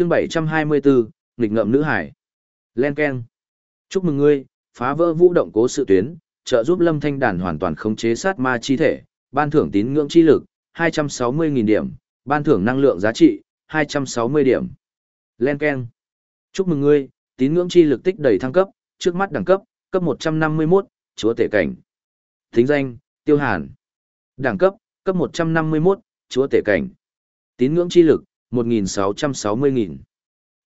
chương 724, nghịch ngợm nữ hải. Len Ken. Chúc mừng ngươi, phá vỡ vũ động cố sự tuyến, trợ giúp lâm thanh đàn hoàn toàn khống chế sát ma chi thể, ban thưởng tín ngưỡng chi lực, 260.000 điểm, ban thưởng năng lượng giá trị, 260 điểm. Len Ken. Chúc mừng ngươi, tín ngưỡng chi lực tích đầy thăng cấp, trước mắt đẳng cấp, cấp 151, chúa tể cảnh. Thính danh, Tiêu Hàn. Đẳng cấp, cấp 151, chúa tể cảnh. Tín ngưỡng chi lực, 1.660.000.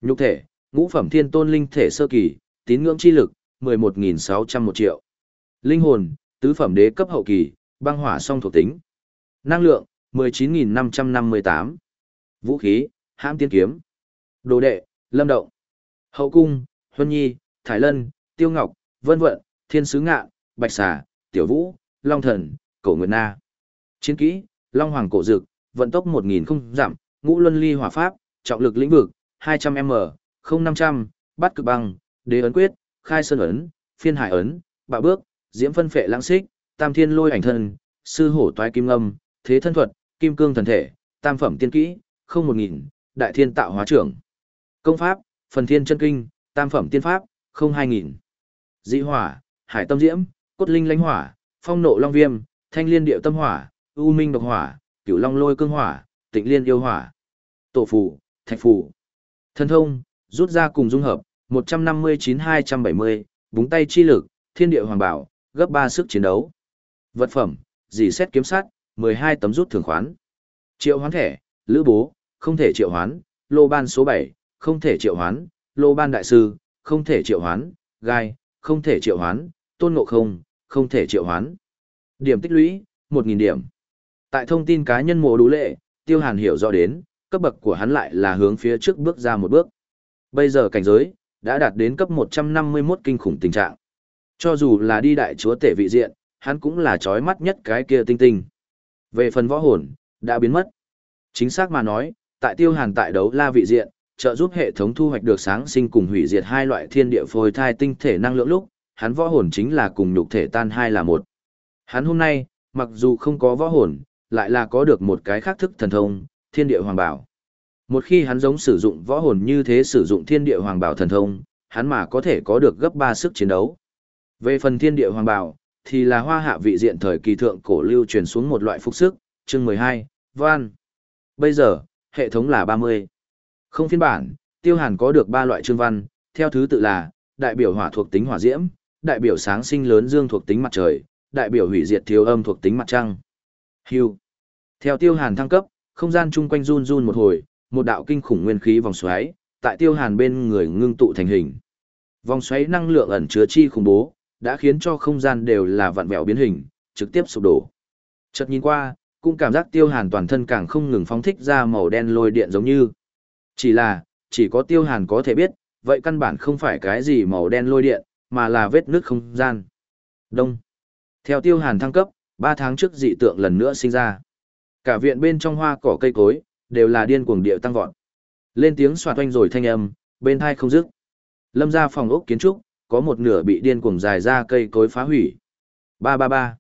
Nhục thể, ngũ phẩm thiên tôn linh thể sơ kỳ, tín ngưỡng chi lực, 11.601 triệu. Linh hồn, tứ phẩm đế cấp hậu kỳ, băng hỏa song thuộc tính. Năng lượng, 19.558. Vũ khí, hãm tiên kiếm. Đồ đệ, lâm động. Hậu cung, Huân Nhi, Thái Lân, Tiêu Ngọc, Vân Vận, Thiên Sứ Ngạ, Bạch Xà, Tiểu Vũ, Long Thần, Cổ Nguyệt Na. Chiến kỹ, Long Hoàng Cổ Dực, vận tốc 1000 không giảm, ngũ luân ly hỏa pháp, trọng lực lĩnh vực, 200m, 0500, bắt cực băng, đế ấn quyết, khai sơn ấn, phiên hải ấn, bạo bước, diễm phân phệ lãng xích, tam thiên lôi ảnh thân, sư hổ toái kim âm, thế thân thuật, kim cương thần thể, tam phẩm tiên kỹ, không một nghìn, đại thiên tạo hóa trưởng. Công pháp, phần thiên chân kinh, tam phẩm tiên pháp, không hai nghìn. Dị hỏa, hải tâm diễm, cốt linh lãnh hỏa, phong nộ long viêm, thanh liên điệu tâm hỏa, u minh độc hỏa, cửu long lôi cương hỏa, tịnh liên yêu hỏa. Tổ phù, thạch phù. thần thông, rút ra cùng dung hợp, 159-270, búng tay chi lực, thiên địa hoàng bảo, gấp 3 sức chiến đấu. Vật phẩm, dì xét kiếm sát, 12 tấm rút thường khoán. Triệu hoán thẻ, lữ bố, không thể triệu hoán, lô ban số 7, không thể triệu hoán, lô ban đại sư, không thể triệu hoán, gai, không thể triệu hoán, tôn ngộ không, không thể triệu hoán. Điểm tích lũy, 1.000 điểm. Tại thông tin cá nhân mộ đủ lệ, Tiêu Hàn hiểu rõ đến, cấp bậc của hắn lại là hướng phía trước bước ra một bước. Bây giờ cảnh giới, đã đạt đến cấp 151 kinh khủng tình trạng. Cho dù là đi đại chúa tể vị diện, hắn cũng là chói mắt nhất cái kia tinh tinh. Về phần võ hồn, đã biến mất. Chính xác mà nói, tại tiêu hàn tại đấu la vị diện, trợ giúp hệ thống thu hoạch được sáng sinh cùng hủy diệt hai loại thiên địa phôi thai tinh thể năng lượng lúc, hắn võ hồn chính là cùng nhục thể tan hai là một. Hắn hôm nay, mặc dù không có võ hồn, lại là có được một cái khác thức thần thông, thiên địa hoàng bảo. Một khi hắn giống sử dụng võ hồn như thế sử dụng thiên địa hoàng bảo thần thông, hắn mà có thể có được gấp 3 sức chiến đấu. Về phần thiên địa hoàng bảo, thì là hoa hạ vị diện thời kỳ thượng cổ lưu truyền xuống một loại phục sức, chương 12, văn Bây giờ, hệ thống là 30. Không phiên bản, tiêu hàn có được 3 loại chương văn, theo thứ tự là, đại biểu hỏa thuộc tính hỏa diễm, đại biểu sáng sinh lớn dương thuộc tính mặt trời, đại biểu hủy diệt thiếu âm thuộc tính mặt trăng. Hưu. Theo tiêu hàn thăng cấp, không gian chung quanh run run một hồi, một đạo kinh khủng nguyên khí vòng xoáy, tại tiêu hàn bên người ngưng tụ thành hình. Vòng xoáy năng lượng ẩn chứa chi khủng bố, đã khiến cho không gian đều là vặn vẹo biến hình, trực tiếp sụp đổ. Chợt nhìn qua, cũng cảm giác tiêu hàn toàn thân càng không ngừng phóng thích ra màu đen lôi điện giống như. Chỉ là, chỉ có tiêu hàn có thể biết, vậy căn bản không phải cái gì màu đen lôi điện, mà là vết nước không gian. Đông. Theo tiêu hàn thăng cấp, 3 tháng trước dị tượng lần nữa sinh ra. Cả viện bên trong hoa cỏ cây cối, đều là điên cuồng điệu tăng vọt. Lên tiếng xoạt oanh rồi thanh âm, bên thai không dứt. Lâm ra phòng ốc kiến trúc, có một nửa bị điên cuồng dài ra cây cối phá hủy. Ba ba ba.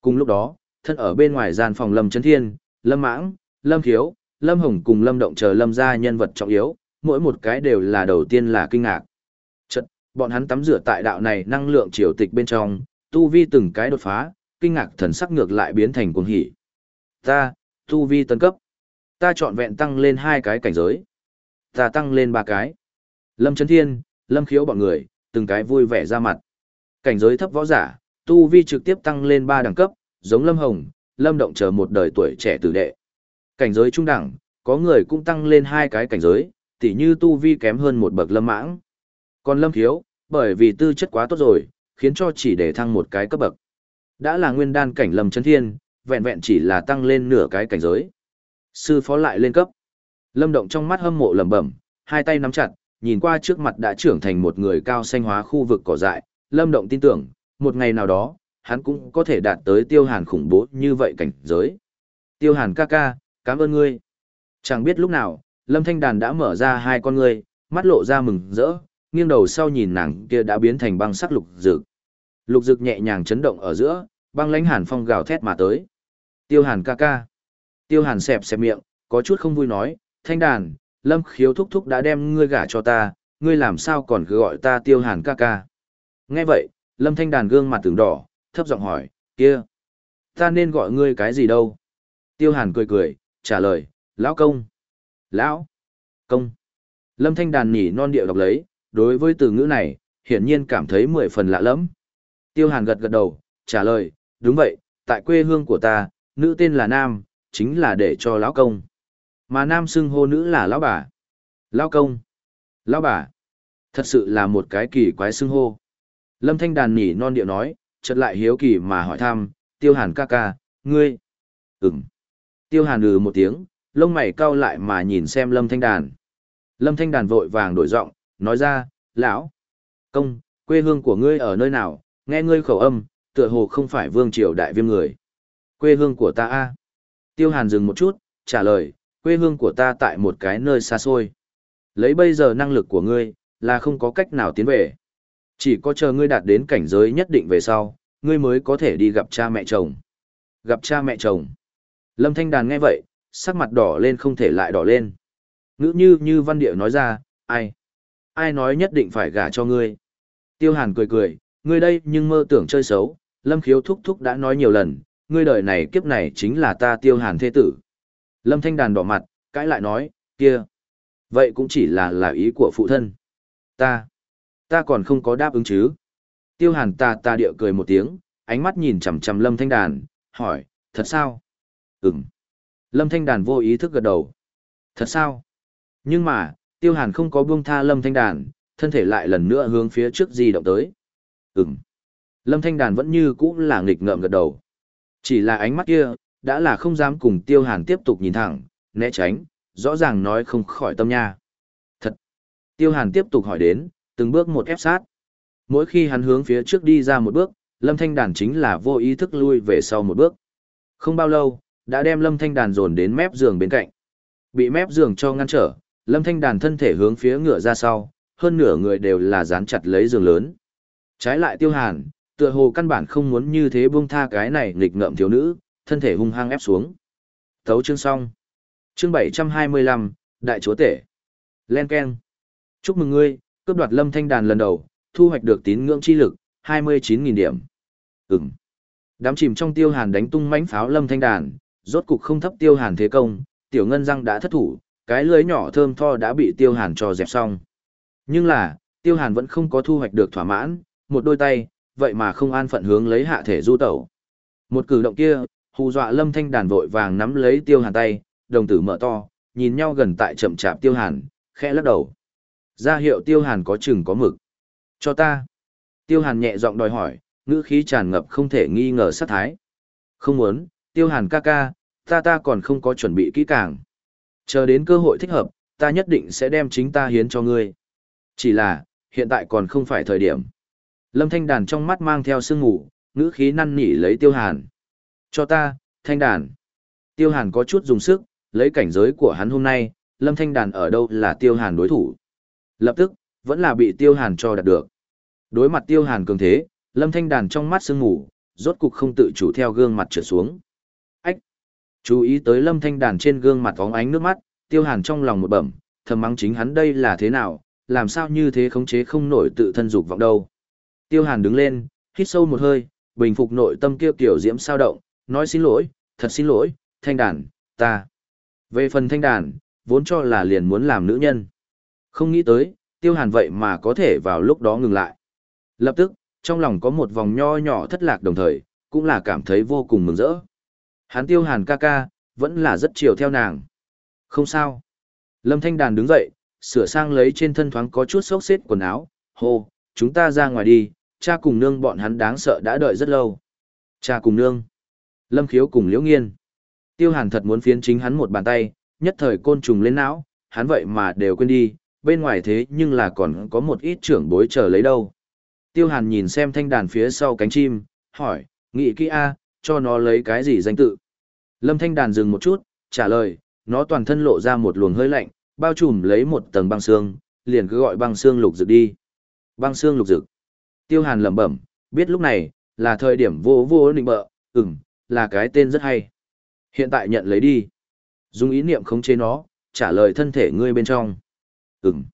Cùng lúc đó, thân ở bên ngoài gian phòng Lâm Chấn Thiên, Lâm Mãng, Lâm Thiếu, Lâm Hồng cùng Lâm Động chờ Lâm ra nhân vật trọng yếu, mỗi một cái đều là đầu tiên là kinh ngạc. Chật, bọn hắn tắm rửa tại đạo này năng lượng triều tịch bên trong, tu vi từng cái đột phá, kinh ngạc thần sắc ngược lại biến thành cuồng hỉ. Ta, tu vi tấn cấp. Ta chọn vẹn tăng lên hai cái cảnh giới. Ta tăng lên ba cái. Lâm Trấn Thiên, Lâm Khiếu bọn người, từng cái vui vẻ ra mặt. Cảnh giới thấp võ giả, tu vi trực tiếp tăng lên ba đẳng cấp, giống Lâm Hồng, Lâm Động chờ một đời tuổi trẻ tử đệ. Cảnh giới trung đẳng, có người cũng tăng lên hai cái cảnh giới, tỉ như tu vi kém hơn một bậc Lâm Mãng. Còn Lâm Khiếu, bởi vì tư chất quá tốt rồi, khiến cho chỉ để thăng một cái cấp bậc. Đã là nguyên đan cảnh Lâm Trấn Thiên, vẹn vẹn chỉ là tăng lên nửa cái cảnh giới. Sư phó lại lên cấp. Lâm Động trong mắt hâm mộ lẩm bẩm, hai tay nắm chặt, nhìn qua trước mặt đã trưởng thành một người cao xanh hóa khu vực cỏ dại, Lâm Động tin tưởng, một ngày nào đó, hắn cũng có thể đạt tới tiêu hàn khủng bố như vậy cảnh giới. Tiêu hàn ca ca, cảm ơn ngươi. Chẳng biết lúc nào, Lâm Thanh Đàn đã mở ra hai con ngươi, mắt lộ ra mừng rỡ, nghiêng đầu sau nhìn nàng kia đã biến thành băng sắc lục dược. Lục dược nhẹ nhàng chấn động ở giữa, băng lãnh hàn phong gào thét mà tới. Tiêu hàn ca ca. Tiêu hàn xẹp xẹp miệng, có chút không vui nói, thanh đàn, Lâm khiếu thúc thúc đã đem ngươi gả cho ta, ngươi làm sao còn cứ gọi ta tiêu hàn ca ca. Nghe vậy, Lâm Thanh Đàn gương mặt tưởng đỏ, thấp giọng hỏi, kia, ta nên gọi ngươi cái gì đâu? Tiêu hàn cười cười, trả lời, lão công. Lão, công. Lâm Thanh Đàn nhỉ non điệu đọc lấy, đối với từ ngữ này, hiển nhiên cảm thấy mười phần lạ lẫm. Tiêu hàn gật gật đầu, trả lời, đúng vậy, tại quê hương của ta, nữ tên là Nam, chính là để cho lão công. Mà Nam xưng hô nữ là lão bà. Lão công. Lão bà. Thật sự là một cái kỳ quái xưng hô. Lâm Thanh Đàn nhỉ non điệu nói, chợt lại hiếu kỳ mà hỏi thăm, tiêu hàn ca ca, ngươi. Ừm. Tiêu hàn ừ một tiếng, lông mày cau lại mà nhìn xem Lâm Thanh Đàn. Lâm Thanh Đàn vội vàng đổi giọng, nói ra, lão. Công, quê hương của ngươi ở nơi nào, nghe ngươi khẩu âm, tựa hồ không phải vương triều đại viêm người. Quê hương của ta a Tiêu hàn dừng một chút, trả lời, quê hương của ta tại một cái nơi xa xôi. Lấy bây giờ năng lực của ngươi, là không có cách nào tiến về. Chỉ có chờ ngươi đạt đến cảnh giới nhất định về sau, ngươi mới có thể đi gặp cha mẹ chồng. Gặp cha mẹ chồng. Lâm Thanh Đàn nghe vậy, sắc mặt đỏ lên không thể lại đỏ lên. Ngữ như như văn điệu nói ra, ai? Ai nói nhất định phải gả cho ngươi? Tiêu Hàn cười cười, ngươi đây nhưng mơ tưởng chơi xấu, Lâm Khiếu thúc thúc đã nói nhiều lần, ngươi đời này kiếp này chính là ta Tiêu Hàn thế tử. Lâm Thanh Đàn đỏ mặt, cãi lại nói, kia. Vậy cũng chỉ là là ý của phụ thân. Ta, ta còn không có đáp ứng chứ. Tiêu Hàn ta ta địa cười một tiếng, ánh mắt nhìn chằm chằm Lâm Thanh Đàn, hỏi, thật sao? Ừm. Lâm Thanh Đàn vô ý thức gật đầu. Thật sao? Nhưng mà, Tiêu Hàn không có buông tha Lâm Thanh Đàn, thân thể lại lần nữa hướng phía trước di động tới. Ừm. Lâm Thanh Đàn vẫn như cũ là nghịch ngợm gật đầu. Chỉ là ánh mắt kia, đã là không dám cùng Tiêu Hàn tiếp tục nhìn thẳng, né tránh, rõ ràng nói không khỏi tâm nha. Thật. Tiêu Hàn tiếp tục hỏi đến, từng bước một ép sát. Mỗi khi hắn hướng phía trước đi ra một bước, Lâm Thanh Đàn chính là vô ý thức lui về sau một bước. Không bao lâu, đã đem Lâm Thanh Đàn dồn đến mép giường bên cạnh. Bị mép giường cho ngăn trở, Lâm Thanh Đàn thân thể hướng phía ngựa ra sau, hơn nửa người đều là dán chặt lấy giường lớn. Trái lại Tiêu Hàn, tựa hồ căn bản không muốn như thế buông tha cái này nghịch ngợm thiếu nữ, thân thể hung hăng ép xuống. Thấu chương xong. Chương 725, Đại Chúa Tể. Len Ken. Chúc mừng ngươi, cướp đoạt Lâm Thanh Đàn lần đầu, thu hoạch được tín ngưỡng chi lực, 29.000 điểm. Ừm. Đám chìm trong Tiêu Hàn đánh tung mãnh pháo Lâm Thanh Đàn, rốt cục không thấp Tiêu Hàn thế công, tiểu ngân răng đã thất thủ, cái lưới nhỏ thơm tho đã bị Tiêu Hàn cho dẹp xong. Nhưng là, Tiêu Hàn vẫn không có thu hoạch được thỏa mãn, một đôi tay, vậy mà không an phận hướng lấy hạ thể du tẩu. Một cử động kia, hù dọa Lâm Thanh Đàn vội vàng nắm lấy Tiêu Hàn tay, đồng tử mở to, nhìn nhau gần tại chậm chạp Tiêu Hàn, khẽ lắc đầu. Ra hiệu Tiêu Hàn có chừng có mực. Cho ta. Tiêu Hàn nhẹ giọng đòi hỏi, ngữ khí tràn ngập không thể nghi ngờ sát thái. Không muốn, Tiêu Hàn ca ca, ta ta còn không có chuẩn bị kỹ càng. Chờ đến cơ hội thích hợp, ta nhất định sẽ đem chính ta hiến cho ngươi. Chỉ là, hiện tại còn không phải thời điểm. Lâm Thanh Đàn trong mắt mang theo sương ngủ, ngữ khí năn nỉ lấy Tiêu Hàn. Cho ta, Thanh Đàn. Tiêu Hàn có chút dùng sức, lấy cảnh giới của hắn hôm nay, Lâm Thanh Đàn ở đâu là Tiêu Hàn đối thủ. Lập tức, vẫn là bị Tiêu Hàn cho đạt được. Đối mặt Tiêu Hàn cường thế, Lâm Thanh Đàn trong mắt sương ngủ, rốt cục không tự chủ theo gương mặt trở xuống. Ách! Chú ý tới Lâm Thanh Đàn trên gương mặt óng ánh nước mắt, Tiêu Hàn trong lòng một bẩm, thầm mắng chính hắn đây là thế nào, làm sao như thế khống chế không nổi tự thân dục vọng đâu. Tiêu Hàn đứng lên, hít sâu một hơi, bình phục nội tâm kia kiểu diễm sao động, nói xin lỗi, thật xin lỗi, thanh đàn, ta. Về phần thanh đàn, vốn cho là liền muốn làm nữ nhân. Không nghĩ tới, tiêu hàn vậy mà có thể vào lúc đó ngừng lại. Lập tức, trong lòng có một vòng nho nhỏ thất lạc đồng thời, cũng là cảm thấy vô cùng mừng rỡ. Hắn tiêu hàn ca ca, vẫn là rất chiều theo nàng. Không sao. Lâm thanh đàn đứng dậy, sửa sang lấy trên thân thoáng có chút xốc xếp quần áo, hô, chúng ta ra ngoài đi, cha cùng nương bọn hắn đáng sợ đã đợi rất lâu. Cha cùng nương. Lâm khiếu cùng liễu nghiên. Tiêu hàn thật muốn phiến chính hắn một bàn tay, nhất thời côn trùng lên não, hắn vậy mà đều quên đi, bên ngoài thế nhưng là còn có một ít trưởng bối chờ lấy đâu. Tiêu hàn nhìn xem thanh đàn phía sau cánh chim, hỏi, nghị kỹ A, cho nó lấy cái gì danh tự. Lâm thanh đàn dừng một chút, trả lời, nó toàn thân lộ ra một luồng hơi lạnh, bao trùm lấy một tầng băng xương, liền cứ gọi băng xương lục rực đi. Băng xương lục dực. Tiêu Hàn lẩm bẩm, biết lúc này là thời điểm vô vô định bợ, ừm, là cái tên rất hay. Hiện tại nhận lấy đi. Dùng ý niệm khống chế nó, trả lời thân thể ngươi bên trong. Ừm.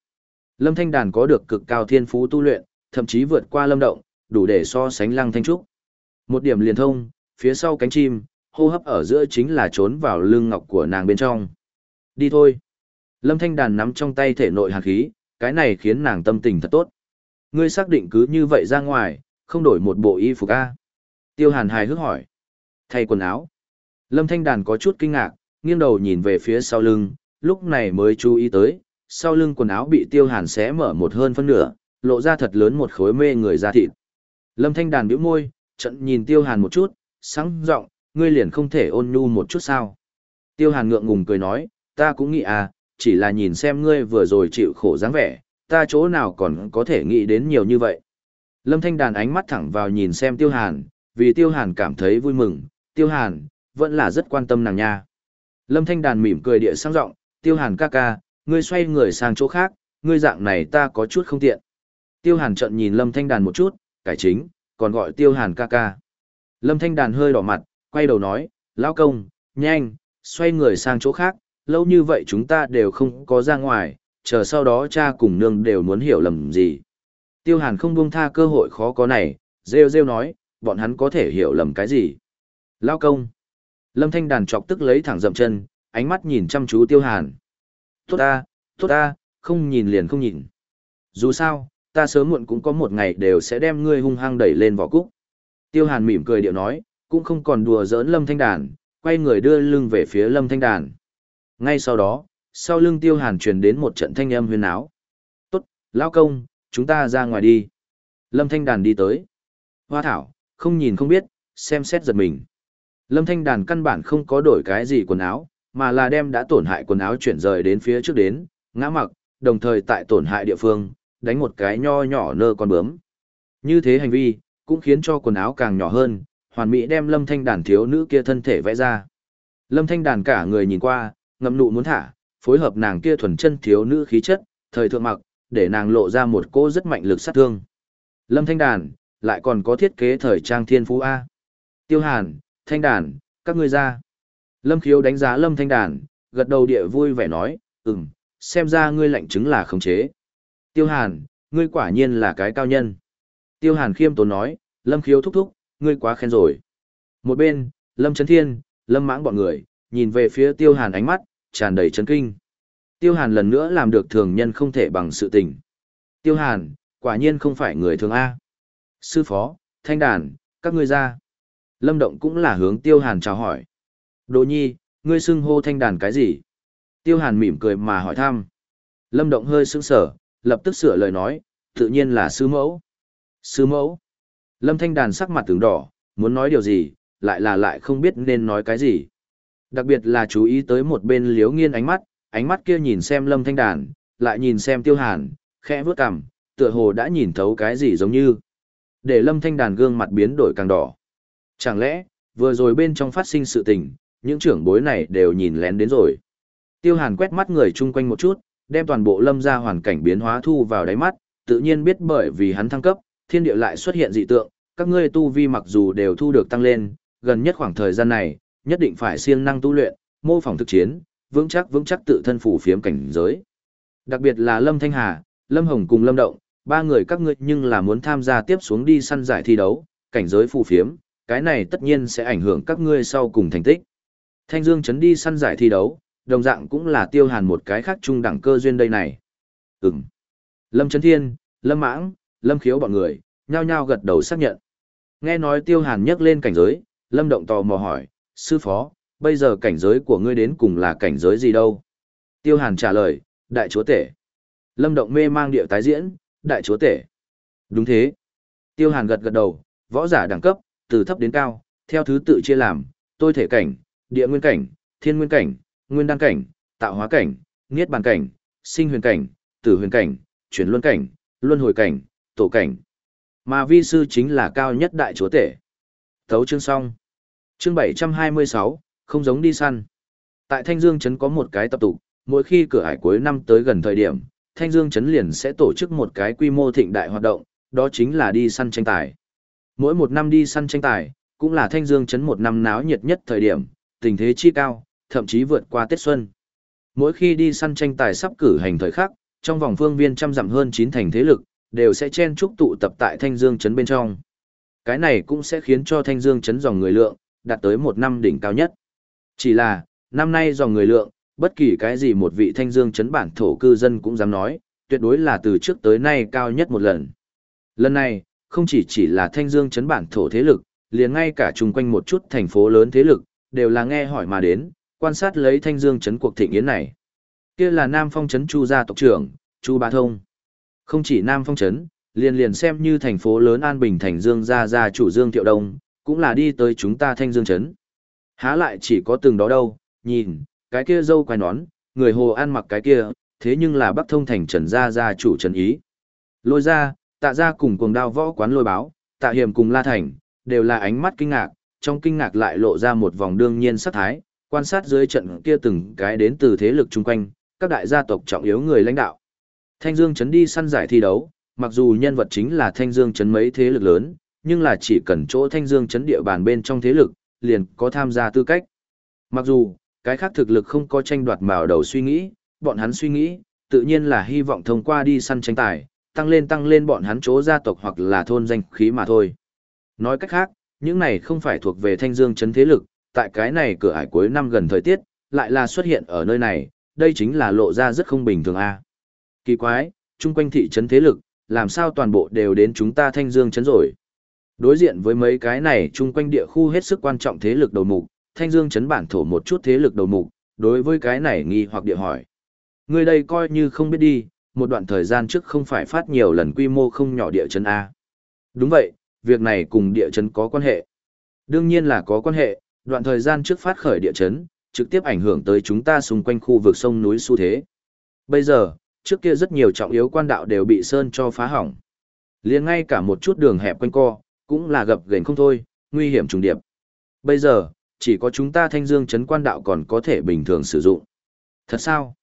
Lâm Thanh Đàn có được cực cao thiên phú tu luyện, thậm chí vượt qua lâm động, đủ để so sánh lăng thanh trúc. Một điểm liền thông, phía sau cánh chim, hô hấp ở giữa chính là trốn vào lưng ngọc của nàng bên trong. Đi thôi. Lâm Thanh Đàn nắm trong tay thể nội hàn khí, cái này khiến nàng tâm tình thật tốt. Ngươi xác định cứ như vậy ra ngoài, không đổi một bộ y phục a? Tiêu Hàn hài hước hỏi. Thay quần áo. Lâm Thanh Đàn có chút kinh ngạc, nghiêng đầu nhìn về phía sau lưng, lúc này mới chú ý tới, sau lưng quần áo bị Tiêu Hàn xé mở một hơn phân nửa, lộ ra thật lớn một khối mê người da thịt. Lâm Thanh Đàn bĩu môi, trận nhìn Tiêu Hàn một chút, sáng giọng, ngươi liền không thể ôn nhu một chút sao? Tiêu Hàn ngượng ngùng cười nói, ta cũng nghĩ à, chỉ là nhìn xem ngươi vừa rồi chịu khổ dáng vẻ, ta chỗ nào còn có thể nghĩ đến nhiều như vậy. Lâm Thanh Đàn ánh mắt thẳng vào nhìn xem Tiêu Hàn, vì Tiêu Hàn cảm thấy vui mừng, Tiêu Hàn, vẫn là rất quan tâm nàng nha. Lâm Thanh Đàn mỉm cười địa sang rộng. Tiêu Hàn ca ca, ngươi xoay người sang chỗ khác, ngươi dạng này ta có chút không tiện. Tiêu Hàn trận nhìn Lâm Thanh Đàn một chút, cải chính, còn gọi Tiêu Hàn ca ca. Lâm Thanh Đàn hơi đỏ mặt, quay đầu nói, lão công, nhanh, xoay người sang chỗ khác, lâu như vậy chúng ta đều không có ra ngoài, chờ sau đó cha cùng nương đều muốn hiểu lầm gì. Tiêu Hàn không buông tha cơ hội khó có này, rêu rêu nói, bọn hắn có thể hiểu lầm cái gì. Lao công. Lâm Thanh Đàn chọc tức lấy thẳng dậm chân, ánh mắt nhìn chăm chú Tiêu Hàn. Tốt ta, tốt ta, không nhìn liền không nhìn. Dù sao, ta sớm muộn cũng có một ngày đều sẽ đem ngươi hung hăng đẩy lên vỏ cúc. Tiêu Hàn mỉm cười điệu nói, cũng không còn đùa giỡn Lâm Thanh Đàn, quay người đưa lưng về phía Lâm Thanh Đàn. Ngay sau đó, sau lưng Tiêu Hàn truyền đến một trận thanh âm huyền áo. Tốt, lão công, chúng ta ra ngoài đi. Lâm Thanh Đàn đi tới. Hoa thảo, không nhìn không biết, xem xét giật mình. Lâm Thanh Đàn căn bản không có đổi cái gì quần áo, mà là đem đã tổn hại quần áo chuyển rời đến phía trước đến, ngã mặc, đồng thời tại tổn hại địa phương, đánh một cái nho nhỏ nơ con bướm. Như thế hành vi, cũng khiến cho quần áo càng nhỏ hơn, hoàn mỹ đem Lâm Thanh Đàn thiếu nữ kia thân thể vẽ ra. Lâm Thanh Đàn cả người nhìn qua, ngậm nụ muốn thả, phối hợp nàng kia thuần chân thiếu nữ khí chất, thời thượng mặc, để nàng lộ ra một cô rất mạnh lực sát thương. Lâm Thanh Đàn, lại còn có thiết kế thời trang thiên phú A. Tiêu Hàn, Thanh Đàn, các ngươi ra. Lâm Khiếu đánh giá Lâm Thanh Đàn, gật đầu địa vui vẻ nói, ừm, xem ra ngươi lạnh chứng là khống chế. Tiêu Hàn, ngươi quả nhiên là cái cao nhân. Tiêu Hàn khiêm tốn nói, Lâm Khiếu thúc thúc, ngươi quá khen rồi. Một bên, Lâm Trấn Thiên, Lâm Mãng bọn người, nhìn về phía Tiêu Hàn ánh mắt, tràn đầy chấn kinh. Tiêu Hàn lần nữa làm được thường nhân không thể bằng sự tình. Tiêu Hàn, quả nhiên không phải người thường A. Sư phó, thanh đàn, các ngươi ra. Lâm Động cũng là hướng Tiêu Hàn chào hỏi. Đồ nhi, ngươi xưng hô thanh đàn cái gì? Tiêu Hàn mỉm cười mà hỏi thăm. Lâm Động hơi sững sở, lập tức sửa lời nói, tự nhiên là sư mẫu. Sư mẫu. Lâm Thanh Đàn sắc mặt tướng đỏ, muốn nói điều gì, lại là lại không biết nên nói cái gì. Đặc biệt là chú ý tới một bên liếu nghiên ánh mắt, ánh mắt kia nhìn xem Lâm Thanh Đàn, lại nhìn xem Tiêu Hàn, khẽ vướt cằm, tựa hồ đã nhìn thấu cái gì giống như. Để Lâm Thanh Đàn gương mặt biến đổi càng đỏ. Chẳng lẽ, vừa rồi bên trong phát sinh sự tình, những trưởng bối này đều nhìn lén đến rồi. Tiêu Hàn quét mắt người chung quanh một chút, đem toàn bộ lâm ra hoàn cảnh biến hóa thu vào đáy mắt, tự nhiên biết bởi vì hắn thăng cấp, thiên địa lại xuất hiện dị tượng, các ngươi tu vi mặc dù đều thu được tăng lên, gần nhất khoảng thời gian này, nhất định phải siêng năng tu luyện, mô phỏng thực chiến, vững chắc vững chắc tự thân phủ phiếm cảnh giới. Đặc biệt là Lâm Thanh Hà, Lâm Hồng cùng Lâm Động, ba người các ngươi nhưng là muốn tham gia tiếp xuống đi săn giải thi đấu, cảnh giới phù phiếm, cái này tất nhiên sẽ ảnh hưởng các ngươi sau cùng thành tích. Thanh Dương chấn đi săn giải thi đấu, đồng dạng cũng là tiêu hàn một cái khác trung đẳng cơ duyên đây này. Ừm. Lâm Chấn Thiên, Lâm Mãng, Lâm Khiếu bọn người, nhao nhao gật đầu xác nhận. Nghe nói tiêu hàn nhắc lên cảnh giới, Lâm Động tò mò hỏi, sư phó, bây giờ cảnh giới của ngươi đến cùng là cảnh giới gì đâu? Tiêu hàn trả lời, đại chúa tể. Lâm Động mê mang điệu tái diễn, đại chúa tể. Đúng thế. Tiêu hàn gật gật đầu, võ giả đẳng cấp, từ thấp đến cao, theo thứ tự chia làm, tôi thể cảnh, địa nguyên cảnh, thiên nguyên cảnh, nguyên đăng cảnh, tạo hóa cảnh, niết bàn cảnh, sinh huyền cảnh, tử huyền cảnh, chuyển luân cảnh, luân hồi cảnh, tổ cảnh. Mà vi sư chính là cao nhất đại chúa tể. Thấu chương xong. Chương 726, không giống đi săn. Tại Thanh Dương Trấn có một cái tập tục, mỗi khi cửa ải cuối năm tới gần thời điểm, Thanh Dương Trấn liền sẽ tổ chức một cái quy mô thịnh đại hoạt động, đó chính là đi săn tranh tài. Mỗi một năm đi săn tranh tài, cũng là Thanh Dương Trấn một năm náo nhiệt nhất thời điểm, tình thế chi cao, thậm chí vượt qua Tết Xuân. Mỗi khi đi săn tranh tài sắp cử hành thời khắc, trong vòng phương viên trăm dặm hơn chín thành thế lực, đều sẽ chen chúc tụ tập tại Thanh Dương trấn bên trong. Cái này cũng sẽ khiến cho Thanh Dương trấn dòng người lượng, đạt tới một năm đỉnh cao nhất. Chỉ là, năm nay dòng người lượng, bất kỳ cái gì một vị Thanh Dương chấn bản thổ cư dân cũng dám nói, tuyệt đối là từ trước tới nay cao nhất một lần. Lần này, không chỉ chỉ là Thanh Dương chấn bản thổ thế lực, liền ngay cả chung quanh một chút thành phố lớn thế lực, đều là nghe hỏi mà đến, quan sát lấy Thanh Dương chấn cuộc thịnh yến này. Kia là Nam Phong chấn Chu gia tộc trưởng, Chu Bá Thông. Không chỉ Nam Phong chấn, liền liền xem như thành phố lớn An Bình thành Dương gia gia chủ Dương Thiệu Đông, cũng là đi tới chúng ta Thanh Dương trấn. Há lại chỉ có từng đó đâu, nhìn, cái kia dâu quai nón, người hồ ăn mặc cái kia, thế nhưng là Bắc Thông thành Trần gia gia chủ Trần Ý. Lôi ra, tạ ra cùng cuồng đao võ quán lôi báo, tạ hiểm cùng La Thành, đều là ánh mắt kinh ngạc, trong kinh ngạc lại lộ ra một vòng đương nhiên sắc thái, quan sát dưới trận kia từng cái đến từ thế lực chung quanh, các đại gia tộc trọng yếu người lãnh đạo. Thanh Dương chấn đi săn giải thi đấu, mặc dù nhân vật chính là Thanh Dương chấn mấy thế lực lớn, nhưng là chỉ cần chỗ Thanh Dương chấn địa bàn bên trong thế lực, liền có tham gia tư cách. Mặc dù, cái khác thực lực không có tranh đoạt màu đầu suy nghĩ, bọn hắn suy nghĩ, tự nhiên là hy vọng thông qua đi săn tranh tài, tăng lên tăng lên bọn hắn chỗ gia tộc hoặc là thôn danh khí mà thôi. Nói cách khác, những này không phải thuộc về thanh dương chấn thế lực, tại cái này cửa ải cuối năm gần thời tiết, lại là xuất hiện ở nơi này, đây chính là lộ ra rất không bình thường a. Kỳ quái, chung quanh thị trấn thế lực, làm sao toàn bộ đều đến chúng ta thanh dương chấn rồi. Đối diện với mấy cái này chung quanh địa khu hết sức quan trọng thế lực đầu mục, thanh dương chấn bản thổ một chút thế lực đầu mục, đối với cái này nghi hoặc địa hỏi. Người đây coi như không biết đi, một đoạn thời gian trước không phải phát nhiều lần quy mô không nhỏ địa chấn A. Đúng vậy, việc này cùng địa chấn có quan hệ. Đương nhiên là có quan hệ, đoạn thời gian trước phát khởi địa chấn, trực tiếp ảnh hưởng tới chúng ta xung quanh khu vực sông núi xu thế. Bây giờ, trước kia rất nhiều trọng yếu quan đạo đều bị sơn cho phá hỏng. liền ngay cả một chút đường hẹp quanh co, cũng là gập ghềnh không thôi, nguy hiểm trùng điệp. Bây giờ, chỉ có chúng ta thanh dương chấn quan đạo còn có thể bình thường sử dụng. Thật sao?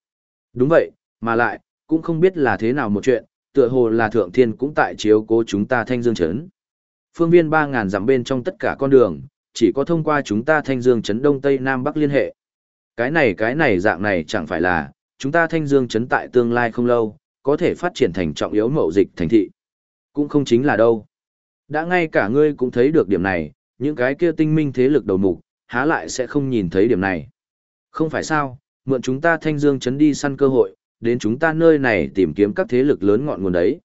Đúng vậy, mà lại, cũng không biết là thế nào một chuyện, tựa hồ là thượng thiên cũng tại chiếu cố chúng ta thanh dương chấn. Phương viên 3.000 dặm bên trong tất cả con đường, chỉ có thông qua chúng ta thanh dương chấn đông tây nam bắc liên hệ. Cái này cái này dạng này chẳng phải là, chúng ta thanh dương chấn tại tương lai không lâu, có thể phát triển thành trọng yếu mậu dịch thành thị. Cũng không chính là đâu. Đã ngay cả ngươi cũng thấy được điểm này, những cái kia tinh minh thế lực đầu mục, há lại sẽ không nhìn thấy điểm này. Không phải sao, mượn chúng ta thanh dương chấn đi săn cơ hội, đến chúng ta nơi này tìm kiếm các thế lực lớn ngọn nguồn đấy.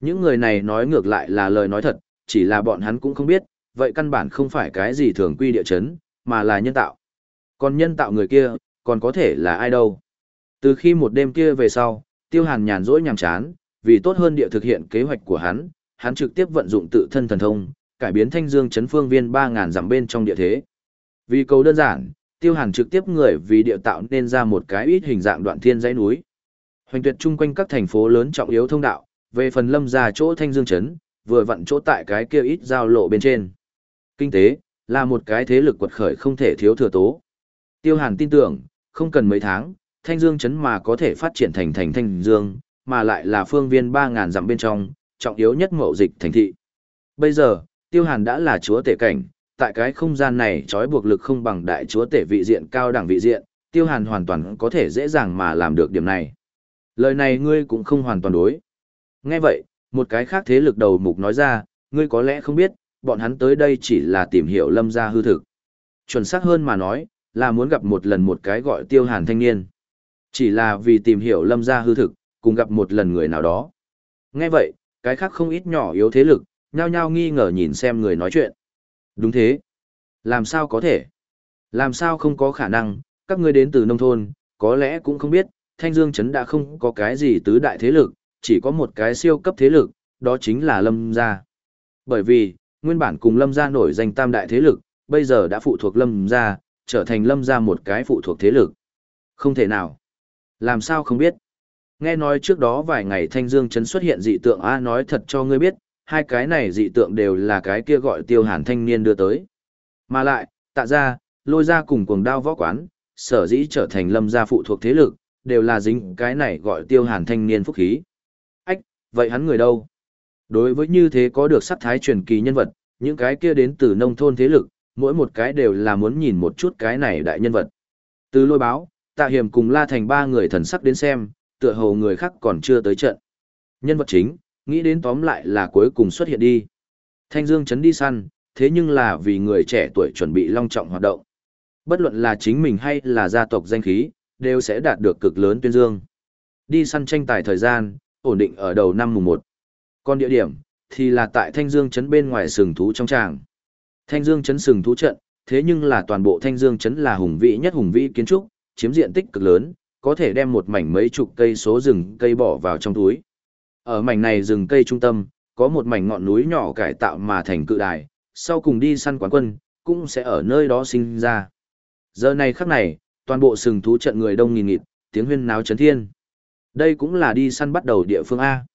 Những người này nói ngược lại là lời nói thật, chỉ là bọn hắn cũng không biết, vậy căn bản không phải cái gì thường quy địa chấn, mà là nhân tạo. Còn nhân tạo người kia, còn có thể là ai đâu. Từ khi một đêm kia về sau, tiêu hàn nhàn rỗi nhàm chán, vì tốt hơn địa thực hiện kế hoạch của hắn, hắn trực tiếp vận dụng tự thân thần thông, cải biến thanh dương chấn phương viên 3.000 dặm bên trong địa thế. Vì cầu đơn giản, tiêu hàn trực tiếp người vì địa tạo nên ra một cái ít hình dạng đoạn thiên dãy núi. Hoành tuyệt chung quanh các thành phố lớn trọng yếu thông đạo, về phần lâm ra chỗ thanh dương chấn, vừa vặn chỗ tại cái kia ít giao lộ bên trên. Kinh tế, là một cái thế lực quật khởi không thể thiếu thừa tố. Tiêu Hàn tin tưởng, không cần mấy tháng, thanh dương chấn mà có thể phát triển thành thành thanh dương, mà lại là phương viên 3.000 dặm bên trong, trọng yếu nhất mậu dịch thành thị. Bây giờ, Tiêu Hàn đã là chúa tể cảnh, tại cái không gian này trói buộc lực không bằng đại chúa tể vị diện cao đẳng vị diện, Tiêu Hàn hoàn toàn có thể dễ dàng mà làm được điểm này. Lời này ngươi cũng không hoàn toàn đối. Nghe vậy, một cái khác thế lực đầu mục nói ra, ngươi có lẽ không biết, bọn hắn tới đây chỉ là tìm hiểu lâm gia hư thực. Chuẩn xác hơn mà nói, là muốn gặp một lần một cái gọi tiêu hàn thanh niên. Chỉ là vì tìm hiểu lâm gia hư thực, cùng gặp một lần người nào đó. Nghe vậy, cái khác không ít nhỏ yếu thế lực, nhao nhao nghi ngờ nhìn xem người nói chuyện. Đúng thế. Làm sao có thể? Làm sao không có khả năng, các ngươi đến từ nông thôn, có lẽ cũng không biết, Thanh Dương Trấn đã không có cái gì tứ đại thế lực, chỉ có một cái siêu cấp thế lực, đó chính là Lâm Gia. Bởi vì, nguyên bản cùng Lâm Gia nổi danh tam đại thế lực, bây giờ đã phụ thuộc Lâm Gia, trở thành Lâm Gia một cái phụ thuộc thế lực. Không thể nào. Làm sao không biết. Nghe nói trước đó vài ngày Thanh Dương Trấn xuất hiện dị tượng A nói thật cho ngươi biết, hai cái này dị tượng đều là cái kia gọi tiêu hàn thanh niên đưa tới. Mà lại, tạ ra, lôi ra cùng cuồng đao võ quán, sở dĩ trở thành lâm gia phụ thuộc thế lực, đều là dính cái này gọi tiêu hàn thanh niên phúc khí. Ách, vậy hắn người đâu? Đối với như thế có được sắc thái truyền kỳ nhân vật, những cái kia đến từ nông thôn thế lực, mỗi một cái đều là muốn nhìn một chút cái này đại nhân vật. Từ lôi báo, Tạ Hiểm cùng La Thành ba người thần sắc đến xem, tựa hồ người khác còn chưa tới trận. Nhân vật chính, nghĩ đến tóm lại là cuối cùng xuất hiện đi. Thanh Dương chấn đi săn, thế nhưng là vì người trẻ tuổi chuẩn bị long trọng hoạt động. Bất luận là chính mình hay là gia tộc danh khí, đều sẽ đạt được cực lớn tuyên dương. Đi săn tranh tài thời gian, ổn định ở đầu năm mùng 1. Còn địa điểm, thì là tại Thanh Dương chấn bên ngoài sừng thú trong tràng. Thanh Dương chấn sừng thú trận, thế nhưng là toàn bộ Thanh Dương chấn là hùng vĩ nhất hùng vĩ kiến trúc, chiếm diện tích cực lớn, có thể đem một mảnh mấy chục cây số rừng cây bỏ vào trong túi. Ở mảnh này rừng cây trung tâm, có một mảnh ngọn núi nhỏ cải tạo mà thành cự đài, sau cùng đi săn quán quân, cũng sẽ ở nơi đó sinh ra. Giờ này khắc này, toàn bộ sừng thú trận người đông nghìn nghịt, tiếng huyên náo chấn thiên. Đây cũng là đi săn bắt đầu địa phương A.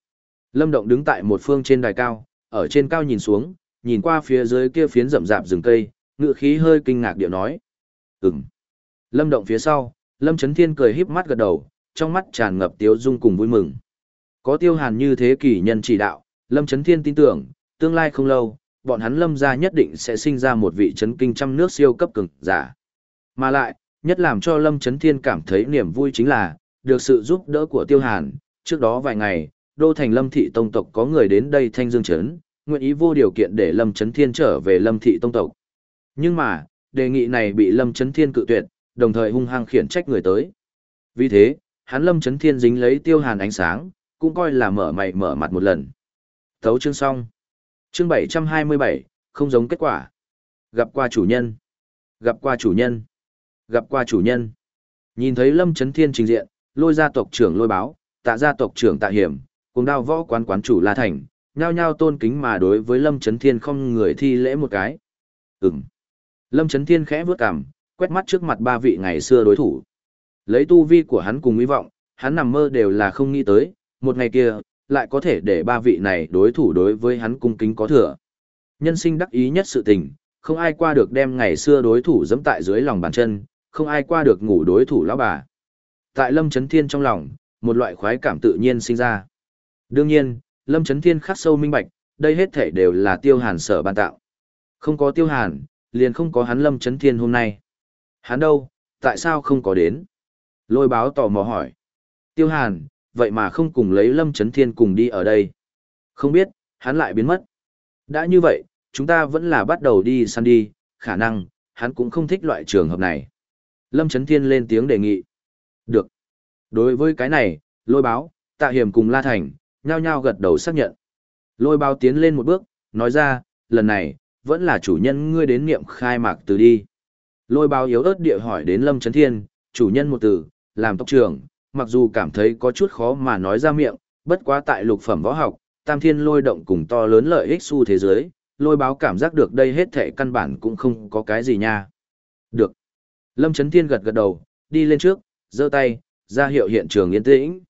Lâm Động đứng tại một phương trên đài cao, ở trên cao nhìn xuống, nhìn qua phía dưới kia phiến rậm rạp rừng cây, ngựa khí hơi kinh ngạc điệu nói. Ừm. Lâm Động phía sau, Lâm Chấn Thiên cười híp mắt gật đầu, trong mắt tràn ngập tiếu dung cùng vui mừng. Có tiêu hàn như thế kỷ nhân chỉ đạo, Lâm Chấn Thiên tin tưởng, tương lai không lâu, bọn hắn Lâm gia nhất định sẽ sinh ra một vị chấn kinh trăm nước siêu cấp cường giả. Mà lại, nhất làm cho Lâm Chấn Thiên cảm thấy niềm vui chính là, được sự giúp đỡ của Tiêu Hàn, trước đó vài ngày, đô thành Lâm Thị Tông tộc có người đến đây thanh dương chấn, nguyện ý vô điều kiện để Lâm Chấn Thiên trở về Lâm Thị Tông tộc. Nhưng mà, đề nghị này bị Lâm Chấn Thiên cự tuyệt, đồng thời hung hăng khiển trách người tới. Vì thế, hắn Lâm Chấn Thiên dính lấy Tiêu Hàn ánh sáng, cũng coi là mở mày mở mặt một lần. Thấu chương xong. Chương 727, không giống kết quả. Gặp qua chủ nhân. Gặp qua chủ nhân. Gặp qua chủ nhân. Nhìn thấy Lâm Chấn Thiên trình diện, lôi gia tộc trưởng lôi báo, tạ gia tộc trưởng tạ hiểm, cùng đao võ quán quán chủ La Thành, nhao nhao tôn kính mà đối với Lâm Chấn Thiên không người thi lễ một cái. Ừm. Lâm Chấn Thiên khẽ bước cằm, quét mắt trước mặt ba vị ngày xưa đối thủ. Lấy tu vi của hắn cùng hy vọng, hắn nằm mơ đều là không nghĩ tới, một ngày kia, lại có thể để ba vị này đối thủ đối với hắn cung kính có thừa. Nhân sinh đắc ý nhất sự tình, không ai qua được đem ngày xưa đối thủ dẫm tại dưới lòng bàn chân, không ai qua được ngủ đối thủ lão bà. Tại Lâm Chấn Thiên trong lòng, một loại khoái cảm tự nhiên sinh ra. Đương nhiên, Lâm Chấn Thiên khắc sâu minh bạch, đây hết thể đều là tiêu hàn sở ban tạo. Không có tiêu hàn, liền không có hắn Lâm Chấn Thiên hôm nay. Hắn đâu, tại sao không có đến? Lôi báo tò mò hỏi. Tiêu hàn, vậy mà không cùng lấy Lâm Chấn Thiên cùng đi ở đây. Không biết, hắn lại biến mất. Đã như vậy, chúng ta vẫn là bắt đầu đi săn đi, khả năng, hắn cũng không thích loại trường hợp này. Lâm Chấn Thiên lên tiếng đề nghị. Được. Đối với cái này, lôi báo, tạ hiểm cùng La Thành, nhao nhao gật đầu xác nhận. Lôi báo tiến lên một bước, nói ra, lần này, vẫn là chủ nhân ngươi đến niệm khai mạc từ đi. Lôi báo yếu ớt địa hỏi đến Lâm Chấn Thiên, chủ nhân một từ, làm tộc trưởng, mặc dù cảm thấy có chút khó mà nói ra miệng, bất quá tại lục phẩm võ học, tam thiên lôi động cùng to lớn lợi ích su thế giới, lôi báo cảm giác được đây hết thệ căn bản cũng không có cái gì nha. Được. Lâm Trấn Thiên gật gật đầu, đi lên trước, giơ tay, ra hiệu hiện trường yên tĩnh.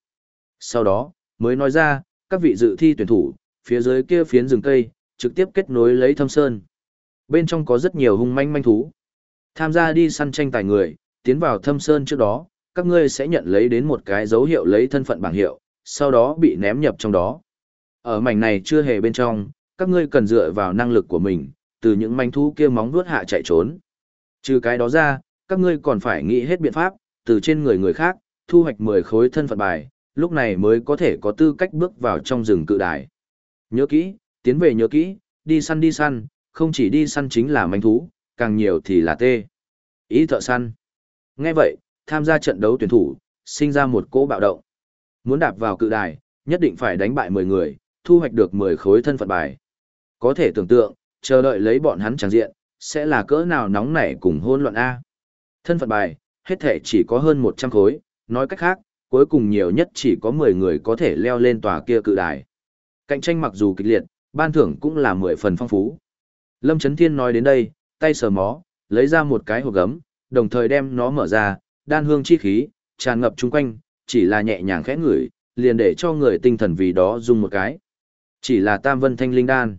Sau đó, mới nói ra, các vị dự thi tuyển thủ, phía dưới kia phiến rừng cây, trực tiếp kết nối lấy thâm sơn. Bên trong có rất nhiều hung manh manh thú. Tham gia đi săn tranh tài người, tiến vào thâm sơn trước đó, các ngươi sẽ nhận lấy đến một cái dấu hiệu lấy thân phận bảng hiệu, sau đó bị ném nhập trong đó. Ở mảnh này chưa hề bên trong, các ngươi cần dựa vào năng lực của mình, từ những manh thú kia móng vuốt hạ chạy trốn. Trừ cái đó ra, các ngươi còn phải nghĩ hết biện pháp, từ trên người người khác, thu hoạch 10 khối thân phận bài, lúc này mới có thể có tư cách bước vào trong rừng cự đài. Nhớ kỹ, tiến về nhớ kỹ, đi săn đi săn, không chỉ đi săn chính là manh thú, càng nhiều thì là tê. Ý thợ săn. Nghe vậy, tham gia trận đấu tuyển thủ, sinh ra một cỗ bạo động. Muốn đạp vào cự đài, nhất định phải đánh bại 10 người, thu hoạch được 10 khối thân phận bài. Có thể tưởng tượng, chờ đợi lấy bọn hắn tràng diện, sẽ là cỡ nào nóng nảy cùng hôn loạn A. Thân phận bài, hết thể chỉ có hơn 100 khối, nói cách khác, cuối cùng nhiều nhất chỉ có 10 người có thể leo lên tòa kia cự đài. Cạnh tranh mặc dù kịch liệt, ban thưởng cũng là 10 phần phong phú. Lâm Trấn Thiên nói đến đây, tay sờ mó, lấy ra một cái hộp gấm, đồng thời đem nó mở ra, đan hương chi khí, tràn ngập chung quanh, chỉ là nhẹ nhàng khẽ ngửi, liền để cho người tinh thần vì đó dùng một cái. Chỉ là tam vân thanh linh đan.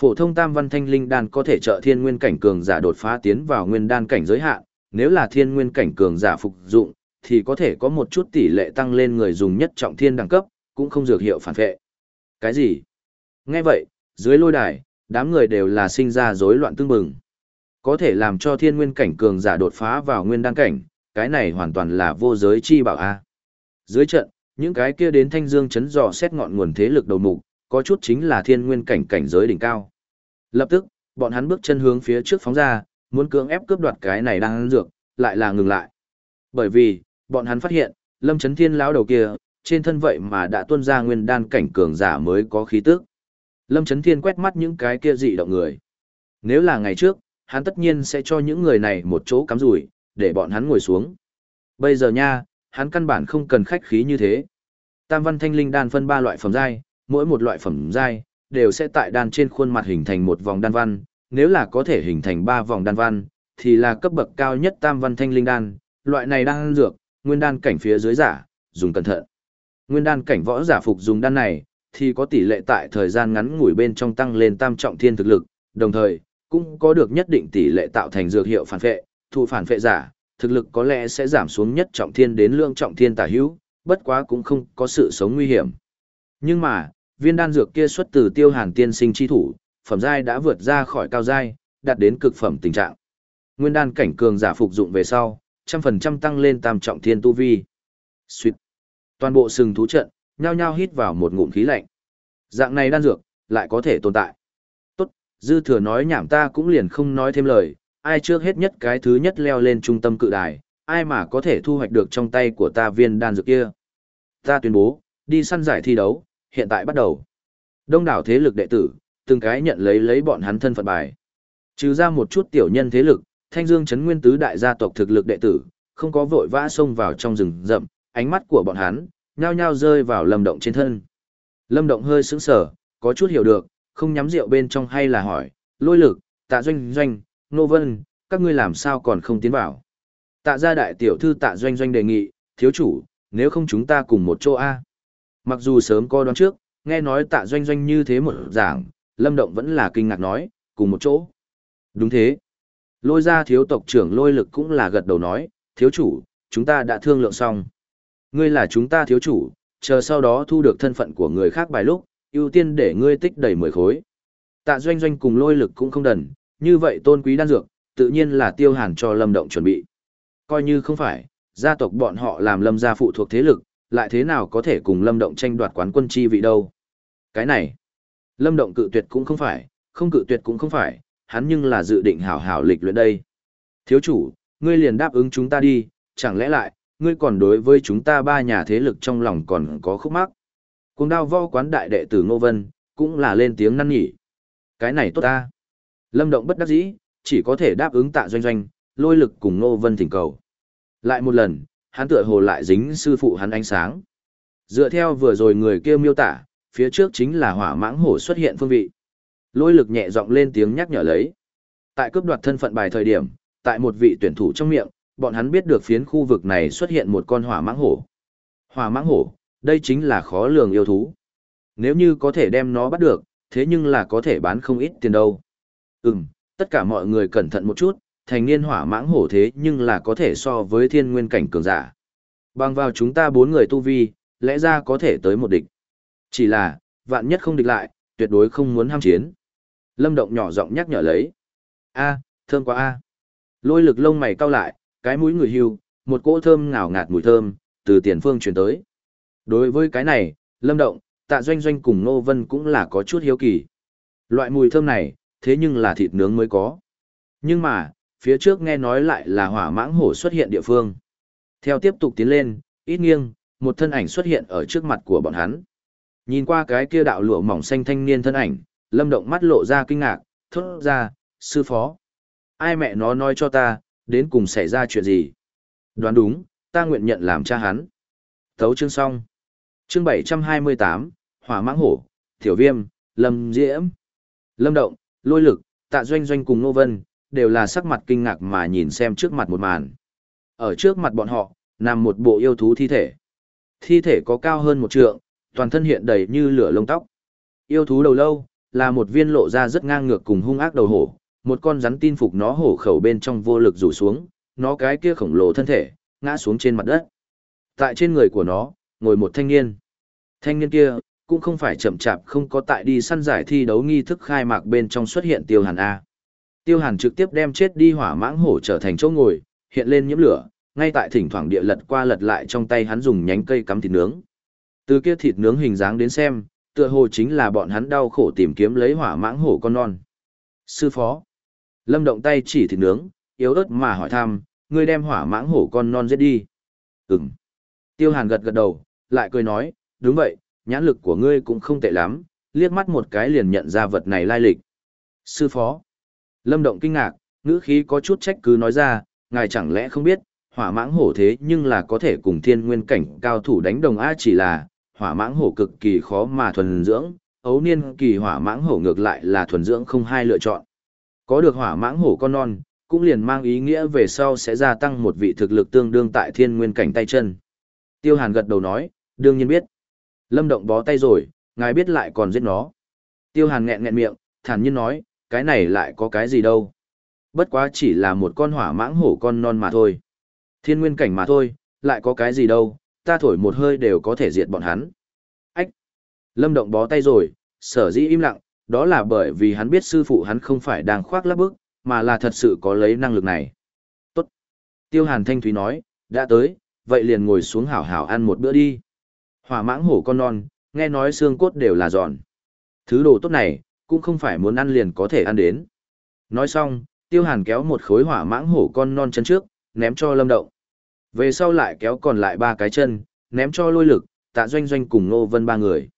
Phổ thông tam văn thanh linh đan có thể trợ thiên nguyên cảnh cường giả đột phá tiến vào nguyên đan cảnh giới hạn, nếu là thiên nguyên cảnh cường giả phục dụng, thì có thể có một chút tỷ lệ tăng lên người dùng nhất trọng thiên đẳng cấp, cũng không dược hiệu phản vệ. Cái gì? Nghe vậy, dưới lôi đài, đám người đều là sinh ra rối loạn tương bừng. Có thể làm cho thiên nguyên cảnh cường giả đột phá vào nguyên đan cảnh, cái này hoàn toàn là vô giới chi bảo a. Dưới trận, những cái kia đến Thanh Dương chấn dò xét ngọn nguồn thế lực đầu mục, có chút chính là thiên nguyên cảnh cảnh giới đỉnh cao. Lập tức, bọn hắn bước chân hướng phía trước phóng ra, muốn cưỡng ép cướp đoạt cái này đang dược, lại là ngừng lại. Bởi vì, bọn hắn phát hiện, Lâm Chấn Thiên lão đầu kia, trên thân vậy mà đã tuôn ra nguyên đan cảnh cường giả mới có khí tức. Lâm Chấn Thiên quét mắt những cái kia dị động người. Nếu là ngày trước, hắn tất nhiên sẽ cho những người này một chỗ cắm rủi, để bọn hắn ngồi xuống. Bây giờ nha, hắn căn bản không cần khách khí như thế. Tam văn thanh linh đan phân ba loại phẩm giai, mỗi một loại phẩm giai đều sẽ tại đan trên khuôn mặt hình thành một vòng đan văn, nếu là có thể hình thành ba vòng đan văn, thì là cấp bậc cao nhất tam văn thanh linh đan, loại này đan dược, nguyên đan cảnh phía dưới giả, dùng cẩn thận. Nguyên đan cảnh võ giả phục dùng đan này, thì có tỷ lệ tại thời gian ngắn ngủi bên trong tăng lên tam trọng thiên thực lực, đồng thời, cũng có được nhất định tỷ lệ tạo thành dược hiệu phản phệ, thụ phản phệ giả, thực lực có lẽ sẽ giảm xuống nhất trọng thiên đến lượng trọng thiên tả hữu, bất quá cũng không có sự sống nguy hiểm. Nhưng mà, viên đan dược kia xuất từ tiêu hàn tiên sinh chi thủ, phẩm giai đã vượt ra khỏi cao giai, đạt đến cực phẩm tình trạng. Nguyên đan cảnh cường giả phục dụng về sau, trăm phần trăm tăng lên tam trọng thiên tu vi. Xuyệt. Toàn bộ sừng thú trận, nhao nhao hít vào một ngụm khí lạnh. Dạng này đan dược, lại có thể tồn tại. Dư thừa nói nhảm ta cũng liền không nói thêm lời, ai trước hết nhất cái thứ nhất leo lên trung tâm cự đài, ai mà có thể thu hoạch được trong tay của ta viên đan dược kia. Ta tuyên bố, đi săn giải thi đấu, hiện tại bắt đầu. Đông đảo thế lực đệ tử, từng cái nhận lấy lấy bọn hắn thân phận bài. Trừ ra một chút tiểu nhân thế lực, Thanh Dương Trấn Nguyên tứ đại gia tộc thực lực đệ tử, không có vội vã xông vào trong rừng rậm, ánh mắt của bọn hắn nhao nhao rơi vào Lâm Động trên thân. Lâm Động hơi sững sờ, có chút hiểu được, không nhắm rượu bên trong hay là hỏi, "Lôi Lực, Tạ Doanh Doanh, Nô Vân, các ngươi làm sao còn không tiến vào?" Tạ gia đại tiểu thư Tạ Doanh Doanh đề nghị, "Thiếu chủ, nếu không chúng ta cùng một chỗ a?" Mặc dù sớm coi đoán trước, nghe nói Tạ Doanh Doanh như thế một giảng, Lâm Động vẫn là kinh ngạc nói, "Cùng một chỗ?" Đúng thế. Lôi ra thiếu tộc trưởng lôi lực cũng là gật đầu nói, thiếu chủ, chúng ta đã thương lượng xong. Ngươi là chúng ta thiếu chủ, chờ sau đó thu được thân phận của người khác bài lúc, ưu tiên để ngươi tích đầy mười khối. Tạ doanh doanh cùng lôi lực cũng không đần, như vậy tôn quý đan dược, tự nhiên là tiêu hàn cho lâm động chuẩn bị. Coi như không phải, gia tộc bọn họ làm lâm gia phụ thuộc thế lực, lại thế nào có thể cùng lâm động tranh đoạt quán quân chi vị đâu. Cái này, lâm động cự tuyệt cũng không phải, không cự tuyệt cũng không phải, hắn nhưng là dự định hảo hảo lịch luyện đây. Thiếu chủ, ngươi liền đáp ứng chúng ta đi, chẳng lẽ lại, ngươi còn đối với chúng ta ba nhà thế lực trong lòng còn có khúc mắc. Cùng đao vo quán đại đệ tử Ngô Vân, cũng là lên tiếng năn nhỉ. Cái này tốt ta. Lâm Động bất đắc dĩ, chỉ có thể đáp ứng tạ doanh doanh, lôi lực cùng Ngô Vân thỉnh cầu. Lại một lần, hắn tựa hồ lại dính sư phụ hắn ánh sáng. Dựa theo vừa rồi người kia miêu tả, phía trước chính là hỏa mãng hổ xuất hiện phương vị. Lôi lực nhẹ giọng lên tiếng nhắc nhở lấy. Tại cướp đoạt thân phận bài thời điểm, tại một vị tuyển thủ trong miệng, bọn hắn biết được phiến khu vực này xuất hiện một con hỏa mãng hổ. Hỏa mãng hổ, đây chính là khó lường yêu thú. Nếu như có thể đem nó bắt được, thế nhưng là có thể bán không ít tiền đâu. Ừm, tất cả mọi người cẩn thận một chút, thành niên hỏa mãng hổ thế nhưng là có thể so với thiên nguyên cảnh cường giả. Bằng vào chúng ta bốn người tu vi, lẽ ra có thể tới một địch. Chỉ là, vạn nhất không địch lại, tuyệt đối không muốn ham chiến. Lâm Động nhỏ giọng nhắc nhở lấy. A, thơm quá a. Lôi lực lông mày cau lại, cái mũi người hưu, một cỗ thơm ngào ngạt mùi thơm, từ tiền phương truyền tới. Đối với cái này, Lâm Động, Tạ Doanh Doanh cùng Nô Vân cũng là có chút hiếu kỳ. Loại mùi thơm này, thế nhưng là thịt nướng mới có. Nhưng mà, phía trước nghe nói lại là hỏa mãng hổ xuất hiện địa phương. Theo tiếp tục tiến lên, ít nghiêng, một thân ảnh xuất hiện ở trước mặt của bọn hắn. Nhìn qua cái kia đạo lụa mỏng xanh thanh niên thân ảnh, Lâm Động mắt lộ ra kinh ngạc, thốt ra, sư phó. Ai mẹ nó nói cho ta, đến cùng xảy ra chuyện gì? Đoán đúng, ta nguyện nhận làm cha hắn. Thấu chương xong. Chương 728, Hỏa mãng hổ, Tiểu Viêm, Lâm Diễm. Lâm Động, Lôi Lực, Tạ Doanh Doanh cùng Nô Vân, đều là sắc mặt kinh ngạc mà nhìn xem trước mặt một màn. Ở trước mặt bọn họ, nằm một bộ yêu thú thi thể. Thi thể có cao hơn một trượng, toàn thân hiện đầy như lửa lông tóc. Yêu thú đầu lâu, là một viên lộ ra rất ngang ngược cùng hung ác đầu hổ, một con rắn tin phục nó hổ khẩu bên trong vô lực rủ xuống, nó cái kia khổng lồ thân thể, ngã xuống trên mặt đất. Tại trên người của nó, ngồi một thanh niên. Thanh niên kia, cũng không phải chậm chạp không có tại đi săn giải thi đấu nghi thức khai mạc bên trong xuất hiện tiêu hàn A. Tiêu hàn trực tiếp đem chết đi hỏa mãng hổ trở thành chỗ ngồi, hiện lên nhiễm lửa, ngay tại thỉnh thoảng địa lật qua lật lại trong tay hắn dùng nhánh cây cắm thịt nướng. Từ kia thịt nướng hình dáng đến xem, tựa hồ chính là bọn hắn đau khổ tìm kiếm lấy hỏa mãng hổ con non. Sư phó. Lâm động tay chỉ thịt nướng, yếu ớt mà hỏi thăm, ngươi đem hỏa mãng hổ con non giết đi. Ừm. Tiêu hàn gật gật đầu, lại cười nói, đúng vậy, nhãn lực của ngươi cũng không tệ lắm, liếc mắt một cái liền nhận ra vật này lai lịch. Sư phó. Lâm động kinh ngạc, ngữ khí có chút trách cứ nói ra, ngài chẳng lẽ không biết, hỏa mãng hổ thế nhưng là có thể cùng thiên nguyên cảnh cao thủ đánh đồng A chỉ là, hỏa mãng hổ cực kỳ khó mà thuần dưỡng, ấu niên kỳ hỏa mãng hổ ngược lại là thuần dưỡng không hai lựa chọn. Có được hỏa mãng hổ con non, cũng liền mang ý nghĩa về sau sẽ gia tăng một vị thực lực tương đương tại thiên nguyên cảnh tay chân. Tiêu Hàn gật đầu nói, đương nhiên biết. Lâm Động bó tay rồi, ngài biết lại còn giết nó. Tiêu Hàn nghẹn nghẹn miệng, thản nhiên nói, cái này lại có cái gì đâu. Bất quá chỉ là một con hỏa mãng hổ con non mà thôi. Thiên nguyên cảnh mà thôi, lại có cái gì đâu, ta thổi một hơi đều có thể diệt bọn hắn. Ách! Lâm Động bó tay rồi, sở dĩ im lặng, đó là bởi vì hắn biết sư phụ hắn không phải đang khoác lắp bức, mà là thật sự có lấy năng lực này. Tốt! Tiêu Hàn Thanh Thúy nói, đã tới, vậy liền ngồi xuống hảo hảo ăn một bữa đi. Hỏa mãng hổ con non, nghe nói xương cốt đều là giòn. Thứ đồ tốt này, cũng không phải muốn ăn liền có thể ăn đến. Nói xong, Tiêu Hàn kéo một khối hỏa mãng hổ con non chân trước, ném cho Lâm Động. Về sau lại kéo còn lại ba cái chân, ném cho lôi lực, tạ doanh doanh cùng Nô Vân ba người.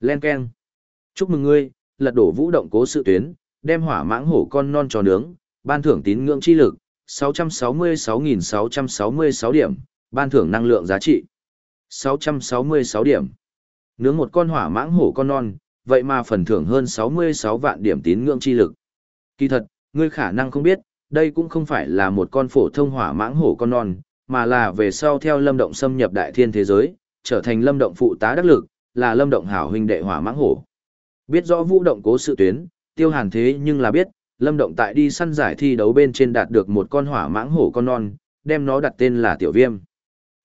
Len keng. Chúc mừng ngươi, lật đổ vũ động cố sự tuyến, đem hỏa mãng hổ con non cho nướng, ban thưởng tín ngưỡng chi lực, 666.666 điểm, ban thưởng năng lượng giá trị. 666 điểm. Nướng một con hỏa mãng hổ con non, vậy mà phần thưởng hơn 66 vạn điểm tín ngưỡng chi lực. Kỳ thật, ngươi khả năng không biết, đây cũng không phải là một con phổ thông hỏa mãng hổ con non, mà là về sau theo lâm động xâm nhập đại thiên thế giới, trở thành lâm động phụ tá đắc lực, là lâm động hảo huynh đệ hỏa mãng hổ. Biết rõ vũ động cố sự tuyến, tiêu hàn thế nhưng là biết, lâm động tại đi săn giải thi đấu bên trên đạt được một con hỏa mãng hổ con non, đem nó đặt tên là tiểu viêm.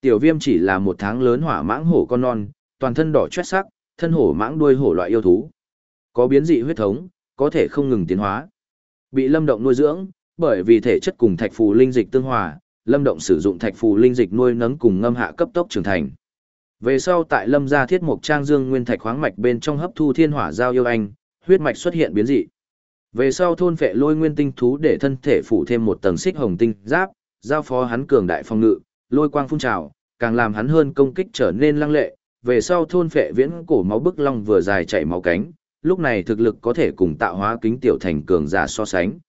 Tiểu viêm chỉ là một tháng lớn hỏa mãng hổ con non, toàn thân đỏ chét sắc, thân hổ mãng đuôi hổ loại yêu thú. Có biến dị huyết thống, có thể không ngừng tiến hóa. Bị lâm động nuôi dưỡng, bởi vì thể chất cùng thạch phù linh dịch tương hòa, lâm động sử dụng thạch phù linh dịch nuôi nấng cùng ngâm hạ cấp tốc trưởng thành. Về sau tại lâm gia thiết mục trang dương nguyên thạch khoáng mạch bên trong hấp thu thiên hỏa giao yêu anh, huyết mạch xuất hiện biến dị. Về sau thôn phệ lôi nguyên tinh thú để thân thể phủ thêm một tầng xích hồng tinh giáp, giao phó hắn cường đại phong ngự, lôi quang phun trào, càng làm hắn hơn công kích trở nên lăng lệ. Về sau thôn phệ viễn cổ máu bức long vừa dài chảy máu cánh, lúc này thực lực có thể cùng tạo hóa kính tiểu thành cường giả so sánh.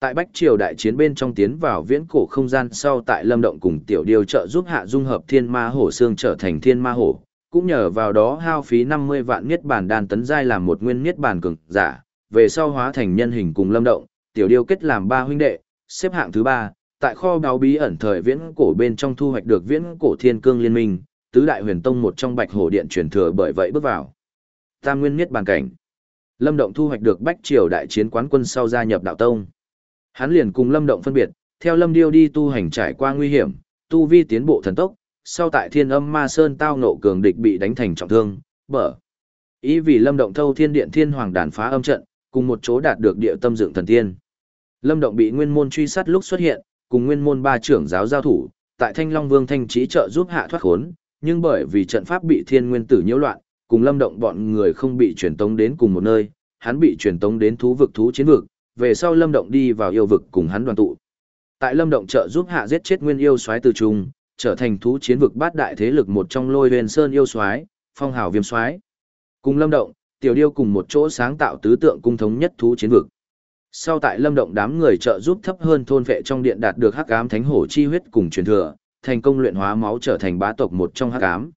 Tại Bách Triều đại chiến bên trong tiến vào viễn cổ không gian sau tại Lâm Động cùng tiểu điều trợ giúp hạ dung hợp thiên ma hổ xương trở thành thiên ma hổ, cũng nhờ vào đó hao phí 50 vạn niết bàn đan tấn giai làm một nguyên niết bàn cường giả, về sau hóa thành nhân hình cùng Lâm Động, tiểu điều kết làm ba huynh đệ, xếp hạng thứ ba, tại kho báo bí ẩn thời viễn cổ bên trong thu hoạch được viễn cổ thiên cương liên minh, tứ đại huyền tông một trong Bạch Hổ điện truyền thừa bởi vậy bước vào. Tam nguyên niết bàn cảnh. Lâm Động thu hoạch được Bách Triều đại chiến quán quân sau gia nhập đạo tông. Hắn liền cùng Lâm Động phân biệt, theo Lâm Điêu đi tu hành trải qua nguy hiểm, tu vi tiến bộ thần tốc, sau tại Thiên Âm Ma Sơn tao nộ cường địch bị đánh thành trọng thương, bở. Ý vì Lâm Động thâu Thiên Điện Thiên Hoàng đàn phá âm trận, cùng một chỗ đạt được địa tâm dựng thần tiên. Lâm Động bị Nguyên Môn truy sát lúc xuất hiện, cùng Nguyên Môn ba trưởng giáo giao thủ, tại Thanh Long Vương Thanh trí trợ giúp hạ thoát khốn, nhưng bởi vì trận pháp bị Thiên Nguyên tử nhiễu loạn, cùng Lâm Động bọn người không bị truyền tống đến cùng một nơi, hắn bị truyền tống đến thú vực thú chiến vực, về sau Lâm Động đi vào yêu vực cùng hắn đoàn tụ. Tại Lâm Động trợ giúp hạ giết chết nguyên yêu soái từ trung, trở thành thú chiến vực bát đại thế lực một trong Lôi Huyền Sơn yêu soái, Phong Hào Viêm soái. Cùng Lâm Động, Tiểu Điêu cùng một chỗ sáng tạo tứ tượng cung thống nhất thú chiến vực. Sau tại Lâm Động đám người trợ giúp thấp hơn thôn vệ trong điện đạt được Hắc Ám Thánh Hổ chi huyết cùng truyền thừa, thành công luyện hóa máu trở thành bá tộc một trong Hắc Ám.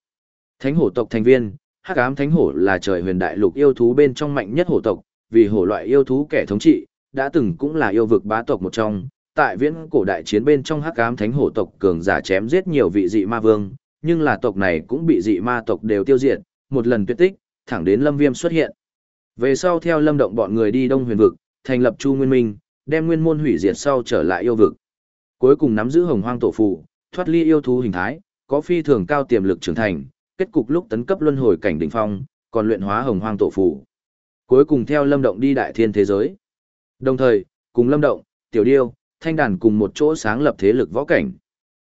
Thánh Hổ tộc thành viên, Hắc Ám Thánh Hổ là trời huyền đại lục yêu thú bên trong mạnh nhất hổ tộc, vì hổ loại yêu thú kẻ thống trị, đã từng cũng là yêu vực bá tộc một trong, tại viễn cổ đại chiến bên trong hắc ám thánh hổ tộc cường giả chém giết nhiều vị dị ma vương, nhưng là tộc này cũng bị dị ma tộc đều tiêu diệt, một lần tuyệt tích, thẳng đến Lâm Viêm xuất hiện. Về sau theo Lâm Động bọn người đi Đông Huyền vực, thành lập Chu Nguyên Minh, đem nguyên môn hủy diệt sau trở lại yêu vực. Cuối cùng nắm giữ Hồng Hoang tổ phụ, thoát ly yêu thú hình thái, có phi thường cao tiềm lực trưởng thành, kết cục lúc tấn cấp luân hồi cảnh đỉnh phong, còn luyện hóa Hồng Hoang tổ phụ. Cuối cùng theo Lâm Động đi đại thiên thế giới. Đồng thời, cùng Lâm Động, Tiểu Điêu, Thanh Đàn cùng một chỗ sáng lập thế lực võ cảnh.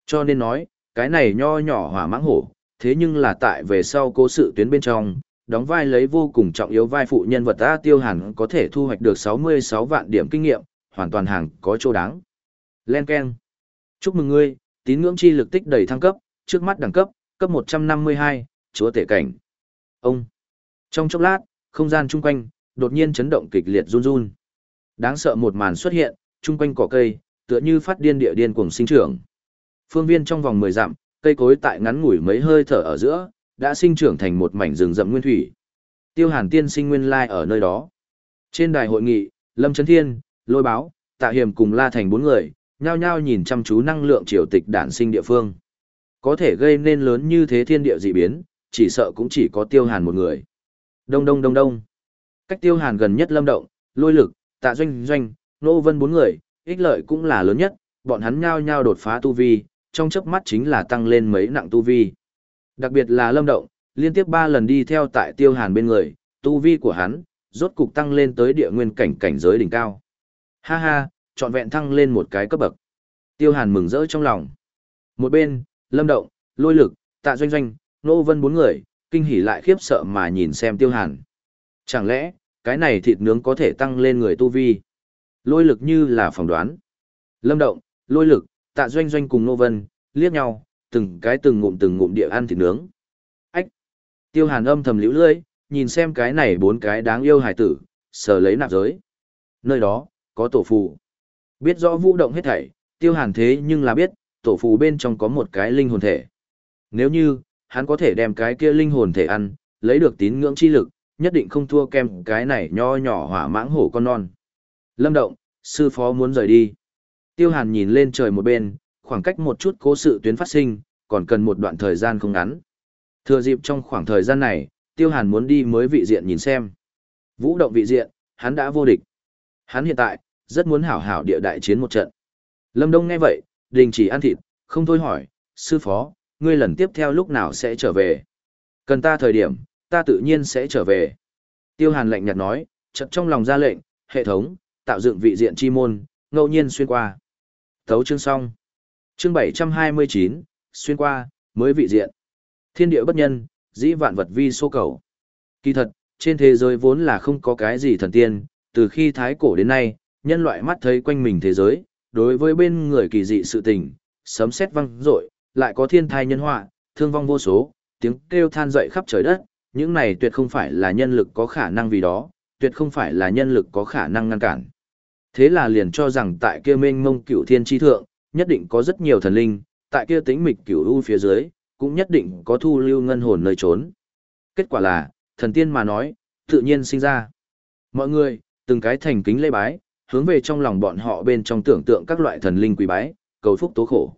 Cho nên nói, cái này nho nhỏ hỏa mãng hổ, thế nhưng là tại về sau cố sự tuyến bên trong, đóng vai lấy vô cùng trọng yếu vai phụ nhân vật ta tiêu hẳn có thể thu hoạch được 66 vạn điểm kinh nghiệm, hoàn toàn hàng có chỗ đáng. Len Ken. Chúc mừng ngươi, tín ngưỡng chi lực tích đầy thăng cấp, trước mắt đẳng cấp, cấp 152, chúa tể cảnh. Ông. Trong chốc lát, không gian chung quanh, đột nhiên chấn động kịch liệt run run. Đáng sợ một màn xuất hiện, chung quanh cỏ cây, tựa như phát điên địa điên cuồng sinh trưởng. Phương viên trong vòng 10 dặm, cây cối tại ngắn ngủi mấy hơi thở ở giữa, đã sinh trưởng thành một mảnh rừng rậm nguyên thủy. Tiêu Hàn tiên sinh nguyên lai ở nơi đó. Trên đài hội nghị, Lâm Trấn Thiên, Lôi Báo, Tạ Hiểm cùng La Thành bốn người, nhao nhao nhìn chăm chú năng lượng triều tịch đản sinh địa phương. Có thể gây nên lớn như thế thiên địa dị biến, chỉ sợ cũng chỉ có Tiêu Hàn một người. Đông đông đông đông. Cách Tiêu Hàn gần nhất lâm động, lôi lực, tạ doanh doanh, nô vân bốn người, ích lợi cũng là lớn nhất, bọn hắn nhao nhao đột phá tu vi, trong chớp mắt chính là tăng lên mấy nặng tu vi. Đặc biệt là lâm động, liên tiếp ba lần đi theo tại Tiêu Hàn bên người, tu vi của hắn, rốt cục tăng lên tới địa nguyên cảnh cảnh giới đỉnh cao. Ha ha, trọn vẹn thăng lên một cái cấp bậc. Tiêu Hàn mừng rỡ trong lòng. Một bên, Lâm Động, Lôi Lực, Tạ Doanh Doanh, Nô Vân bốn người, kinh hỉ lại khiếp sợ mà nhìn xem Tiêu Hàn. Chẳng lẽ, cái này thịt nướng có thể tăng lên người tu vi? Lôi Lực như là phỏng đoán. Lâm Động, Lôi Lực, Tạ Doanh Doanh cùng Nô Vân, liếc nhau, từng cái từng ngụm từng ngụm địa ăn thịt nướng. Ách! Tiêu Hàn âm thầm liễu lưỡi, nhìn xem cái này bốn cái đáng yêu hài tử, sờ lấy nạp giới. Nơi đó, có tổ phù. Biết rõ vũ động hết thảy, tiêu hàn thế nhưng là biết, tổ phù bên trong có một cái linh hồn thể. Nếu như, hắn có thể đem cái kia linh hồn thể ăn, lấy được tín ngưỡng chi lực, nhất định không thua kem cái này nho nhỏ hỏa mãng hổ con non. Lâm động, sư phó muốn rời đi. Tiêu hàn nhìn lên trời một bên, khoảng cách một chút cố sự tuyến phát sinh, còn cần một đoạn thời gian không ngắn. Thừa dịp trong khoảng thời gian này, tiêu hàn muốn đi mới vị diện nhìn xem. Vũ động vị diện, hắn đã vô địch. Hắn hiện tại, rất muốn hảo hảo địa đại chiến một trận. Lâm Đông nghe vậy, đình chỉ ăn thịt, không thôi hỏi, sư phó, ngươi lần tiếp theo lúc nào sẽ trở về? Cần ta thời điểm, ta tự nhiên sẽ trở về. Tiêu Hàn lạnh nhạt nói, chợt trong lòng ra lệnh, hệ thống, tạo dựng vị diện chi môn, ngẫu nhiên xuyên qua. Thấu chương xong. Chương 729, xuyên qua, mới vị diện. Thiên địa bất nhân, dĩ vạn vật vi số cầu. Kỳ thật, trên thế giới vốn là không có cái gì thần tiên, từ khi thái cổ đến nay, nhân loại mắt thấy quanh mình thế giới, đối với bên người kỳ dị sự tình, sấm sét vang rội, lại có thiên thai nhân họa, thương vong vô số, tiếng kêu than dậy khắp trời đất, những này tuyệt không phải là nhân lực có khả năng vì đó, tuyệt không phải là nhân lực có khả năng ngăn cản. Thế là liền cho rằng tại kia mênh mông cửu thiên chi thượng, nhất định có rất nhiều thần linh, tại kia tính mịch cửu u phía dưới, cũng nhất định có thu lưu ngân hồn nơi trốn. Kết quả là, thần tiên mà nói, tự nhiên sinh ra. Mọi người, từng cái thành kính lễ bái, hướng về trong lòng bọn họ bên trong tưởng tượng các loại thần linh quỳ bái, cầu phúc tố khổ.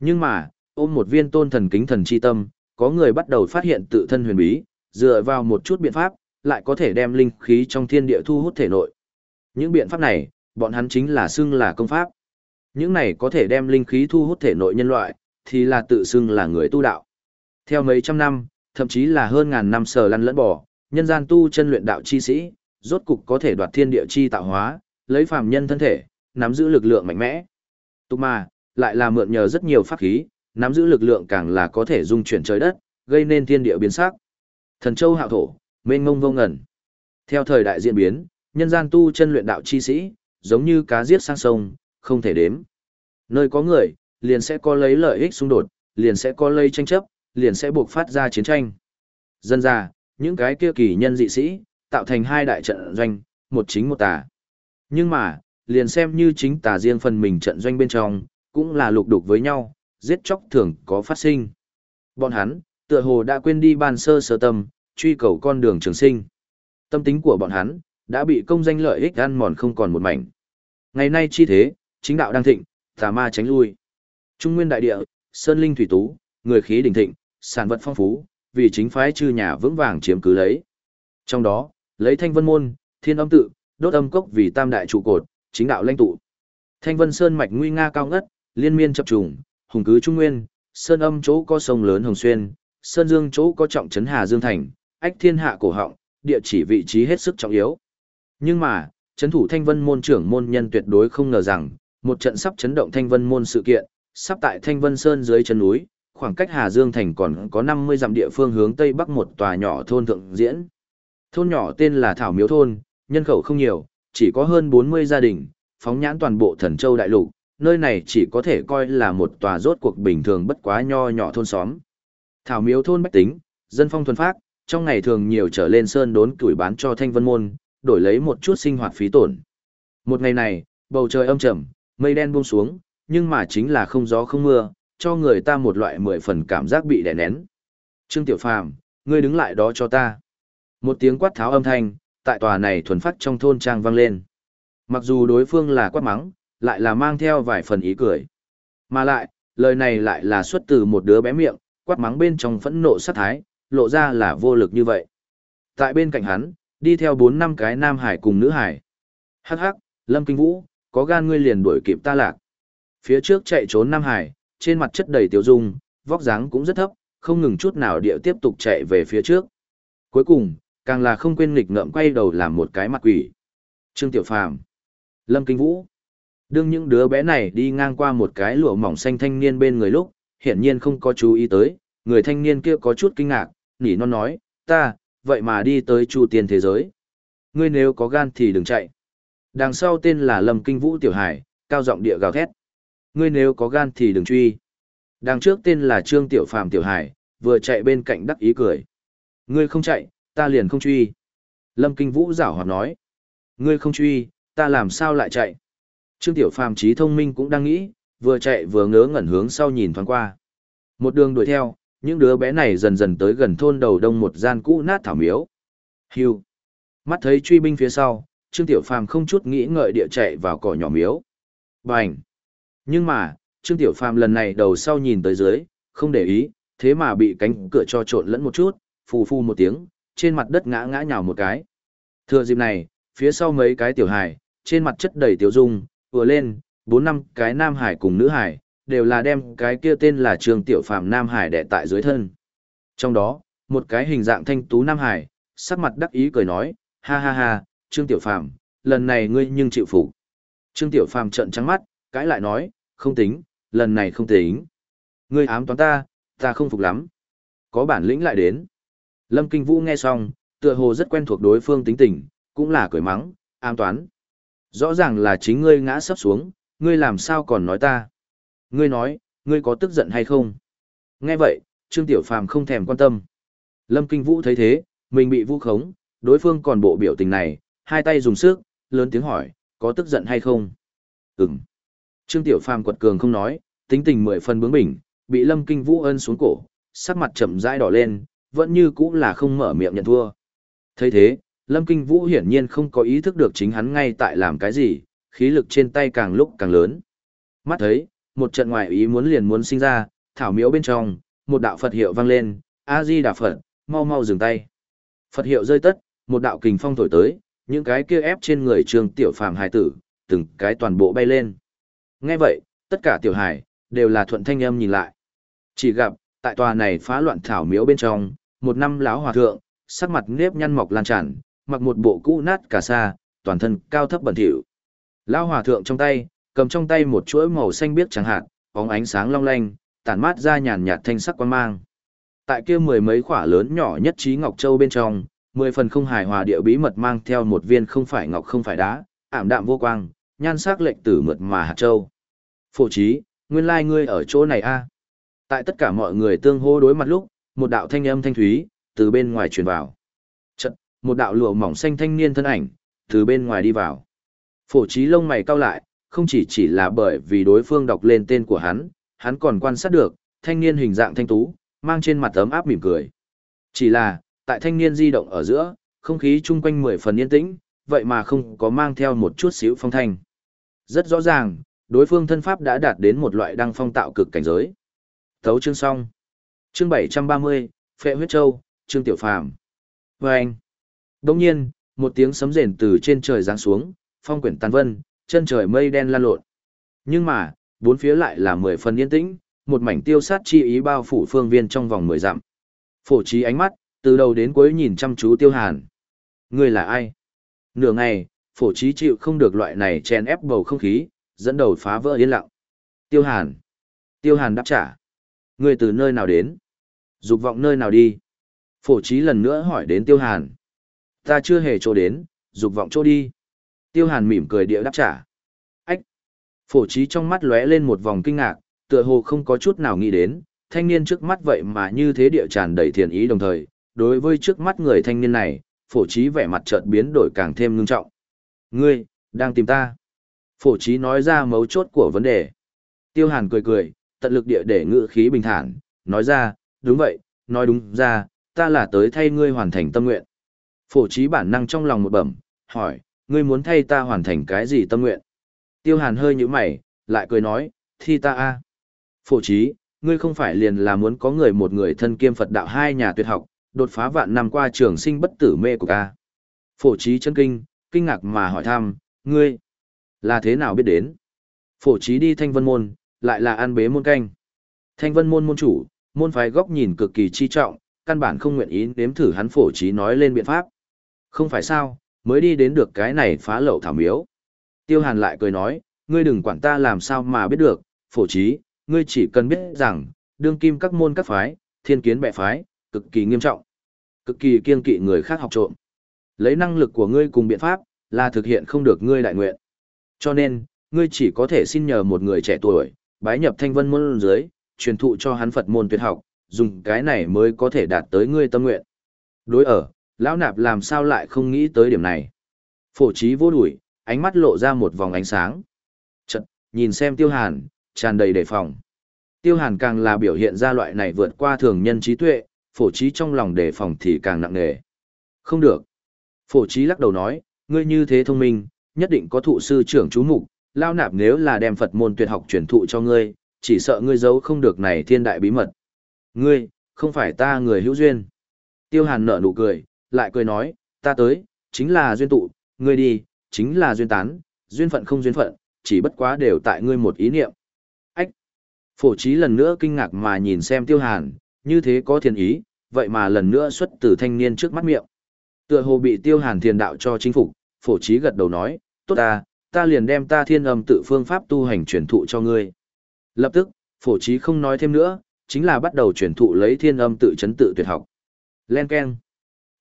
Nhưng mà, ôm một viên tôn thần kính thần chi tâm, có người bắt đầu phát hiện tự thân huyền bí, dựa vào một chút biện pháp, lại có thể đem linh khí trong thiên địa thu hút thể nội. Những biện pháp này, bọn hắn chính là xưng là công pháp. Những này có thể đem linh khí thu hút thể nội nhân loại, thì là tự xưng là người tu đạo. Theo mấy trăm năm, thậm chí là hơn ngàn năm sờ lăn lẫn bỏ, nhân gian tu chân luyện đạo chi sĩ, rốt cục có thể đoạt thiên địa chi tạo hóa, lấy phàm nhân thân thể, nắm giữ lực lượng mạnh mẽ. Tục mà, lại là mượn nhờ rất nhiều pháp khí, nắm giữ lực lượng càng là có thể dung chuyển trời đất, gây nên thiên địa biến sắc. Thần châu hạo thổ, mênh mông vô ngẩn. Theo thời đại diễn biến, nhân gian tu chân luyện đạo chi sĩ, giống như cá giết sang sông, không thể đếm. Nơi có người, liền sẽ có lấy lợi ích xung đột, liền sẽ có lấy tranh chấp, liền sẽ buộc phát ra chiến tranh. Dân ra, những cái kia kỳ nhân dị sĩ, tạo thành hai đại trận doanh, một chính một tà. Nhưng mà, liền xem như chính tà riêng phần mình trận doanh bên trong, cũng là lục đục với nhau, giết chóc thường có phát sinh. Bọn hắn, tựa hồ đã quên đi bàn sơ sơ tâm, truy cầu con đường trường sinh. Tâm tính của bọn hắn, đã bị công danh lợi ích ăn mòn không còn một mảnh. Ngày nay chi thế, chính đạo đang thịnh, tà ma tránh lui. Trung nguyên đại địa, sơn linh thủy tú, người khí đỉnh thịnh, sản vật phong phú, vì chính phái chư nhà vững vàng chiếm cứ lấy. Trong đó, lấy thanh vân môn, thiên âm tự, đốt âm cốc vì tam đại trụ cột, chính đạo lãnh tụ. Thanh vân sơn mạch nguy nga cao ngất, liên miên chập trùng, hùng cứ trung nguyên, sơn âm chỗ có sông lớn hồng xuyên, sơn dương chỗ có trọng trấn hà dương thành, ách thiên hạ cổ họng, địa chỉ vị trí hết sức trọng yếu. Nhưng mà, chấn thủ thanh vân môn trưởng môn nhân tuyệt đối không ngờ rằng, một trận sắp chấn động thanh vân môn sự kiện, sắp tại Thanh Vân Sơn dưới chân núi, khoảng cách Hà Dương Thành còn có 50 dặm địa phương hướng tây bắc một tòa nhỏ thôn thượng diễn. Thôn nhỏ tên là Thảo Miếu Thôn, nhân khẩu không nhiều, chỉ có hơn 40 gia đình, phóng nhãn toàn bộ thần châu đại lục, nơi này chỉ có thể coi là một tòa rốt cuộc bình thường bất quá nho nhỏ thôn xóm. Thảo Miếu Thôn bách tính, dân phong thuần phác, trong ngày thường nhiều trở lên sơn đốn tuổi bán cho Thanh Vân Môn, đổi lấy một chút sinh hoạt phí tổn. Một ngày này, bầu trời âm trầm, mây đen buông xuống, nhưng mà chính là không gió không mưa, cho người ta một loại mười phần cảm giác bị đè nén. Trương Tiểu Phàm, ngươi đứng lại đó cho ta. Một tiếng quát tháo âm thanh, tại tòa này thuần phát trong thôn trang vang lên. Mặc dù đối phương là quát mắng, lại là mang theo vài phần ý cười. Mà lại, lời này lại là xuất từ một đứa bé miệng, quát mắng bên trong phẫn nộ sát thái, lộ ra là vô lực như vậy. Tại bên cạnh hắn, đi theo bốn năm cái nam hải cùng nữ hải. Hắc hắc, Lâm Kinh Vũ, có gan ngươi liền đuổi kịp ta lạc. Phía trước chạy trốn nam hải, trên mặt chất đầy tiêu dung, vóc dáng cũng rất thấp, không ngừng chút nào địa tiếp tục chạy về phía trước. Cuối cùng, càng là không quên nghịch ngợm quay đầu làm một cái mặt quỷ. Trương Tiểu Phàm, Lâm Kinh Vũ. Đương những đứa bé này đi ngang qua một cái lụa mỏng xanh thanh niên bên người lúc, hiển nhiên không có chú ý tới, người thanh niên kia có chút kinh ngạc, nỉ non nói, ta, vậy mà đi tới chu tiên thế giới. Ngươi nếu có gan thì đừng chạy. Đằng sau tên là Lâm Kinh Vũ Tiểu Hải, cao giọng địa gào thét. Ngươi nếu có gan thì đừng truy. Đằng trước tên là Trương Tiểu Phàm Tiểu Hải, vừa chạy bên cạnh đắc ý cười. Ngươi không chạy, ta liền không truy. Lâm Kinh Vũ giảo hoạt nói. Ngươi không truy, ta làm sao lại chạy? Trương Tiểu Phàm trí thông minh cũng đang nghĩ, vừa chạy vừa ngớ ngẩn hướng sau nhìn thoáng qua. Một đường đuổi theo, những đứa bé này dần dần tới gần thôn đầu đông một gian cũ nát thảo miếu. Hưu. Mắt thấy truy binh phía sau, Trương Tiểu Phàm không chút nghĩ ngợi địa chạy vào cỏ nhỏ miếu. Bành. Nhưng mà, Trương Tiểu Phàm lần này đầu sau nhìn tới dưới, không để ý, thế mà bị cánh cửa cho trộn lẫn một chút, phù phù một tiếng, trên mặt đất ngã ngã nhào một cái. Thừa dịp này, phía sau mấy cái tiểu hài, trên mặt chất đầy tiểu dung, vừa lên, bốn năm cái nam hải cùng nữ hải, đều là đem cái kia tên là Trương Tiểu Phàm nam hải đè tại dưới thân. Trong đó, một cái hình dạng thanh tú nam hải, sắc mặt đắc ý cười nói, ha ha ha, Trương Tiểu Phàm, lần này ngươi nhưng chịu phục. Trương Tiểu Phàm trợn trắng mắt, cãi lại nói, không tính, lần này không tính. Ngươi ám toán ta, ta không phục lắm. Có bản lĩnh lại đến. Lâm Kinh Vũ nghe xong, tựa hồ rất quen thuộc đối phương tính tình, cũng là cười mắng, ám toán. Rõ ràng là chính ngươi ngã sấp xuống, ngươi làm sao còn nói ta. Ngươi nói, ngươi có tức giận hay không? Nghe vậy, Trương Tiểu Phàm không thèm quan tâm. Lâm Kinh Vũ thấy thế, mình bị vu khống, đối phương còn bộ biểu tình này, hai tay dùng sức, lớn tiếng hỏi, có tức giận hay không? Ừm. Trương Tiểu Phàm quật cường không nói, tính tình mười phần bướng bỉnh, bị Lâm Kinh Vũ ân xuống cổ, sắc mặt chậm rãi đỏ lên, vẫn như cũ là không mở miệng nhận thua. thấy thế, Lâm Kinh Vũ hiển nhiên không có ý thức được chính hắn ngay tại làm cái gì, khí lực trên tay càng lúc càng lớn. Mắt thấy, một trận ngoại ý muốn liền muốn sinh ra, thảo miếu bên trong, một đạo Phật hiệu vang lên, A-di Đà Phật, mau mau dừng tay. Phật hiệu rơi tất, một đạo kình phong thổi tới, những cái kia ép trên người trường tiểu phàm hài tử, từng cái toàn bộ bay lên. Nghe vậy, tất cả tiểu hài, đều là thuận thanh âm nhìn lại. Chỉ gặp, tại tòa này phá loạn thảo miếu bên trong, một năm lão hòa thượng, sắc mặt nếp nhăn mọc lan tràn, mặc một bộ cũ nát cả sa, toàn thân cao thấp bẩn thỉu. Lão hòa thượng trong tay, cầm trong tay một chuỗi màu xanh biếc chẳng hạn, bóng ánh sáng long lanh, tản mát ra nhàn nhạt thanh sắc quang mang. Tại kia mười mấy quả lớn nhỏ nhất trí ngọc châu bên trong, mười phần không hài hòa địa bí mật mang theo một viên không phải ngọc không phải đá, ảm đạm vô quang, nhan sắc lệnh tử mượt mà hạt châu. Phổ trí, nguyên lai ngươi ở chỗ này a Tại tất cả mọi người tương hô đối mặt lúc, một đạo thanh âm thanh thúy, từ bên ngoài truyền vào. Chật, một đạo lụa mỏng xanh thanh niên thân ảnh, từ bên ngoài đi vào. Phổ trí lông mày cau lại, không chỉ chỉ là bởi vì đối phương đọc lên tên của hắn, hắn còn quan sát được, thanh niên hình dạng thanh tú, mang trên mặt tấm áp mỉm cười. Chỉ là, tại thanh niên di động ở giữa, không khí chung quanh mười phần yên tĩnh, vậy mà không có mang theo một chút xíu phong thanh. Rất rõ ràng, đối phương thân pháp đã đạt đến một loại đăng phong tạo cực cảnh giới. Thấu chương xong. Chương 730, Phệ huyết châu, chương Tiểu Phàm. Và anh. Đồng nhiên, một tiếng sấm rền từ trên trời giáng xuống, phong quyển tàn vân, chân trời mây đen lan lộn. Nhưng mà, bốn phía lại là mười phần yên tĩnh, một mảnh tiêu sát chi ý bao phủ phương viên trong vòng mười dặm. Phổ trí ánh mắt, từ đầu đến cuối nhìn chăm chú tiêu hàn. Người là ai? Nửa ngày, phổ trí chịu không được loại này chen ép bầu không khí, dẫn đầu phá vỡ yên lặng. Tiêu hàn. Tiêu Hàn đáp trả. Ngươi từ nơi nào đến? Dục vọng nơi nào đi? Phổ trí lần nữa hỏi đến Tiêu Hàn. Ta chưa hề chỗ đến, dục vọng chỗ đi. Tiêu Hàn mỉm cười địa đáp trả. Ách! Phổ trí trong mắt lóe lên một vòng kinh ngạc, tựa hồ không có chút nào nghĩ đến, thanh niên trước mắt vậy mà như thế địa tràn đầy thiền ý đồng thời, đối với trước mắt người thanh niên này, phổ trí vẻ mặt chợt biến đổi càng thêm ngưng trọng. Ngươi, đang tìm ta. Phổ trí nói ra mấu chốt của vấn đề. Tiêu hàn cười cười, tận lực địa để ngự khí bình thản, nói ra, đúng vậy, nói đúng ra, ta là tới thay ngươi hoàn thành tâm nguyện. Phổ trí bản năng trong lòng một bẩm, hỏi, ngươi muốn thay ta hoàn thành cái gì tâm nguyện? Tiêu hàn hơi nhíu mày, lại cười nói, thi ta a. Phổ trí, ngươi không phải liền là muốn có người một người thân kiêm Phật đạo hai nhà tuyệt học, đột phá vạn năm qua trường sinh bất tử mê của ca. Phổ trí chân kinh, kinh ngạc mà hỏi thăm, ngươi, là thế nào biết đến? Phổ trí đi thanh vân môn, lại là an bế môn canh. Thanh vân môn môn chủ, môn phái góc nhìn cực kỳ chi trọng, căn bản không nguyện ý nếm thử hắn phổ trí nói lên biện pháp. Không phải sao, mới đi đến được cái này phá lậu thảo miếu. Tiêu hàn lại cười nói, ngươi đừng quản ta làm sao mà biết được, phổ trí, ngươi chỉ cần biết rằng, đương kim các môn các phái, thiên kiến bệ phái, cực kỳ nghiêm trọng, cực kỳ kiên kỵ người khác học trộm. Lấy năng lực của ngươi cùng biện pháp, là thực hiện không được ngươi đại nguyện. Cho nên, ngươi chỉ có thể xin nhờ một người trẻ tuổi, bái nhập thanh vân môn dưới, truyền thụ cho hắn Phật môn tuyệt học, dùng cái này mới có thể đạt tới ngươi tâm nguyện. Đối ở, lão nạp làm sao lại không nghĩ tới điểm này. Phổ trí vô đuổi, ánh mắt lộ ra một vòng ánh sáng. Chật, nhìn xem tiêu hàn, tràn đầy đề phòng. Tiêu hàn càng là biểu hiện ra loại này vượt qua thường nhân trí tuệ, phổ trí trong lòng đề phòng thì càng nặng nề. Không được. Phổ trí lắc đầu nói, ngươi như thế thông minh, nhất định có thụ sư trưởng chú mục, lao nạp nếu là đem Phật môn tuyệt học truyền thụ cho ngươi, chỉ sợ ngươi giấu không được này thiên đại bí mật. Ngươi, không phải ta người hữu duyên. Tiêu hàn nở nụ cười, lại cười nói, ta tới, chính là duyên tụ, ngươi đi, chính là duyên tán, duyên phận không duyên phận, chỉ bất quá đều tại ngươi một ý niệm. Ách! Phổ trí lần nữa kinh ngạc mà nhìn xem tiêu hàn, như thế có thiền ý, vậy mà lần nữa xuất từ thanh niên trước mắt miệng. Tựa hồ bị tiêu hàn thiền đạo cho chính phục, phổ trí gật đầu nói, tốt ta, ta liền đem ta thiên âm tự phương pháp tu hành truyền thụ cho ngươi. Lập tức, phổ trí không nói thêm nữa, chính là bắt đầu truyền thụ lấy thiên âm tự chấn tự tuyệt học. Len Ken.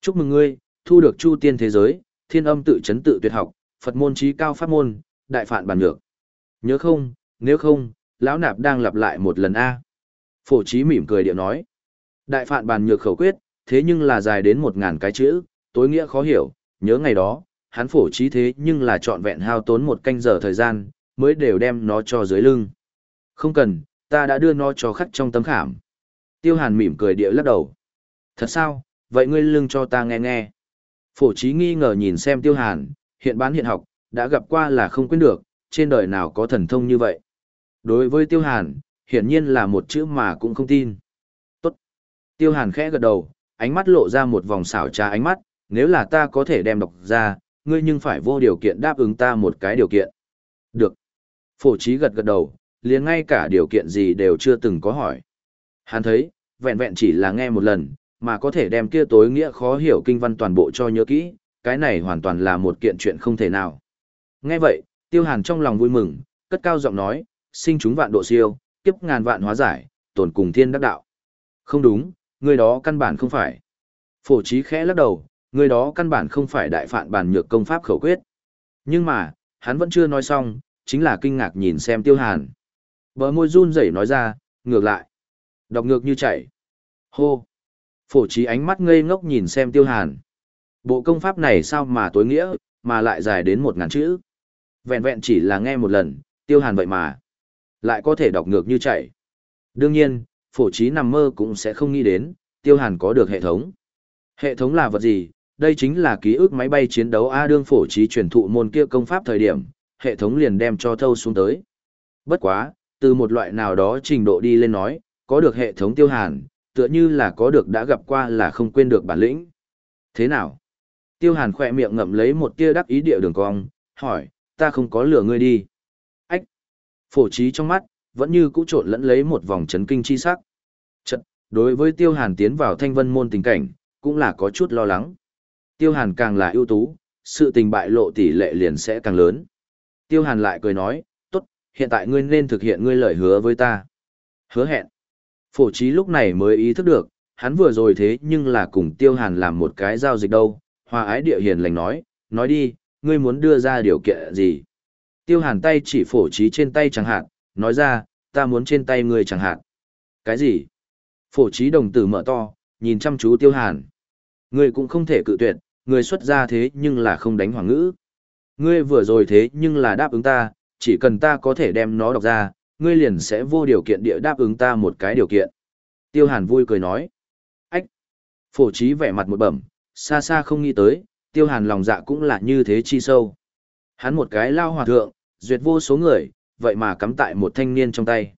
Chúc mừng ngươi, thu được chu tiên thế giới, thiên âm tự chấn tự tuyệt học, Phật môn trí cao pháp môn, đại phạn bản nhược. Nhớ không, nếu không, lão nạp đang lặp lại một lần A. Phổ trí mỉm cười điệu nói. Đại phạn bàn nhược khẩu quyết, thế nhưng là dài đến một ngàn cái chữ, tối nghĩa khó hiểu, nhớ ngày đó, hắn phổ trí thế nhưng là trọn vẹn hao tốn một canh giờ thời gian, mới đều đem nó cho dưới lưng. Không cần, ta đã đưa nó cho khắc trong tấm khảm. Tiêu hàn mỉm cười địa lắc đầu. Thật sao, vậy ngươi lưng cho ta nghe nghe. Phổ trí nghi ngờ nhìn xem tiêu hàn, hiện bán hiện học, đã gặp qua là không quên được, trên đời nào có thần thông như vậy. Đối với tiêu hàn, hiển nhiên là một chữ mà cũng không tin. Tiêu hàn khẽ gật đầu, ánh mắt lộ ra một vòng xảo trá ánh mắt, nếu là ta có thể đem đọc ra, ngươi nhưng phải vô điều kiện đáp ứng ta một cái điều kiện. Được. Phổ trí gật gật đầu, liền ngay cả điều kiện gì đều chưa từng có hỏi. Hắn thấy, vẹn vẹn chỉ là nghe một lần, mà có thể đem kia tối nghĩa khó hiểu kinh văn toàn bộ cho nhớ kỹ, cái này hoàn toàn là một kiện chuyện không thể nào. Nghe vậy, tiêu hàn trong lòng vui mừng, cất cao giọng nói, sinh chúng vạn độ siêu, kiếp ngàn vạn hóa giải, tổn cùng thiên đắc đạo. Không đúng, người đó căn bản không phải. Phổ trí khẽ lắc đầu, người đó căn bản không phải đại phạn bản nhược công pháp khẩu quyết. Nhưng mà, hắn vẫn chưa nói xong, chính là kinh ngạc nhìn xem tiêu hàn. Bờ môi run rẩy nói ra, ngược lại. Đọc ngược như chảy. Hô. Phổ trí ánh mắt ngây ngốc nhìn xem tiêu hàn. Bộ công pháp này sao mà tối nghĩa, mà lại dài đến một ngàn chữ. Vẹn vẹn chỉ là nghe một lần, tiêu hàn vậy mà. Lại có thể đọc ngược như chảy. Đương nhiên, phổ trí nằm mơ cũng sẽ không nghĩ đến, tiêu hàn có được hệ thống. Hệ thống là vật gì? Đây chính là ký ức máy bay chiến đấu A đương phổ trí truyền thụ môn kia công pháp thời điểm, hệ thống liền đem cho thâu xuống tới. Bất quá, từ một loại nào đó trình độ đi lên nói, có được hệ thống tiêu hàn, tựa như là có được đã gặp qua là không quên được bản lĩnh. Thế nào? Tiêu hàn khỏe miệng ngậm lấy một tia đắc ý địa đường cong, hỏi, ta không có lửa ngươi đi. Ách! Phổ trí trong mắt, vẫn như cũ trộn lẫn lấy một vòng chấn kinh chi sắc. Chật, đối với tiêu hàn tiến vào thanh vân môn tình cảnh, cũng là có chút lo lắng. Tiêu hàn càng là ưu tú, sự tình bại lộ tỷ lệ liền sẽ càng lớn. Tiêu hàn lại cười nói, tốt, hiện tại ngươi nên thực hiện ngươi lời hứa với ta. Hứa hẹn. Phổ trí lúc này mới ý thức được, hắn vừa rồi thế nhưng là cùng tiêu hàn làm một cái giao dịch đâu, hòa ái địa hiền lành nói, nói đi, ngươi muốn đưa ra điều kiện gì. Tiêu hàn tay chỉ phổ trí trên tay chẳng hạn, nói ra, ta muốn trên tay ngươi chẳng hạn. Cái gì? Phổ trí đồng tử mở to, nhìn chăm chú tiêu hàn. Ngươi cũng không thể cự tuyệt, ngươi xuất ra thế nhưng là không đánh hoàng ngữ. Ngươi vừa rồi thế nhưng là đáp ứng ta, chỉ cần ta có thể đem nó đọc ra, ngươi liền sẽ vô điều kiện địa đáp ứng ta một cái điều kiện. Tiêu hàn vui cười nói. Ách! Phổ trí vẻ mặt một bẩm, xa xa không nghĩ tới, tiêu hàn lòng dạ cũng là như thế chi sâu. Hắn một cái lao hòa thượng, duyệt vô số người, vậy mà cắm tại một thanh niên trong tay.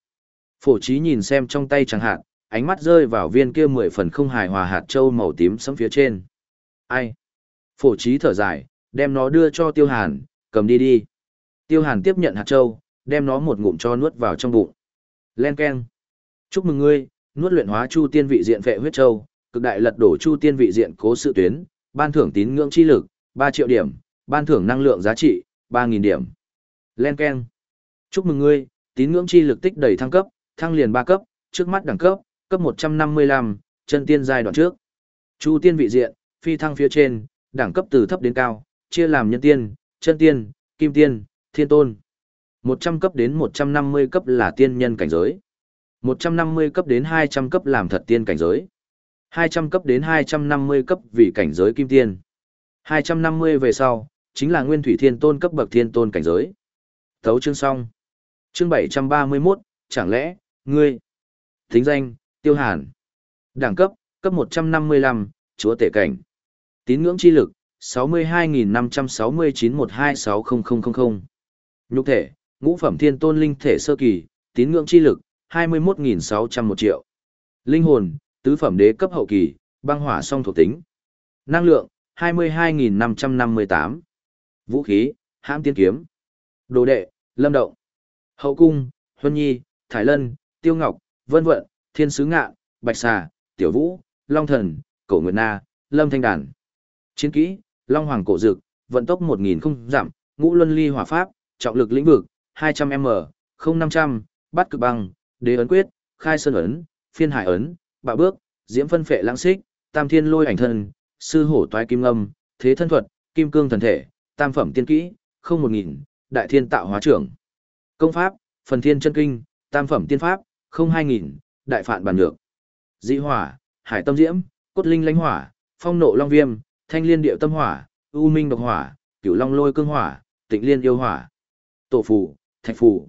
Phổ trí nhìn xem trong tay chẳng hạn, ánh mắt rơi vào viên kia mười phần không hài hòa hạt châu màu tím sẫm phía trên. Ai? Phổ trí thở dài, đem nó đưa cho tiêu hàn, cầm đi đi. Tiêu hàn tiếp nhận hạt châu, đem nó một ngụm cho nuốt vào trong bụng. Len keng. Chúc mừng ngươi, nuốt luyện hóa chu tiên vị diện vệ huyết châu, cực đại lật đổ chu tiên vị diện cố sự tuyến, ban thưởng tín ngưỡng chi lực, 3 triệu điểm, ban thưởng năng lượng giá trị, 3.000 điểm. Len keng. Chúc mừng ngươi, tín ngưỡng chi lực tích đầy thăng cấp, thăng liền 3 cấp, trước mắt đẳng cấp, cấp 155, chân tiên giai đoạn trước. Chu tiên vị diện, phi thăng phía trên, đẳng cấp từ thấp đến cao, chia làm nhân tiên, chân tiên, kim tiên, thiên tôn. 100 cấp đến 150 cấp là tiên nhân cảnh giới. 150 cấp đến 200 cấp làm thật tiên cảnh giới. 200 cấp đến 250 cấp vì cảnh giới kim tiên. 250 về sau, chính là nguyên thủy thiên tôn cấp bậc thiên tôn cảnh giới. Thấu chương xong. Chương 731, chẳng lẽ, ngươi. Thính danh, Tiêu Hàn. Đẳng cấp, cấp 155, chúa tể cảnh. Tín ngưỡng chi lực, 62.569-1260000. Nhục thể, ngũ phẩm thiên tôn linh thể sơ kỳ, tín ngưỡng chi lực, 21.601 triệu. Linh hồn, tứ phẩm đế cấp hậu kỳ, băng hỏa song thuộc tính. Năng lượng, 22.558. Vũ khí, hãm tiên kiếm. Đồ đệ, lâm động. Hậu cung, Huân Nhi, Thái Lân, Tiêu Ngọc, Vân Vận, Thiên Sứ Ngạ, Bạch Xà, Tiểu Vũ, Long Thần, Cổ Nguyệt Na, Lâm Thanh Đàn. Chiến kỹ, Long Hoàng Cổ Dực, vận tốc 1.000 không giảm, ngũ luân ly hỏa pháp, trọng lực lĩnh vực, 200m, 0500, bắt cực băng, đế ấn quyết, khai sơn ấn, phiên hải ấn, bạo bước, diễm phân phệ lãng xích, tam thiên lôi ảnh thân, sư hổ toái kim âm, thế thân thuật, kim cương thần thể, tam phẩm tiên kỹ, không một nghìn, đại thiên tạo hóa trưởng. Công pháp, phần thiên chân kinh, tam phẩm tiên pháp, không hai nghìn, đại phạn bản nhược. Dị hỏa, hải tâm diễm, cốt linh lãnh hỏa, phong nộ long viêm, thanh liên điệu tâm hỏa, u minh độc hỏa, cửu long lôi cương hỏa, tịnh liên yêu hỏa. Tổ phù, thạch phù.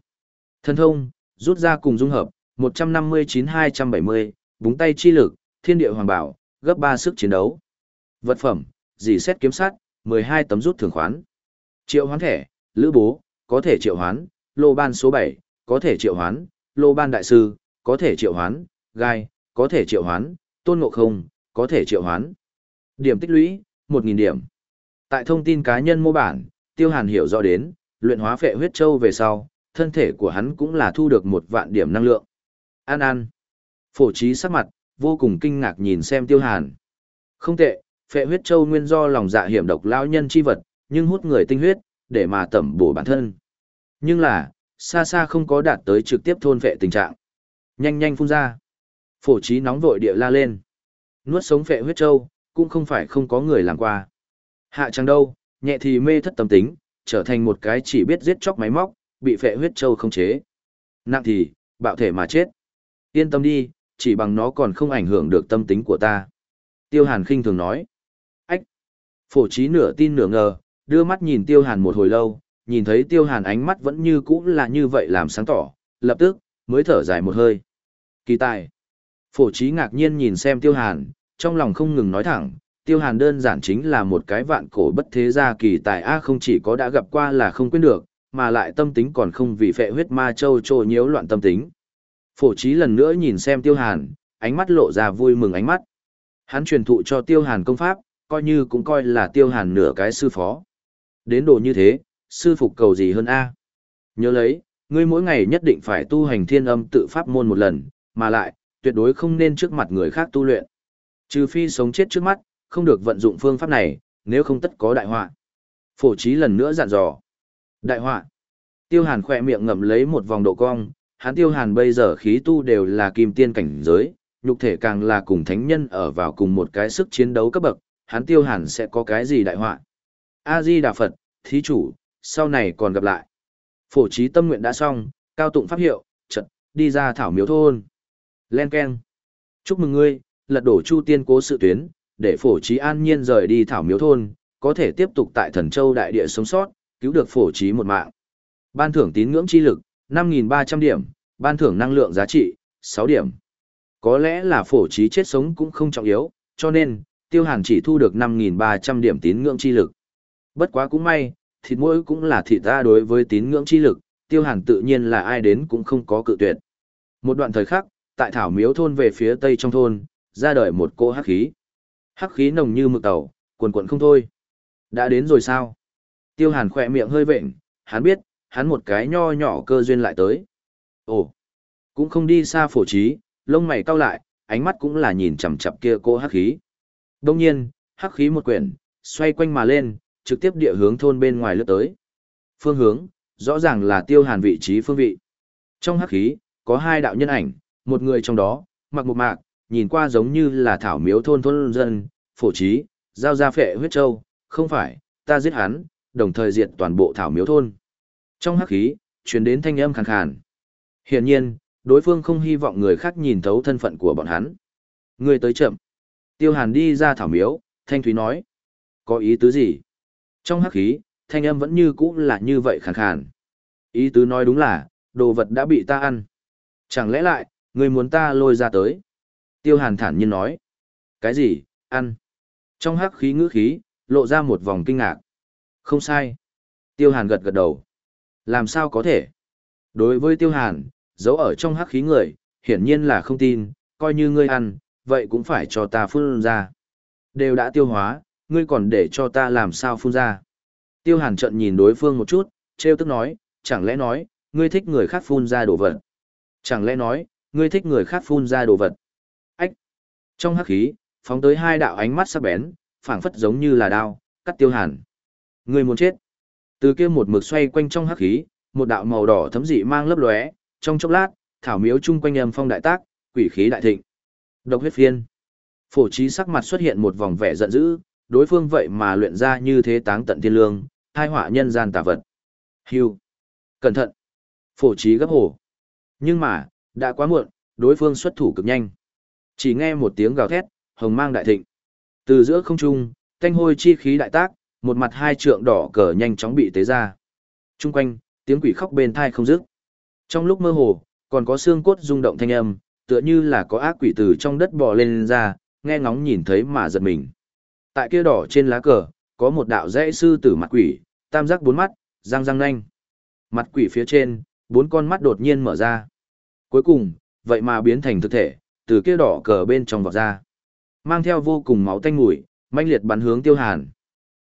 Thân thông, rút ra cùng dung hợp, 159-270, búng tay chi lực, thiên địa hoàng bảo, gấp ba sức chiến đấu. Vật phẩm, dì xét kiếm sát, 12 tấm rút thường khoán. Triệu hoán thẻ, lữ bố, có thể triệu hoán, lô ban số 7, có thể triệu hoán, lô ban đại sư, có thể triệu hoán, gai, có thể triệu hoán, tôn ngộ không, có thể triệu hoán. Điểm tích lũy, 1.000 điểm. Tại thông tin cá nhân mô bản, Tiêu Hàn hiểu rõ đến, luyện hóa phệ huyết châu về sau, thân thể của hắn cũng là thu được một vạn điểm năng lượng. An An. Phổ trí sắc mặt, vô cùng kinh ngạc nhìn xem Tiêu Hàn. Không tệ, phệ huyết châu nguyên do lòng dạ hiểm độc lão nhân chi vật, nhưng hút người tinh huyết, để mà tẩm bổ bản thân. Nhưng là, xa xa không có đạt tới trực tiếp thôn vệ tình trạng. Nhanh nhanh phun ra. Phổ trí nóng vội địa la lên. Nuốt sống phệ huyết châu, cũng không phải không có người làm qua. Hạ chẳng đâu, nhẹ thì mê thất tâm tính, trở thành một cái chỉ biết giết chóc máy móc, bị phệ huyết châu không chế. Nặng thì, bạo thể mà chết. Yên tâm đi, chỉ bằng nó còn không ảnh hưởng được tâm tính của ta. Tiêu Hàn khinh thường nói. Ách! Phổ trí nửa tin nửa ngờ, đưa mắt nhìn Tiêu Hàn một hồi lâu, nhìn thấy Tiêu Hàn ánh mắt vẫn như cũ là như vậy làm sáng tỏ, lập tức, mới thở dài một hơi. Kỳ tài! Phổ trí ngạc nhiên nhìn xem Tiêu Hàn, trong lòng không ngừng nói thẳng, Tiêu Hàn đơn giản chính là một cái vạn cổ bất thế gia kỳ tài A không chỉ có đã gặp qua là không quên được, mà lại tâm tính còn không vì phệ huyết ma châu trô nhiễu loạn tâm tính. Phổ trí lần nữa nhìn xem Tiêu Hàn, ánh mắt lộ ra vui mừng ánh mắt. Hắn truyền thụ cho Tiêu Hàn công pháp, coi như cũng coi là Tiêu Hàn nửa cái sư phó. Đến độ như thế, sư phục cầu gì hơn A. Nhớ lấy, ngươi mỗi ngày nhất định phải tu hành thiên âm tự pháp môn một lần, mà lại, tuyệt đối không nên trước mặt người khác tu luyện. Trừ phi sống chết trước mắt, không được vận dụng phương pháp này, nếu không tất có đại họa. Phổ trí lần nữa dặn dò. Đại họa. Tiêu hàn khỏe miệng ngậm lấy một vòng độ cong, hắn tiêu hàn bây giờ khí tu đều là kim tiên cảnh giới, nhục thể càng là cùng thánh nhân ở vào cùng một cái sức chiến đấu cấp bậc, hắn tiêu hàn sẽ có cái gì đại họa. A-di Đà Phật, thí chủ, sau này còn gặp lại. Phổ trí tâm nguyện đã xong, cao tụng pháp hiệu, trận, đi ra thảo miếu thôn. Len Ken. Chúc mừng ngươi, lật đổ chu tiên cố sự tuyến, để phổ trí an nhiên rời đi thảo miếu thôn, có thể tiếp tục tại thần châu đại địa sống sót, cứu được phổ trí một mạng. Ban thưởng tín ngưỡng chi lực, 5.300 điểm, ban thưởng năng lượng giá trị, 6 điểm. Có lẽ là phổ trí chết sống cũng không trọng yếu, cho nên, tiêu hàn chỉ thu được 5.300 điểm tín ngưỡng chi lực. Bất quá cũng may, thịt mũi cũng là thịt ta đối với tín ngưỡng chi lực, tiêu hàn tự nhiên là ai đến cũng không có cự tuyệt. Một đoạn thời khắc, tại thảo miếu thôn về phía tây trong thôn, ra đời một cỗ hắc khí. Hắc khí nồng như mực tàu, cuồn cuộn không thôi. Đã đến rồi sao? Tiêu hàn khỏe miệng hơi vệnh, hắn biết, hắn một cái nho nhỏ cơ duyên lại tới. Ồ, cũng không đi xa phổ trí, lông mày cau lại, ánh mắt cũng là nhìn chằm chằm kia cô hắc khí. Đông nhiên, hắc khí một quyển, xoay quanh mà lên, trực tiếp địa hướng thôn bên ngoài lướt tới. Phương hướng, rõ ràng là tiêu hàn vị trí phương vị. Trong hắc khí, có hai đạo nhân ảnh, một người trong đó, mặc một mạc, nhìn qua giống như là thảo miếu thôn thôn dân, phổ trí, giao ra phệ huyết châu, không phải, ta giết hắn, đồng thời diệt toàn bộ thảo miếu thôn. Trong hắc khí, truyền đến thanh âm khàn khàn. Hiển nhiên, đối phương không hy vọng người khác nhìn thấu thân phận của bọn hắn. Người tới chậm. Tiêu Hàn đi ra thảo miếu, Thanh Thúy nói. Có ý tứ gì? Trong hắc khí, thanh âm vẫn như cũ là như vậy khàn khàn. Ý tứ nói đúng là, đồ vật đã bị ta ăn. Chẳng lẽ lại, người muốn ta lôi ra tới? Tiêu Hàn thản nhiên nói. Cái gì, ăn? Trong hắc khí ngữ khí, lộ ra một vòng kinh ngạc. Không sai. Tiêu Hàn gật gật đầu. Làm sao có thể? Đối với Tiêu Hàn, giấu ở trong hắc khí người, hiển nhiên là không tin, coi như ngươi ăn, vậy cũng phải cho ta phun ra. Đều đã tiêu hóa, ngươi còn để cho ta làm sao phun ra. Tiêu Hàn trận nhìn đối phương một chút, treo tức nói, chẳng lẽ nói, ngươi thích người khác phun ra đồ vật. Chẳng lẽ nói, ngươi thích người khác phun ra đồ vật. Ách! Trong hắc khí, phóng tới hai đạo ánh mắt sắc bén, phảng phất giống như là đao, cắt tiêu hàn. Ngươi muốn chết. Từ kia một mực xoay quanh trong hắc khí, một đạo màu đỏ thấm dị mang lấp lóe, trong chốc lát, thảo miếu chung quanh âm phong đại tác, quỷ khí đại thịnh. Độc huyết phiên. Phổ trí sắc mặt xuất hiện một vòng vẻ giận dữ, đối phương vậy mà luyện ra như thế táng tận thiên lương, hai họa nhân gian tà vật. Hưu. Cẩn thận. Phổ trí gấp hổ. Nhưng mà, đã quá muộn, đối phương xuất thủ cực nhanh. Chỉ nghe một tiếng gào thét, hồng mang đại thịnh. Từ giữa không trung, thanh hôi chi khí đại tác, một mặt hai trượng đỏ cờ nhanh chóng bị tế ra. Trung quanh, tiếng quỷ khóc bên thai không dứt. Trong lúc mơ hồ, còn có xương cốt rung động thanh âm, tựa như là có ác quỷ từ trong đất bò lên, lên ra, nghe ngóng nhìn thấy mà giật mình. Tại kia đỏ trên lá cờ, có một đạo dãy sư tử mặt quỷ, tam giác bốn mắt, răng răng nanh. Mặt quỷ phía trên, bốn con mắt đột nhiên mở ra. Cuối cùng, vậy mà biến thành thực thể, từ kia đỏ cờ bên trong vọt ra. Mang theo vô cùng máu tanh mùi, manh liệt bắn hướng tiêu hàn.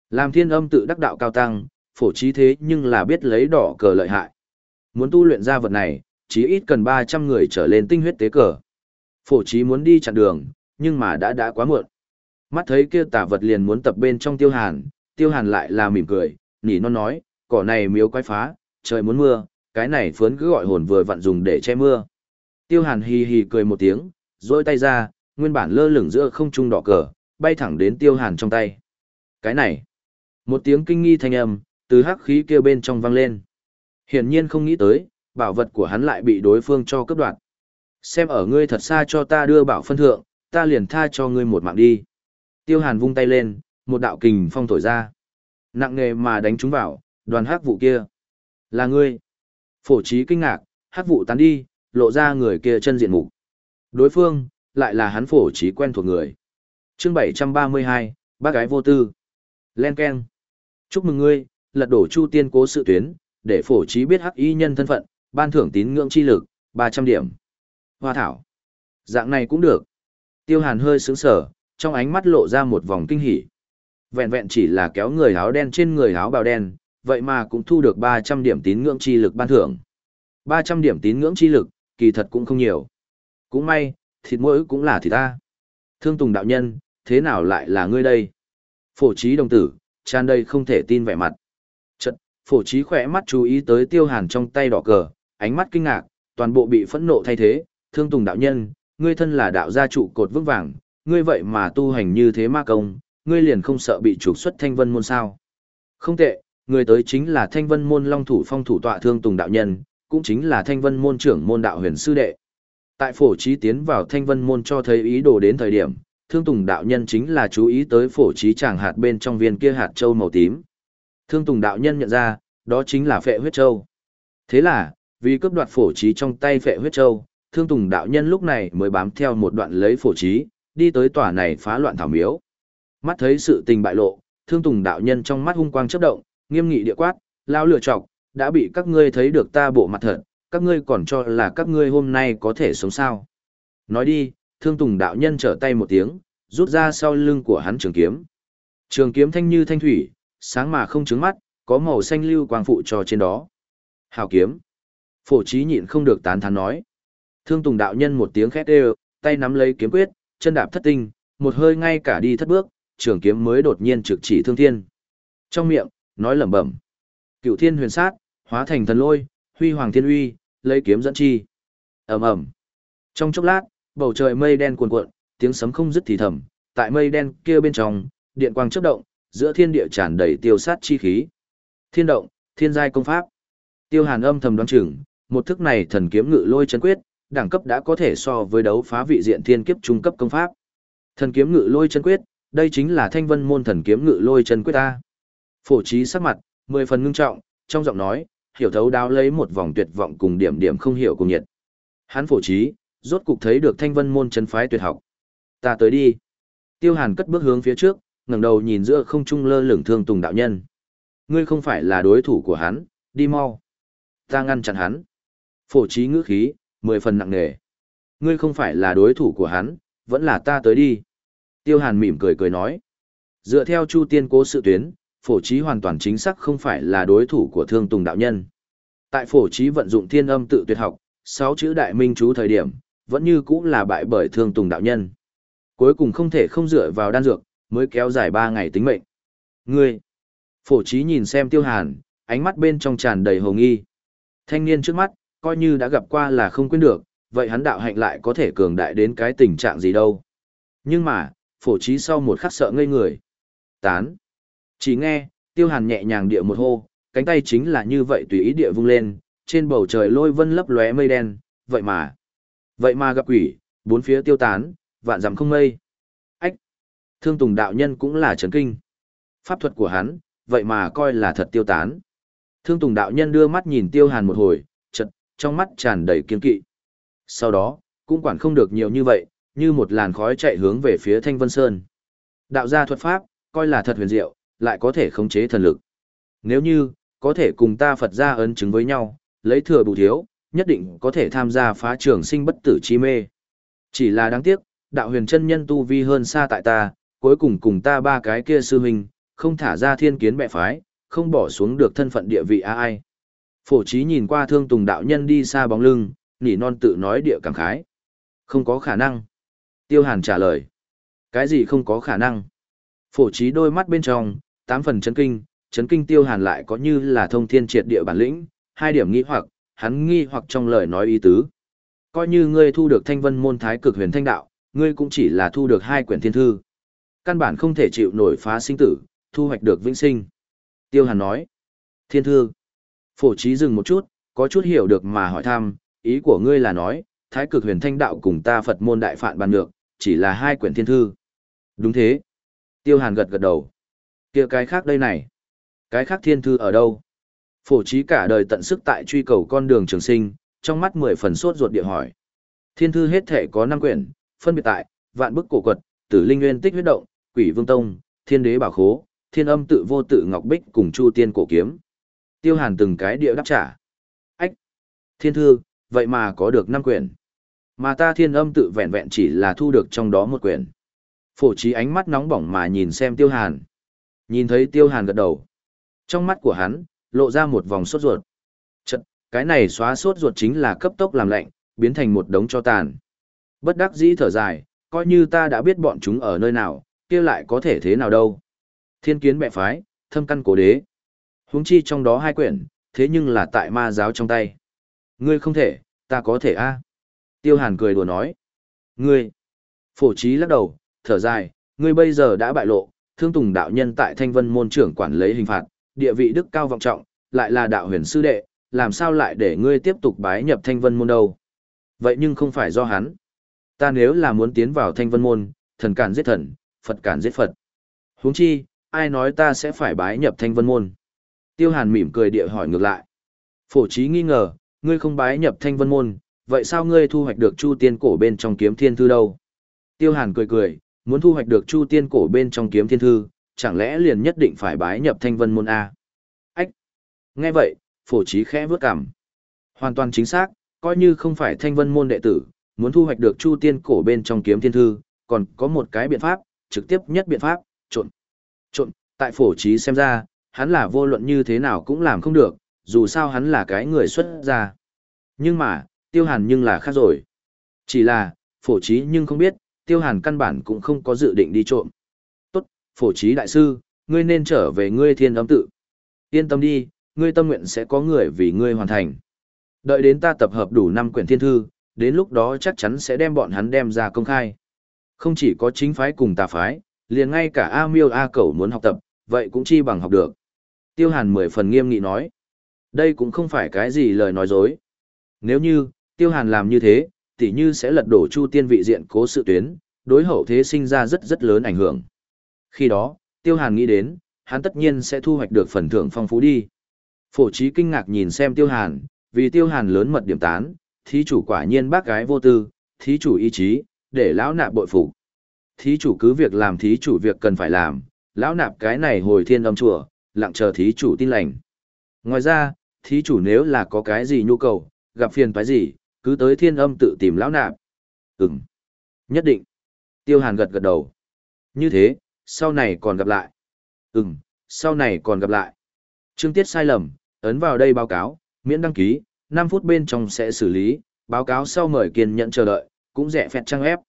Làm thiên âm tự đắc đạo cao tăng, phổ trí thế nhưng là biết lấy đỏ cờ lợi hại. Muốn tu luyện ra vật này, chí ít cần 300 người trở lên tinh huyết tế cờ. Phổ trí muốn đi chặn đường, nhưng mà đã đã quá muộn. Mắt thấy kia tả vật liền muốn tập bên trong tiêu hàn, tiêu hàn lại là mỉm cười, nỉ non nói, cỏ này miếu quái phá, trời muốn mưa, cái này phớn cứ gọi hồn vừa vặn dùng để che mưa. Tiêu hàn hì hì cười một tiếng, rôi tay ra, nguyên bản lơ lửng giữa không trung đỏ cờ, bay thẳng đến tiêu hàn trong tay. Cái này, một tiếng kinh nghi thanh âm, từ hắc khí kia bên trong vang lên. Hiển nhiên không nghĩ tới, bảo vật của hắn lại bị đối phương cho cướp đoạt. Xem ở ngươi thật xa cho ta đưa bảo phân thượng, ta liền tha cho ngươi một mạng đi. Tiêu Hàn vung tay lên, một đạo kình phong thổi ra. Nặng nghề mà đánh trúng vào, đoàn hắc vụ kia. Là ngươi. Phổ trí kinh ngạc, hắc vụ tán đi, lộ ra người kia chân diện mục. Đối phương, lại là hắn phổ trí quen thuộc người. chương 732, bác gái vô tư. Len Ken. Chúc mừng ngươi, lật đổ chu tiên cố sự tuyến, để phổ trí biết hắc y nhân thân phận, ban thưởng tín ngưỡng chi lực, 300 điểm. Hoa thảo. Dạng này cũng được. Tiêu hàn hơi sướng sở, trong ánh mắt lộ ra một vòng kinh hỉ. Vẹn vẹn chỉ là kéo người áo đen trên người áo bào đen, vậy mà cũng thu được 300 điểm tín ngưỡng chi lực ban thưởng. 300 điểm tín ngưỡng chi lực, kỳ thật cũng không nhiều. Cũng may, thịt mỗi cũng là thịt ta. Thương Tùng đạo nhân, thế nào lại là ngươi đây? Phổ trí đồng tử, tràn đầy không thể tin vẻ mặt. Chật, phổ trí khỏe mắt chú ý tới tiêu hàn trong tay đỏ cờ, ánh mắt kinh ngạc, toàn bộ bị phẫn nộ thay thế, thương tùng đạo nhân, ngươi thân là đạo gia trụ cột vững vàng, ngươi vậy mà tu hành như thế ma công, ngươi liền không sợ bị trục xuất thanh vân môn sao. Không tệ, người tới chính là thanh vân môn long thủ phong thủ tọa thương tùng đạo nhân, cũng chính là thanh vân môn trưởng môn đạo huyền sư đệ. Tại phổ trí tiến vào thanh vân môn cho thấy ý đồ đến thời điểm, thương tùng đạo nhân chính là chú ý tới phổ trí chàng hạt bên trong viên kia hạt châu màu tím. Thương tùng đạo nhân nhận ra, đó chính là phệ huyết châu. Thế là, vì cướp đoạt phổ trí trong tay phệ huyết châu, thương tùng đạo nhân lúc này mới bám theo một đoạn lấy phổ trí, đi tới tòa này phá loạn thảo miếu. Mắt thấy sự tình bại lộ, thương tùng đạo nhân trong mắt hung quang chớp động, nghiêm nghị địa quát, lao lửa trọc, đã bị các ngươi thấy được ta bộ mặt thật, các ngươi còn cho là các ngươi hôm nay có thể sống sao. Nói đi, thương tùng đạo nhân trở tay một tiếng, rút ra sau lưng của hắn trường kiếm. Trường kiếm thanh như thanh thủy, sáng mà không trướng mắt, có màu xanh lưu quang phụ cho trên đó. Hào kiếm. Phổ trí nhịn không được tán thán nói. Thương tùng đạo nhân một tiếng khét đều, tay nắm lấy kiếm quyết, chân đạp thất tinh, một hơi ngay cả đi thất bước, trường kiếm mới đột nhiên trực chỉ thương thiên. Trong miệng, nói lẩm bẩm. Cựu thiên huyền sát, hóa thành thần lôi, huy hoàng thiên uy, lấy kiếm dẫn chi. ầm ầm. Trong chốc lát, bầu trời mây đen cuồn cuộn, tiếng sấm không dứt thì thầm, tại mây đen kia bên trong, điện quang chớp động, giữa thiên địa tràn đầy tiêu sát chi khí. Thiên động, thiên giai công pháp. Tiêu Hàn âm thầm đoán chừng, một thức này thần kiếm ngự lôi chân quyết, đẳng cấp đã có thể so với đấu phá vị diện thiên kiếp trung cấp công pháp. Thần kiếm ngự lôi chân quyết, đây chính là thanh vân môn thần kiếm ngự lôi chân quyết ta. Phổ trí sắc mặt, mười phần ngưng trọng, trong giọng nói, hiểu thấu đáo lấy một vòng tuyệt vọng cùng điểm điểm không hiểu cùng nhiệt. Hắn phổ trí, rốt cục thấy được thanh vân môn chân phái tuyệt học. Ta tới đi. Tiêu hàn cất bước hướng phía trước, ngẩng đầu nhìn giữa không trung lơ lửng thương tùng đạo nhân. Ngươi không phải là đối thủ của hắn, đi mau. Ta ngăn chặn hắn. Phổ trí ngữ khí, mười phần nặng nề. Ngươi không phải là đối thủ của hắn, vẫn là ta tới đi. Tiêu hàn mỉm cười cười nói. Dựa theo chu tiên cố sự tuyến, phổ trí hoàn toàn chính xác không phải là đối thủ của thương tùng đạo nhân. Tại phổ trí vận dụng thiên âm tự tuyệt học, sáu chữ đại minh chú thời điểm, vẫn như cũng là bại bởi thương tùng đạo nhân. Cuối cùng không thể không dựa vào đan dược, mới kéo dài ba ngày tính mệnh. Ngươi! Phổ trí nhìn xem tiêu hàn, ánh mắt bên trong tràn đầy hồng nghi. Thanh niên trước mắt, coi như đã gặp qua là không quên được, vậy hắn đạo hạnh lại có thể cường đại đến cái tình trạng gì đâu. Nhưng mà, phổ trí sau một khắc sợ ngây người. Tán! Chỉ nghe, tiêu hàn nhẹ nhàng địa một hô, cánh tay chính là như vậy tùy ý địa vung lên, trên bầu trời lôi vân lấp lóe mây đen, vậy mà. Vậy mà gặp quỷ, bốn phía tiêu tán, vạn dặm không mây. Ách! Thương Tùng đạo nhân cũng là chấn kinh. Pháp thuật của hắn, vậy mà coi là thật tiêu tán. Thương Tùng đạo nhân đưa mắt nhìn tiêu hàn một hồi, trong mắt tràn đầy kiên kỵ. Sau đó, cũng quản không được nhiều như vậy, như một làn khói chạy hướng về phía Thanh Vân Sơn. Đạo gia thuật pháp, coi là thật huyền diệu, lại có thể khống chế thần lực. Nếu như, có thể cùng ta Phật gia ấn chứng với nhau, lấy thừa bù thiếu, nhất định có thể tham gia phá trường sinh bất tử chi mê. Chỉ là đáng tiếc, đạo huyền chân nhân tu vi hơn xa tại ta, cuối cùng cùng ta ba cái kia sư huynh, không thả ra thiên kiến bệ phái, không bỏ xuống được thân phận địa vị a ai. Phổ trí nhìn qua thương tùng đạo nhân đi xa bóng lưng, nỉ non tự nói địa cảm khái. Không có khả năng. Tiêu hàn trả lời. Cái gì không có khả năng? Phổ trí đôi mắt bên trong, tám phần chấn kinh, chấn kinh tiêu hàn lại có như là thông thiên triệt địa bản lĩnh, hai điểm nghi hoặc, hắn nghi hoặc trong lời nói ý tứ. Coi như ngươi thu được thanh vân môn thái cực huyền thanh đạo, ngươi cũng chỉ là thu được hai quyển thiên thư. Căn bản không thể chịu nổi phá sinh tử, thu hoạch được vĩnh sinh. Tiêu hàn nói, thiên thư. Phổ trí dừng một chút, có chút hiểu được mà hỏi thăm, ý của ngươi là nói, thái cực huyền thanh đạo cùng ta Phật môn đại phạn bàn được, chỉ là hai quyển thiên thư. Đúng thế. Tiêu hàn gật gật đầu kia cái khác đây này. Cái khác thiên thư ở đâu? Phổ trí cả đời tận sức tại truy cầu con đường trường sinh, trong mắt mười phần sốt ruột địa hỏi. Thiên thư hết thể có năm quyển, phân biệt tại, vạn bức cổ quật, tử linh nguyên tích huyết động, quỷ vương tông, thiên đế bảo khố, thiên âm tự vô tự ngọc bích cùng chu tiên cổ kiếm. Tiêu hàn từng cái địa đáp trả. Ách! Thiên thư, vậy mà có được năm quyển. Mà ta thiên âm tự vẹn vẹn chỉ là thu được trong đó một quyển. Phổ trí ánh mắt nóng bỏng mà nhìn xem tiêu hàn. Nhìn thấy tiêu hàn gật đầu. Trong mắt của hắn, lộ ra một vòng sốt ruột. Chật, cái này xóa sốt ruột chính là cấp tốc làm lạnh, biến thành một đống cho tàn. Bất đắc dĩ thở dài, coi như ta đã biết bọn chúng ở nơi nào, kia lại có thể thế nào đâu. Thiên kiến bệ phái, thâm căn cổ đế. Huống chi trong đó hai quyển, thế nhưng là tại ma giáo trong tay. Ngươi không thể, ta có thể a Tiêu hàn cười đùa nói. Ngươi, phổ trí lắc đầu, thở dài, ngươi bây giờ đã bại lộ, thương tùng đạo nhân tại thanh vân môn trưởng quản lấy hình phạt, địa vị đức cao vọng trọng, lại là đạo huyền sư đệ, làm sao lại để ngươi tiếp tục bái nhập thanh vân môn đâu. Vậy nhưng không phải do hắn. Ta nếu là muốn tiến vào thanh vân môn, thần cản giết thần, Phật cản giết Phật. huống chi, ai nói ta sẽ phải bái nhập thanh vân môn. Tiêu hàn mỉm cười địa hỏi ngược lại. Phổ trí nghi ngờ, ngươi không bái nhập thanh vân môn, vậy sao ngươi thu hoạch được chu tiên cổ bên trong kiếm thiên thư đâu? Tiêu hàn cười cười, muốn thu hoạch được chu tiên cổ bên trong kiếm thiên thư, chẳng lẽ liền nhất định phải bái nhập thanh vân môn A? Ách! Nghe vậy, phổ trí khẽ vước cằm. Hoàn toàn chính xác, coi như không phải thanh vân môn đệ tử, muốn thu hoạch được chu tiên cổ bên trong kiếm thiên thư, còn có một cái biện pháp, trực tiếp nhất biện pháp, trộn. Trộn, tại phổ trí xem ra, hắn là vô luận như thế nào cũng làm không được, dù sao hắn là cái người xuất gia. Nhưng mà, tiêu hàn nhưng là khác rồi. Chỉ là, phổ trí nhưng không biết, tiêu hàn căn bản cũng không có dự định đi trộm. Tốt, phổ trí đại sư, ngươi nên trở về ngươi thiên âm tự. Yên tâm đi, ngươi tâm nguyện sẽ có người vì ngươi hoàn thành. Đợi đến ta tập hợp đủ năm quyển thiên thư, đến lúc đó chắc chắn sẽ đem bọn hắn đem ra công khai. Không chỉ có chính phái cùng tà phái, liền ngay cả A Miêu A Cẩu muốn học tập, vậy cũng chi bằng học được. Tiêu Hàn mười phần nghiêm nghị nói. Đây cũng không phải cái gì lời nói dối. Nếu như, Tiêu Hàn làm như thế, tỉ như sẽ lật đổ Chu Tiên vị diện cố sự tuyến, đối hậu thế sinh ra rất rất lớn ảnh hưởng. Khi đó, Tiêu Hàn nghĩ đến, hắn tất nhiên sẽ thu hoạch được phần thưởng phong phú đi. Phổ trí kinh ngạc nhìn xem Tiêu Hàn, vì Tiêu Hàn lớn mật điểm tán, thí chủ quả nhiên bác gái vô tư, thí chủ ý chí, để lão nạp bội phục. Thí chủ cứ việc làm thí chủ việc cần phải làm, lão nạp cái này hồi thiên âm chùa, lặng chờ thí chủ tin lành. Ngoài ra, thí chủ nếu là có cái gì nhu cầu, gặp phiền phải gì, cứ tới thiên âm tự tìm lão nạp. Ừm. Nhất định. Tiêu hàn gật gật đầu. Như thế, sau này còn gặp lại. Ừm, sau này còn gặp lại. Chương tiết sai lầm, ấn vào đây báo cáo, miễn đăng ký, 5 phút bên trong sẽ xử lý, báo cáo sau mời kiên nhận chờ đợi, cũng rẻ phẹt trang ép.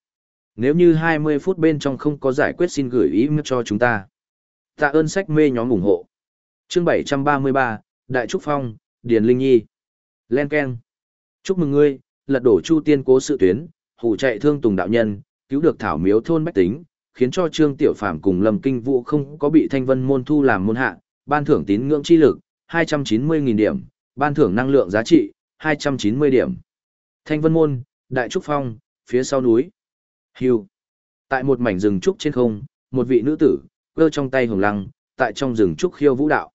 Nếu như 20 phút bên trong không có giải quyết xin gửi email cho chúng ta. Tạ ơn sách mê nhóm ủng hộ. Chương 733, Đại Trúc Phong, Điền Linh Nhi. Len Ken. Chúc mừng ngươi, lật đổ Chu Tiên cố sự tuyến, hù chạy thương Tùng đạo nhân, cứu được Thảo Miếu thôn bách tính, khiến cho Trương Tiểu Phàm cùng Lâm Kinh Vũ không có bị Thanh Vân môn thu làm môn hạ, ban thưởng tín ngưỡng chi lực, 290.000 điểm, ban thưởng năng lượng giá trị, 290 điểm. Thanh Vân môn, Đại Trúc Phong, phía sau núi. Hưu. Tại một mảnh rừng trúc trên không, một vị nữ tử, cơ trong tay hồng lăng, tại trong rừng trúc khiêu vũ đạo.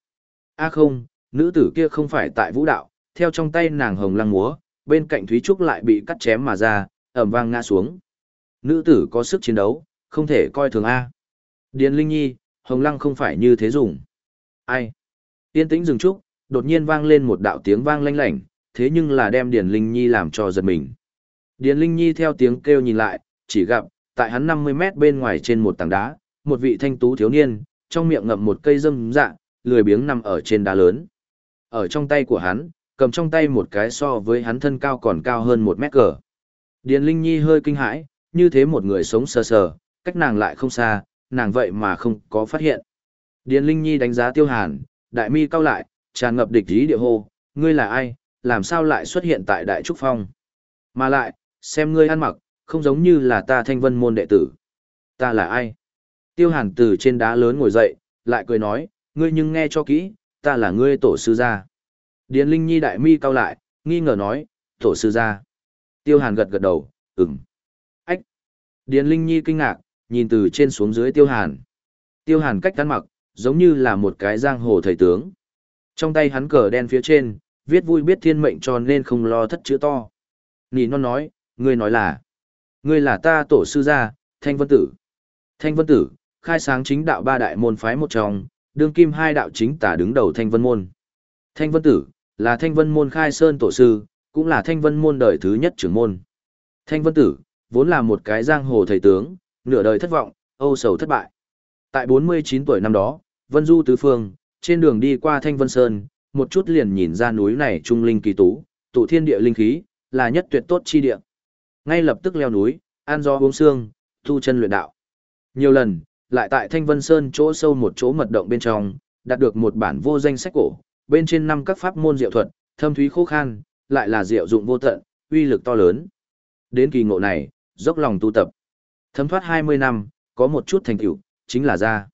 A không, nữ tử kia không phải tại vũ đạo, theo trong tay nàng hồng lăng múa, bên cạnh Thúy Trúc lại bị cắt chém mà ra, ẩm vang ngã xuống. Nữ tử có sức chiến đấu, không thể coi thường A. Điền Linh Nhi, hồng lăng không phải như thế dùng. Ai? yên tĩnh dừng trúc, đột nhiên vang lên một đạo tiếng vang lanh lảnh, thế nhưng là đem Điền Linh Nhi làm cho giật mình. Điền Linh Nhi theo tiếng kêu nhìn lại, chỉ gặp, tại hắn 50 mét bên ngoài trên một tảng đá, một vị thanh tú thiếu niên, trong miệng ngậm một cây dâm dạ, lười biếng nằm ở trên đá lớn. Ở trong tay của hắn, cầm trong tay một cái so với hắn thân cao còn cao hơn một mét cờ. Điền Linh Nhi hơi kinh hãi, như thế một người sống sờ sờ, cách nàng lại không xa, nàng vậy mà không có phát hiện. Điền Linh Nhi đánh giá Tiêu Hàn, đại mi cao lại, tràn ngập địch ý địa hô, ngươi là ai, làm sao lại xuất hiện tại Đại Trúc Phong? Mà lại, xem ngươi ăn mặc, không giống như là ta thanh vân môn đệ tử. Ta là ai? Tiêu hàn từ trên đá lớn ngồi dậy, lại cười nói, ngươi nhưng nghe cho kỹ, ta là ngươi tổ sư gia. Điền Linh Nhi đại mi cao lại, nghi ngờ nói, tổ sư gia. Tiêu hàn gật gật đầu, ừm. Ách. Điền Linh Nhi kinh ngạc, nhìn từ trên xuống dưới tiêu hàn. Tiêu hàn cách cắn mặc, giống như là một cái giang hồ thầy tướng. Trong tay hắn cờ đen phía trên, viết vui biết thiên mệnh cho nên không lo thất chữ to. Nì non nói, ngươi nói là, ngươi là ta tổ sư gia, Thanh Vân Tử. Thanh Vân Tử, khai sáng chính đạo ba đại môn phái một trong, đương kim hai đạo chính tả đứng đầu Thanh Vân Môn. Thanh Vân Tử, là Thanh Vân Môn khai sơn tổ sư, cũng là Thanh Vân Môn đời thứ nhất trưởng môn. Thanh Vân Tử, vốn là một cái giang hồ thầy tướng, nửa đời thất vọng, âu sầu thất bại. Tại 49 tuổi năm đó, Vân Du tứ phương, trên đường đi qua Thanh Vân Sơn, một chút liền nhìn ra núi này trung linh kỳ tú, tụ thiên địa linh khí, là nhất tuyệt tốt chi địa. Ngay lập tức leo núi, ăn gió uống xương, thu chân luyện đạo. Nhiều lần, lại tại Thanh Vân Sơn chỗ sâu một chỗ mật động bên trong, đạt được một bản vô danh sách cổ, bên trên năm các pháp môn diệu thuật, thâm thúy khô khan, lại là diệu dụng vô tận, uy lực to lớn. Đến kỳ ngộ này, dốc lòng tu tập. Thấm thoát 20 năm, có một chút thành tựu, chính là ra.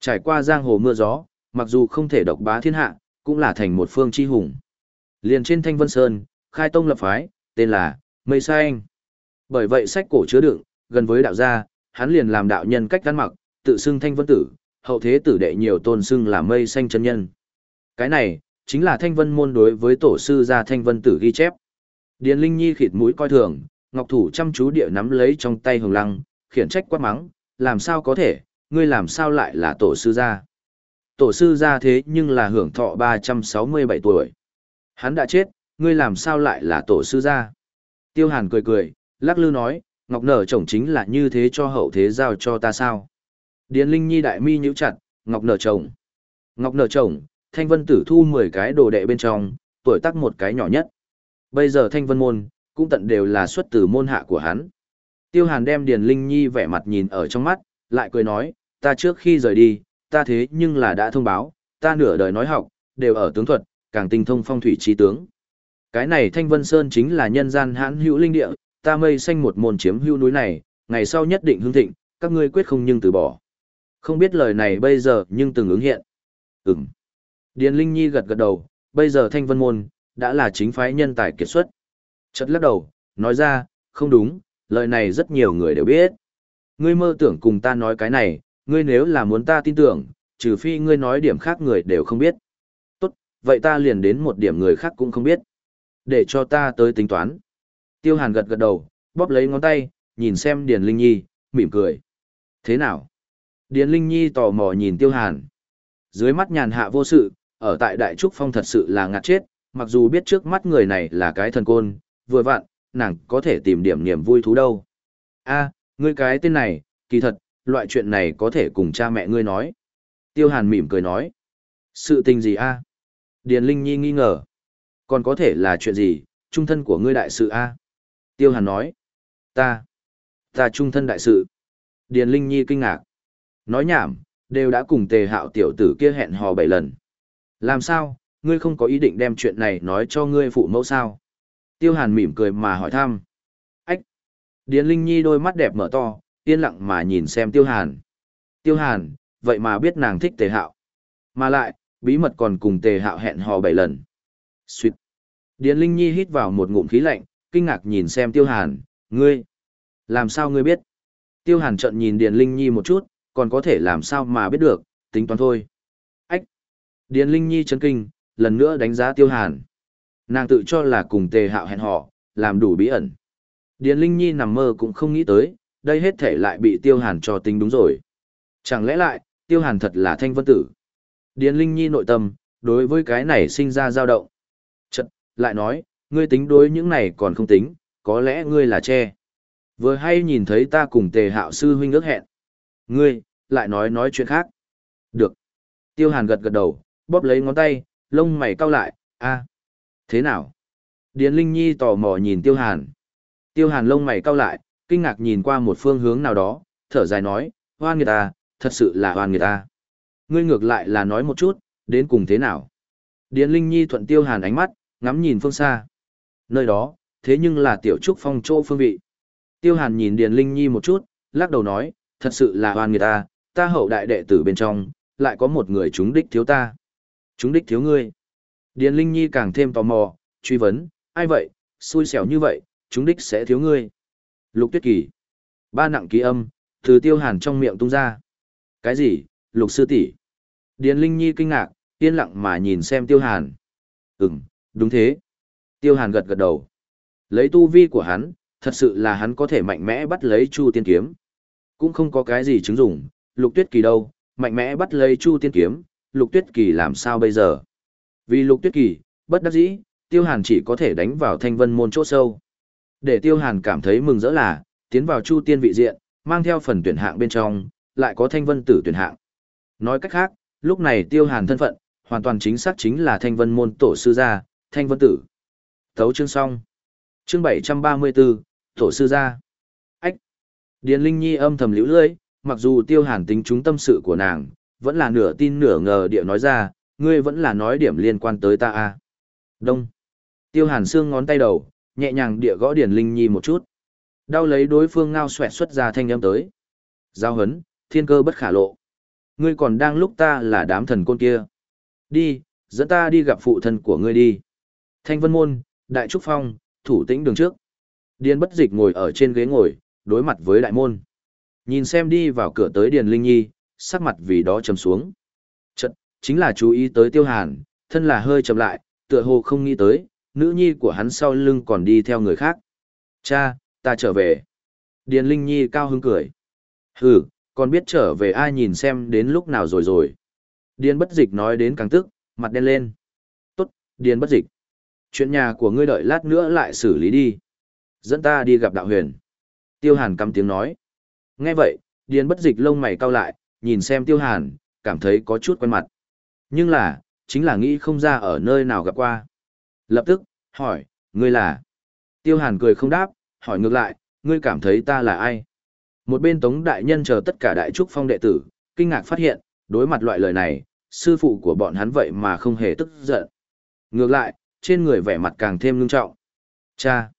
Trải qua giang hồ mưa gió, mặc dù không thể độc bá thiên hạ, cũng là thành một phương chi hùng. Liền trên Thanh Vân Sơn, khai tông lập phái, tên là Mây Xanh. Bởi vậy sách cổ chứa đựng, gần với đạo gia, hắn liền làm đạo nhân cách ăn mặc, tự xưng Thanh Vân Tử, hậu thế tử đệ nhiều tôn xưng là Mây Xanh chân nhân. Cái này, chính là Thanh Vân môn đối với tổ sư gia Thanh Vân Tử ghi chép. Điền Linh Nhi khịt mũi coi thường, Ngọc Thủ chăm chú địa nắm lấy trong tay hồng lăng, khiển trách quát mắng, làm sao có thể, ngươi làm sao lại là tổ sư gia? Tổ sư gia thế nhưng là hưởng thọ 367 tuổi. Hắn đã chết, ngươi làm sao lại là tổ sư gia? Tiêu Hàn cười cười, lắc lư nói, Ngọc Nở chồng chính là như thế cho hậu thế giao cho ta sao? Điền Linh Nhi đại mi nhíu chặt, Ngọc Nở chồng. Ngọc Nở chồng, Thanh Vân Tử thu 10 cái đồ đệ bên trong, tuổi tác một cái nhỏ nhất. Bây giờ Thanh Vân môn, cũng tận đều là xuất từ môn hạ của hắn. Tiêu Hàn đem Điền Linh Nhi vẻ mặt nhìn ở trong mắt, lại cười nói, ta trước khi rời đi, ta thế nhưng là đã thông báo, ta nửa đời nói học, đều ở tướng thuật, càng tinh thông phong thủy chi tướng. Cái này Thanh Vân Sơn chính là nhân gian hãn hữu linh địa, ta mây xanh một môn chiếm hữu núi này, ngày sau nhất định hương thịnh, các ngươi quyết không nhưng từ bỏ. Không biết lời này bây giờ nhưng từng ứng hiện. Ừm. Điền Linh Nhi gật gật đầu, bây giờ Thanh Vân Môn, đã là chính phái nhân tài kiệt xuất. Chật lắc đầu, nói ra, không đúng, lời này rất nhiều người đều biết. Ngươi mơ tưởng cùng ta nói cái này, ngươi nếu là muốn ta tin tưởng, trừ phi ngươi nói điểm khác người đều không biết. Tốt, vậy ta liền đến một điểm người khác cũng không biết. Để cho ta tới tính toán. Tiêu Hàn gật gật đầu, bóp lấy ngón tay, nhìn xem Điền Linh Nhi, mỉm cười. Thế nào? Điền Linh Nhi tò mò nhìn Tiêu Hàn. Dưới mắt nhàn hạ vô sự, ở tại Đại Trúc Phong thật sự là ngạt chết, mặc dù biết trước mắt người này là cái thần côn, vừa vặn, nàng có thể tìm điểm niềm vui thú đâu. a ngươi cái tên này, kỳ thật, loại chuyện này có thể cùng cha mẹ ngươi nói. Tiêu Hàn mỉm cười nói. Sự tình gì a Điền Linh Nhi nghi ngờ. Còn có thể là chuyện gì, trung thân của ngươi đại sự a Tiêu Hàn nói. Ta. Ta trung thân đại sự. Điền Linh Nhi kinh ngạc. Nói nhảm, đều đã cùng tề hạo tiểu tử kia hẹn hò bảy lần. Làm sao, ngươi không có ý định đem chuyện này nói cho ngươi phụ mẫu sao? Tiêu Hàn mỉm cười mà hỏi thăm. Ách! Điền Linh Nhi đôi mắt đẹp mở to, yên lặng mà nhìn xem Tiêu Hàn. Tiêu Hàn, vậy mà biết nàng thích tề hạo. Mà lại, bí mật còn cùng tề hạo hẹn hò bảy lần. Xuyệt! Điền Linh Nhi hít vào một ngụm khí lạnh, kinh ngạc nhìn xem Tiêu Hàn, ngươi! Làm sao ngươi biết? Tiêu Hàn trợn nhìn Điền Linh Nhi một chút, còn có thể làm sao mà biết được, tính toán thôi. Ách! Điền Linh Nhi chấn kinh, lần nữa đánh giá Tiêu Hàn. Nàng tự cho là cùng tề hạo hẹn họ, làm đủ bí ẩn. Điền Linh Nhi nằm mơ cũng không nghĩ tới, đây hết thể lại bị Tiêu Hàn cho tính đúng rồi. Chẳng lẽ lại, Tiêu Hàn thật là thanh vân tử. Điền Linh Nhi nội tâm, đối với cái này sinh ra dao động. Chật, lại nói, ngươi tính đối những này còn không tính, có lẽ ngươi là che. Vừa hay nhìn thấy ta cùng tề hạo sư huynh ước hẹn. Ngươi, lại nói nói chuyện khác. Được. Tiêu Hàn gật gật đầu, bóp lấy ngón tay, lông mày cau lại, a Thế nào? Điền Linh Nhi tò mò nhìn Tiêu Hàn. Tiêu Hàn lông mày cau lại, kinh ngạc nhìn qua một phương hướng nào đó, thở dài nói, hoan người ta, à, thật sự là hoan người ta. À. Ngươi ngược lại là nói một chút, đến cùng thế nào? Điền Linh Nhi thuận Tiêu Hàn ánh mắt, ngắm nhìn phương xa. Nơi đó, thế nhưng là tiểu trúc phong chỗ phương vị. Tiêu Hàn nhìn Điền Linh Nhi một chút, lắc đầu nói, thật sự là hoan người ta, ta hậu đại đệ tử bên trong, lại có một người chúng đích thiếu ta. Chúng đích thiếu ngươi. Điền Linh Nhi càng thêm tò mò, truy vấn, ai vậy, xui xẻo như vậy, chúng đích sẽ thiếu ngươi. Lục Tuyết Kỳ. Ba nặng ký âm, từ tiêu hàn trong miệng tung ra. Cái gì, lục sư tỷ Điền Linh Nhi kinh ngạc, yên lặng mà nhìn xem tiêu hàn. Ừm, đúng thế. Tiêu hàn gật gật đầu. Lấy tu vi của hắn, thật sự là hắn có thể mạnh mẽ bắt lấy Chu Tiên Kiếm. Cũng không có cái gì chứng dụng, Lục Tuyết Kỳ đâu, mạnh mẽ bắt lấy Chu Tiên Kiếm, Lục Tuyết Kỳ làm sao bây giờ? Vì Lục Tuyết Kỳ, bất đắc dĩ, Tiêu Hàn chỉ có thể đánh vào thanh vân môn chỗ sâu. Để Tiêu Hàn cảm thấy mừng rỡ là, tiến vào Chu Tiên vị diện, mang theo phần tuyển hạng bên trong, lại có thanh vân tử tuyển hạng. Nói cách khác, lúc này Tiêu Hàn thân phận, hoàn toàn chính xác chính là thanh vân môn tổ sư gia, thanh vân tử. Thấu chương xong. Chương 734, tổ sư gia. Điền Linh Nhi âm thầm liễu lưỡi, mặc dù Tiêu Hàn tính trúng tâm sự của nàng, vẫn là nửa tin nửa ngờ địa nói ra, ngươi vẫn là nói điểm liên quan tới ta à. Đông. Tiêu Hàn xương ngón tay đầu, nhẹ nhàng địa gõ Điền Linh Nhi một chút. Đau lấy đối phương ngao xoẹt xuất ra thanh âm tới. Giao hấn, thiên cơ bất khả lộ. Ngươi còn đang lúc ta là đám thần côn kia. Đi, dẫn ta đi gặp phụ thân của ngươi đi. Thanh Vân Môn, Đại Trúc Phong, thủ tĩnh đường trước. Điền bất dịch ngồi ở trên ghế ngồi, đối mặt với đại môn. Nhìn xem đi vào cửa tới Điền Linh Nhi, sắc mặt vì đó trầm xuống. Chật, chính là chú ý tới Tiêu Hàn, thân là hơi chậm lại, tựa hồ không nghĩ tới, nữ nhi của hắn sau lưng còn đi theo người khác. Cha, ta trở về. Điền Linh Nhi cao hứng cười. Hừ, còn biết trở về ai nhìn xem đến lúc nào rồi rồi. Điền bất dịch nói đến càng tức, mặt đen lên. Tốt, Điền bất dịch. Chuyện nhà của ngươi đợi lát nữa lại xử lý đi. Dẫn ta đi gặp đạo huyền. Tiêu Hàn cắm tiếng nói. Nghe vậy, Điền bất dịch lông mày cau lại, nhìn xem Tiêu Hàn, cảm thấy có chút quen mặt. Nhưng là, chính là nghĩ không ra ở nơi nào gặp qua. Lập tức, hỏi, ngươi là? Tiêu Hàn cười không đáp, hỏi ngược lại, ngươi cảm thấy ta là ai? Một bên Tống Đại Nhân chờ tất cả Đại Trúc Phong đệ tử, kinh ngạc phát hiện, đối mặt loại lời này, sư phụ của bọn hắn vậy mà không hề tức giận. Ngược lại, trên người vẻ mặt càng thêm ngưng trọng. Cha!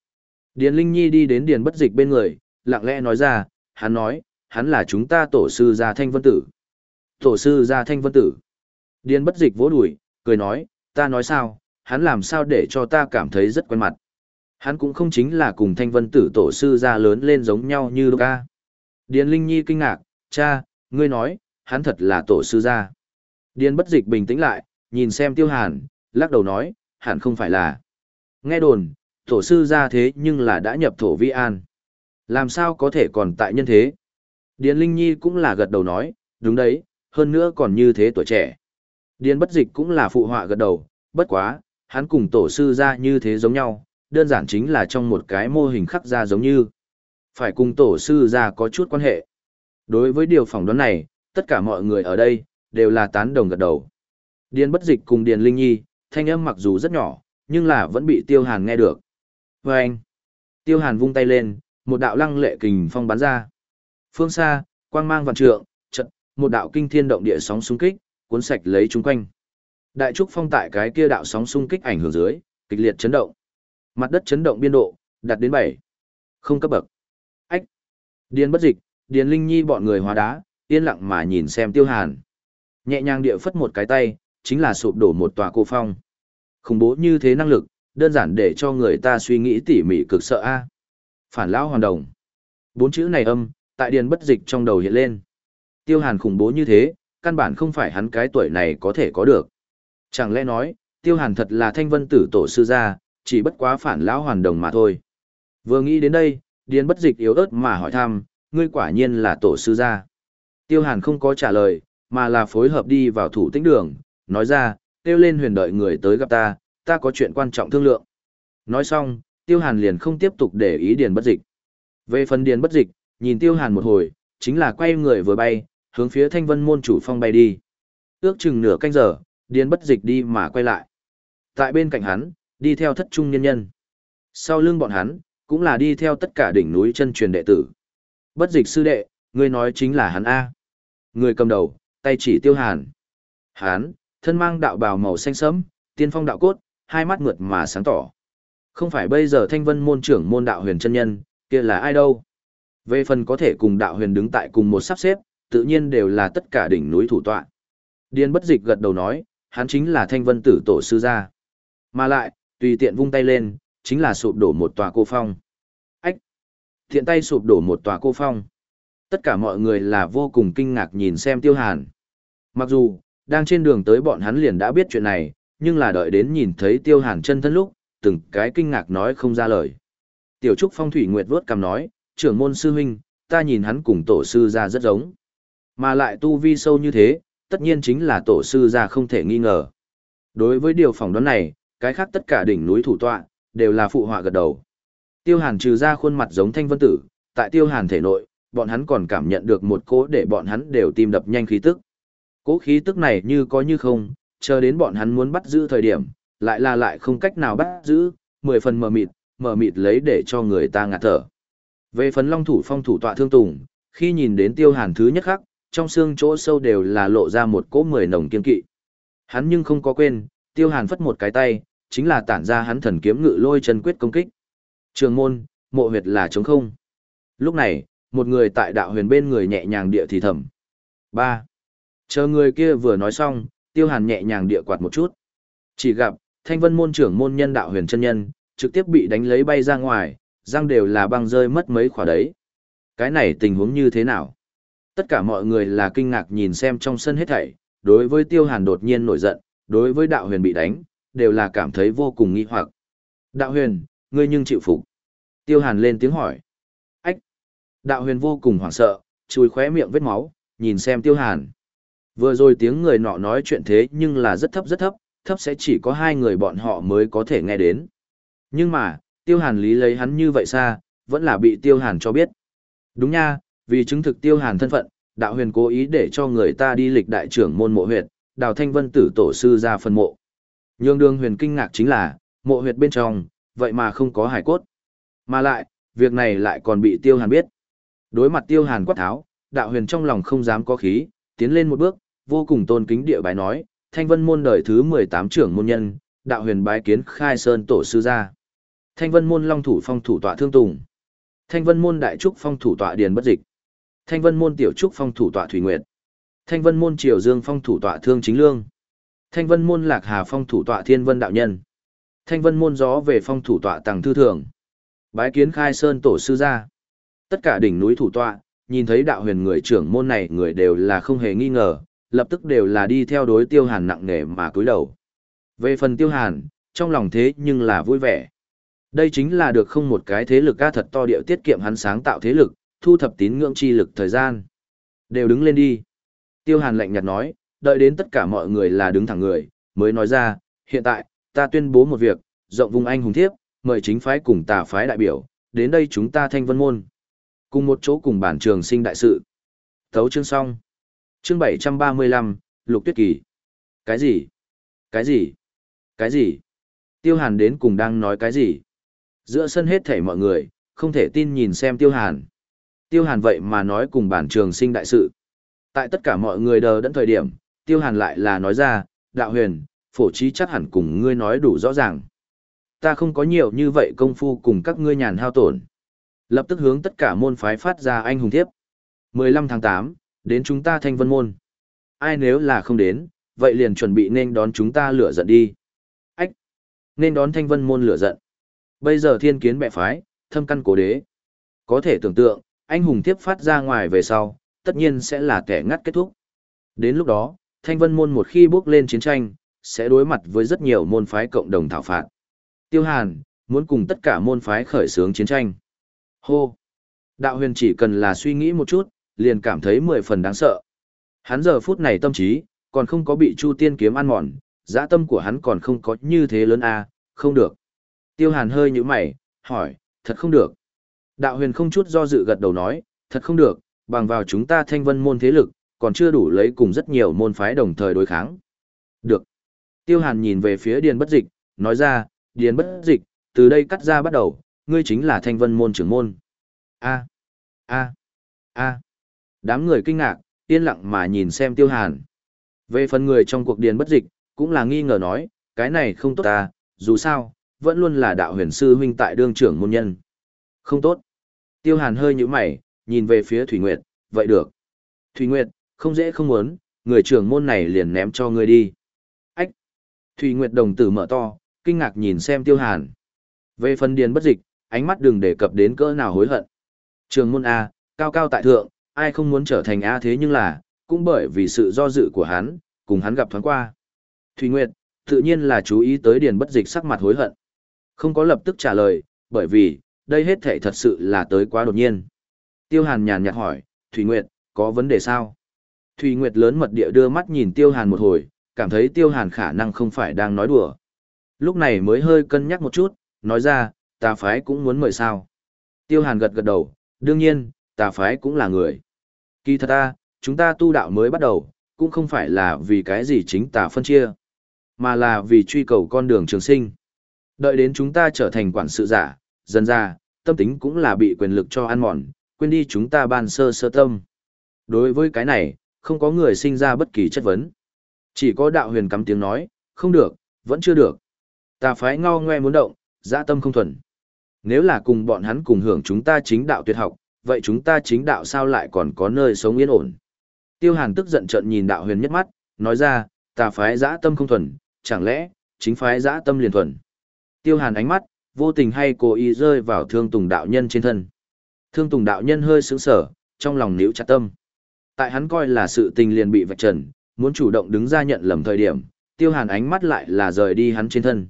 Điền Linh Nhi đi đến Điền Bất Dịch bên người, lặng lẽ nói ra, hắn nói, hắn là chúng ta tổ sư gia thanh vân tử. Tổ sư gia thanh vân tử. Điền Bất Dịch vỗ đùi, cười nói, ta nói sao, hắn làm sao để cho ta cảm thấy rất quen mặt. Hắn cũng không chính là cùng thanh vân tử tổ sư gia lớn lên giống nhau như Luca. Điền Linh Nhi kinh ngạc, cha, ngươi nói, hắn thật là tổ sư gia. Điền bất dịch bình tĩnh lại, nhìn xem tiêu hàn, lắc đầu nói, hẳn không phải là. Nghe đồn, tổ sư gia thế nhưng là đã nhập thổ vi an. Làm sao có thể còn tại nhân thế? Điền Linh Nhi cũng là gật đầu nói, đúng đấy, hơn nữa còn như thế tuổi trẻ. Điền bất dịch cũng là phụ họa gật đầu, bất quá, hắn cùng tổ sư gia như thế giống nhau, đơn giản chính là trong một cái mô hình khắc ra giống như. Phải cùng tổ sư gia có chút quan hệ. Đối với điều phỏng đoán này, tất cả mọi người ở đây, đều là tán đồng gật đầu. Điền bất dịch cùng Điền Linh Nhi, thanh âm mặc dù rất nhỏ, nhưng là vẫn bị Tiêu Hàn nghe được. Và anh, Tiêu Hàn vung tay lên, một đạo lăng lệ kình phong bắn ra. Phương xa, quang mang vạn trượng, trận một đạo kinh thiên động địa sóng xung kích, cuốn sạch lấy chúng quanh. Đại trúc phong tại cái kia đạo sóng xung kích ảnh hưởng dưới, kịch liệt chấn động. Mặt đất chấn động biên độ, đạt đến 7. Không cấp bậc. Ách. Điền bất dịch, Điền Linh Nhi bọn người hóa đá, yên lặng mà nhìn xem Tiêu Hàn. Nhẹ nhàng địa phất một cái tay, chính là sụp đổ một tòa cô phong. Khủng bố như thế năng lực, đơn giản để cho người ta suy nghĩ tỉ mỉ cực sợ a. Phản lão hoàn đồng. Bốn chữ này âm, tại điền bất dịch trong đầu hiện lên. Tiêu Hàn khủng bố như thế, căn bản không phải hắn cái tuổi này có thể có được. Chẳng lẽ nói, Tiêu Hàn thật là thanh vân tử tổ sư gia, chỉ bất quá phản lão hoàn đồng mà thôi. Vừa nghĩ đến đây, điền bất dịch yếu ớt mà hỏi thăm, ngươi quả nhiên là tổ sư gia. Tiêu Hàn không có trả lời, mà là phối hợp đi vào thủ tĩnh đường, nói ra, kêu lên huyền đợi người tới gặp ta, ta có chuyện quan trọng thương lượng. Nói xong, Tiêu Hàn liền không tiếp tục để ý điền bất dịch. Về phần điền bất dịch, nhìn Tiêu Hàn một hồi, chính là quay người vừa bay, hướng phía thanh vân môn chủ phong bay đi. Ước chừng nửa canh giờ, điền bất dịch đi mà quay lại. Tại bên cạnh hắn, đi theo thất trung nhân nhân. Sau lưng bọn hắn, cũng là đi theo tất cả đỉnh núi chân truyền đệ tử. Bất dịch sư đệ, ngươi nói chính là hắn A. Người cầm đầu, tay chỉ tiêu hàn. Hán, thân mang đạo bào màu xanh sẫm, tiên phong đạo cốt, hai mắt mượt mà sáng tỏ. Không phải bây giờ thanh vân môn trưởng môn đạo huyền chân nhân, kia là ai đâu. Về phần có thể cùng đạo huyền đứng tại cùng một sắp xếp, tự nhiên đều là tất cả đỉnh núi thủ tọa. Điên bất dịch gật đầu nói, hắn chính là thanh vân tử tổ sư gia. Mà lại, tùy tiện vung tay lên, chính là sụp đổ một tòa cô phong. Ách! Thiện tay sụp đổ một tòa cô phong. Tất cả mọi người là vô cùng kinh ngạc nhìn xem tiêu hàn. Mặc dù, đang trên đường tới bọn hắn liền đã biết chuyện này, nhưng là đợi đến nhìn thấy tiêu hàn chân thân lúc, từng cái kinh ngạc nói không ra lời. Tiểu Trúc Phong Thủy Nguyệt vớt cầm nói, trưởng môn sư huynh, ta nhìn hắn cùng tổ sư ra rất giống. Mà lại tu vi sâu như thế, tất nhiên chính là tổ sư ra không thể nghi ngờ. Đối với điều phỏng đoán này, cái khác tất cả đỉnh núi thủ tọa, đều là phụ họa gật đầu. Tiêu Hàn trừ ra khuôn mặt giống thanh vân tử, tại Tiêu Hàn thể nội, bọn hắn còn cảm nhận được một cỗ để bọn hắn đều tim đập nhanh khí tức. Cỗ khí tức này như có như không, chờ đến bọn hắn muốn bắt giữ thời điểm, lại là lại không cách nào bắt giữ, mười phần mờ mịt, mờ mịt lấy để cho người ta ngạt thở. Về phần long thủ phong thủ tọa thương tùng, khi nhìn đến tiêu hàn thứ nhất khắc, trong xương chỗ sâu đều là lộ ra một cỗ mười nồng kiên kỵ. Hắn nhưng không có quên, tiêu hàn phất một cái tay, chính là tản ra hắn thần kiếm ngự lôi chân quyết công kích. Trường môn, mộ huyệt là trống không. Lúc này, một người tại đạo huyền bên người nhẹ nhàng địa thì thầm. ba Chờ người kia vừa nói xong, tiêu hàn nhẹ nhàng địa quạt một chút. Chỉ gặp, thanh vân môn trưởng môn nhân đạo huyền chân nhân, trực tiếp bị đánh lấy bay ra ngoài, răng đều là băng rơi mất mấy khỏa đấy. Cái này tình huống như thế nào? Tất cả mọi người là kinh ngạc nhìn xem trong sân hết thảy, đối với tiêu hàn đột nhiên nổi giận, đối với đạo huyền bị đánh, đều là cảm thấy vô cùng nghi hoặc. Đạo huyền, ngươi nhưng chịu phục. Tiêu hàn lên tiếng hỏi. Ách! Đạo huyền vô cùng hoảng sợ, chùi khóe miệng vết máu, nhìn xem tiêu hàn. Vừa rồi tiếng người nọ nói chuyện thế nhưng là rất thấp rất thấp, thấp sẽ chỉ có hai người bọn họ mới có thể nghe đến. Nhưng mà, tiêu hàn lý lấy hắn như vậy xa, vẫn là bị tiêu hàn cho biết. Đúng nha, vì chứng thực tiêu hàn thân phận, đạo huyền cố ý để cho người ta đi lịch đại trưởng môn mộ huyệt, đào thanh vân tử tổ sư ra phân mộ. Nhương đương huyền kinh ngạc chính là, mộ huyệt bên trong, vậy mà không có hải cốt. Mà lại, việc này lại còn bị tiêu hàn biết. Đối mặt tiêu hàn quát tháo, đạo huyền trong lòng không dám có khí, tiến lên một bước, vô cùng tôn kính địa bái nói, thanh vân môn đời thứ 18 trưởng môn nhân, đạo huyền bái kiến khai sơn tổ sư gia. Thanh vân môn long thủ phong thủ tọa thương tùng. Thanh vân môn đại trúc phong thủ tọa điền bất dịch. Thanh vân môn tiểu trúc phong thủ tọa thủy nguyệt. Thanh vân môn triều dương phong thủ tọa thương chính lương. Thanh vân môn lạc hà phong thủ tọa thiên vân đạo nhân. Thanh vân môn gió về phong thủ tọa tàng thư thường. Bái kiến khai sơn tổ sư gia. Tất cả đỉnh núi thủ tọa, nhìn thấy đạo huyền người trưởng môn này người đều là không hề nghi ngờ, lập tức đều là đi theo đối tiêu hàn nặng nề mà cúi đầu. Về phần tiêu hàn, trong lòng thế nhưng là vui vẻ. Đây chính là được không một cái thế lực ca thật to điệu tiết kiệm hắn sáng tạo thế lực, thu thập tín ngưỡng chi lực thời gian. Đều đứng lên đi. Tiêu hàn lạnh nhạt nói, đợi đến tất cả mọi người là đứng thẳng người, mới nói ra, hiện tại, ta tuyên bố một việc, rộng vùng anh hùng thiếp, mời chính phái cùng tà phái đại biểu, đến đây chúng ta thanh vân môn. Cùng một chỗ cùng bản trường sinh đại sự. Thấu chương xong. Chương 735, Lục Tuyết Kỳ. Cái gì? Cái gì? Cái gì? Tiêu Hàn đến cùng đang nói cái gì? Giữa sân hết thảy mọi người, không thể tin nhìn xem Tiêu Hàn. Tiêu Hàn vậy mà nói cùng bản trường sinh đại sự. Tại tất cả mọi người đờ đẫn thời điểm, Tiêu Hàn lại là nói ra, đạo huyền, phổ trí chắc hẳn cùng ngươi nói đủ rõ ràng. Ta không có nhiều như vậy công phu cùng các ngươi nhàn hao tổn. Lập tức hướng tất cả môn phái phát ra anh hùng thiếp. 15 tháng 8, đến chúng ta thanh vân môn. Ai nếu là không đến, vậy liền chuẩn bị nên đón chúng ta lửa giận đi. Ách! Nên đón thanh vân môn lửa giận. Bây giờ thiên kiến bệ phái, thâm căn cố đế. Có thể tưởng tượng, anh hùng tiếp phát ra ngoài về sau, tất nhiên sẽ là kẻ ngắt kết thúc. Đến lúc đó, thanh vân môn một khi bước lên chiến tranh, sẽ đối mặt với rất nhiều môn phái cộng đồng thảo phạt. Tiêu Hàn, muốn cùng tất cả môn phái khởi xướng chiến tranh. Hô! Đạo huyền chỉ cần là suy nghĩ một chút, liền cảm thấy mười phần đáng sợ. Hắn giờ phút này tâm trí, còn không có bị Chu Tiên kiếm ăn mòn, dã tâm của hắn còn không có như thế lớn a, à, không được. Tiêu Hàn hơi nhíu mày, hỏi, thật không được. Đạo huyền không chút do dự gật đầu nói, thật không được, bằng vào chúng ta thanh vân môn thế lực, còn chưa đủ lấy cùng rất nhiều môn phái đồng thời đối kháng. Được. Tiêu Hàn nhìn về phía Điền Bất Dịch, nói ra, Điền Bất Dịch, từ đây cắt ra bắt đầu, ngươi chính là thanh vân môn trưởng môn. A. A. A. Đám người kinh ngạc, yên lặng mà nhìn xem tiêu hàn. Về phần người trong cuộc điền bất dịch, cũng là nghi ngờ nói, cái này không tốt ta, dù sao, vẫn luôn là đạo huyền sư huynh tại đương trưởng môn nhân. Không tốt. Tiêu hàn hơi như mày, nhìn về phía Thủy Nguyệt, vậy được. Thủy Nguyệt, không dễ không muốn, người trưởng môn này liền ném cho ngươi đi. Ách. Thủy Nguyệt đồng tử mở to, kinh ngạc nhìn xem tiêu hàn. Về phần điền bất dịch, ánh mắt đừng đề cập đến cỡ nào hối hận. Trường môn A, cao cao tại thượng, ai không muốn trở thành A thế nhưng là, cũng bởi vì sự do dự của hắn, cùng hắn gặp thoáng qua. Thủy Nguyệt, tự nhiên là chú ý tới điền bất dịch sắc mặt hối hận. Không có lập tức trả lời, bởi vì, đây hết thể thật sự là tới quá đột nhiên. Tiêu Hàn nhàn nhạt hỏi, Thủy Nguyệt, có vấn đề sao? Thủy Nguyệt lớn mật địa đưa mắt nhìn Tiêu Hàn một hồi, cảm thấy Tiêu Hàn khả năng không phải đang nói đùa. Lúc này mới hơi cân nhắc một chút, nói ra, ta phái cũng muốn mời sao. Tiêu Hàn gật gật đầu, đương nhiên, tà phái cũng là người. Kỳ thật ta, chúng ta tu đạo mới bắt đầu, cũng không phải là vì cái gì chính tà phân chia, mà là vì truy cầu con đường trường sinh. Đợi đến chúng ta trở thành quản sự giả, dần ra, tâm tính cũng là bị quyền lực cho ăn mòn, quên đi chúng ta ban sơ sơ tâm. Đối với cái này, không có người sinh ra bất kỳ chất vấn. Chỉ có đạo huyền cắm tiếng nói, không được, vẫn chưa được. Tà phái ngao ngoe muốn động, dã tâm không thuần. Nếu là cùng bọn hắn cùng hưởng chúng ta chính đạo tuyệt học, vậy chúng ta chính đạo sao lại còn có nơi sống yên ổn? Tiêu Hàn tức giận trợn nhìn đạo huyền nhất mắt, nói ra, tà phái dã tâm không thuần, chẳng lẽ, chính phái dã tâm liền thuần. Tiêu Hàn ánh mắt, vô tình hay cố ý rơi vào thương tùng đạo nhân trên thân. Thương tùng đạo nhân hơi sững sở, trong lòng níu chặt tâm. Tại hắn coi là sự tình liền bị vạch trần, muốn chủ động đứng ra nhận lầm thời điểm, tiêu hàn ánh mắt lại là rời đi hắn trên thân.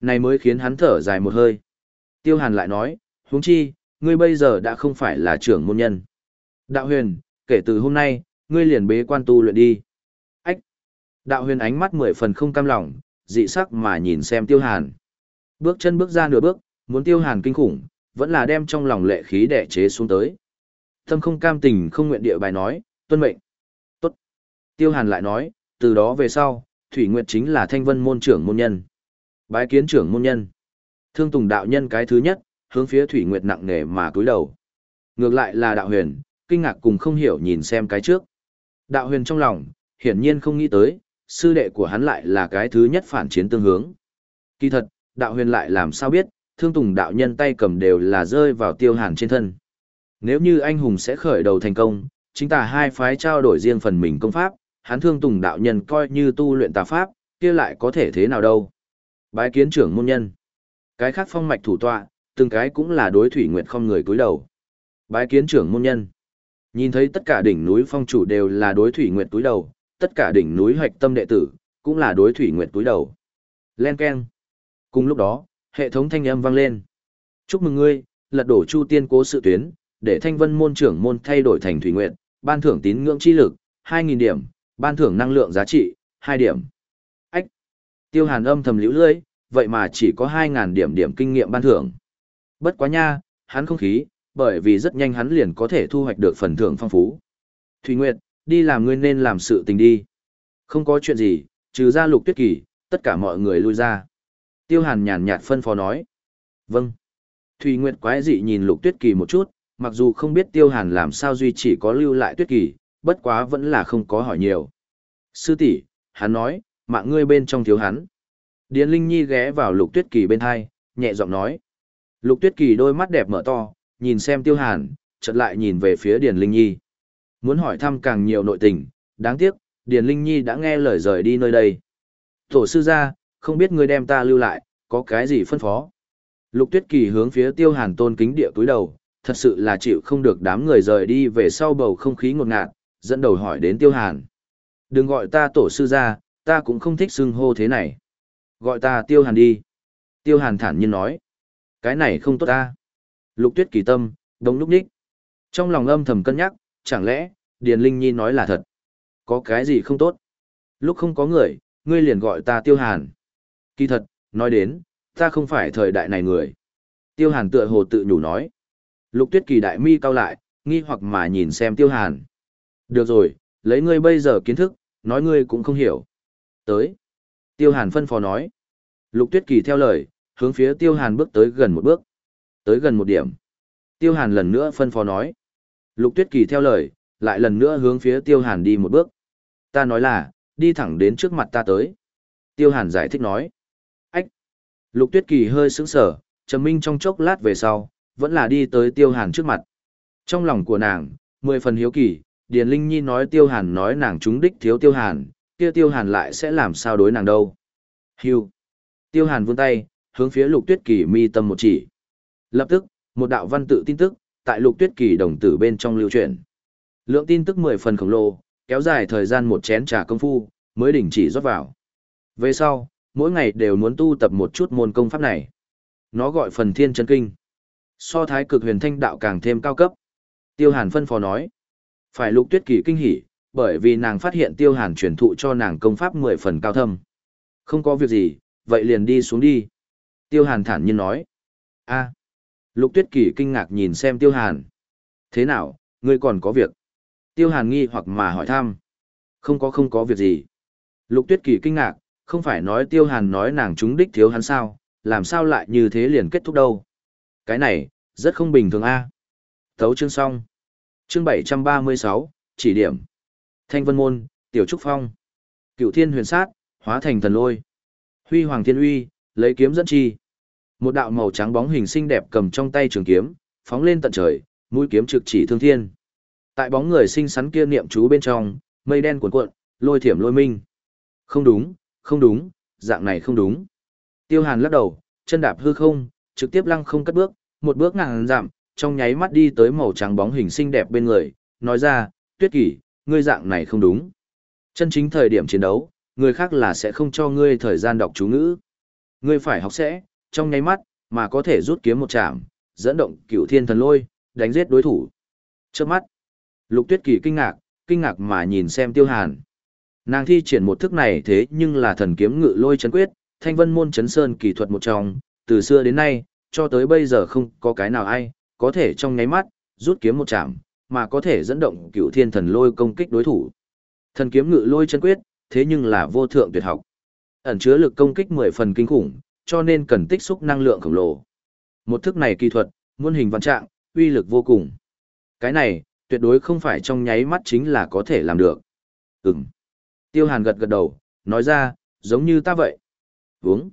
Này mới khiến hắn thở dài một hơi. Tiêu hàn lại nói, huống chi, ngươi bây giờ đã không phải là trưởng môn nhân. Đạo huyền, kể từ hôm nay, ngươi liền bế quan tu luyện đi. Ách! Đạo huyền ánh mắt mười phần không cam lòng, dị sắc mà nhìn xem tiêu hàn. Bước chân bước ra nửa bước, muốn tiêu hàn kinh khủng, vẫn là đem trong lòng lệ khí đẻ chế xuống tới. Tâm không cam tình không nguyện địa bài nói, tuân mệnh. Tốt. Tiêu hàn lại nói, từ đó về sau, Thủy Nguyệt chính là thanh vân môn trưởng môn nhân. Bái kiến trưởng môn nhân. Thương Tùng đạo nhân cái thứ nhất, hướng phía Thủy Nguyệt nặng nề mà cúi đầu. Ngược lại là đạo huyền, kinh ngạc cùng không hiểu nhìn xem cái trước. Đạo huyền trong lòng, hiển nhiên không nghĩ tới, sư đệ của hắn lại là cái thứ nhất phản chiến tương hướng. Kỳ thật, đạo huyền lại làm sao biết, thương tùng đạo nhân tay cầm đều là rơi vào tiêu hàn trên thân. Nếu như anh hùng sẽ khởi đầu thành công, chính tà hai phái trao đổi riêng phần mình công pháp, hắn thương tùng đạo nhân coi như tu luyện tà pháp, kia lại có thể thế nào đâu. Bái kiến trưởng môn nhân. Cái khác phong mạch thủ tọa, từng cái cũng là đối thủy nguyệt không người cúi đầu. Bái kiến trưởng môn nhân. Nhìn thấy tất cả đỉnh núi phong chủ đều là đối thủy nguyệt cúi đầu, tất cả đỉnh núi hoạch tâm đệ tử, cũng là đối thủy nguyệt cúi đầu. Len Ken. Cùng lúc đó, hệ thống thanh âm vang lên. Chúc mừng ngươi, lật đổ chu tiên cố sự tuyến, để thanh vân môn trưởng môn thay đổi thành thủy nguyệt, ban thưởng tín ngưỡng chi lực, 2.000 điểm, ban thưởng năng lượng giá trị, 2 điểm. Ách! Tiêu hàn âm thầm liễu lưỡi, vậy mà chỉ có 2.000 điểm điểm kinh nghiệm ban thưởng. Bất quá nha, hắn không khí, bởi vì rất nhanh hắn liền có thể thu hoạch được phần thưởng phong phú. Thủy Nguyệt, đi làm ngươi nên làm sự tình đi. Không có chuyện gì, trừ ra lục tuyết kỳ, tất cả mọi người lui ra. Tiêu hàn nhàn nhạt phân phó nói. Vâng. Thủy Nguyệt quái dị nhìn lục tuyết kỳ một chút, mặc dù không biết tiêu hàn làm sao duy chỉ có lưu lại tuyết kỳ, bất quá vẫn là không có hỏi nhiều. Sư tỷ, hắn nói, mạng ngươi bên trong thiếu hắn. Điền Linh Nhi ghé vào lục tuyết kỳ bên hai, nhẹ giọng nói. Lục tuyết kỳ đôi mắt đẹp mở to, nhìn xem tiêu hàn, chợt lại nhìn về phía Điền Linh Nhi. Muốn hỏi thăm càng nhiều nội tình, đáng tiếc, Điền Linh Nhi đã nghe lời rời đi nơi đây. Tổ sư ra, không biết ngươi đem ta lưu lại, có cái gì phân phó. Lục tuyết kỳ hướng phía tiêu hàn tôn kính địa túi đầu, thật sự là chịu không được đám người rời đi về sau bầu không khí ngột ngạt, dẫn đầu hỏi đến tiêu hàn. Đừng gọi ta tổ sư ra, ta cũng không thích xưng hô thế này. Gọi ta tiêu hàn đi. Tiêu hàn thản nhiên nói. Cái này không tốt ta. Lục tuyết kỳ tâm, đống lúc ních. Trong lòng âm thầm cân nhắc, chẳng lẽ, Điền Linh Nhi nói là thật. Có cái gì không tốt? Lúc không có người, ngươi liền gọi ta tiêu hàn. Kỳ thật, nói đến, ta không phải thời đại này người. Tiêu hàn tựa hồ tự nhủ nói. Lục tuyết kỳ đại mi cao lại, nghi hoặc mà nhìn xem tiêu hàn. Được rồi, lấy ngươi bây giờ kiến thức, nói ngươi cũng không hiểu. Tới. Tiêu hàn phân phó nói. Lục tuyết kỳ theo lời, hướng phía tiêu hàn bước tới gần một bước. Tới gần một điểm. Tiêu hàn lần nữa phân phó nói. Lục tuyết kỳ theo lời, lại lần nữa hướng phía tiêu hàn đi một bước. Ta nói là, đi thẳng đến trước mặt ta tới. Tiêu hàn giải thích nói. Ách. Lục tuyết kỳ hơi sững sờ, trầm minh trong chốc lát về sau, vẫn là đi tới tiêu hàn trước mặt. Trong lòng của nàng, mười phần hiếu kỳ, Điền Linh Nhi nói tiêu hàn nói nàng trúng đích thiếu tiêu hàn, kia tiêu hàn lại sẽ làm sao đối nàng đâu. hiu. Tiêu hàn vươn tay, hướng phía lục tuyết kỳ mi tâm một chỉ. Lập tức, một đạo văn tự tin tức, tại lục tuyết kỳ đồng tử bên trong lưu truyền. Lượng tin tức mười phần khổng lồ, kéo dài thời gian một chén trà công phu, mới đình chỉ rót vào. Về sau, mỗi ngày đều muốn tu tập một chút môn công pháp này. Nó gọi phần thiên chân kinh. So thái cực huyền thanh đạo càng thêm cao cấp. Tiêu Hàn phân phó nói. Phải lục tuyết kỳ kinh hỉ, bởi vì nàng phát hiện Tiêu Hàn truyền thụ cho nàng công pháp mười phần cao thâm. Không có việc gì, vậy liền đi xuống đi. Tiêu Hàn thản nhiên nói. a Lục tuyết kỳ kinh ngạc nhìn xem Tiêu Hàn. Thế nào, ngươi còn có việc? Tiêu Hàn nghi hoặc mà hỏi thăm. Không có không có việc gì. Lục tuyết kỳ kinh ngạc, không phải nói Tiêu Hàn nói nàng trúng đích thiếu hắn sao, làm sao lại như thế liền kết thúc đâu. Cái này, rất không bình thường a. Thấu chương xong. Chương 736, chỉ điểm. Thanh Vân Môn, Tiểu Trúc Phong. Cựu Thiên Huyền Sát, hóa thành thần lôi. Huy Hoàng Thiên Uy, lấy kiếm dẫn chi. Một đạo màu trắng bóng hình xinh đẹp cầm trong tay trường kiếm, phóng lên tận trời, mũi kiếm trực chỉ thương thiên. Tại bóng người xinh xắn kia niệm chú bên trong, mây đen cuộn cuộn, lôi thiểm lôi minh. Không đúng, không đúng, dạng này không đúng. Tiêu Hàn lắc đầu, chân đạp hư không, trực tiếp lăng không cất bước, một bước ngàn giảm, trong nháy mắt đi tới màu trắng bóng hình xinh đẹp bên người, nói ra, tuyết kỷ, ngươi dạng này không đúng. Chân chính thời điểm chiến đấu, người khác là sẽ không cho ngươi thời gian đọc chú ngữ. Ngươi phải học sẽ, trong nháy mắt, mà có thể rút kiếm một chạm, dẫn động cửu thiên thần lôi, đánh giết đối thủ. Trước mắt, lục tuyết kỳ kinh ngạc, kinh ngạc mà nhìn xem tiêu hàn. Nàng thi triển một thức này thế nhưng là thần kiếm ngự lôi chấn quyết, thanh vân môn chấn sơn kỳ thuật một trong, từ xưa đến nay, cho tới bây giờ không có cái nào ai, có thể trong nháy mắt, rút kiếm một chạm, mà có thể dẫn động cửu thiên thần lôi công kích đối thủ. Thần kiếm ngự lôi chân quyết, thế nhưng là vô thượng tuyệt học. Ẩn chứa lực công kích 10 phần kinh khủng, cho nên cần tích xúc năng lượng khổng lồ. Một thức này kỳ thuật, muôn hình văn trạng, uy lực vô cùng. Cái này, tuyệt đối không phải trong nháy mắt chính là có thể làm được. Ừm. Tiêu Hàn gật gật đầu, nói ra, giống như ta vậy. Vúng.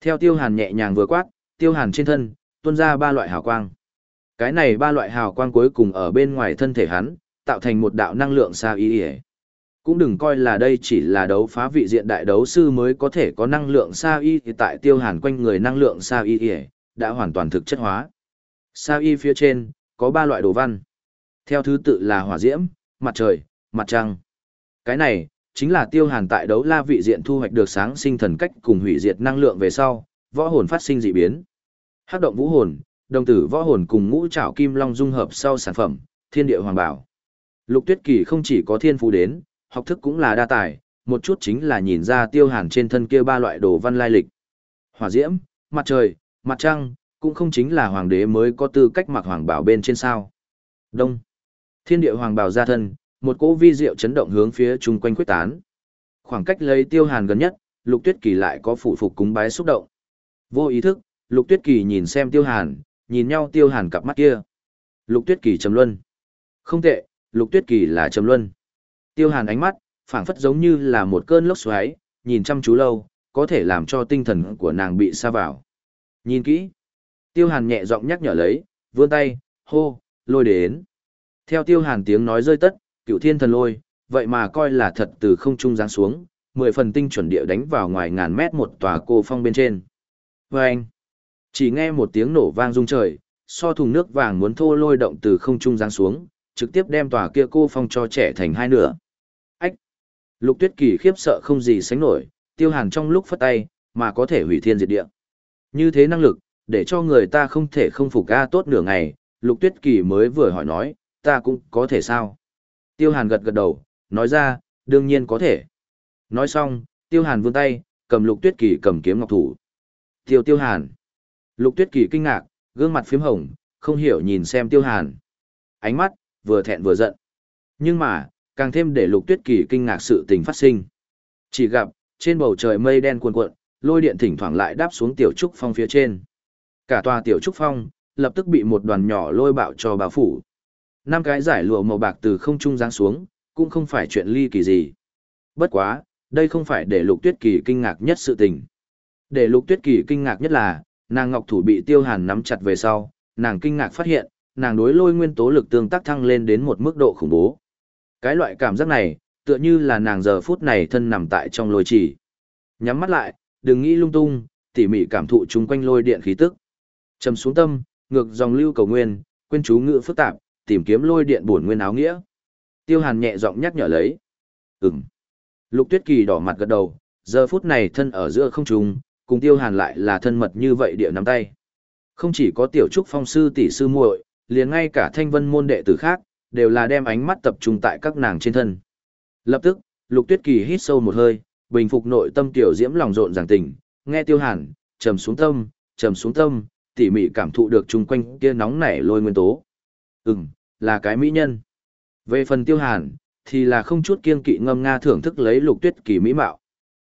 Theo Tiêu Hàn nhẹ nhàng vừa quát, Tiêu Hàn trên thân, tuôn ra ba loại hào quang. Cái này ba loại hào quang cuối cùng ở bên ngoài thân thể hắn, tạo thành một đạo năng lượng xa y y cũng đừng coi là đây chỉ là đấu phá vị diện đại đấu sư mới có thể có năng lượng sa y thì tại tiêu hàn quanh người năng lượng sa y đã hoàn toàn thực chất hóa. Sa y phía trên, có ba loại đồ văn. Theo thứ tự là hỏa diễm, mặt trời, mặt trăng. Cái này, chính là tiêu hàn tại đấu la vị diện thu hoạch được sáng sinh thần cách cùng hủy diệt năng lượng về sau, võ hồn phát sinh dị biến. Hắc động vũ hồn, đồng tử võ hồn cùng ngũ trảo kim long dung hợp sau sản phẩm, thiên địa hoàng bảo. Lục tuyết kỳ không chỉ có thiên phú đến, học thức cũng là đa tài, một chút chính là nhìn ra tiêu hàn trên thân kia ba loại đồ văn lai lịch. Hỏa diễm, mặt trời, mặt trăng, cũng không chính là hoàng đế mới có tư cách mặc hoàng bảo bên trên sao. Đông. Thiên địa hoàng bảo ra thân, một cỗ vi diệu chấn động hướng phía chung quanh quyết tán. Khoảng cách lấy tiêu hàn gần nhất, lục tuyết kỳ lại có phụ phục cúng bái xúc động. Vô ý thức, lục tuyết kỳ nhìn xem tiêu hàn, nhìn nhau tiêu hàn cặp mắt kia. Lục tuyết kỳ trầm luân. Không tệ, lục tuyết kỳ là trầm luân. Tiêu hàn ánh mắt, phảng phất giống như là một cơn lốc xoáy, nhìn chăm chú lâu, có thể làm cho tinh thần của nàng bị sa vào. Nhìn kỹ. Tiêu hàn nhẹ giọng nhắc nhở lấy, vươn tay, hô, lôi đến. Theo tiêu hàn tiếng nói rơi tất, cựu thiên thần lôi, vậy mà coi là thật từ không trung giáng xuống, mười phần tinh chuẩn địa đánh vào ngoài ngàn mét một tòa cô phong bên trên. Và anh, chỉ nghe một tiếng nổ vang rung trời, so thùng nước vàng muốn thô lôi động từ không trung giáng xuống, trực tiếp đem tòa kia cô phong cho trẻ thành hai nửa. Lục tuyết kỳ khiếp sợ không gì sánh nổi, tiêu hàn trong lúc phất tay, mà có thể hủy thiên diệt địa. Như thế năng lực, để cho người ta không thể không phục ca tốt nửa ngày, lục tuyết kỳ mới vừa hỏi nói, ta cũng có thể sao? Tiêu hàn gật gật đầu, nói ra, đương nhiên có thể. Nói xong, tiêu hàn vươn tay, cầm lục tuyết kỳ cầm kiếm ngọc thủ. Tiêu tiêu hàn. Lục tuyết kỳ kinh ngạc, gương mặt phím hồng, không hiểu nhìn xem tiêu hàn. Ánh mắt, vừa thẹn vừa giận. Nhưng mà, càng thêm để lục tuyết kỳ kinh ngạc sự tình phát sinh. Chỉ gặp, trên bầu trời mây đen cuồn cuộn, lôi điện thỉnh thoảng lại đáp xuống tiểu trúc phong phía trên. Cả tòa tiểu trúc phong, lập tức bị một đoàn nhỏ lôi bạo cho bao phủ. Năm cái giải lụa màu bạc từ không trung giáng xuống, cũng không phải chuyện ly kỳ gì. Bất quá, đây không phải để lục tuyết kỳ kinh ngạc nhất sự tình. Để lục tuyết kỳ kinh ngạc nhất là, nàng ngọc thủ bị tiêu hàn nắm chặt về sau, nàng kinh ngạc phát hiện, nàng đối lôi nguyên tố lực tương tác thăng lên đến một mức độ khủng bố. Cái loại cảm giác này, tựa như là nàng giờ phút này thân nằm tại trong lôi trì. Nhắm mắt lại, đừng nghĩ lung tung, tỉ mỉ cảm thụ chung quanh lôi điện khí tức. Trầm xuống tâm, ngược dòng lưu cầu nguyên, quên chú ngữ phức tạp, tìm kiếm lôi điện bổn nguyên áo nghĩa. Tiêu Hàn nhẹ giọng nhắc nhở lấy. Ừm. Lục Tuyết Kỳ đỏ mặt gật đầu, giờ phút này thân ở giữa không trung, cùng Tiêu Hàn lại là thân mật như vậy địa nắm tay. Không chỉ có tiểu trúc phong sư tỷ sư muội, liền ngay cả thanh vân môn đệ tử khác, đều là đem ánh mắt tập trung tại các nàng trên thân. Lập tức, Lục Tuyết Kỳ hít sâu một hơi, bình phục nội tâm tiểu diễm lòng rộn ràng tình, nghe Tiêu Hàn, trầm xuống tâm, trầm xuống tâm, tỉ mỉ cảm thụ được chung quanh kia nóng nảy lôi nguyên tố. Ừm, là cái mỹ nhân. Về phần Tiêu Hàn, thì là không chút kiên kỵ ngâm nga thưởng thức lấy Lục Tuyết Kỳ mỹ mạo.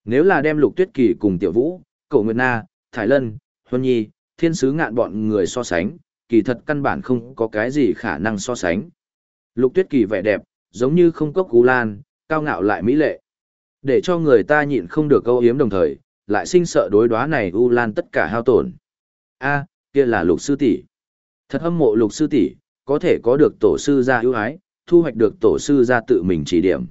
Nếu là đem Lục Tuyết Kỳ cùng Tiểu Vũ, Cổ Nguyệt Na, Thái Lân, Huân Nhi, Thiên Sứ ngạn bọn người so sánh, kỳ thật căn bản không có cái gì khả năng so sánh. Lục tuyết kỳ vẻ đẹp, giống như không cốc cú lan, cao ngạo lại mỹ lệ. Để cho người ta nhịn không được câu hiếm đồng thời, lại sinh sợ đối đoá này u lan tất cả hao tổn. A, kia là lục sư tỷ. Thật hâm mộ lục sư tỷ, có thể có được tổ sư gia ưu ái, thu hoạch được tổ sư gia tự mình chỉ điểm.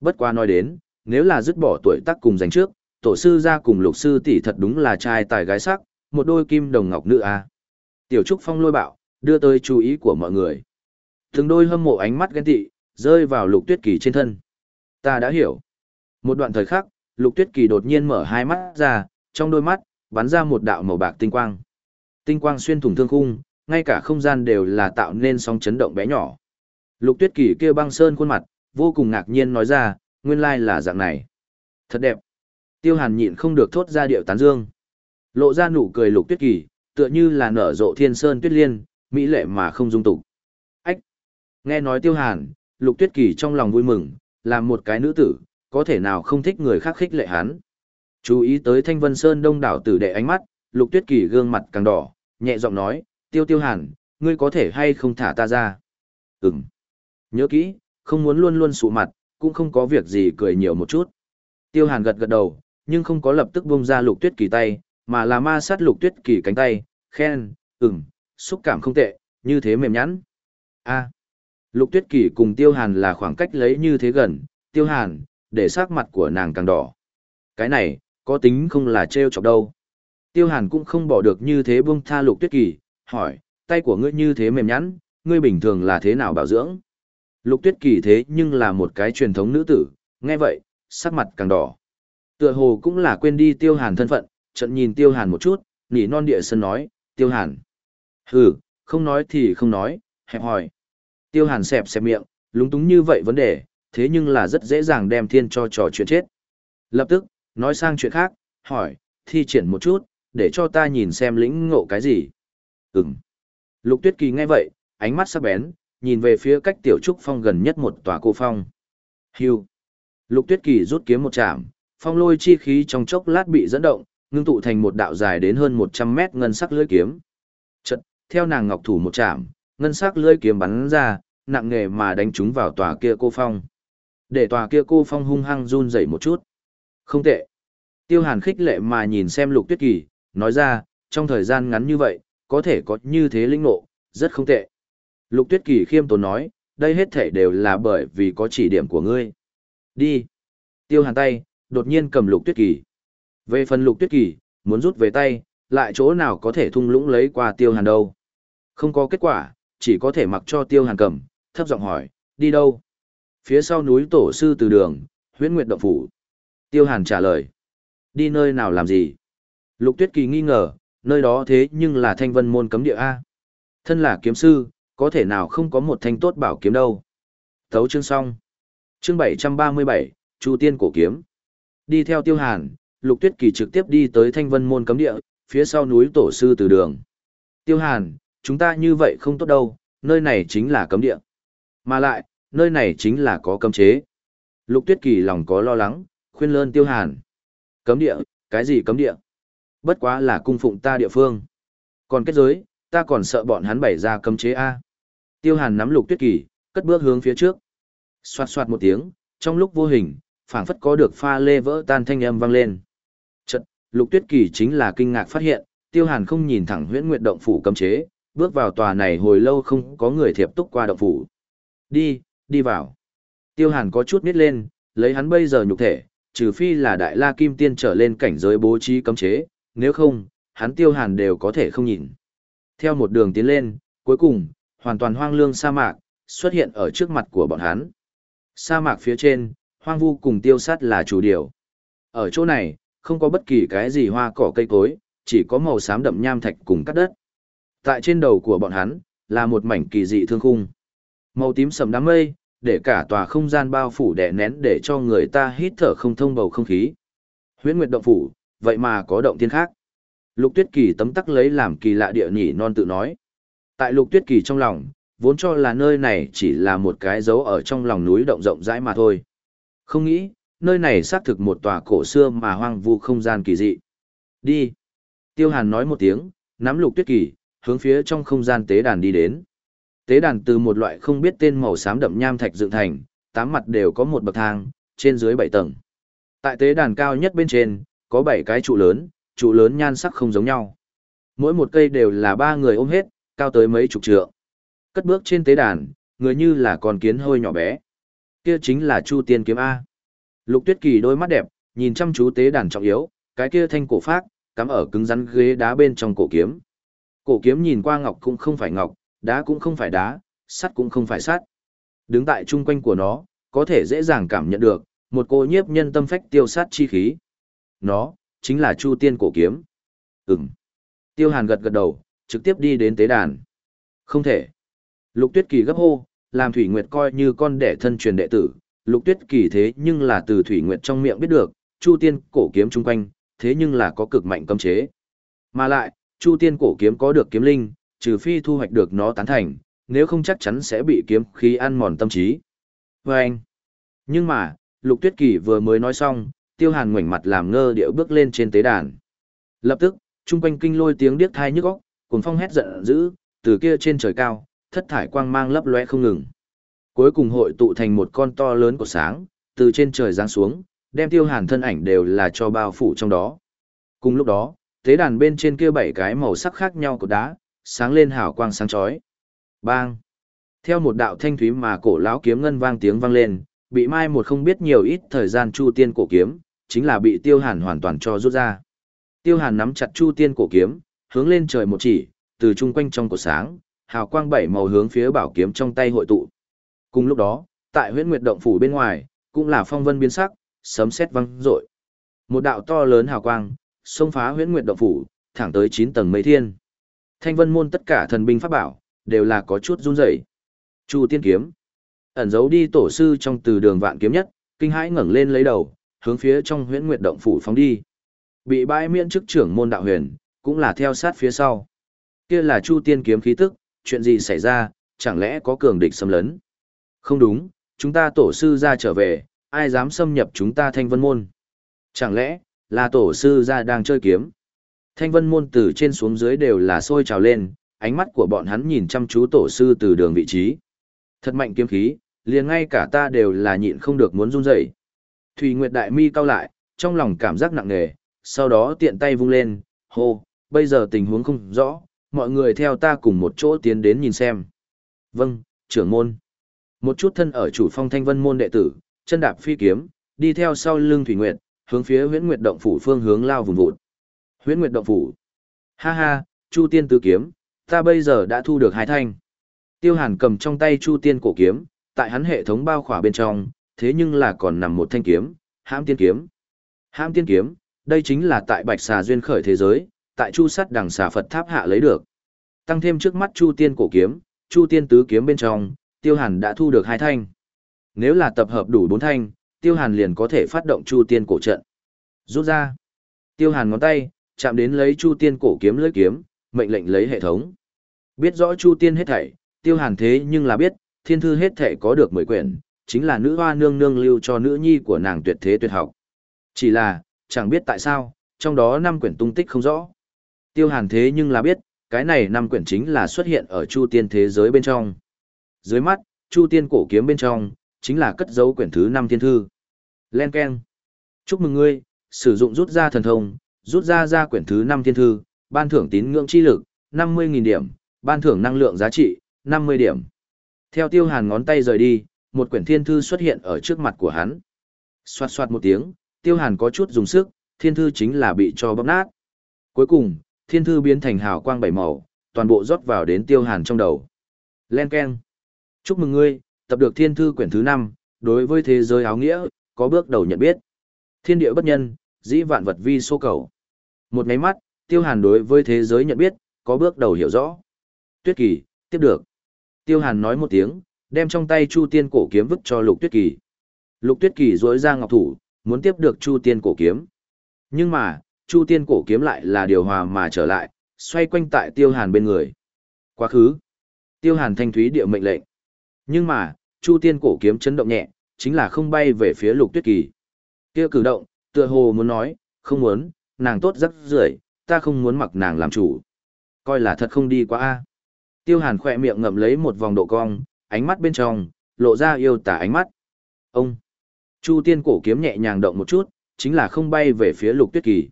Bất qua nói đến, nếu là dứt bỏ tuổi tác cùng dành trước, tổ sư gia cùng lục sư tỷ thật đúng là trai tài gái sắc, một đôi kim đồng ngọc nữ a. Tiểu Trúc Phong lôi bạo, đưa tới chú ý của mọi người. Từng đôi hâm mộ ánh mắt ghen tị, rơi vào lục tuyết kỳ trên thân. Ta đã hiểu. Một đoạn thời khắc, lục tuyết kỳ đột nhiên mở hai mắt ra, trong đôi mắt, bắn ra một đạo màu bạc tinh quang. Tinh quang xuyên thủng thương khung, ngay cả không gian đều là tạo nên sóng chấn động bé nhỏ. Lục tuyết kỳ kia băng sơn khuôn mặt, vô cùng ngạc nhiên nói ra, nguyên lai là dạng này. Thật đẹp. Tiêu hàn nhịn không được thốt ra điệu tán dương. Lộ ra nụ cười lục tuyết kỳ, tựa như là nở rộ thiên sơn tuyết liên, mỹ lệ mà không dung tục. Nghe nói tiêu hàn, lục tuyết kỳ trong lòng vui mừng, làm một cái nữ tử, có thể nào không thích người khác khích lệ hắn. Chú ý tới thanh vân sơn đông đảo tử đệ ánh mắt, lục tuyết kỳ gương mặt càng đỏ, nhẹ giọng nói, tiêu tiêu hàn, ngươi có thể hay không thả ta ra. Ừm. Nhớ kỹ, không muốn luôn luôn sụ mặt, cũng không có việc gì cười nhiều một chút. Tiêu hàn gật gật đầu, nhưng không có lập tức buông ra lục tuyết kỳ tay, mà là ma sát lục tuyết kỳ cánh tay, khen, ừm, xúc cảm không tệ, như thế mềm nhẵn. A. Lục tuyết kỳ cùng tiêu hàn là khoảng cách lấy như thế gần, tiêu hàn, để sắc mặt của nàng càng đỏ. Cái này, có tính không là trêu chọc đâu. Tiêu hàn cũng không bỏ được như thế buông tha lục tuyết kỳ, hỏi, tay của ngươi như thế mềm nhẵn, ngươi bình thường là thế nào bảo dưỡng? Lục tuyết kỳ thế nhưng là một cái truyền thống nữ tử, nghe vậy, sắc mặt càng đỏ. Tựa hồ cũng là quên đi tiêu hàn thân phận, trận nhìn tiêu hàn một chút, nỉ non địa sân nói, tiêu hàn. Hừ, không nói thì không nói, hẹp hỏi. Tiêu hàn xẹp xẹp miệng, lúng túng như vậy vấn đề, thế nhưng là rất dễ dàng đem thiên cho trò chuyện chết. Lập tức, nói sang chuyện khác, hỏi, thi triển một chút, để cho ta nhìn xem lĩnh ngộ cái gì. Ừm. Lục tuyết kỳ nghe vậy, ánh mắt sắc bén, nhìn về phía cách tiểu trúc phong gần nhất một tòa cô phong. Hưu. Lục tuyết kỳ rút kiếm một chạm, phong lôi chi khí trong chốc lát bị dẫn động, ngưng tụ thành một đạo dài đến hơn 100 mét ngân sắc lưỡi kiếm. Chật, theo nàng ngọc thủ một chạm, ngân sắc lưỡi kiếm bắn ra, nặng nghề mà đánh trúng vào tòa kia cô phong. Để tòa kia cô phong hung hăng run dậy một chút. Không tệ. Tiêu hàn khích lệ mà nhìn xem lục tuyết kỳ, nói ra, trong thời gian ngắn như vậy, có thể có như thế linh ngộ, rất không tệ. Lục tuyết kỳ khiêm tốn nói, đây hết thể đều là bởi vì có chỉ điểm của ngươi. Đi. Tiêu hàn tay, đột nhiên cầm lục tuyết kỳ. Về phần lục tuyết kỳ, muốn rút về tay, lại chỗ nào có thể thung lũng lấy qua tiêu hàn đâu. Không có kết quả, chỉ có thể mặc cho tiêu hàn cầm, thấp giọng hỏi, đi đâu? Phía sau núi tổ sư từ đường, huyễn nguyệt động phủ. Tiêu hàn trả lời, đi nơi nào làm gì? Lục tuyết kỳ nghi ngờ, nơi đó thế nhưng là thanh vân môn cấm địa A. Thân là kiếm sư, có thể nào không có một thanh tốt bảo kiếm đâu. Thấu chương xong. Chương 737, Chu Tiên Cổ Kiếm. Đi theo tiêu hàn, Lục Tuyết Kỳ trực tiếp đi tới thanh vân môn cấm địa, phía sau núi tổ sư từ đường. Tiêu hàn, chúng ta như vậy không tốt đâu, nơi này chính là cấm địa. Mà lại, nơi này chính là có cấm chế. Lục Tuyết Kỳ lòng có lo lắng, khuyên lơn tiêu hàn. Cấm địa, cái gì cấm địa? Bất quá là cung phụng ta địa phương. Còn kết giới, ta còn sợ bọn hắn bày ra cấm chế A. Tiêu hàn nắm lục tuyết kỳ, cất bước hướng phía trước. Xoạt xoạt một tiếng, trong lúc vô hình, phảng phất có được pha lê vỡ tan thanh âm vang lên. Chật, lục tuyết kỳ chính là kinh ngạc phát hiện, tiêu hàn không nhìn thẳng huyễn nguyệt động phủ cấm chế, bước vào tòa này hồi lâu không có người thiệp túc qua động phủ. Đi, đi vào. Tiêu hàn có chút nít lên, lấy hắn bây giờ nhục thể, trừ phi là đại la kim tiên trở lên cảnh giới bố trí cấm chế, nếu không, hắn tiêu hàn đều có thể không nhìn. Theo một đường tiến lên, cuối cùng, hoàn toàn hoang lương sa mạc, xuất hiện ở trước mặt của bọn hắn. Sa mạc phía trên, hoang vu cùng tiêu sát là chủ điều. Ở chỗ này, không có bất kỳ cái gì hoa cỏ cây cối, chỉ có màu xám đậm nham thạch cùng cắt đất. Tại trên đầu của bọn hắn, là một mảnh kỳ dị thương khung. Màu tím sầm đám mây, để cả tòa không gian bao phủ đè nén để cho người ta hít thở không thông bầu không khí. Huyễn Nguyệt động phủ, vậy mà có động thiên khác. Lục Tuyết Kỳ tấm tắc lấy làm kỳ lạ địa nhỉ non tự nói. Tại Lục Tuyết Kỳ trong lòng, vốn cho là nơi này chỉ là một cái dấu ở trong lòng núi động rộng rãi mà thôi. Không nghĩ, nơi này xác thực một tòa cổ xưa mà hoang vu không gian kỳ dị. Đi. Tiêu Hàn nói một tiếng, nắm Lục Tuyết Kỳ, hướng phía trong không gian tế đàn đi đến. Tế đàn từ một loại không biết tên màu xám đậm nham thạch dựng thành, tám mặt đều có một bậc thang, trên dưới bảy tầng. Tại tế đàn cao nhất bên trên, có bảy cái trụ lớn, trụ lớn nhan sắc không giống nhau. Mỗi một cây đều là ba người ôm hết, cao tới mấy chục trượng. Cất bước trên tế đàn, người như là con kiến hơi nhỏ bé. Kia chính là Chu Tiên kiếm A. Lục Tuyết Kỳ đôi mắt đẹp, nhìn chăm chú tế đàn trọng yếu, cái kia thanh cổ phát, cắm ở cứng rắn ghế đá bên trong cổ kiếm. Cổ kiếm nhìn qua ngọc cũng không phải ngọc, đá cũng không phải đá, sắt cũng không phải sắt. Đứng tại trung quanh của nó, có thể dễ dàng cảm nhận được, một cô nhiếp nhân tâm phách tiêu sát chi khí. Nó, chính là Chu Tiên cổ kiếm. Ừm. Tiêu Hàn gật gật đầu, trực tiếp đi đến tế đàn. Không thể. Lục Tuyết Kỳ gấp hô, làm Thủy Nguyệt coi như con đẻ thân truyền đệ tử. Lục Tuyết Kỳ thế nhưng là từ Thủy Nguyệt trong miệng biết được, Chu Tiên cổ kiếm chung quanh, thế nhưng là có cực mạnh cấm chế. Mà lại, Chu Tiên cổ kiếm có được kiếm linh, trừ phi thu hoạch được nó tán thành, nếu không chắc chắn sẽ bị kiếm khí ăn mòn tâm trí. Vâng. anh. Nhưng mà, Lục Tuyết Kỳ vừa mới nói xong, Tiêu Hàn ngoảnh mặt làm ngơ điệu bước lên trên tế đàn. Lập tức, trung quanh kinh lôi tiếng điếc thai nhức óc, cuồng phong hét giận dữ, từ kia trên trời cao, thất thải quang mang lấp lóe không ngừng. Cuối cùng hội tụ thành một con to lớn của sáng, từ trên trời giáng xuống, đem Tiêu Hàn thân ảnh đều là cho bao phủ trong đó. Cùng lúc đó, tế đàn bên trên kia bảy cái màu sắc khác nhau của đá, sáng lên hào quang sáng chói. Bang! Theo một đạo thanh thúy mà cổ lão kiếm ngân vang tiếng vang lên, bị mai một không biết nhiều ít thời gian chu tiên cổ kiếm, chính là bị tiêu hàn hoàn toàn cho rút ra. Tiêu hàn nắm chặt chu tiên cổ kiếm, hướng lên trời một chỉ, từ chung quanh trong cổ sáng, hào quang bảy màu hướng phía bảo kiếm trong tay hội tụ. Cùng lúc đó, tại huyễn nguyệt động phủ bên ngoài, cũng là phong vân biến sắc, sấm sét vang rội. Một đạo to lớn hào quang, xông phá huyễn nguyệt động phủ, thẳng tới 9 tầng mây thiên. Thanh vân môn tất cả thần binh pháp bảo, đều là có chút run rẩy. Chu tiên kiếm, ẩn giấu đi tổ sư trong từ đường vạn kiếm nhất, kinh hãi ngẩng lên lấy đầu, hướng phía trong huyễn nguyệt động phủ phóng đi. Bị bãi miễn chức trưởng môn đạo huyền, cũng là theo sát phía sau. Kia là Chu Tiên kiếm khí tức, chuyện gì xảy ra, chẳng lẽ có cường địch xâm lấn? Không đúng, chúng ta tổ sư ra trở về, ai dám xâm nhập chúng ta thanh vân môn? Chẳng lẽ, là tổ sư ra đang chơi kiếm? Thanh vân môn từ trên xuống dưới đều là sôi trào lên, ánh mắt của bọn hắn nhìn chăm chú tổ sư từ đường vị trí. Thật mạnh kiếm khí, liền ngay cả ta đều là nhịn không được muốn run rẩy. Thủy Nguyệt Đại Mi cau lại, trong lòng cảm giác nặng nề, sau đó tiện tay vung lên, hô, bây giờ tình huống không rõ, mọi người theo ta cùng một chỗ tiến đến nhìn xem. Vâng, trưởng môn. Một chút thân ở chủ phong thanh vân môn đệ tử, chân đạp phi kiếm, đi theo sau lưng Thủy Nguyệt, hướng phía huyễn nguyệt động phủ phương hướng lao vùng vụt. Huyễn nguyệt động phủ. Ha ha, Chu Tiên tứ kiếm, ta bây giờ đã thu được hai thanh. Tiêu Hàn cầm trong tay Chu Tiên cổ kiếm, tại hắn hệ thống bao khỏa bên trong, thế nhưng là còn nằm một thanh kiếm, hãm tiên kiếm. Hãm tiên kiếm, đây chính là tại Bạch Xà duyên khởi thế giới, tại Chu sắt đằng xà Phật tháp hạ lấy được. Tăng thêm trước mắt Chu Tiên cổ kiếm, Chu Tiên tứ kiếm bên trong, Tiêu Hàn đã thu được hai thanh. Nếu là tập hợp đủ bốn thanh, Tiêu Hàn liền có thể phát động Chu Tiên cổ trận. Rút ra. Tiêu Hàn ngón tay, chạm đến lấy Chu Tiên cổ kiếm lưỡi kiếm, mệnh lệnh lấy hệ thống. Biết rõ Chu Tiên hết thảy, Tiêu Hàn thế nhưng là biết, thiên thư hết thảy có được mười quyển, chính là nữ hoa nương nương lưu cho nữ nhi của nàng tuyệt thế tuyệt học. Chỉ là, chẳng biết tại sao, trong đó năm quyển tung tích không rõ. Tiêu Hàn thế nhưng là biết, cái này năm quyển chính là xuất hiện ở Chu Tiên thế giới bên trong. Dưới mắt, Chu Tiên cổ kiếm bên trong, chính là cất dấu quyển thứ năm thiên thư. Len Ken. Chúc mừng ngươi, sử dụng rút ra thần thông, rút ra ra quyển thứ năm thiên thư, ban thưởng tín ngưỡng chi lực, 50.000 điểm, ban thưởng năng lượng giá trị, 50 điểm. Theo tiêu hàn ngón tay rời đi, một quyển thiên thư xuất hiện ở trước mặt của hắn. Xoạt xoạt một tiếng, tiêu hàn có chút dùng sức, thiên thư chính là bị cho bóp nát. Cuối cùng, thiên thư biến thành hào quang bảy màu, toàn bộ rót vào đến tiêu hàn trong đầu. Len Ken. Chúc mừng ngươi, tập được thiên thư quyển thứ 5, đối với thế giới áo nghĩa, có bước đầu nhận biết. Thiên địa bất nhân, dĩ vạn vật vi số cầu. Một máy mắt, tiêu hàn đối với thế giới nhận biết, có bước đầu hiểu rõ. Tuyết kỳ, tiếp được. Tiêu hàn nói một tiếng, đem trong tay chu tiên cổ kiếm vứt cho lục tuyết kỳ. Lục tuyết kỳ dối ra ngọc thủ, muốn tiếp được chu tiên cổ kiếm. Nhưng mà, chu tiên cổ kiếm lại là điều hòa mà trở lại, xoay quanh tại tiêu hàn bên người. Quá khứ. Tiêu hàn thanh thúy địa mệnh lệnh. Nhưng mà, chu tiên cổ kiếm chấn động nhẹ, chính là không bay về phía lục tuyết kỳ. kia cử động, tựa hồ muốn nói, không muốn, nàng tốt rất rưởi ta không muốn mặc nàng làm chủ. Coi là thật không đi quá a. Tiêu Hàn khỏe miệng ngậm lấy một vòng độ cong, ánh mắt bên trong, lộ ra yêu tả ánh mắt. Ông! Chu tiên cổ kiếm nhẹ nhàng động một chút, chính là không bay về phía lục tuyết kỳ.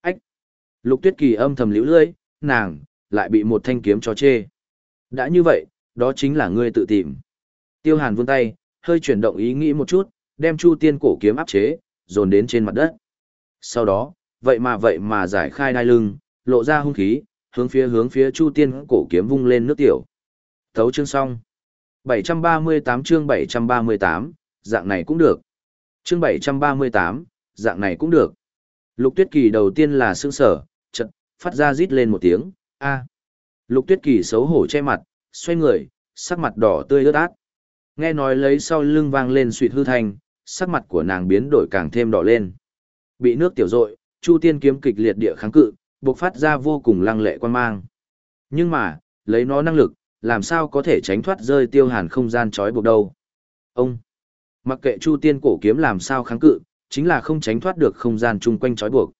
Ách! Lục tuyết kỳ âm thầm liễu lưỡi, nàng, lại bị một thanh kiếm cho chê. Đã như vậy, đó chính là ngươi tự tìm. Tiêu hàn vươn tay, hơi chuyển động ý nghĩ một chút, đem chu tiên cổ kiếm áp chế, dồn đến trên mặt đất. Sau đó, vậy mà vậy mà giải khai đai lưng, lộ ra hung khí, hướng phía hướng phía chu tiên cổ kiếm vung lên nước tiểu. Thấu chương xong. 738 chương 738, dạng này cũng được. Chương 738, dạng này cũng được. Lục Tuyết Kỳ đầu tiên là sững sở, chợt phát ra rít lên một tiếng, a. Lục Tuyết Kỳ xấu hổ che mặt, xoay người, sắc mặt đỏ tươi ướt át. Nghe nói lấy sau lưng vang lên suy hư thành, sắc mặt của nàng biến đổi càng thêm đỏ lên. Bị nước tiểu rội, Chu Tiên kiếm kịch liệt địa kháng cự, bộc phát ra vô cùng lăng lệ quan mang. Nhưng mà, lấy nó năng lực, làm sao có thể tránh thoát rơi tiêu hàn không gian trói buộc đâu. Ông, mặc kệ Chu Tiên cổ kiếm làm sao kháng cự, chính là không tránh thoát được không gian chung quanh trói buộc.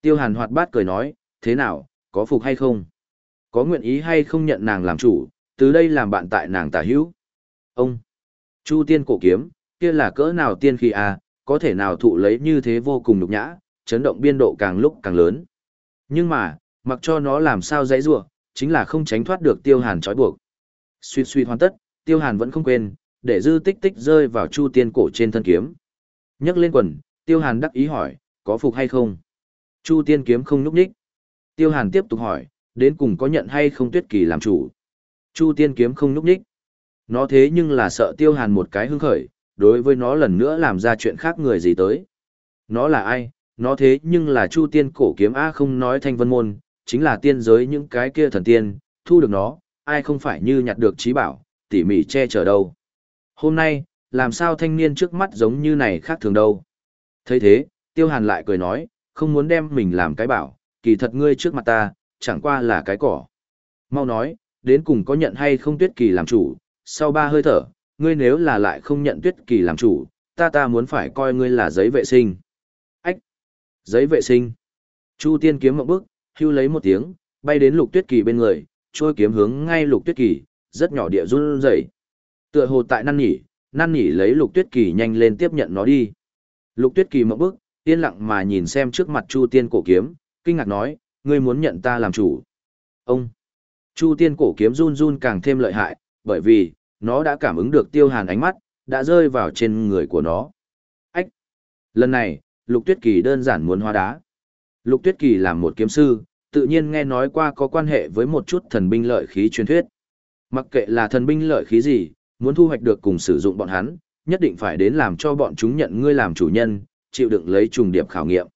Tiêu hàn hoạt bát cười nói, thế nào, có phục hay không? Có nguyện ý hay không nhận nàng làm chủ, từ đây làm bạn tại nàng tả hữu. Ông, Chu Tiên cổ kiếm, kia là cỡ nào tiên khí à, có thể nào thụ lấy như thế vô cùng nhục nhã, chấn động biên độ càng lúc càng lớn. Nhưng mà, mặc cho nó làm sao dãy rủa, chính là không tránh thoát được Tiêu Hàn trói buộc. Suy suy hoàn tất, Tiêu Hàn vẫn không quên, để dư tích tích rơi vào Chu Tiên cổ trên thân kiếm. Nhấc lên quần, Tiêu Hàn đắc ý hỏi, có phục hay không? Chu Tiên kiếm không nhúc nhích. Tiêu Hàn tiếp tục hỏi, đến cùng có nhận hay không Tuyết Kỳ làm chủ? Chu Tiên kiếm không nhúc nhích. Nó thế nhưng là sợ Tiêu Hàn một cái hưng khởi, đối với nó lần nữa làm ra chuyện khác người gì tới. Nó là ai? Nó thế nhưng là Chu Tiên cổ kiếm A không nói thanh vân môn, chính là tiên giới những cái kia thần tiên, thu được nó, ai không phải như nhặt được trí bảo, tỉ mỉ che chở đâu. Hôm nay, làm sao thanh niên trước mắt giống như này khác thường đâu. thấy thế, Tiêu Hàn lại cười nói, không muốn đem mình làm cái bảo, kỳ thật ngươi trước mặt ta, chẳng qua là cái cỏ. Mau nói, đến cùng có nhận hay không tuyết kỳ làm chủ, sau ba hơi thở, ngươi nếu là lại không nhận tuyết kỳ làm chủ, ta ta muốn phải coi ngươi là giấy vệ sinh. Ách! Giấy vệ sinh! Chu tiên kiếm một bước, hưu lấy một tiếng, bay đến lục tuyết kỳ bên người, trôi kiếm hướng ngay lục tuyết kỳ, rất nhỏ địa run rẩy. Tựa hồ tại năn nhỉ, năn nhỉ lấy lục tuyết kỳ nhanh lên tiếp nhận nó đi. Lục tuyết kỳ một bước, yên lặng mà nhìn xem trước mặt chu tiên cổ kiếm, kinh ngạc nói, ngươi muốn nhận ta làm chủ. Ông! Chu tiên cổ kiếm run run càng thêm lợi hại, bởi vì, nó đã cảm ứng được tiêu hàn ánh mắt, đã rơi vào trên người của nó. Ách! Lần này, Lục Tuyết Kỳ đơn giản muốn hóa đá. Lục Tuyết Kỳ là một kiếm sư, tự nhiên nghe nói qua có quan hệ với một chút thần binh lợi khí truyền thuyết. Mặc kệ là thần binh lợi khí gì, muốn thu hoạch được cùng sử dụng bọn hắn, nhất định phải đến làm cho bọn chúng nhận ngươi làm chủ nhân, chịu đựng lấy trùng điệp khảo nghiệm.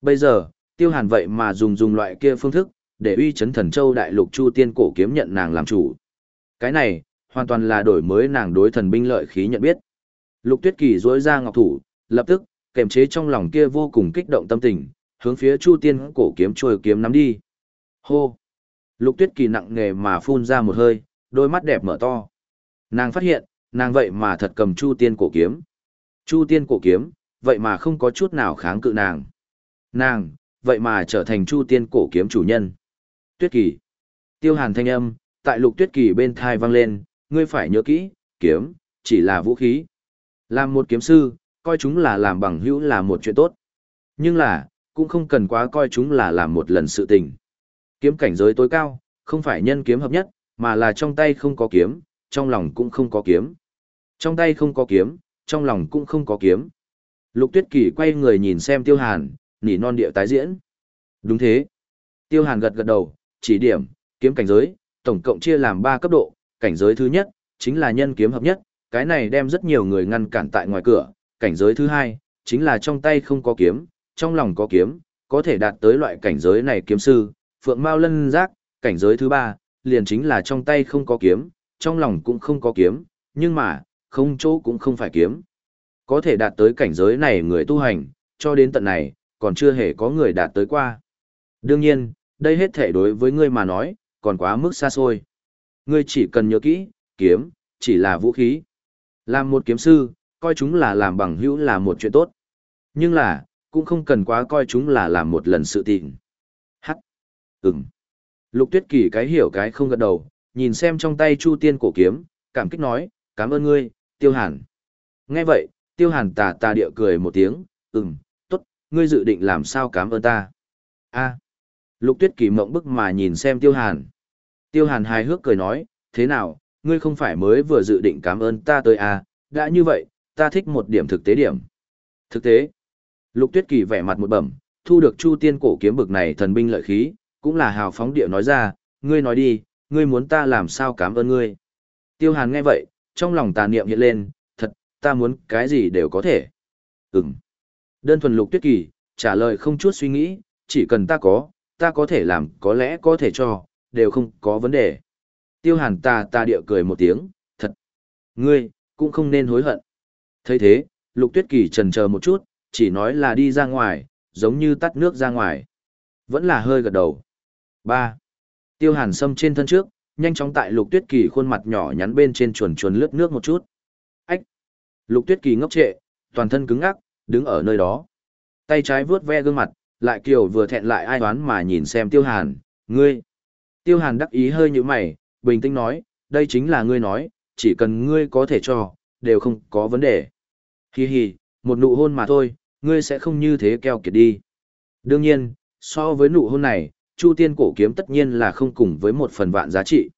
Bây giờ, Tiêu Hàn vậy mà dùng dùng loại kia phương thức, để uy chấn thần châu đại lục chu tiên cổ kiếm nhận nàng làm chủ. Cái này, hoàn toàn là đổi mới nàng đối thần binh lợi khí nhận biết. Lục Tuyết Kỳ duỗi ra ngọc thủ, lập tức, kềm chế trong lòng kia vô cùng kích động tâm tình, hướng phía Chu Tiên cổ kiếm trôi kiếm nắm đi. Hô! Lục Tuyết Kỳ nặng nề mà phun ra một hơi, đôi mắt đẹp mở to. Nàng phát hiện, nàng vậy mà thật cầm Chu Tiên cổ kiếm. Chu Tiên cổ kiếm, vậy mà không có chút nào kháng cự nàng. Nàng, vậy mà trở thành Chu Tiên cổ kiếm chủ nhân. Tuyết Kỳ. Tiêu Hàn thanh âm, tại Lục Tuyết Kỳ bên thai vang lên, ngươi phải nhớ kỹ, kiếm, chỉ là vũ khí. Làm một kiếm sư, coi chúng là làm bằng hữu là một chuyện tốt. Nhưng là, cũng không cần quá coi chúng là làm một lần sự tình. Kiếm cảnh giới tối cao, không phải nhân kiếm hợp nhất, mà là trong tay không có kiếm, trong lòng cũng không có kiếm. Trong tay không có kiếm, trong lòng cũng không có kiếm. Lục Tuyết Kỳ quay người nhìn xem Tiêu Hàn, nỉ non địa tái diễn. Đúng thế. Tiêu Hàn gật gật đầu, chỉ điểm, kiếm cảnh giới, tổng cộng chia làm 3 cấp độ, cảnh giới thứ nhất, chính là nhân kiếm hợp nhất, cái này đem rất nhiều người ngăn cản tại ngoài cửa, cảnh giới thứ hai, chính là trong tay không có kiếm, trong lòng có kiếm, có thể đạt tới loại cảnh giới này kiếm sư, phượng mao lân giác, cảnh giới thứ ba, liền chính là trong tay không có kiếm, trong lòng cũng không có kiếm, nhưng mà, không chỗ cũng không phải kiếm. Có thể đạt tới cảnh giới này người tu hành, cho đến tận này, còn chưa hề có người đạt tới qua. Đương nhiên, đây hết thể đối với ngươi mà nói, còn quá mức xa xôi. Ngươi chỉ cần nhớ kỹ, kiếm, chỉ là vũ khí. Làm một kiếm sư, coi chúng là làm bằng hữu là một chuyện tốt. Nhưng là, cũng không cần quá coi chúng là làm một lần sự tình. Hắc. Ừm. Lục tuyết kỳ cái hiểu cái không gật đầu, nhìn xem trong tay chu tiên cổ kiếm, cảm kích nói, cảm ơn ngươi, tiêu hàn. Nghe vậy, tiêu hàn tà tà địa cười một tiếng, ừm, tốt, ngươi dự định làm sao cảm ơn ta. a Lục tuyết kỳ mộng bức mà nhìn xem tiêu hàn. Tiêu hàn hài hước cười nói, thế nào, ngươi không phải mới vừa dự định cảm ơn ta tới à, đã như vậy, ta thích một điểm thực tế điểm. Thực tế, lục tuyết kỳ vẻ mặt một bẩm, thu được chu tiên cổ kiếm bực này thần binh lợi khí, cũng là hào phóng địa nói ra, ngươi nói đi, ngươi muốn ta làm sao cảm ơn ngươi. Tiêu hàn nghe vậy, trong lòng tà niệm hiện lên, thật, ta muốn cái gì đều có thể. Ừm. Đơn thuần lục tuyết kỳ, trả lời không chút suy nghĩ, chỉ cần ta có, ta có thể làm, có lẽ có thể cho, đều không có vấn đề. Tiêu hàn ta ta địa cười một tiếng, thật. Ngươi, cũng không nên hối hận. thấy thế, lục tuyết kỳ trần chờ một chút, chỉ nói là đi ra ngoài, giống như tắt nước ra ngoài. Vẫn là hơi gật đầu. 3. Tiêu hàn sâm trên thân trước, nhanh chóng tại lục tuyết kỳ khuôn mặt nhỏ nhắn bên trên chuồn chuồn lướt nước một chút. Ách! Lục tuyết kỳ ngốc trệ, toàn thân cứng ngắc, đứng ở nơi đó. Tay trái vướt ve gương mặt, lại kiều vừa thẹn lại ai đoán mà nhìn xem tiêu hàn, ngươi. Tiêu hàn đắc ý hơi như mày, bình tĩnh nói, đây chính là ngươi nói, chỉ cần ngươi có thể cho, đều không có vấn đề. Hi hi, một nụ hôn mà thôi, ngươi sẽ không như thế keo kiệt đi. Đương nhiên, so với nụ hôn này, Chu Tiên cổ kiếm tất nhiên là không cùng với một phần vạn giá trị.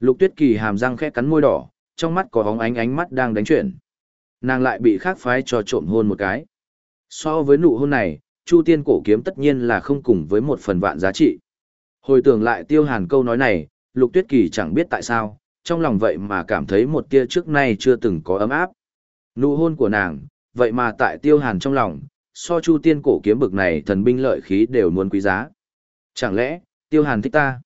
Lục Tuyết Kỳ hàm răng khẽ cắn môi đỏ, trong mắt có hóng ánh ánh mắt đang đánh chuyển. Nàng lại bị khác phái cho trộm hôn một cái. So với nụ hôn này, Chu Tiên cổ kiếm tất nhiên là không cùng với một phần vạn giá trị. Hồi tưởng lại Tiêu Hàn câu nói này, Lục Tuyết Kỳ chẳng biết tại sao, trong lòng vậy mà cảm thấy một tia trước nay chưa từng có ấm áp. Nụ hôn của nàng, vậy mà tại Tiêu Hàn trong lòng, so Chu Tiên cổ kiếm bực này thần binh lợi khí đều muốn quý giá. Chẳng lẽ, Tiêu Hàn thích ta?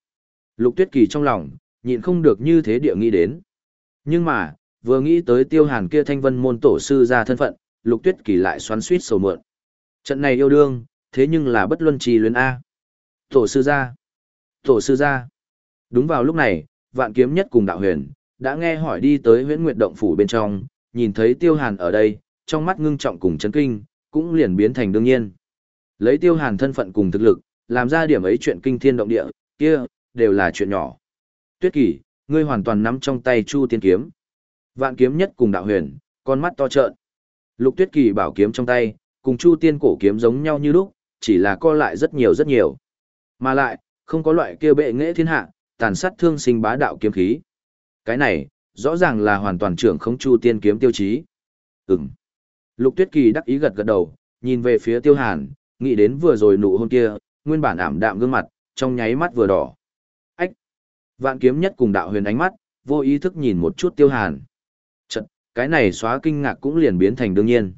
Lục Tuyết Kỳ trong lòng, nhịn không được như thế địa nghĩ đến. Nhưng mà, vừa nghĩ tới Tiêu Hàn kia thanh vân môn tổ sư ra thân phận, Lục Tuyết Kỳ lại xoắn suýt sầu mượn. Trận này yêu đương, thế nhưng là bất luân trì luyến A. Tổ sư ra. Tổ sư ra. Đúng vào lúc này, vạn kiếm nhất cùng đạo huyền, đã nghe hỏi đi tới huyễn nguyệt động phủ bên trong, nhìn thấy tiêu hàn ở đây, trong mắt ngưng trọng cùng chấn kinh, cũng liền biến thành đương nhiên. Lấy tiêu hàn thân phận cùng thực lực, làm ra điểm ấy chuyện kinh thiên động địa, kia, đều là chuyện nhỏ. Tuyết kỷ, ngươi hoàn toàn nắm trong tay chu tiên kiếm. Vạn kiếm nhất cùng đạo huyền, con mắt to trợn. Lục tuyết kỳ bảo kiếm trong tay, cùng chu tiên cổ kiếm giống nhau như lúc, chỉ là co lại rất nhiều rất nhiều. Mà lại, không có loại kia bệ nghệ thiên hạ, tàn sát thương sinh bá đạo kiếm khí. Cái này, rõ ràng là hoàn toàn trưởng không chu tiên kiếm tiêu chí. Ừm. Lục tuyết kỳ đắc ý gật gật đầu, nhìn về phía tiêu hàn, nghĩ đến vừa rồi nụ hôn kia, nguyên bản ảm đạm gương mặt, trong nháy mắt vừa đỏ. Ách! Vạn kiếm nhất cùng đạo huyền ánh mắt, vô ý thức nhìn một chút tiêu hàn. Chật, cái này xóa kinh ngạc cũng liền biến thành đương nhiên.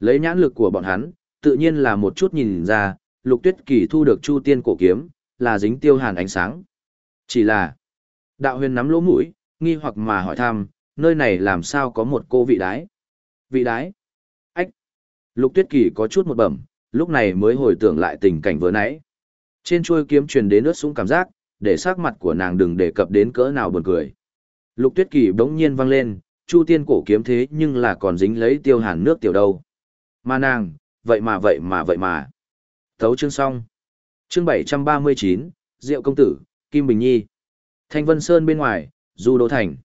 Lấy nhãn lực của bọn hắn, tự nhiên là một chút nhìn ra, lục tuyết kỳ thu được chu tiên cổ kiếm, là dính tiêu hàn ánh sáng. Chỉ là, đạo huyền nắm lỗ mũi, nghi hoặc mà hỏi thăm, nơi này làm sao có một cô vị đái? Vị đái? Ách! Lục tuyết kỳ có chút một bẩm, lúc này mới hồi tưởng lại tình cảnh vừa nãy. Trên chuôi kiếm truyền đến ướt sũng cảm giác, để sắc mặt của nàng đừng đề cập đến cỡ nào buồn cười. Lục tuyết kỳ bỗng nhiên vang lên, chu tiên cổ kiếm thế nhưng là còn dính lấy tiêu hàn nước tiểu đâu. Mà nàng, vậy mà vậy mà vậy mà. Thấu chương xong. Chương 739, Diệu Công Tử, Kim Bình Nhi. Thanh Vân Sơn bên ngoài, Du Đô Thành.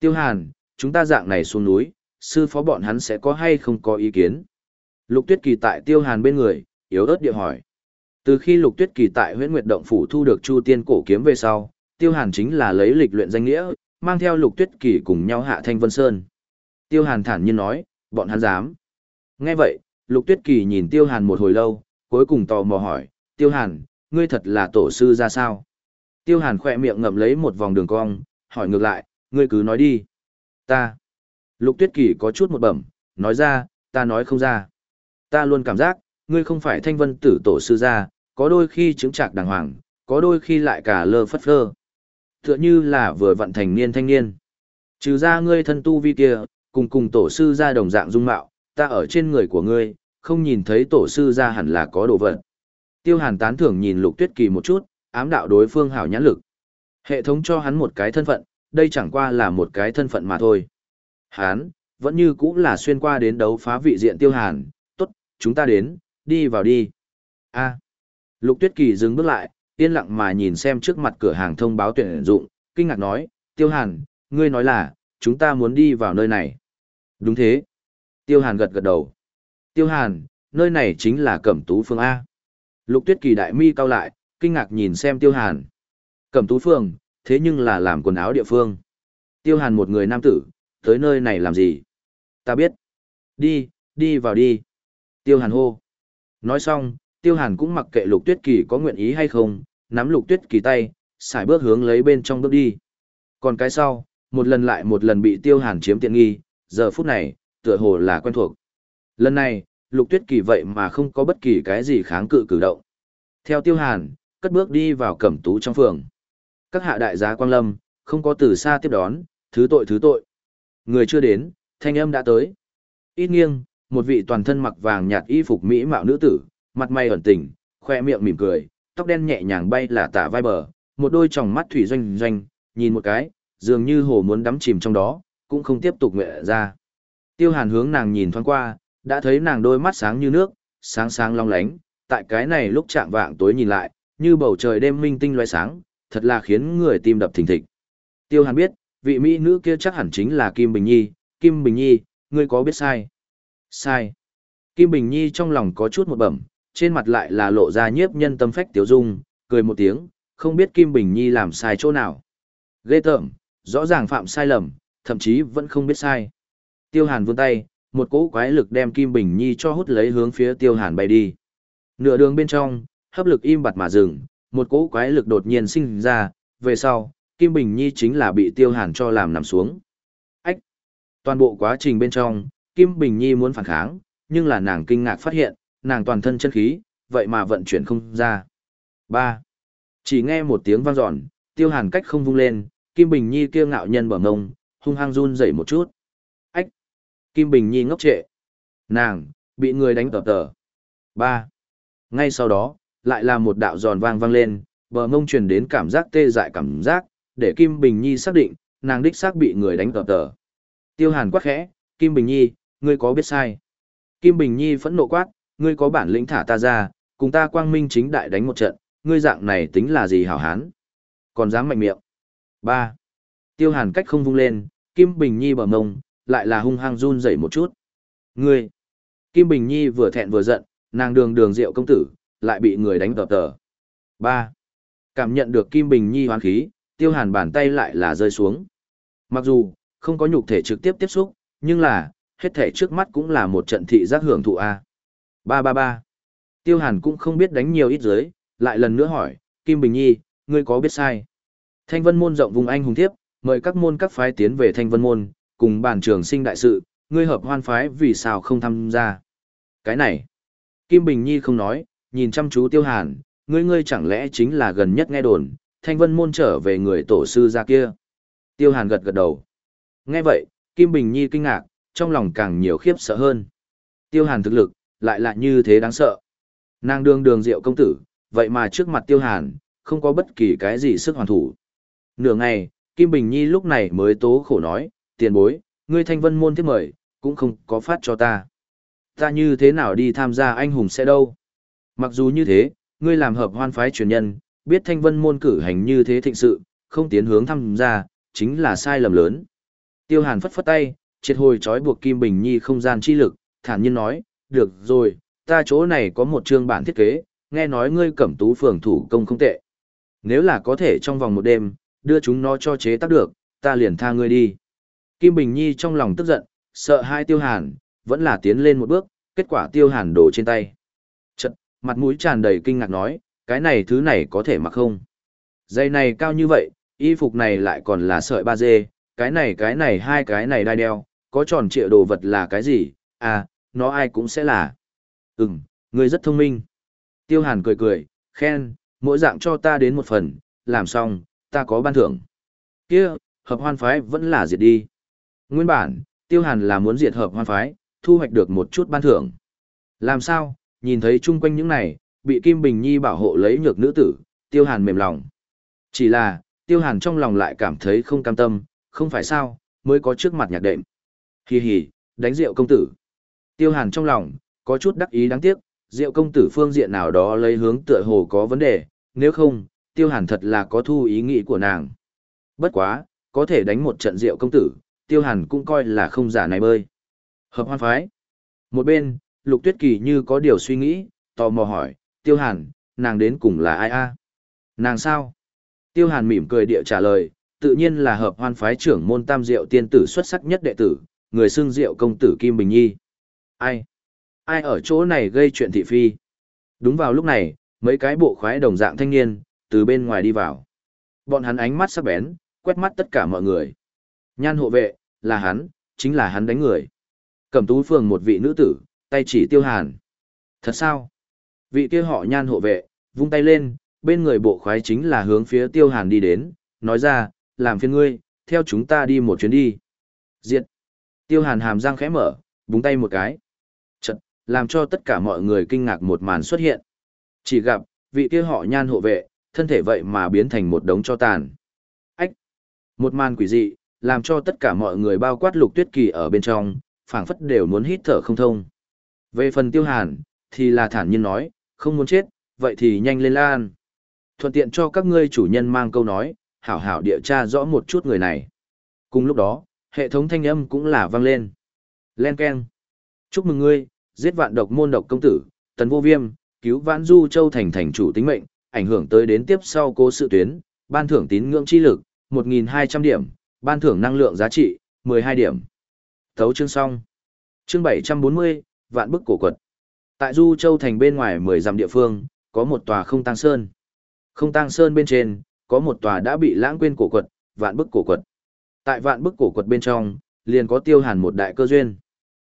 Tiêu Hàn, chúng ta dạng này xuống núi, sư phó bọn hắn sẽ có hay không có ý kiến. Lục Tuyết Kỳ tại Tiêu Hàn bên người, yếu ớt địa hỏi. Từ khi Lục Tuyết Kỳ tại Huyễn Nguyệt Động phủ thu được Chu Tiên cổ kiếm về sau, Tiêu Hàn chính là lấy lịch luyện danh nghĩa, mang theo Lục Tuyết Kỳ cùng nhau hạ Thanh Vân Sơn. Tiêu Hàn thản nhiên nói, bọn hắn dám. Nghe vậy, Lục Tuyết Kỳ nhìn Tiêu Hàn một hồi lâu, cuối cùng tò mò hỏi, Tiêu Hàn, ngươi thật là tổ sư ra sao? Tiêu Hàn khỏe miệng ngậm lấy một vòng đường cong, hỏi ngược lại, ngươi cứ nói đi. Ta. Lục Tuyết Kỳ có chút một bẩm, nói ra, ta nói không ra. Ta luôn cảm giác, ngươi không phải thanh vân tử tổ sư gia, có đôi khi chứng trạc đàng hoàng, có đôi khi lại cả lơ phất phơ. Tựa như là vừa vận thành niên thanh niên. Trừ ra ngươi thân tu vi kia, cùng cùng tổ sư gia đồng dạng dung mạo, ta ở trên người của ngươi, không nhìn thấy tổ sư gia hẳn là có đồ vật. Tiêu Hàn tán thưởng nhìn Lục Tuyết Kỳ một chút, ám đạo đối phương hảo nhãn lực. Hệ thống cho hắn một cái thân phận, đây chẳng qua là một cái thân phận mà thôi. Hắn, vẫn như cũng là xuyên qua đến đấu phá vị diện Tiêu Hàn, tốt, chúng ta đến, đi vào đi. A. Lục Tuyết Kỳ dừng bước lại, yên lặng mà nhìn xem trước mặt cửa hàng thông báo tuyển dụng, kinh ngạc nói, Tiêu Hàn, ngươi nói là, chúng ta muốn đi vào nơi này. Đúng thế. Tiêu Hàn gật gật đầu. Tiêu Hàn, nơi này chính là Cẩm Tú Phương A. Lục Tuyết Kỳ đại mi cao lại, kinh ngạc nhìn xem Tiêu Hàn. Cẩm Tú Phường, thế nhưng là làm quần áo địa phương. Tiêu Hàn một người nam tử, tới nơi này làm gì? Ta biết. Đi, đi vào đi. Tiêu Hàn hô. Nói xong, Tiêu Hàn cũng mặc kệ Lục Tuyết Kỳ có nguyện ý hay không, nắm Lục Tuyết Kỳ tay, xài bước hướng lấy bên trong bước đi. Còn cái sau, một lần lại một lần bị Tiêu Hàn chiếm tiện nghi, giờ phút này, tựa hồ là quen thuộc. Lần này, Lục Tuyết Kỳ vậy mà không có bất kỳ cái gì kháng cự cử động. Theo Tiêu Hàn, cất bước đi vào cẩm tú trong phường. Các hạ đại giá Quang Lâm, không có từ xa tiếp đón, thứ tội thứ tội. Người chưa đến, thanh âm đã tới. Ít nghiêng, một vị toàn thân mặc vàng nhạt y phục mỹ mạo nữ tử, mặt mày ẩn tình, khoe miệng mỉm cười, tóc đen nhẹ nhàng bay là tả vai bờ, một đôi tròng mắt thủy doanh doanh, nhìn một cái, dường như hồ muốn đắm chìm trong đó, cũng không tiếp tục nguyện ra. Tiêu hàn hướng nàng nhìn thoáng qua, đã thấy nàng đôi mắt sáng như nước, sáng sáng long lánh, tại cái này lúc chạm vạng tối nhìn lại, như bầu trời đêm minh tinh loé sáng, thật là khiến người tim đập thình thịch. Tiêu hàn biết, vị mỹ nữ kia chắc hẳn chính là Kim Bình Nhi, Kim Bình Nhi, ngươi có biết sai? Sai. Kim Bình Nhi trong lòng có chút một bẩm, trên mặt lại là lộ ra nhiếp nhân tâm phách tiểu dung, cười một tiếng, không biết Kim Bình Nhi làm sai chỗ nào. Ghê tởm, rõ ràng phạm sai lầm, thậm chí vẫn không biết sai. Tiêu Hàn vươn tay, một cỗ quái lực đem Kim Bình Nhi cho hút lấy hướng phía Tiêu Hàn bay đi. Nửa đường bên trong, hấp lực im bặt mà dừng, một cỗ quái lực đột nhiên sinh ra, về sau, Kim Bình Nhi chính là bị Tiêu Hàn cho làm nằm xuống. Ách! Toàn bộ quá trình bên trong, Kim Bình Nhi muốn phản kháng, nhưng là nàng kinh ngạc phát hiện, nàng toàn thân chân khí, vậy mà vận chuyển không ra. 3. Chỉ nghe một tiếng vang dọn, Tiêu Hàn cách không vung lên, Kim Bình Nhi kia ngạo nhân bờ ngông, hung hăng run rẩy một chút. Kim Bình Nhi ngốc trệ. Nàng, bị người đánh tờ tờ. 3. Ngay sau đó, lại là một đạo giòn vang vang lên, bờ mông truyền đến cảm giác tê dại cảm giác, để Kim Bình Nhi xác định, nàng đích xác bị người đánh tờ tờ. Tiêu Hàn quát khẽ, Kim Bình Nhi, ngươi có biết sai? Kim Bình Nhi phẫn nộ quát, ngươi có bản lĩnh thả ta ra, cùng ta quang minh chính đại đánh một trận, ngươi dạng này tính là gì hảo hán? Còn dám mạnh miệng. 3. Tiêu Hàn cách không vung lên, Kim Bình Nhi bờ mông, lại là hung hăng run rẩy một chút. Ngươi! Kim Bình Nhi vừa thẹn vừa giận, nàng đường đường rượu công tử, lại bị người đánh tờ tờ. 3. Cảm nhận được Kim Bình Nhi hoán khí, Tiêu Hàn bàn tay lại là rơi xuống. Mặc dù, không có nhục thể trực tiếp tiếp xúc, nhưng là, hết thể trước mắt cũng là một trận thị giác hưởng thụ A. 333. Tiêu Hàn cũng không biết đánh nhiều ít dưới, lại lần nữa hỏi, Kim Bình Nhi, ngươi có biết sai? Thanh Vân Môn rộng vùng anh hùng thiếp, mời các môn các phái tiến về Thanh Vân Môn, cùng bàn trường sinh đại sự, ngươi hợp hoan phái vì sao không tham gia? Cái này, Kim Bình Nhi không nói, nhìn chăm chú Tiêu Hàn, ngươi ngươi chẳng lẽ chính là gần nhất nghe đồn, Thanh Vân Môn trở về người tổ sư ra kia. Tiêu Hàn gật gật đầu. Nghe vậy, Kim Bình Nhi kinh ngạc, trong lòng càng nhiều khiếp sợ hơn. Tiêu Hàn thực lực, lại lại như thế đáng sợ. Nàng đương đường diệu công tử, vậy mà trước mặt Tiêu Hàn, không có bất kỳ cái gì sức hoàn thủ. Nửa ngày, Kim Bình Nhi lúc này mới tố khổ nói, tiền bối, ngươi thanh vân môn tiếp mời, cũng không có phát cho ta. Ta như thế nào đi tham gia anh hùng sẽ đâu? Mặc dù như thế, ngươi làm hợp hoan phái truyền nhân, biết thanh vân môn cử hành như thế thịnh sự, không tiến hướng tham gia, chính là sai lầm lớn. Tiêu Hàn phất phất tay, triệt hồi trói buộc Kim Bình Nhi không gian chi lực, thản nhiên nói, được rồi, ta chỗ này có một chương bản thiết kế, nghe nói ngươi cẩm tú phường thủ công không tệ. Nếu là có thể trong vòng một đêm, đưa chúng nó cho chế tác được, ta liền tha ngươi đi. Kim Bình Nhi trong lòng tức giận, sợ hai tiêu hàn, vẫn là tiến lên một bước, kết quả tiêu hàn đổ trên tay. Chật, mặt mũi tràn đầy kinh ngạc nói, cái này thứ này có thể mặc không? Dây này cao như vậy, y phục này lại còn là sợi ba dê, cái này cái này hai cái này đai đeo, có tròn trịa đồ vật là cái gì, à, nó ai cũng sẽ là. Ừm, ngươi rất thông minh. Tiêu hàn cười cười, khen, mỗi dạng cho ta đến một phần, làm xong, ta có ban thưởng. Kia, hợp hoan phái vẫn là diệt đi. Nguyên bản, tiêu hàn là muốn diệt hợp hoan phái, thu hoạch được một chút ban thưởng. Làm sao, nhìn thấy chung quanh những này, bị Kim Bình Nhi bảo hộ lấy nhược nữ tử, tiêu hàn mềm lòng. Chỉ là, tiêu hàn trong lòng lại cảm thấy không cam tâm, không phải sao, mới có trước mặt nhạc đệm. Hì hì, đánh rượu công tử. Tiêu hàn trong lòng, có chút đắc ý đáng tiếc, rượu công tử phương diện nào đó lấy hướng tựa hồ có vấn đề, nếu không, tiêu hàn thật là có thu ý nghĩ của nàng. Bất quá, có thể đánh một trận rượu công tử, tiêu hàn cũng coi là không giả này bơi. Hợp hoan phái. Một bên, lục tuyết kỳ như có điều suy nghĩ, tò mò hỏi, tiêu hàn, nàng đến cùng là ai a Nàng sao? Tiêu Hàn mỉm cười địa trả lời, tự nhiên là hợp hoan phái trưởng môn tam diệu tiên tử xuất sắc nhất đệ tử, người xưng diệu công tử Kim Bình Nhi. Ai? Ai ở chỗ này gây chuyện thị phi? Đúng vào lúc này, mấy cái bộ khoái đồng dạng thanh niên, từ bên ngoài đi vào. Bọn hắn ánh mắt sắc bén, quét mắt tất cả mọi người. Nhan hộ vệ, là hắn, chính là hắn đánh người. Cẩm tú phường một vị nữ tử, tay chỉ tiêu hàn. Thật sao? Vị kia họ nhan hộ vệ, vung tay lên, bên người bộ khoái chính là hướng phía tiêu hàn đi đến, nói ra, làm phiền ngươi, theo chúng ta đi một chuyến đi. Diệt. Tiêu hàn hàm răng khẽ mở, búng tay một cái. Chật, làm cho tất cả mọi người kinh ngạc một màn xuất hiện. Chỉ gặp, vị kia họ nhan hộ vệ, thân thể vậy mà biến thành một đống cho tàn. Ách! Một màn quỷ dị, làm cho tất cả mọi người bao quát lục tuyết kỳ ở bên trong, phảng phất đều muốn hít thở không thông. Về phần tiêu hàn, thì là thản nhiên nói, không muốn chết, vậy thì nhanh lên lan. Thuận tiện cho các ngươi chủ nhân mang câu nói, hảo hảo địa tra rõ một chút người này. Cùng lúc đó, hệ thống thanh âm cũng là vang lên. Len Ken. Chúc mừng ngươi, giết vạn độc môn độc công tử, tần vô viêm, cứu vãn du châu thành thành chủ tính mệnh, ảnh hưởng tới đến tiếp sau cố sự tuyến, ban thưởng tín ngưỡng chi lực, 1.200 điểm, ban thưởng năng lượng giá trị, 12 điểm. Thấu chương xong. Chương 740, vạn bức cổ quật. Tại Du Châu thành bên ngoài 10 dặm địa phương, có một tòa không tăng sơn. Không tăng sơn bên trên, có một tòa đã bị lãng quên cổ quật, vạn bức cổ quật. Tại vạn bức cổ quật bên trong, liền có tiêu hàn một đại cơ duyên.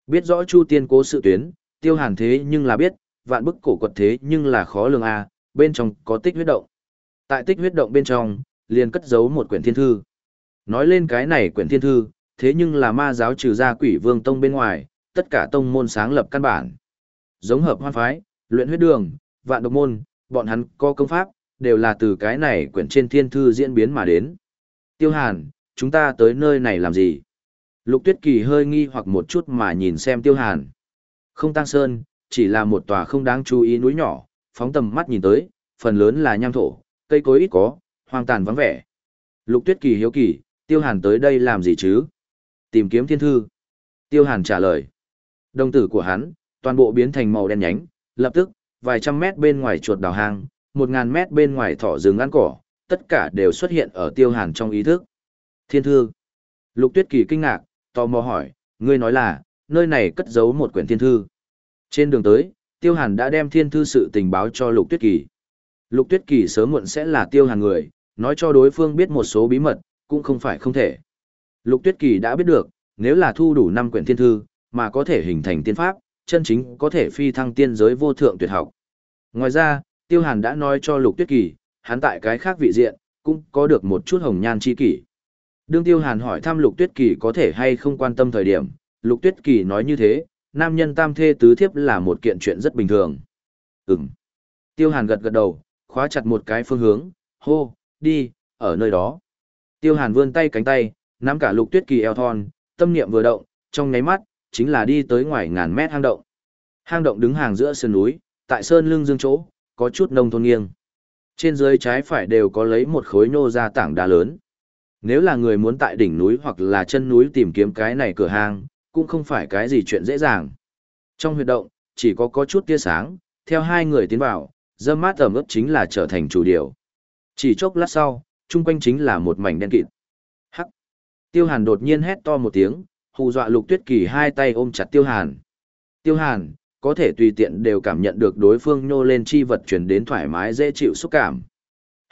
Biết rõ Chu Tiên cố sự tuyến, tiêu hàn thế nhưng là biết, vạn bức cổ quật thế nhưng là khó lường a, bên trong có tích huyết động. Tại tích huyết động bên trong, liền cất giấu một quyển thiên thư. Nói lên cái này quyển thiên thư, thế nhưng là ma giáo trừ ra quỷ vương tông bên ngoài, tất cả tông môn sáng lập căn bản. Giống hợp hoan phái, luyện huyết đường, vạn độc môn, bọn hắn có công pháp, đều là từ cái này quyển trên thiên thư diễn biến mà đến. Tiêu Hàn, chúng ta tới nơi này làm gì? Lục Tuyết Kỳ hơi nghi hoặc một chút mà nhìn xem Tiêu Hàn. Không tăng sơn, chỉ là một tòa không đáng chú ý núi nhỏ, phóng tầm mắt nhìn tới, phần lớn là nham thổ, cây cối ít có, hoang tàn vắng vẻ. Lục Tuyết Kỳ hiếu kỳ, Tiêu Hàn tới đây làm gì chứ? Tìm kiếm thiên thư. Tiêu Hàn trả lời. Đồng tử của hắn, toàn bộ biến thành màu đen nhánh, lập tức, vài trăm mét bên ngoài chuột đào hang, một ngàn mét bên ngoài thỏ rừng ăn cỏ, tất cả đều xuất hiện ở Tiêu Hàn trong ý thức. Thiên thư. Lục Tuyết Kỳ kinh ngạc, tò mò hỏi, ngươi nói là, nơi này cất giấu một quyển thiên thư. Trên đường tới, Tiêu Hàn đã đem thiên thư sự tình báo cho Lục Tuyết Kỳ. Lục Tuyết Kỳ sớm muộn sẽ là Tiêu Hàn người, nói cho đối phương biết một số bí mật, cũng không phải không thể. Lục Tuyết Kỳ đã biết được, nếu là thu đủ 5 quyển thiên thư, mà có thể hình thành tiên pháp, chân chính có thể phi thăng tiên giới vô thượng tuyệt học. Ngoài ra, Tiêu Hàn đã nói cho Lục Tuyết Kỳ, hắn tại cái khác vị diện, cũng có được một chút hồng nhan chi kỷ. Đương Tiêu Hàn hỏi thăm Lục Tuyết Kỳ có thể hay không quan tâm thời điểm, Lục Tuyết Kỳ nói như thế, nam nhân tam thê tứ thiếp là một kiện chuyện rất bình thường. Ừm. Tiêu Hàn gật gật đầu, khóa chặt một cái phương hướng, hô, đi, ở nơi đó. Tiêu Hàn vươn tay cánh tay, nắm cả Lục Tuyết Kỳ eo thon, tâm niệm vừa động, trong nháy mắt, chính là đi tới ngoài ngàn mét hang động. Hang động đứng hàng giữa sơn núi, tại sơn lưng dương chỗ, có chút nông thôn nghiêng. Trên dưới trái phải đều có lấy một khối nô ra tảng đá lớn. Nếu là người muốn tại đỉnh núi hoặc là chân núi tìm kiếm cái này cửa hang, cũng không phải cái gì chuyện dễ dàng. Trong huyệt động, chỉ có có chút tia sáng, theo hai người tiến vào, dâm mát ẩm ướt chính là trở thành chủ điều. Chỉ chốc lát sau, chung quanh chính là một mảnh đen kịt. Hắc! Tiêu hàn đột nhiên hét to một tiếng, hù dọa lục tuyết kỳ hai tay ôm chặt tiêu hàn. Tiêu hàn, có thể tùy tiện đều cảm nhận được đối phương nhô lên chi vật truyền đến thoải mái dễ chịu xúc cảm.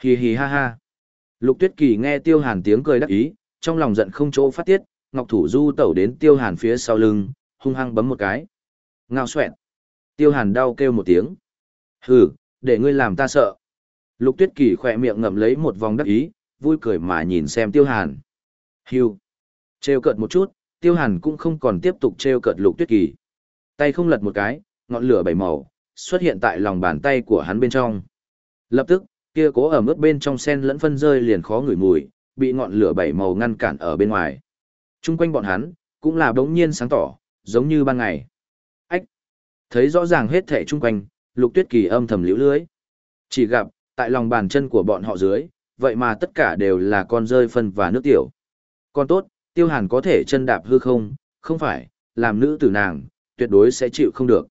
Hì hì ha ha. Lục tuyết kỳ nghe tiêu hàn tiếng cười đắc ý, trong lòng giận không chỗ phát tiết, ngọc thủ du tẩu đến tiêu hàn phía sau lưng, hung hăng bấm một cái. Ngao xoẹt. Tiêu hàn đau kêu một tiếng. Hừ, để ngươi làm ta sợ. Lục tuyết kỳ khỏe miệng ngậm lấy một vòng đắc ý, vui cười mà nhìn xem tiêu hàn. Hưu. Trêu cợt một chút, tiêu hàn cũng không còn tiếp tục trêu cợt lục tuyết kỳ. Tay không lật một cái, ngọn lửa bảy màu, xuất hiện tại lòng bàn tay của hắn bên trong. Lập tức, kia cố ở mức bên trong sen lẫn phân rơi liền khó ngửi mùi, bị ngọn lửa bảy màu ngăn cản ở bên ngoài. Trung quanh bọn hắn, cũng là đống nhiên sáng tỏ, giống như ban ngày. Ách! Thấy rõ ràng hết thể trung quanh, lục tuyết kỳ âm thầm liễu lưới. Chỉ gặp, tại lòng bàn chân của bọn họ dưới, vậy mà tất cả đều là con rơi phân và nước tiểu. Con tốt, tiêu hàn có thể chân đạp hư không, không phải, làm nữ tử nàng, tuyệt đối sẽ chịu không được.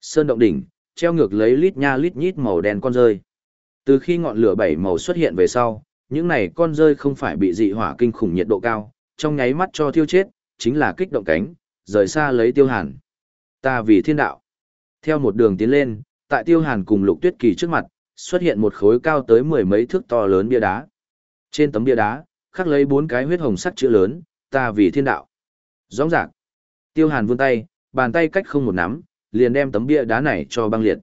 Sơn động đỉnh, treo ngược lấy lít nha lít nhít màu đen con rơi. Từ khi ngọn lửa bảy màu xuất hiện về sau, những này con rơi không phải bị dị hỏa kinh khủng nhiệt độ cao, trong nháy mắt cho thiêu chết, chính là kích động cánh, rời xa lấy tiêu hàn. Ta vì thiên đạo. Theo một đường tiến lên, tại tiêu hàn cùng lục tuyết kỳ trước mặt, xuất hiện một khối cao tới mười mấy thước to lớn bia đá. Trên tấm bia đá, khắc lấy bốn cái huyết hồng sắc chữ lớn, ta vì thiên đạo. Rõ ràng. Tiêu hàn vươn tay, bàn tay cách không một nắm, liền đem tấm bia đá này cho băng liệt.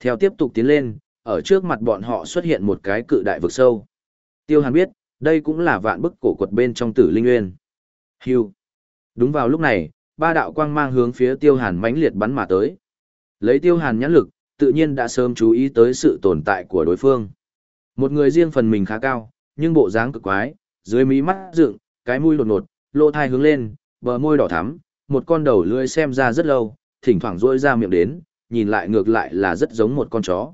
Theo tiếp tục tiến lên, ở trước mặt bọn họ xuất hiện một cái cự đại vực sâu. Tiêu hàn biết, đây cũng là vạn bức cổ quật bên trong tử linh nguyên. Hưu. Đúng vào lúc này, ba đạo quang mang hướng phía tiêu hàn mãnh liệt bắn mà tới. Lấy tiêu hàn nhãn lực, tự nhiên đã sớm chú ý tới sự tồn tại của đối phương. Một người riêng phần mình khá cao, nhưng bộ dáng cực quái, dưới mí mắt dựng, cái mũi lột ngột, lỗ thai hướng lên, bờ môi đỏ thắm, một con đầu lưỡi xem ra rất lâu, thỉnh thoảng rôi ra miệng đến, nhìn lại ngược lại là rất giống một con chó.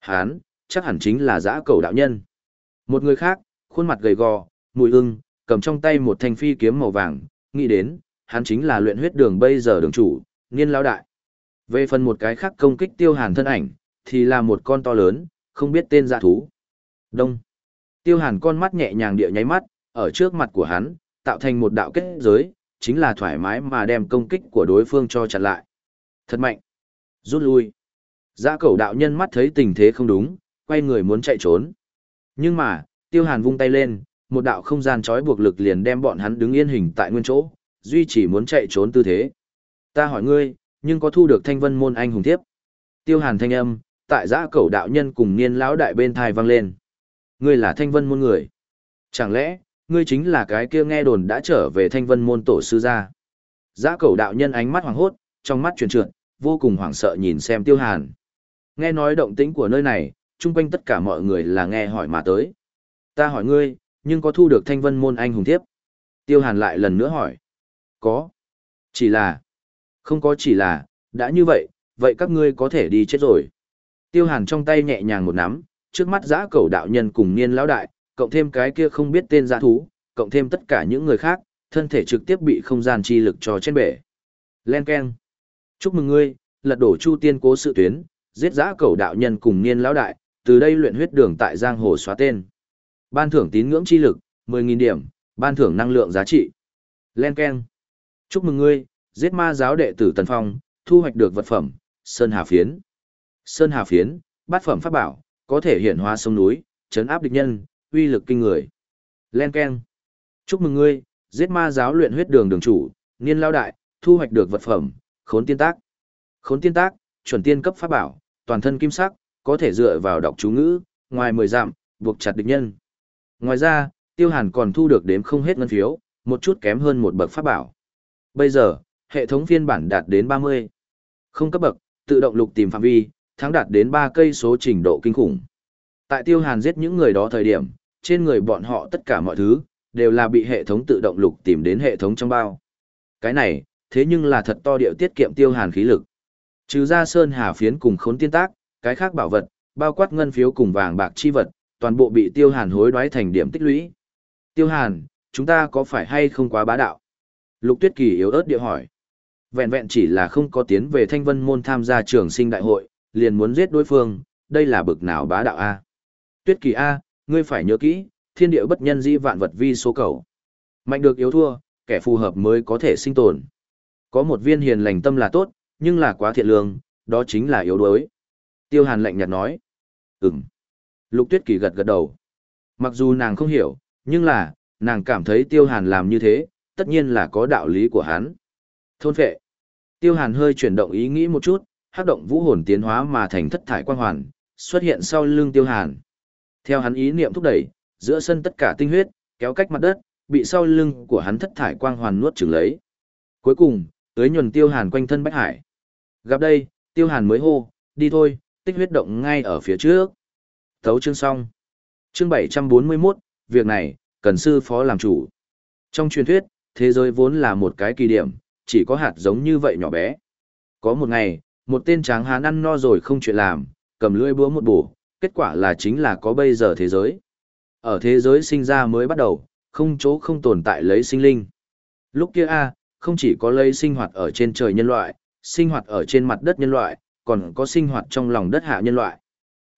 Hán, chắc hẳn chính là dã cầu đạo nhân. Một người khác, khuôn mặt gầy gò, mùi ưng, cầm trong tay một thanh phi kiếm màu vàng, nghĩ đến, hắn chính là luyện huyết đường bây giờ đường chủ, niên lão đại. Về phần một cái khác công kích tiêu hàn thân ảnh, thì là một con to lớn, không biết tên dạ thú. Đông. Tiêu hàn con mắt nhẹ nhàng địa nháy mắt, ở trước mặt của hắn, tạo thành một đạo kết giới, chính là thoải mái mà đem công kích của đối phương cho chặn lại. Thật mạnh. Rút lui. Dạ cẩu đạo nhân mắt thấy tình thế không đúng, quay người muốn chạy trốn. Nhưng mà, tiêu hàn vung tay lên, một đạo không gian trói buộc lực liền đem bọn hắn đứng yên hình tại nguyên chỗ, duy chỉ muốn chạy trốn tư thế. Ta hỏi ngươi, nhưng có thu được thanh vân môn anh hùng tiếp. Tiêu hàn thanh âm, tại giã cẩu đạo nhân cùng niên lão đại bên thai vang lên. Ngươi là thanh vân môn người. Chẳng lẽ, ngươi chính là cái kia nghe đồn đã trở về thanh vân môn tổ sư gia? Giã cẩu đạo nhân ánh mắt hoàng hốt, trong mắt chuyển trượt, vô cùng hoảng sợ nhìn xem tiêu hàn. Nghe nói động tĩnh của nơi này, chung quanh tất cả mọi người là nghe hỏi mà tới. Ta hỏi ngươi, nhưng có thu được thanh vân môn anh hùng tiếp? Tiêu hàn lại lần nữa hỏi. Có. Chỉ là. Không có chỉ là, đã như vậy, vậy các ngươi có thể đi chết rồi. Tiêu hàn trong tay nhẹ nhàng một nắm, trước mắt giã cầu đạo nhân cùng niên lão đại, cộng thêm cái kia không biết tên giã thú, cộng thêm tất cả những người khác, thân thể trực tiếp bị không gian chi lực cho trên bể. Len Ken. Chúc mừng ngươi, lật đổ chu tiên cố sự tuyến, giết giã cầu đạo nhân cùng niên lão đại, từ đây luyện huyết đường tại giang hồ xóa tên. Ban thưởng tín ngưỡng chi lực, 10.000 điểm, ban thưởng năng lượng giá trị. Len Ken. Chúc mừng ngươi, giết ma giáo đệ tử Tần Phong, thu hoạch được vật phẩm, Sơn Hà Phiến. Sơn Hà Phiến, bát phẩm pháp bảo, có thể hiển hóa sông núi, chấn áp địch nhân, uy lực kinh người. Len Ken. Chúc mừng ngươi, giết ma giáo luyện huyết đường đường chủ, niên lao đại, thu hoạch được vật phẩm, khốn tiên tác. Khốn tiên tác, chuẩn tiên cấp pháp bảo, toàn thân kim sắc, có thể dựa vào đọc chú ngữ, ngoài mười dặm, buộc chặt địch nhân. Ngoài ra, tiêu hàn còn thu được đếm không hết ngân phiếu, một chút kém hơn một bậc pháp bảo. Bây giờ, hệ thống phiên bản đạt đến 30. Không cấp bậc, tự động lục tìm phạm vi, thắng đạt đến 3 cây số trình độ kinh khủng. Tại tiêu hàn giết những người đó thời điểm, trên người bọn họ tất cả mọi thứ, đều là bị hệ thống tự động lục tìm đến hệ thống trong bao. Cái này, thế nhưng là thật to điệu tiết kiệm tiêu hàn khí lực. Trừ ra sơn hà phiến cùng khốn tiên tác, cái khác bảo vật, bao quát ngân phiếu cùng vàng bạc chi vật, toàn bộ bị tiêu hàn hối đoái thành điểm tích lũy. Tiêu hàn, chúng ta có phải hay không quá bá đạo? Lục tuyết kỳ yếu ớt địa hỏi. Vẹn vẹn chỉ là không có tiến về thanh vân môn tham gia trường sinh đại hội, liền muốn giết đối phương, đây là bực nào bá đạo A. Tuyết kỳ A, ngươi phải nhớ kỹ, thiên địa bất nhân dĩ vạn vật vi số cầu. Mạnh được yếu thua, kẻ phù hợp mới có thể sinh tồn. Có một viên hiền lành tâm là tốt, nhưng là quá thiện lương, đó chính là yếu đuối. Tiêu Hàn lạnh nhạt nói. Ừm. Lục Tuyết Kỳ gật gật đầu. Mặc dù nàng không hiểu, nhưng là, nàng cảm thấy Tiêu Hàn làm như thế, tất nhiên là có đạo lý của hắn. Thôn phệ. Tiêu Hàn hơi chuyển động ý nghĩ một chút, hắc động vũ hồn tiến hóa mà thành thất thải quang hoàn, xuất hiện sau lưng Tiêu Hàn. Theo hắn ý niệm thúc đẩy, giữa sân tất cả tinh huyết, kéo cách mặt đất, bị sau lưng của hắn thất thải quang hoàn nuốt chửng lấy. Cuối cùng, tới nhuần Tiêu Hàn quanh thân Bách Hải. Gặp đây, Tiêu Hàn mới hô, đi thôi, tích huyết động ngay ở phía trước. Thấu chương xong. Chương 741, việc này, cần sư phó làm chủ. Trong truyền thuyết, thế giới vốn là một cái kỳ điểm, chỉ có hạt giống như vậy nhỏ bé. Có một ngày, một tên tráng hán ăn no rồi không chuyện làm, cầm lưỡi búa một bổ, kết quả là chính là có bây giờ thế giới. Ở thế giới sinh ra mới bắt đầu, không chỗ không tồn tại lấy sinh linh. Lúc kia a, không chỉ có lấy sinh hoạt ở trên trời nhân loại, sinh hoạt ở trên mặt đất nhân loại, còn có sinh hoạt trong lòng đất hạ nhân loại.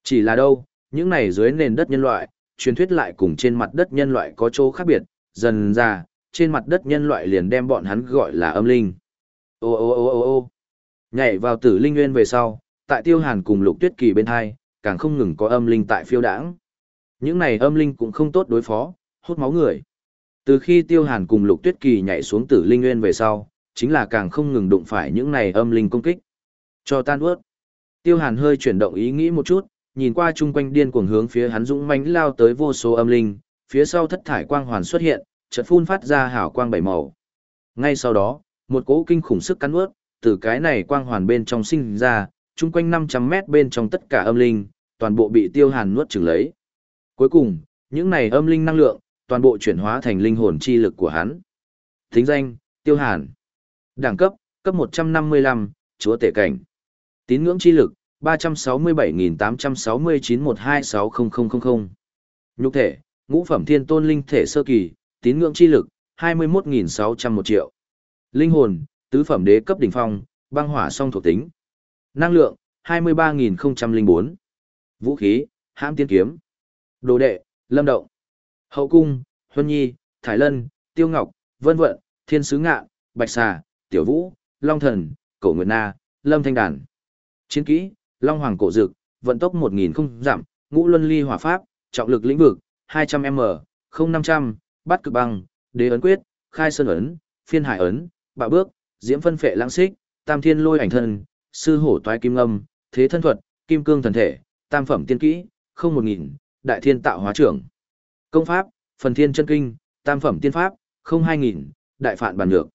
Chỉ là đâu, Những này dưới nền đất nhân loại, truyền thuyết lại cùng trên mặt đất nhân loại có chỗ khác biệt, dần ra, trên mặt đất nhân loại liền đem bọn hắn gọi là âm linh. Ô ô ô ô ô nhảy vào tử linh nguyên về sau, tại tiêu hàn cùng lục tuyết kỳ bên hai, càng không ngừng có âm linh tại phiêu đảng. Những này âm linh cũng không tốt đối phó, hút máu người. Từ khi tiêu hàn cùng lục tuyết kỳ nhảy xuống tử linh nguyên về sau, chính là càng không ngừng đụng phải những này âm linh công kích. Cho tan ướt. Tiêu hàn hơi chuyển động ý nghĩ một chút, nhìn qua chung quanh điên cuồng hướng phía hắn dũng mãnh lao tới vô số âm linh, phía sau thất thải quang hoàn xuất hiện, chợt phun phát ra hào quang bảy màu. Ngay sau đó, một cỗ kinh khủng sức cắn ướt, từ cái này quang hoàn bên trong sinh ra, chung quanh 500 mét bên trong tất cả âm linh, toàn bộ bị tiêu hàn nuốt chửng lấy. Cuối cùng, những này âm linh năng lượng, toàn bộ chuyển hóa thành linh hồn chi lực của hắn. Thính danh, tiêu hàn. Đẳng cấp, cấp 155, chúa tể cảnh. Tín ngưỡng chi lực, 367.869-1260000. Nhục thể, ngũ phẩm thiên tôn linh thể sơ kỳ, tín ngưỡng chi lực, 21.601 triệu. Linh hồn, tứ phẩm đế cấp đỉnh phong, băng hỏa song thuộc tính. Năng lượng, 23.004. Vũ khí, hãm tiên kiếm. Đồ đệ, lâm động. Hậu cung, Huân Nhi, Thái Lân, Tiêu Ngọc, Vân Vận, Thiên Sứ Ngạ, Bạch Xà, Tiểu Vũ, Long Thần, Cổ Nguyệt Na, Lâm Thanh Đàn. Chiến kỹ, Long Hoàng Cổ Dực, vận tốc 1.000 không giảm, ngũ luân ly hỏa pháp, trọng lực lĩnh vực, 200m, 0500, bắt cực băng, đế ấn quyết, khai sơn ấn, phiên hải ấn, bạo bước, diễm phân phệ lãng xích, tam thiên lôi ảnh thân, sư hổ toái kim âm, thế thân thuật, kim cương thần thể, tam phẩm tiên kỹ, không một nghìn, đại thiên tạo hóa trưởng. Công pháp, phần thiên chân kinh, tam phẩm tiên pháp, không hai nghìn, đại phạn bản nhược.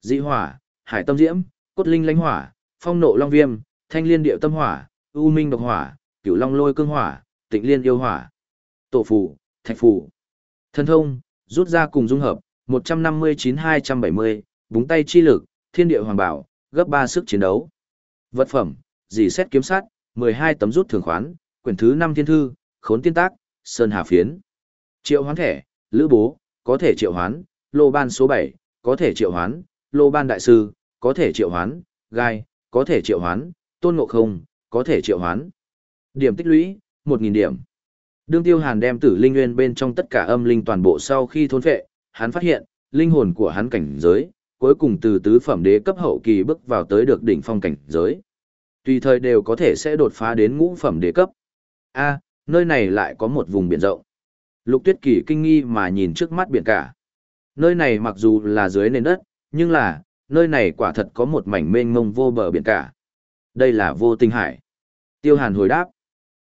Dị hỏa, hải tâm diễm, cốt linh lãnh hỏa, phong nộ long viêm, thanh liên điệu tâm hỏa, u minh độc hỏa, cửu long lôi cương hỏa, tịnh liên yêu hỏa. Tổ phù, thạch phù. Thân thông, rút ra cùng dung hợp, 159-270, búng tay chi lực, thiên địa hoàng bảo, gấp 3 sức chiến đấu. Vật phẩm, dì xét kiếm sát, 12 tấm rút thường khoán, quyển thứ 5 thiên thư, khốn tiên tác, sơn hà phiến. Triệu hoán thẻ, lữ bố, có thể triệu hoán, lô ban số 7, có thể triệu hoán, lô ban đại sư, có thể triệu hoán, gai, có thể triệu hoán, tôn ngộ không, có thể triệu hoán. Điểm tích lũy, 1.000 điểm. Đương tiêu hàn đem tử linh nguyên bên trong tất cả âm linh toàn bộ sau khi thôn phệ, hắn phát hiện, linh hồn của hắn cảnh giới, cuối cùng từ tứ phẩm đế cấp hậu kỳ bước vào tới được đỉnh phong cảnh giới. Tùy thời đều có thể sẽ đột phá đến ngũ phẩm đế cấp. A, nơi này lại có một vùng biển rộng. Lục Tuyết Kỳ kinh nghi mà nhìn trước mắt biển cả. Nơi này mặc dù là dưới nền đất, nhưng là, nơi này quả thật có một mảnh mênh mông vô bờ biển cả. Đây là vô tinh hải. Tiêu Hàn hồi đáp.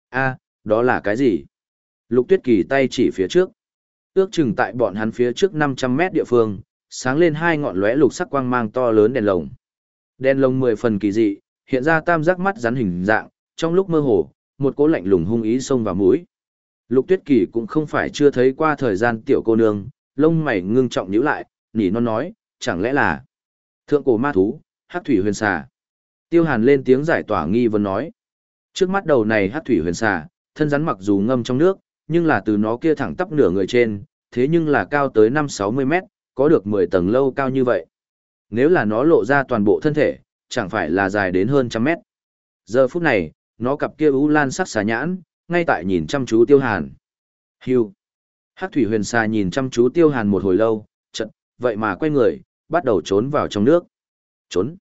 A, đó là cái gì? Lục Tuyết Kỳ tay chỉ phía trước. Ước chừng tại bọn hắn phía trước 500 mét địa phương, sáng lên hai ngọn lóe lục sắc quang mang to lớn đèn lồng. Đèn lồng mười phần kỳ dị, hiện ra tam giác mắt rắn hình dạng, trong lúc mơ hồ, một cỗ lạnh lùng hung ý xông vào mũi. Lục Tuyết Kỳ cũng không phải chưa thấy qua thời gian tiểu cô nương, lông mày ngưng trọng nhíu lại, nỉ non nói, chẳng lẽ là thượng cổ ma thú, hắc thủy huyền xà. Tiêu Hàn lên tiếng giải tỏa nghi vấn nói. Trước mắt đầu này hắc thủy huyền xà, thân rắn mặc dù ngâm trong nước, nhưng là từ nó kia thẳng tắp nửa người trên, thế nhưng là cao tới 5-60 mét, có được 10 tầng lâu cao như vậy. Nếu là nó lộ ra toàn bộ thân thể, chẳng phải là dài đến hơn trăm mét. Giờ phút này, nó cặp kia ú lan sắc xà nhãn, ngay tại nhìn chăm chú tiêu hàn. Hưu. Hắc thủy huyền xà nhìn chăm chú tiêu hàn một hồi lâu, chật, vậy mà quay người, bắt đầu trốn vào trong nước. Trốn.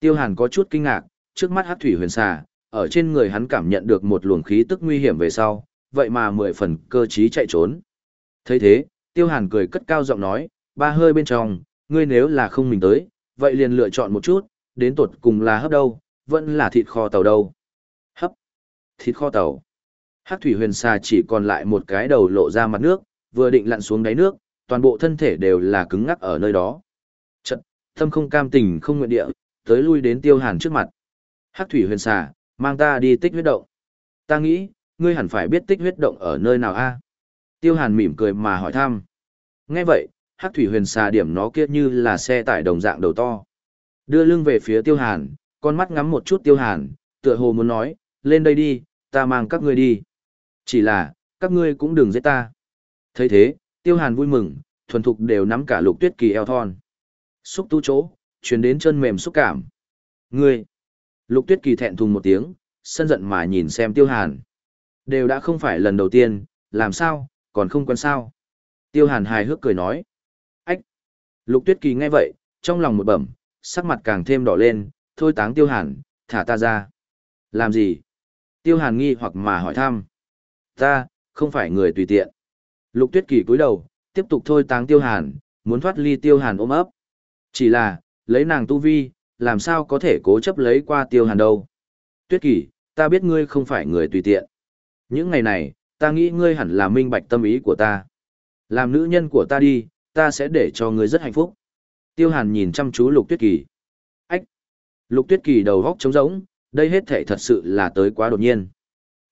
Tiêu hàn có chút kinh ngạc, trước mắt hắc thủy huyền xà, ở trên người hắn cảm nhận được một luồng khí tức nguy hiểm về sau, vậy mà mười phần cơ trí chạy trốn. thấy thế, tiêu hàn cười cất cao giọng nói, ba hơi bên trong, ngươi nếu là không mình tới, vậy liền lựa chọn một chút, đến tột cùng là hấp đâu, vẫn là thịt kho tàu đâu. Hấp. Thịt kho tàu. Hắc thủy huyền xà chỉ còn lại một cái đầu lộ ra mặt nước, vừa định lặn xuống đáy nước, toàn bộ thân thể đều là cứng ngắc ở nơi đó. Trận, tâm không cam tình không nguyện địa, tới lui đến tiêu hàn trước mặt. Hắc thủy huyền xà, mang ta đi tích huyết động. Ta nghĩ, ngươi hẳn phải biết tích huyết động ở nơi nào a? Tiêu hàn mỉm cười mà hỏi thăm. Nghe vậy, hắc thủy huyền xà điểm nó kia như là xe tải đồng dạng đầu to. Đưa lưng về phía tiêu hàn, con mắt ngắm một chút tiêu hàn, tựa hồ muốn nói, lên đây đi, ta mang các ngươi đi. Chỉ là, các ngươi cũng đừng giết ta. thấy thế, tiêu hàn vui mừng, thuần thục đều nắm cả lục tuyết kỳ eo thon. Xúc tu chỗ, chuyển đến chân mềm xúc cảm. Ngươi! Lục tuyết kỳ thẹn thùng một tiếng, sân giận mà nhìn xem tiêu hàn. Đều đã không phải lần đầu tiên, làm sao, còn không quen sao. Tiêu hàn hài hước cười nói. Ách! Lục tuyết kỳ nghe vậy, trong lòng một bẩm, sắc mặt càng thêm đỏ lên, thôi táng tiêu hàn, thả ta ra. Làm gì? Tiêu hàn nghi hoặc mà hỏi thăm. Ta, không phải người tùy tiện. Lục tuyết kỳ cúi đầu, tiếp tục thôi táng tiêu hàn, muốn thoát ly tiêu hàn ôm ấp. Chỉ là, lấy nàng tu vi, làm sao có thể cố chấp lấy qua tiêu hàn đâu. Tuyết kỳ, ta biết ngươi không phải người tùy tiện. Những ngày này, ta nghĩ ngươi hẳn là minh bạch tâm ý của ta. Làm nữ nhân của ta đi, ta sẽ để cho ngươi rất hạnh phúc. Tiêu hàn nhìn chăm chú lục tuyết kỳ. Ách! Lục tuyết kỳ đầu góc trống rỗng, đây hết thể thật sự là tới quá đột nhiên.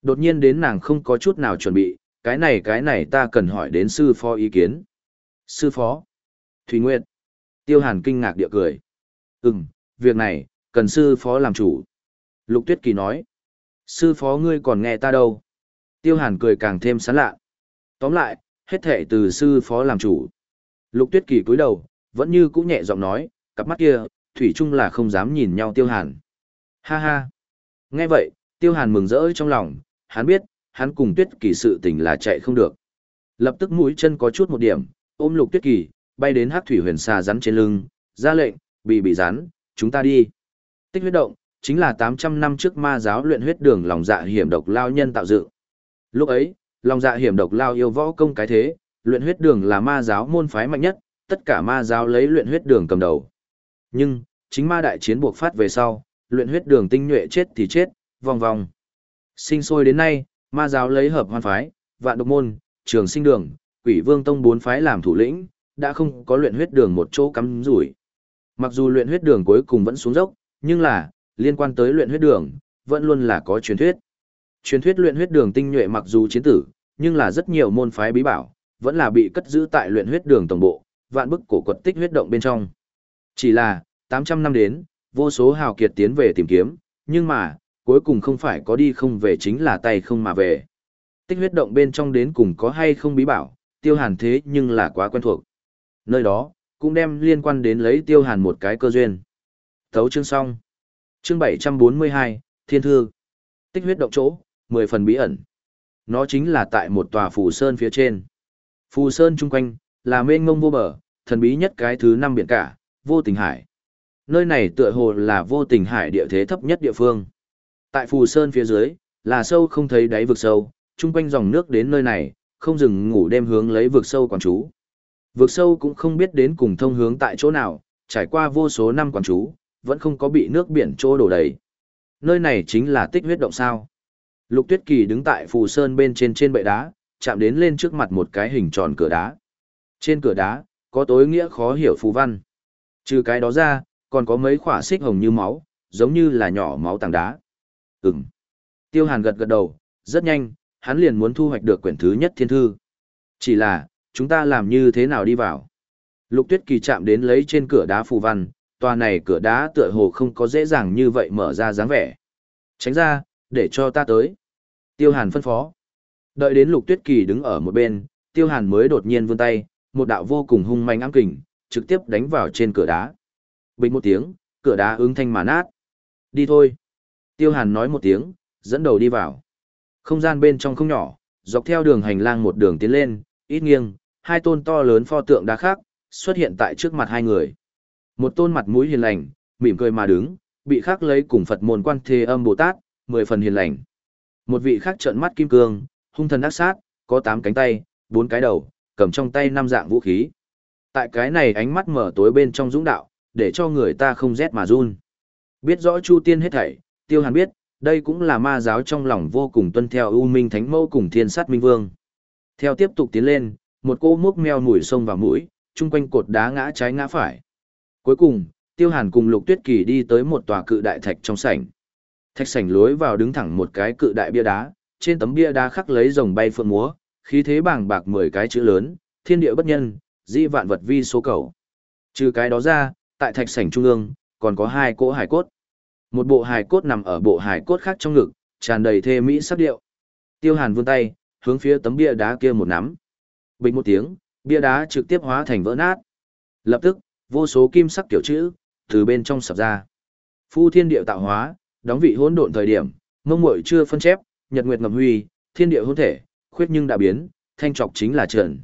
Đột nhiên đến nàng không có chút nào chuẩn bị, cái này cái này ta cần hỏi đến sư phó ý kiến. Sư phó. Thùy Nguyệt. Tiêu hàn kinh ngạc địa cười. Ừm, việc này, cần sư phó làm chủ. Lục tuyết kỳ nói. Sư phó ngươi còn nghe ta đâu. Tiêu hàn cười càng thêm sán lạ. Tóm lại, hết thệ từ sư phó làm chủ. Lục tuyết kỳ cúi đầu, vẫn như cũ nhẹ giọng nói, cặp mắt kia, thủy chung là không dám nhìn nhau tiêu hàn. Ha ha. Nghe vậy, tiêu hàn mừng rỡ trong lòng, hắn biết, hắn cùng tuyết kỳ sự tình là chạy không được. Lập tức mũi chân có chút một điểm, ôm lục tuyết kỳ, bay đến hắc thủy huyền Sa rắn trên lưng, ra lệnh, bị bị rắn, chúng ta đi. Tích huyết động, chính là 800 năm trước ma giáo luyện huyết đường lòng dạ hiểm độc lao nhân tạo dựng. Lúc ấy, lòng dạ hiểm độc lao yêu võ công cái thế, luyện huyết đường là ma giáo môn phái mạnh nhất, tất cả ma giáo lấy luyện huyết đường cầm đầu. Nhưng, chính ma đại chiến buộc phát về sau, luyện huyết đường tinh nhuệ chết thì chết, vòng vòng. Sinh sôi đến nay, ma giáo lấy hợp hoan phái, vạn độc môn, trường sinh đường, quỷ vương tông bốn phái làm thủ lĩnh, đã không có luyện huyết đường một chỗ cắm rủi. Mặc dù luyện huyết đường cuối cùng vẫn xuống dốc, nhưng là, liên quan tới luyện huyết đường, vẫn luôn là có truyền thuyết. Truyền thuyết luyện huyết đường tinh nhuệ mặc dù chiến tử, nhưng là rất nhiều môn phái bí bảo, vẫn là bị cất giữ tại luyện huyết đường tổng bộ, vạn bức cổ quật tích huyết động bên trong. Chỉ là, 800 năm đến, vô số hào kiệt tiến về tìm kiếm, nhưng mà, cuối cùng không phải có đi không về chính là tay không mà về. Tích huyết động bên trong đến cùng có hay không bí bảo, tiêu hàn thế nhưng là quá quen thuộc. Nơi đó, cũng đem liên quan đến lấy tiêu hàn một cái cơ duyên. Thấu chương xong. Chương 742, Thiên Thư. Tích huyết động chỗ, 10 phần bí ẩn. Nó chính là tại một tòa phù sơn phía trên. Phù sơn chung quanh, là mênh mông vô bờ, thần bí nhất cái thứ năm biển cả, vô tình hải. Nơi này tựa hồ là vô tình hải địa thế thấp nhất địa phương. Tại phù sơn phía dưới, là sâu không thấy đáy vực sâu, chung quanh dòng nước đến nơi này, không dừng ngủ đêm hướng lấy vực sâu quản chú. Vực sâu cũng không biết đến cùng thông hướng tại chỗ nào, trải qua vô số năm quản chú, vẫn không có bị nước biển trô đổ đầy. Nơi này chính là tích huyết động sao. Lục Tuyết Kỳ đứng tại phù sơn bên trên trên bệ đá, chạm đến lên trước mặt một cái hình tròn cửa đá. Trên cửa đá, có tối nghĩa khó hiểu phù văn. Trừ cái đó ra, còn có mấy khỏa xích hồng như máu, giống như là nhỏ máu tảng đá. Ừm. Tiêu Hàn gật gật đầu, rất nhanh, hắn liền muốn thu hoạch được quyển thứ nhất thiên thư. Chỉ là, chúng ta làm như thế nào đi vào? Lục Tuyết Kỳ chạm đến lấy trên cửa đá phù văn, tòa này cửa đá tựa hồ không có dễ dàng như vậy mở ra dáng vẻ. Tránh ra, để cho ta tới. Tiêu Hàn phân phó. Đợi đến Lục Tuyết Kỳ đứng ở một bên, Tiêu Hàn mới đột nhiên vươn tay, một đạo vô cùng hung manh ám kình, trực tiếp đánh vào trên cửa đá. Bình một tiếng, cửa đá ứng thanh mà nát. Đi thôi. Tiêu Hàn nói một tiếng, dẫn đầu đi vào. Không gian bên trong không nhỏ, dọc theo đường hành lang một đường tiến lên, ít nghiêng, hai tôn to lớn pho tượng đá khác, xuất hiện tại trước mặt hai người. Một tôn mặt mũi hiền lành, mỉm cười mà đứng, bị khắc lấy cùng Phật môn quan thế âm Bồ Tát, mười phần hiền lành. Một vị khác trợn mắt kim cương, hung thần ác sát, có tám cánh tay, bốn cái đầu, cầm trong tay năm dạng vũ khí. Tại cái này ánh mắt mở tối bên trong dũng đạo, để cho người ta không rét mà run. Biết rõ Chu Tiên hết thảy, Tiêu Hàn biết, đây cũng là ma giáo trong lòng vô cùng tuân theo ưu minh thánh mẫu cùng thiên sát minh vương. Theo tiếp tục tiến lên, một cô múc meo mùi sông vào mũi, chung quanh cột đá ngã trái ngã phải. Cuối cùng, Tiêu Hàn cùng Lục Tuyết Kỳ đi tới một tòa cự đại thạch trong sảnh. Thạch sảnh lối vào đứng thẳng một cái cự đại bia đá, trên tấm bia đá khắc lấy rồng bay phượng múa, khí thế bàng bạc mười cái chữ lớn, thiên địa bất nhân, di vạn vật vi số cầu. Trừ cái đó ra, tại thạch sảnh trung ương, còn có hai cỗ hải cốt. Một bộ hải cốt nằm ở bộ hải cốt khác trong ngực, tràn đầy thê mỹ sắc điệu. Tiêu Hàn vươn tay, hướng phía tấm bia đá kia một nắm. Bình một tiếng, bia đá trực tiếp hóa thành vỡ nát. Lập tức, vô số kim sắc tiểu chữ từ bên trong sập ra. Phu thiên điệu tạo hóa, đóng vị hỗn độn thời điểm, mông muội chưa phân chép, nhật nguyệt ngầm huy, thiên địa hỗn thể, khuyết nhưng đã biến, thanh trọc chính là trần.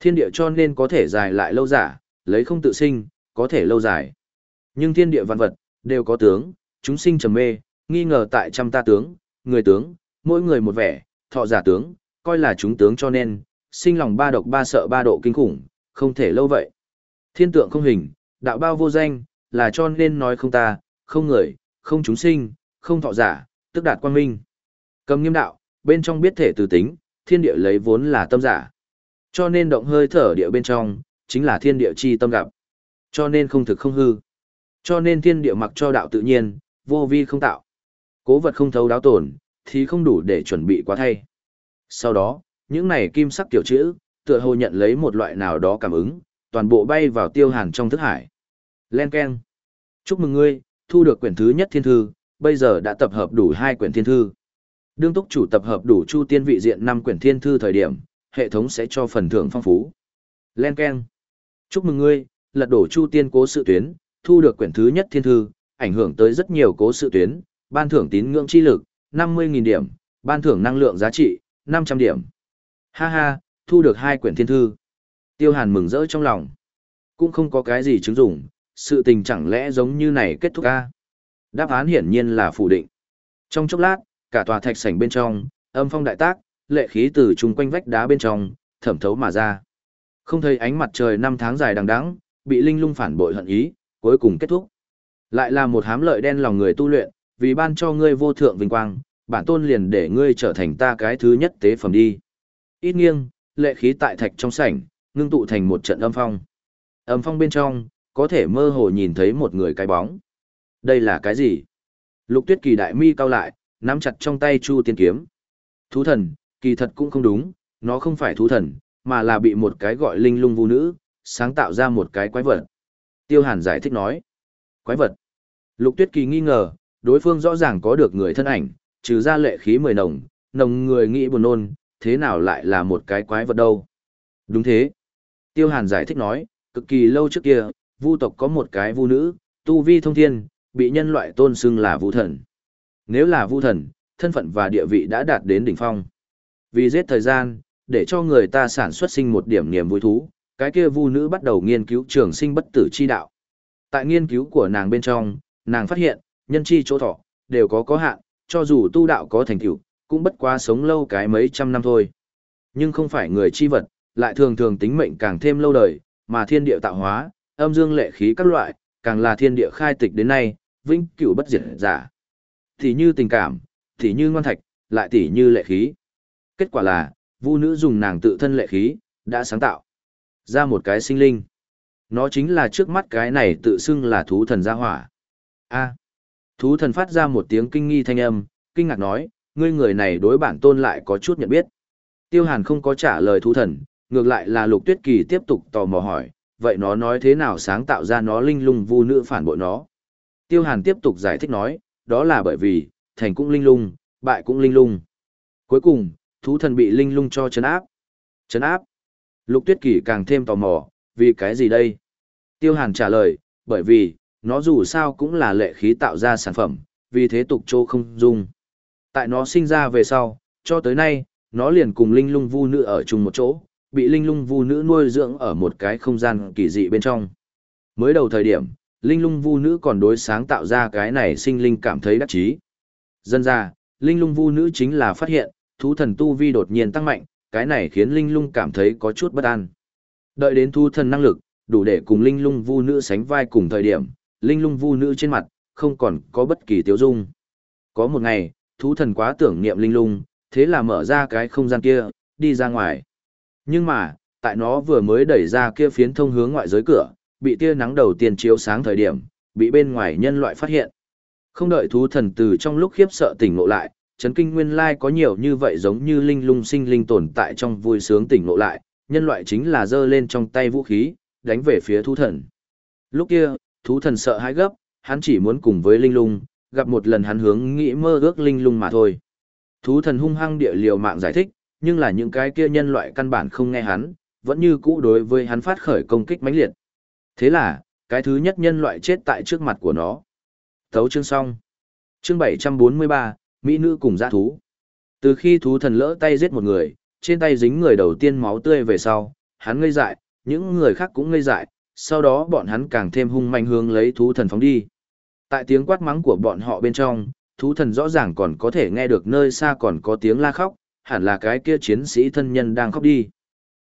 Thiên địa cho nên có thể dài lại lâu giả, lấy không tự sinh, có thể lâu dài. Nhưng thiên địa văn vật, đều có tướng, chúng sinh trầm mê, nghi ngờ tại trăm ta tướng, người tướng, mỗi người một vẻ, thọ giả tướng, coi là chúng tướng cho nên, sinh lòng ba độc ba sợ ba độ kinh khủng, không thể lâu vậy. Thiên tượng không hình, đạo bao vô danh, là cho nên nói không ta, không người, không chúng sinh, không thọ giả, tức đạt quang minh. Cầm nghiêm đạo, bên trong biết thể từ tính, thiên địa lấy vốn là tâm giả. Cho nên động hơi thở địa bên trong, chính là thiên địa chi tâm gặp. Cho nên không thực không hư. Cho nên thiên địa mặc cho đạo tự nhiên, vô vi không tạo. Cố vật không thấu đáo tổn, thì không đủ để chuẩn bị quá thay. Sau đó, những này kim sắc tiểu chữ, tựa hồ nhận lấy một loại nào đó cảm ứng, toàn bộ bay vào tiêu hàn trong thức hải. Len Ken. Chúc mừng ngươi, thu được quyển thứ nhất thiên thư, bây giờ đã tập hợp đủ hai quyển thiên thư. Đương túc chủ tập hợp đủ chu tiên vị diện 5 quyển thiên thư thời điểm, hệ thống sẽ cho phần thưởng phong phú. Len Ken. Chúc mừng ngươi, lật đổ chu tiên cố sự tuyến, thu được quyển thứ nhất thiên thư, ảnh hưởng tới rất nhiều cố sự tuyến, ban thưởng tín ngưỡng chi lực, 50.000 điểm, ban thưởng năng lượng giá trị, 500 điểm. Ha ha, thu được hai quyển thiên thư. Tiêu Hàn mừng rỡ trong lòng. Cũng không có cái gì chứng dụng, sự tình chẳng lẽ giống như này kết thúc ca? Đáp án hiển nhiên là phủ định. Trong chốc lát, cả tòa thạch sảnh bên trong, âm phong đại tác, lệ khí từ chung quanh vách đá bên trong, thẩm thấu mà ra. Không thấy ánh mặt trời năm tháng dài đằng đẵng, bị linh lung phản bội hận ý, cuối cùng kết thúc. Lại là một hám lợi đen lòng người tu luyện, vì ban cho ngươi vô thượng vinh quang, bản tôn liền để ngươi trở thành ta cái thứ nhất tế phẩm đi. Ít nghiêng, lệ khí tại thạch trong sảnh, ngưng tụ thành một trận âm phong. Âm phong bên trong, có thể mơ hồ nhìn thấy một người cái bóng. Đây là cái gì? Lục tuyết kỳ đại mi cao lại, nắm chặt trong tay chu tiên kiếm. Thú thần, kỳ thật cũng không đúng, nó không phải thú thần, mà là bị một cái gọi linh lung vũ nữ, sáng tạo ra một cái quái vật. Tiêu Hàn giải thích nói. Quái vật. Lục tuyết kỳ nghi ngờ, đối phương rõ ràng có được người thân ảnh, trừ ra lệ khí mười nồng, nồng người nghĩ buồn nôn, thế nào lại là một cái quái vật đâu? Đúng thế. Tiêu Hàn giải thích nói, cực kỳ lâu trước kia, vu tộc có một cái vu nữ, tu vi thông thiên, bị nhân loại tôn xưng là vu thần. Nếu là vu thần, thân phận và địa vị đã đạt đến đỉnh phong. Vì giết thời gian, để cho người ta sản xuất sinh một điểm niềm vui thú, cái kia vu nữ bắt đầu nghiên cứu trường sinh bất tử chi đạo. Tại nghiên cứu của nàng bên trong, nàng phát hiện, nhân chi chỗ thọ, đều có có hạn, cho dù tu đạo có thành tựu, cũng bất quá sống lâu cái mấy trăm năm thôi. Nhưng không phải người chi vật, lại thường thường tính mệnh càng thêm lâu đời, mà thiên địa tạo hóa, âm dương lệ khí các loại, càng là thiên địa khai tịch đến nay, vĩnh cửu bất diệt giả. Thì như tình cảm, thì như ngoan thạch, lại tỉ như lệ khí. Kết quả là, vu nữ dùng nàng tự thân lệ khí, đã sáng tạo ra một cái sinh linh. Nó chính là trước mắt cái này tự xưng là thú thần gia hỏa. A. thú thần phát ra một tiếng kinh nghi thanh âm, kinh ngạc nói, ngươi người này đối bản tôn lại có chút nhận biết. Tiêu Hàn không có trả lời thú thần, ngược lại là Lục Tuyết Kỳ tiếp tục tò mò hỏi, vậy nó nói thế nào sáng tạo ra nó linh lung vu nữ phản bội nó. Tiêu Hàn tiếp tục giải thích nói, đó là bởi vì, thành cũng linh lung, bại cũng linh lung. Cuối cùng, thú thần bị linh lung cho chấn áp. Chấn áp. Lục Tuyết Kỳ càng thêm tò mò, vì cái gì đây? Tiêu Hàn trả lời, bởi vì, nó dù sao cũng là lệ khí tạo ra sản phẩm, vì thế tục trô không dung. Tại nó sinh ra về sau, cho tới nay, nó liền cùng linh lung vu nữ ở chung một chỗ, bị linh lung vu nữ nuôi dưỡng ở một cái không gian kỳ dị bên trong. Mới đầu thời điểm, linh lung vu nữ còn đối sáng tạo ra cái này sinh linh cảm thấy đắc chí. Dân ra, linh lung vu nữ chính là phát hiện, thú thần tu vi đột nhiên tăng mạnh, cái này khiến linh lung cảm thấy có chút bất an. Đợi đến thú thần năng lực, đủ để cùng linh lung vu nữ sánh vai cùng thời điểm, linh lung vu nữ trên mặt, không còn có bất kỳ tiếu dung. Có một ngày, thú thần quá tưởng niệm linh lung, thế là mở ra cái không gian kia, đi ra ngoài. Nhưng mà, tại nó vừa mới đẩy ra kia phiến thông hướng ngoại giới cửa, bị tia nắng đầu tiên chiếu sáng thời điểm, bị bên ngoài nhân loại phát hiện. Không đợi thú thần từ trong lúc khiếp sợ tỉnh ngộ lại, chấn kinh nguyên lai có nhiều như vậy giống như linh lung sinh linh tồn tại trong vui sướng tỉnh ngộ lại, nhân loại chính là giơ lên trong tay vũ khí, đánh về phía thú thần. Lúc kia, thú thần sợ hãi gấp, hắn chỉ muốn cùng với linh lung, gặp một lần hắn hướng nghĩ mơ ước linh lung mà thôi. Thú thần hung hăng địa liều mạng giải thích, nhưng là những cái kia nhân loại căn bản không nghe hắn, vẫn như cũ đối với hắn phát khởi công kích mãnh liệt. Thế là, cái thứ nhất nhân loại chết tại trước mặt của nó. Thấu chương xong. Chương 743, Mỹ nữ cùng giã thú. Từ khi thú thần lỡ tay giết một người, trên tay dính người đầu tiên máu tươi về sau, hắn ngây dại, những người khác cũng ngây dại, sau đó bọn hắn càng thêm hung manh hướng lấy thú thần phóng đi. Tại tiếng quát mắng của bọn họ bên trong, thú thần rõ ràng còn có thể nghe được nơi xa còn có tiếng la khóc, hẳn là cái kia chiến sĩ thân nhân đang khóc đi.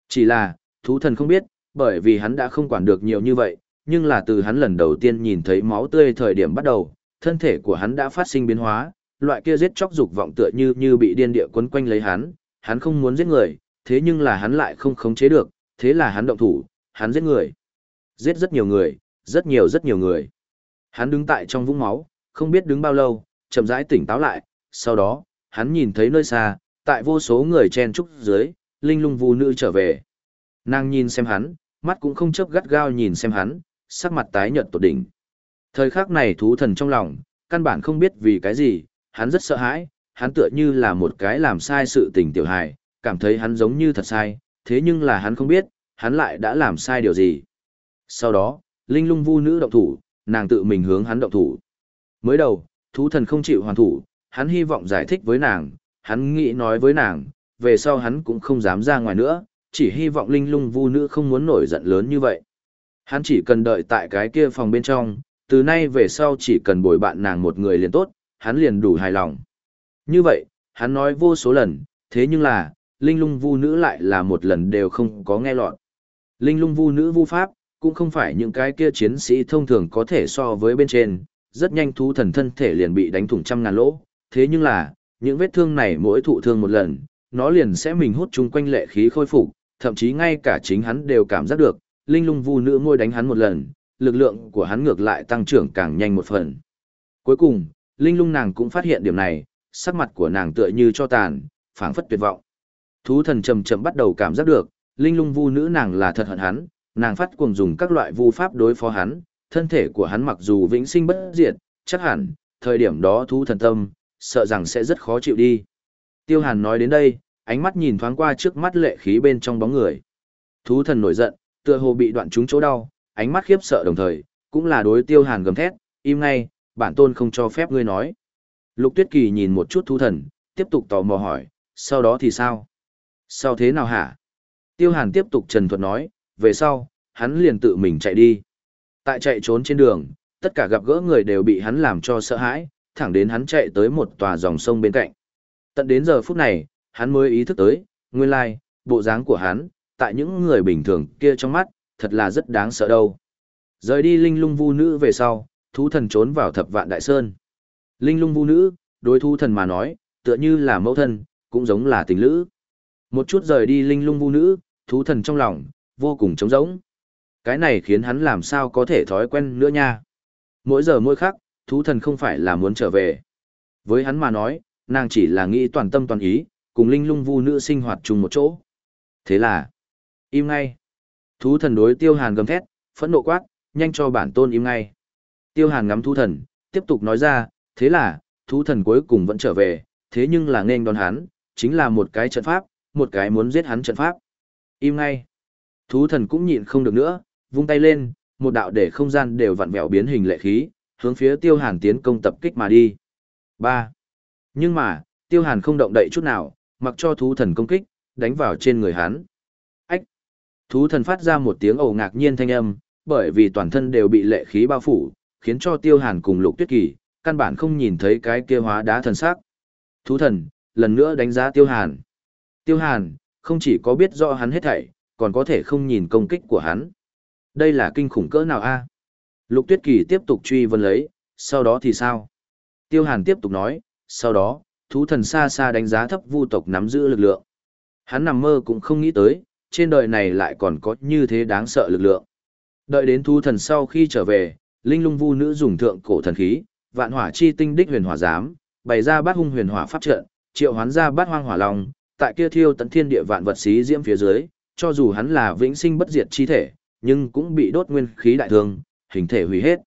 Chỉ là, thú thần không biết, bởi vì hắn đã không quản được nhiều như vậy, nhưng là từ hắn lần đầu tiên nhìn thấy máu tươi thời điểm bắt đầu, thân thể của hắn đã phát sinh biến hóa, loại kia giết chóc dục vọng tựa như như bị điên địa quấn quanh lấy hắn, hắn không muốn giết người, thế nhưng là hắn lại không khống chế được, thế là hắn động thủ, hắn giết người. Giết rất nhiều người, rất nhiều rất nhiều người. Hắn đứng tại trong vũng máu, không biết đứng bao lâu, chậm rãi tỉnh táo lại, sau đó, hắn nhìn thấy nơi xa, tại vô số người chen trúc dưới, linh lung vu nữ trở về. Nàng nhìn xem hắn, mắt cũng không chớp gắt gao nhìn xem hắn, sắc mặt tái nhợt tột đỉnh. Thời khắc này thú thần trong lòng, căn bản không biết vì cái gì, hắn rất sợ hãi, hắn tựa như là một cái làm sai sự tình tiểu hài, cảm thấy hắn giống như thật sai, thế nhưng là hắn không biết, hắn lại đã làm sai điều gì. Sau đó, linh lung vu nữ động thủ, nàng tự mình hướng hắn động thủ. Mới đầu, thú thần không chịu hoàn thủ, hắn hy vọng giải thích với nàng, hắn nghĩ nói với nàng, về sau hắn cũng không dám ra ngoài nữa, chỉ hy vọng linh lung vu nữ không muốn nổi giận lớn như vậy. Hắn chỉ cần đợi tại cái kia phòng bên trong, từ nay về sau chỉ cần bồi bạn nàng một người liền tốt, hắn liền đủ hài lòng. Như vậy, hắn nói vô số lần, thế nhưng là, linh lung vu nữ lại là một lần đều không có nghe lọt. Linh lung vu nữ vu pháp, cũng không phải những cái kia chiến sĩ thông thường có thể so với bên trên, rất nhanh thú thần thân thể liền bị đánh thủng trăm ngàn lỗ, thế nhưng là, những vết thương này mỗi thụ thương một lần, nó liền sẽ mình hút chung quanh lệ khí khôi phục, thậm chí ngay cả chính hắn đều cảm giác được, linh lung vu nữ môi đánh hắn một lần, lực lượng của hắn ngược lại tăng trưởng càng nhanh một phần. Cuối cùng, linh lung nàng cũng phát hiện điểm này, sắc mặt của nàng tựa như cho tàn, phảng phất tuyệt vọng. Thú thần chậm chậm bắt đầu cảm giác được, linh lung vu nữ nàng là thật hận hắn, nàng phát cuồng dùng các loại vu pháp đối phó hắn, thân thể của hắn mặc dù vĩnh sinh bất diệt, chắc hẳn, thời điểm đó thú thần tâm, sợ rằng sẽ rất khó chịu đi. Tiêu Hàn nói đến đây, ánh mắt nhìn thoáng qua trước mắt lệ khí bên trong bóng người. Thú thần nổi giận, tựa hồ bị đoạn trúng chỗ đau, ánh mắt khiếp sợ đồng thời, cũng là đối Tiêu Hàn gầm thét, im ngay, bản tôn không cho phép ngươi nói. Lục Tuyết Kỳ nhìn một chút thú thần, tiếp tục tò mò hỏi, sau đó thì sao? Sau thế nào hả? Tiêu Hàn tiếp tục trần thuật nói, về sau, hắn liền tự mình chạy đi. Tại chạy trốn trên đường, tất cả gặp gỡ người đều bị hắn làm cho sợ hãi, thẳng đến hắn chạy tới một tòa dòng sông bên cạnh. Tận đến giờ phút này, hắn mới ý thức tới, nguyên lai, bộ dáng của hắn, tại những người bình thường kia trong mắt, thật là rất đáng sợ đâu. Rời đi linh lung vu nữ về sau, thú thần trốn vào thập vạn đại sơn. Linh lung vu nữ, đối thú thần mà nói, tựa như là mẫu thân, cũng giống là tình lữ. Một chút rời đi linh lung vu nữ, thú thần trong lòng, vô cùng trống rỗng. Cái này khiến hắn làm sao có thể thói quen nữa nha. Mỗi giờ mỗi khắc, thú thần không phải là muốn trở về. Với hắn mà nói, nàng chỉ là nghĩ toàn tâm toàn ý, cùng linh lung vu nữ sinh hoạt chung một chỗ. Thế là, im ngay. Thú thần đối tiêu hàn gầm thét, phẫn nộ quát, nhanh cho bản tôn im ngay. Tiêu hàn ngắm thú thần, tiếp tục nói ra, thế là, thú thần cuối cùng vẫn trở về, thế nhưng là nên đón hắn, chính là một cái trận pháp, một cái muốn giết hắn trận pháp. Im ngay. Thú thần cũng nhịn không được nữa, vung tay lên, một đạo để không gian đều vặn vẹo biến hình lệ khí, hướng phía tiêu hàn tiến công tập kích mà đi. ba Nhưng mà, tiêu hàn không động đậy chút nào, mặc cho thú thần công kích, đánh vào trên người hắn. Ách! Thú thần phát ra một tiếng ồ ngạc nhiên thanh âm, bởi vì toàn thân đều bị lệ khí bao phủ, khiến cho tiêu hàn cùng lục tuyết kỳ, căn bản không nhìn thấy cái kia hóa đá thần sắc. Thú thần, lần nữa đánh giá tiêu hàn. Tiêu hàn, không chỉ có biết rõ hắn hết thảy, còn có thể không nhìn công kích của hắn. Đây là kinh khủng cỡ nào a? Lục Tuyết Kỳ tiếp tục truy vấn lấy, sau đó thì sao? Tiêu Hàn tiếp tục nói, sau đó, thú thần xa xa đánh giá thấp vu tộc nắm giữ lực lượng. Hắn nằm mơ cũng không nghĩ tới, trên đời này lại còn có như thế đáng sợ lực lượng. Đợi đến thú thần sau khi trở về, linh lung vu nữ dùng thượng cổ thần khí, vạn hỏa chi tinh đích huyền hỏa giám, bày ra bát hung huyền hỏa pháp trận, triệu hoán ra bát hoang hỏa long, tại kia thiêu tận thiên địa vạn vật xí diễm phía dưới, cho dù hắn là vĩnh sinh bất diệt chi thể, nhưng cũng bị đốt nguyên khí đại thương, hình thể hủy hết.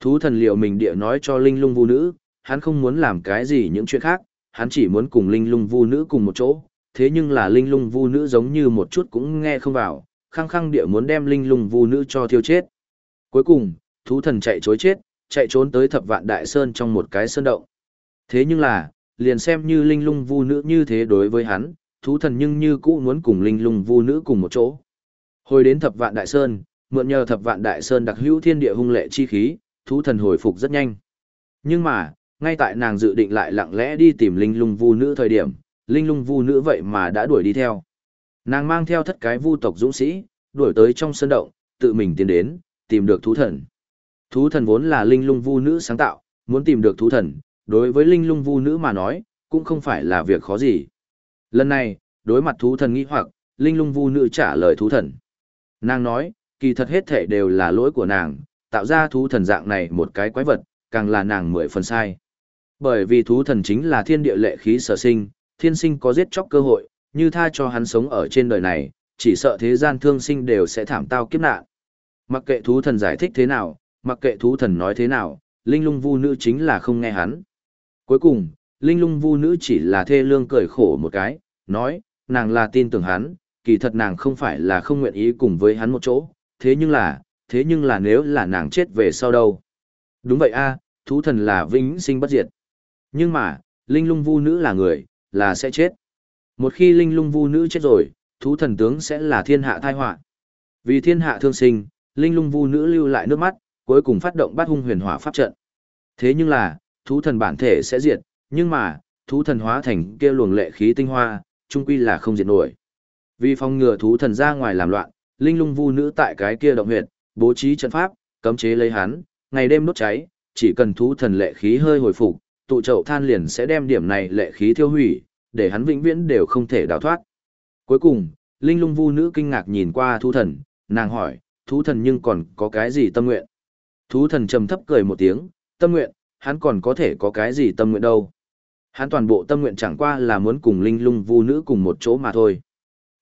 Thú thần liệu mình địa nói cho linh lung vu nữ, hắn không muốn làm cái gì những chuyện khác, hắn chỉ muốn cùng linh lung vu nữ cùng một chỗ, thế nhưng là linh lung vu nữ giống như một chút cũng nghe không vào, khăng khăng địa muốn đem linh lung vu nữ cho thiêu chết. Cuối cùng, thú thần chạy chối chết, chạy trốn tới thập vạn đại sơn trong một cái sơn động. Thế nhưng là, liền xem như linh lung vu nữ như thế đối với hắn, thú thần nhưng như cũ muốn cùng linh lung vu nữ cùng một chỗ. Hồi đến thập vạn đại sơn, mượn nhờ thập vạn đại sơn đặc hữu thiên địa hung lệ chi khí, thú thần hồi phục rất nhanh. Nhưng mà, ngay tại nàng dự định lại lặng lẽ đi tìm linh lung vu nữ thời điểm, linh lung vu nữ vậy mà đã đuổi đi theo. Nàng mang theo thất cái vu tộc dũng sĩ, đuổi tới trong sân động, tự mình tiến đến, tìm được thú thần. Thú thần vốn là linh lung vu nữ sáng tạo, muốn tìm được thú thần, đối với linh lung vu nữ mà nói, cũng không phải là việc khó gì. Lần này, đối mặt thú thần nghi hoặc, linh lung vu nữ trả lời thú thần. Nàng nói, kỳ thật hết thể đều là lỗi của nàng, tạo ra thú thần dạng này một cái quái vật, càng là nàng mười phần sai. Bởi vì thú thần chính là thiên địa lệ khí sở sinh, thiên sinh có giết chóc cơ hội, như tha cho hắn sống ở trên đời này, chỉ sợ thế gian thương sinh đều sẽ thảm tao kiếp nạn. Mặc kệ thú thần giải thích thế nào, mặc kệ thú thần nói thế nào, linh lung vu nữ chính là không nghe hắn. Cuối cùng, linh lung vu nữ chỉ là thê lương cười khổ một cái, nói, nàng là tin tưởng hắn, kỳ thật nàng không phải là không nguyện ý cùng với hắn một chỗ, thế nhưng là, thế nhưng là nếu là nàng chết về sau đâu. Đúng vậy a, thú thần là vĩnh sinh bất diệt. Nhưng mà, linh lung vu nữ là người, là sẽ chết. Một khi linh lung vu nữ chết rồi, thú thần tướng sẽ là thiên hạ tai họa. Vì thiên hạ thương sinh, linh lung vu nữ lưu lại nước mắt, cuối cùng phát động bát hung huyền hỏa pháp trận. Thế nhưng là, thú thần bản thể sẽ diệt, nhưng mà, thú thần hóa thành kia luồng lệ khí tinh hoa, trung quy là không diệt nổi. Vì phòng ngừa thú thần ra ngoài làm loạn, linh lung vu nữ tại cái kia động huyệt, bố trí trận pháp, cấm chế lấy hắn, ngày đêm đốt cháy, chỉ cần thú thần lệ khí hơi hồi phục, tụ chậu than liền sẽ đem điểm này lệ khí thiêu hủy, để hắn vĩnh viễn đều không thể đào thoát. Cuối cùng, linh lung vu nữ kinh ngạc nhìn qua thú thần, nàng hỏi, thú thần nhưng còn có cái gì tâm nguyện? Thú thần trầm thấp cười một tiếng, tâm nguyện, hắn còn có thể có cái gì tâm nguyện đâu. Hắn toàn bộ tâm nguyện chẳng qua là muốn cùng linh lung vu nữ cùng một chỗ mà thôi.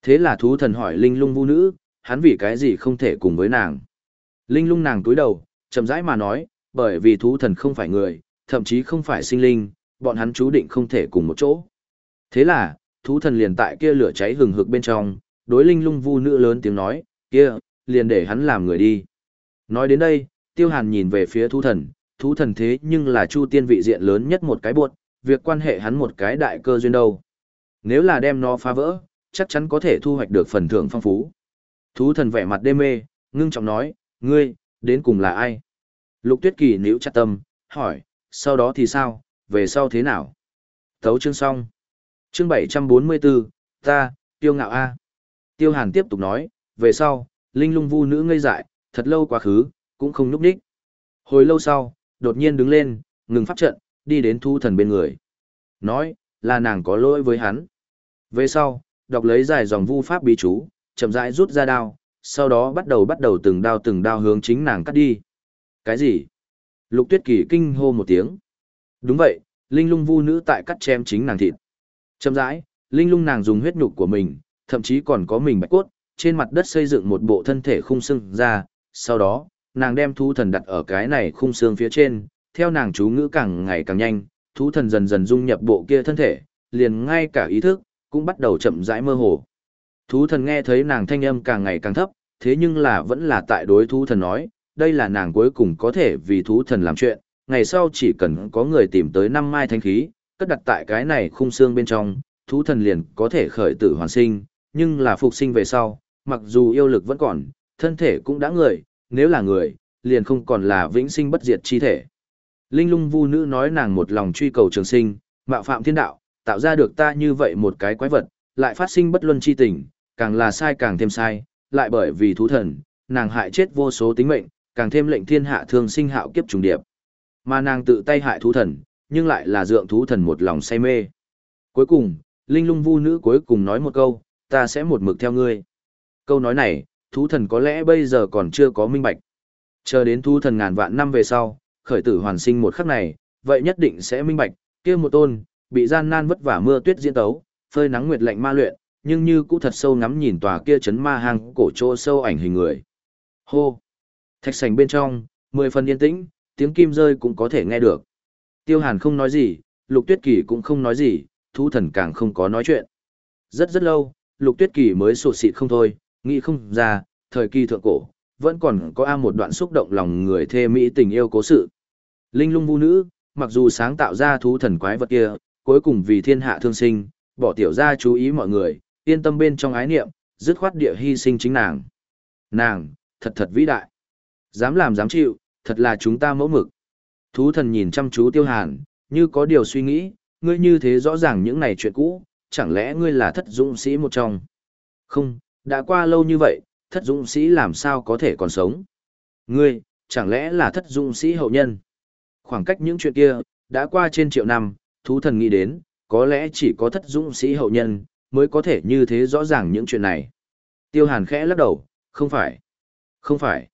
Thế là thú thần hỏi linh lung vu nữ, hắn vì cái gì không thể cùng với nàng. Linh lung nàng túi đầu, chậm rãi mà nói, bởi vì thú thần không phải người, thậm chí không phải sinh linh, bọn hắn chú định không thể cùng một chỗ. Thế là, thú thần liền tại kia lửa cháy hừng hực bên trong, đối linh lung vu nữ lớn tiếng nói, kia, liền để hắn làm người đi. Nói đến đây, tiêu hàn nhìn về phía thú thần, thú thần thế nhưng là chu tiên vị diện lớn nhất một cái buộc, việc quan hệ hắn một cái đại cơ duyên đâu. Nếu là đem nó phá vỡ, chắc chắn có thể thu hoạch được phần thưởng phong phú. Thú thần vẻ mặt đê mê, ngưng trọng nói, ngươi, đến cùng là ai? Lục tuyết kỳ níu chặt tâm, hỏi, sau đó thì sao, về sau thế nào? Thấu chương xong. Chương 744, ta, tiêu ngạo A. Tiêu hàn tiếp tục nói, về sau, linh lung vu nữ ngây dại, thật lâu quá khứ, cũng không núp đích. Hồi lâu sau, đột nhiên đứng lên, ngừng pháp trận, đi đến thu thần bên người. Nói, là nàng có lỗi với hắn. Về sau, đọc lấy dài dòng vu pháp bí chú, chậm rãi rút ra đao, sau đó bắt đầu bắt đầu từng đao từng đao hướng chính nàng cắt đi. Cái gì? Lục tuyết kỳ kinh hô một tiếng. Đúng vậy, linh lung vu nữ tại cắt chém chính nàng thịt. Chậm rãi, linh lung nàng dùng huyết nhục của mình, thậm chí còn có mình bạch cốt, trên mặt đất xây dựng một bộ thân thể khung xương ra, sau đó, nàng đem thú thần đặt ở cái này khung xương phía trên, theo nàng chú ngữ càng ngày càng nhanh, thú thần dần dần dung nhập bộ kia thân thể, liền ngay cả ý thức, cũng bắt đầu chậm rãi mơ hồ. Thú thần nghe thấy nàng thanh âm càng ngày càng thấp, thế nhưng là vẫn là tại đối thú thần nói, đây là nàng cuối cùng có thể vì thú thần làm chuyện, ngày sau chỉ cần có người tìm tới năm mai thanh khí, cất đặt tại cái này khung xương bên trong, thú thần liền có thể khởi tử hoàn sinh, nhưng là phục sinh về sau, mặc dù yêu lực vẫn còn, thân thể cũng đã người, nếu là người, liền không còn là vĩnh sinh bất diệt chi thể. Linh lung vu nữ nói nàng một lòng truy cầu trường sinh, mạo phạm thiên đạo, tạo ra được ta như vậy một cái quái vật, lại phát sinh bất luân chi tình, càng là sai càng thêm sai, lại bởi vì thú thần, nàng hại chết vô số tính mệnh, càng thêm lệnh thiên hạ thương sinh hạo kiếp trùng điệp. Mà nàng tự tay hại thú thần, nhưng lại là dượng thú thần một lòng say mê. Cuối cùng, linh lung vu nữ cuối cùng nói một câu, ta sẽ một mực theo ngươi. Câu nói này, thú thần có lẽ bây giờ còn chưa có minh bạch. Chờ đến thú thần ngàn vạn năm về sau, khởi tử hoàn sinh một khắc này, vậy nhất định sẽ minh bạch, kia một tôn, bị gian nan vất vả mưa tuyết diễn tấu, phơi nắng nguyệt lạnh ma luyện, nhưng như cũ thật sâu ngắm nhìn tòa kia chấn ma hang cổ chỗ sâu ảnh hình người. Hô! Thạch sành bên trong, mười phần yên tĩnh, tiếng kim rơi cũng có thể nghe được. Tiêu hàn không nói gì, lục tuyết kỳ cũng không nói gì, thú thần càng không có nói chuyện. Rất rất lâu, lục tuyết kỳ mới sụt xịt không thôi, nghĩ không ra, thời kỳ thượng cổ, vẫn còn có a một đoạn xúc động lòng người thê mỹ tình yêu cố sự. Linh lung vu nữ, mặc dù sáng tạo ra thú thần quái vật kia, cuối cùng vì thiên hạ thương sinh, bỏ tiểu ra chú ý mọi người, yên tâm bên trong ái niệm, dứt khoát địa hy sinh chính nàng. Nàng, thật thật vĩ đại. Dám làm dám chịu, thật là chúng ta mẫu mực. Thú thần nhìn chăm chú tiêu hàn, như có điều suy nghĩ, ngươi như thế rõ ràng những này chuyện cũ, chẳng lẽ ngươi là thất dũng sĩ một trong? Không, đã qua lâu như vậy, thất dũng sĩ làm sao có thể còn sống? Ngươi, chẳng lẽ là thất dũng sĩ hậu nhân? Khoảng cách những chuyện kia, đã qua trên triệu năm, thú thần nghĩ đến, có lẽ chỉ có thất dũng sĩ hậu nhân, mới có thể như thế rõ ràng những chuyện này. Tiêu hàn khẽ lắc đầu, không phải. Không phải.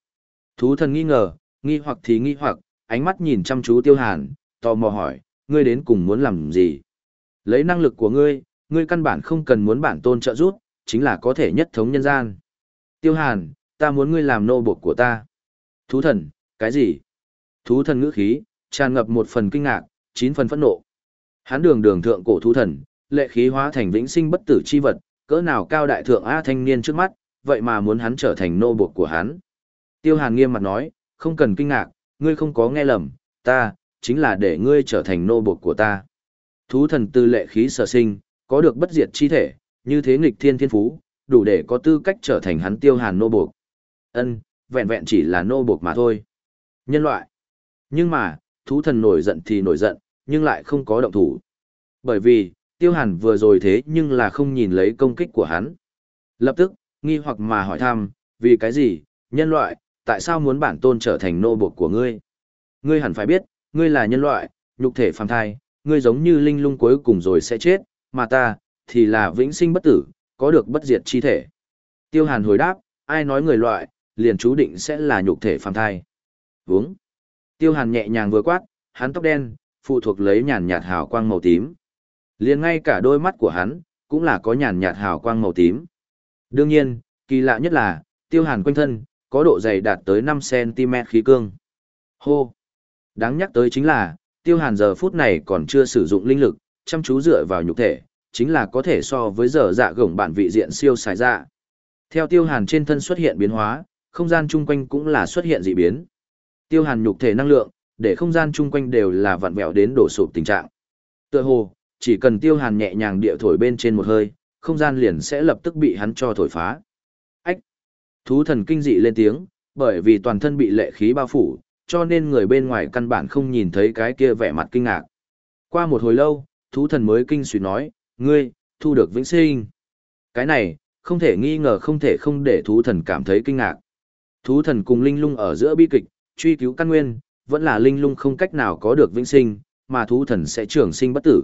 Thú thần nghi ngờ, nghi hoặc thì nghi hoặc, ánh mắt nhìn chăm chú tiêu hàn, tò mò hỏi, ngươi đến cùng muốn làm gì? Lấy năng lực của ngươi, ngươi căn bản không cần muốn bản tôn trợ giúp, chính là có thể nhất thống nhân gian. Tiêu hàn, ta muốn ngươi làm nô bộc của ta. Thú thần, cái gì? Thú thần ngữ khí, tràn ngập một phần kinh ngạc, chín phần phẫn nộ. Hán đường đường thượng cổ thú thần, lệ khí hóa thành vĩnh sinh bất tử chi vật, cỡ nào cao đại thượng A thanh niên trước mắt, vậy mà muốn hắn trở thành nô buộc của hắn. Tiêu Hàn nghiêm mặt nói, không cần kinh ngạc, ngươi không có nghe lầm, ta, chính là để ngươi trở thành nô buộc của ta. Thú thần tư lệ khí sở sinh, có được bất diệt chi thể, như thế nghịch thiên thiên phú, đủ để có tư cách trở thành hắn Tiêu Hàn nô buộc. Ân, vẹn vẹn chỉ là nô buộc mà thôi. Nhân loại. Nhưng mà, thú thần nổi giận thì nổi giận, nhưng lại không có động thủ. Bởi vì, Tiêu Hàn vừa rồi thế nhưng là không nhìn lấy công kích của hắn. Lập tức, nghi hoặc mà hỏi thăm, vì cái gì, nhân loại, tại sao muốn bản tôn trở thành nô buộc của ngươi? Ngươi hẳn phải biết, ngươi là nhân loại, nhục thể phàm thai, ngươi giống như linh lung cuối cùng rồi sẽ chết, mà ta, thì là vĩnh sinh bất tử, có được bất diệt chi thể. Tiêu Hàn hồi đáp, ai nói người loại, liền chú định sẽ là nhục thể phàm thai. Vúng. Tiêu Hàn nhẹ nhàng vừa quát, hắn tóc đen, phụ thuộc lấy nhàn nhạt hào quang màu tím. Liền ngay cả đôi mắt của hắn, cũng là có nhàn nhạt hào quang màu tím. Đương nhiên, kỳ lạ nhất là, tiêu hàn quanh thân, có độ dày đạt tới 5cm khí cương. Hô! Đáng nhắc tới chính là, tiêu hàn giờ phút này còn chưa sử dụng linh lực, chăm chú dựa vào nhục thể, chính là có thể so với giờ dạ gổng bản vị diện siêu xài dạ. Theo tiêu hàn trên thân xuất hiện biến hóa, không gian chung quanh cũng là xuất hiện dị biến. Tiêu hàn nhục thể năng lượng, để không gian chung quanh đều là vặn vẹo đến đổ sụp tình trạng. Tựa hồ, chỉ cần tiêu hàn nhẹ nhàng địa thổi bên trên một hơi, không gian liền sẽ lập tức bị hắn cho thổi phá. Ách! Thú thần kinh dị lên tiếng, bởi vì toàn thân bị lệ khí bao phủ, cho nên người bên ngoài căn bản không nhìn thấy cái kia vẻ mặt kinh ngạc. Qua một hồi lâu, thú thần mới kinh suy nói, ngươi, thu được vĩnh sinh. Cái này, không thể nghi ngờ không thể không để thú thần cảm thấy kinh ngạc. Thú thần cùng linh lung ở giữa bi kịch, truy cứu căn nguyên, vẫn là linh lung không cách nào có được vĩnh sinh, mà thú thần sẽ trường sinh bất tử.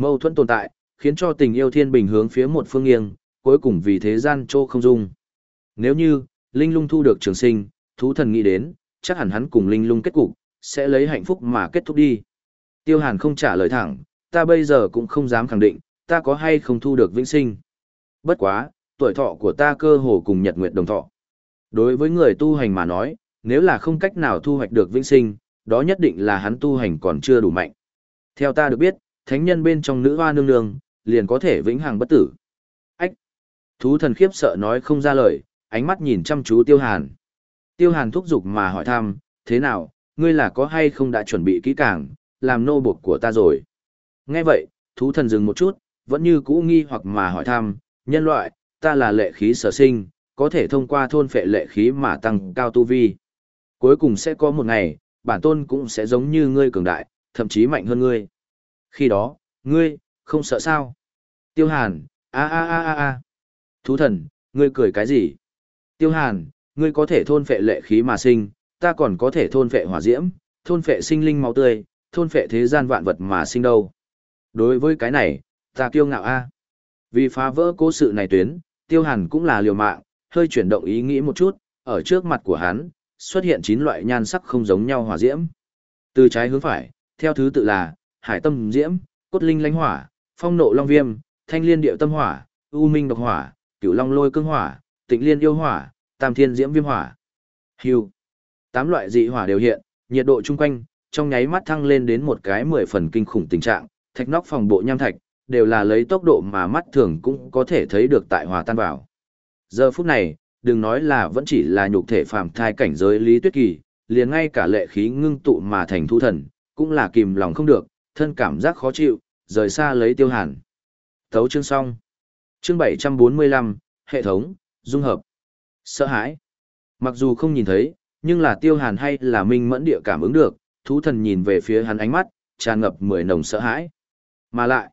Mâu thuẫn tồn tại, khiến cho tình yêu thiên bình hướng phía một phương nghiêng, cuối cùng vì thế gian trô không dung. Nếu như, Linh Lung thu được trường sinh, thú thần nghĩ đến, chắc hẳn hắn cùng Linh Lung kết cục, sẽ lấy hạnh phúc mà kết thúc đi. Tiêu Hàn không trả lời thẳng, ta bây giờ cũng không dám khẳng định, ta có hay không thu được vĩnh sinh. Bất quá, tuổi thọ của ta cơ hồ cùng nhật nguyệt đồng thọ. Đối với người tu hành mà nói, nếu là không cách nào thu hoạch được vĩnh sinh, đó nhất định là hắn tu hành còn chưa đủ mạnh. Theo ta được biết, thánh nhân bên trong nữ hoa nương nương, liền có thể vĩnh hằng bất tử. Ách! Thú thần khiếp sợ nói không ra lời, ánh mắt nhìn chăm chú tiêu hàn. Tiêu hàn thúc giục mà hỏi thăm, thế nào, ngươi là có hay không đã chuẩn bị kỹ càng, làm nô buộc của ta rồi. Nghe vậy, thú thần dừng một chút, vẫn như cũ nghi hoặc mà hỏi thăm, nhân loại, ta là lệ khí sở sinh, có thể thông qua thôn phệ lệ khí mà tăng cao tu vi. Cuối cùng sẽ có một ngày, bản tôn cũng sẽ giống như ngươi cường đại, thậm chí mạnh hơn ngươi. Khi đó, ngươi, không sợ sao? Tiêu Hàn, a a a a a. Thú thần, ngươi cười cái gì? Tiêu Hàn, ngươi có thể thôn phệ lệ khí mà sinh, ta còn có thể thôn phệ hỏa diễm, thôn phệ sinh linh máu tươi, thôn phệ thế gian vạn vật mà sinh đâu. Đối với cái này, ta kiêu ngạo a. Vì phá vỡ cố sự này tuyến, Tiêu Hàn cũng là liều mạng, hơi chuyển động ý nghĩ một chút, ở trước mặt của hắn, xuất hiện chín loại nhan sắc không giống nhau hỏa diễm. Từ trái hướng phải, theo thứ tự là hải tâm diễm, cốt linh Lánh hỏa, phong nộ long viêm, thanh liên điệu tâm hỏa, u minh độc hỏa, cửu long lôi cương hỏa, tịnh liên yêu hỏa, tam thiên diễm viêm hỏa. Hưu. Tám loại dị hỏa đều hiện, nhiệt độ chung quanh, trong nháy mắt thăng lên đến một cái mười phần kinh khủng tình trạng, thạch nóc phòng bộ nham thạch, đều là lấy tốc độ mà mắt thường cũng có thể thấy được tại hòa tan vào. Giờ phút này, đừng nói là vẫn chỉ là nhục thể phàm thai cảnh giới lý tuyết kỳ, liền ngay cả lệ khí ngưng tụ mà thành thu thần, cũng là kìm lòng không được, thân cảm giác khó chịu, rời xa lấy tiêu hàn. Thấu chương xong. Chương 745, hệ thống, dung hợp. Sợ hãi. Mặc dù không nhìn thấy, nhưng là tiêu hàn hay là minh mẫn địa cảm ứng được, thú thần nhìn về phía hắn ánh mắt, tràn ngập mười nồng sợ hãi. Mà lại,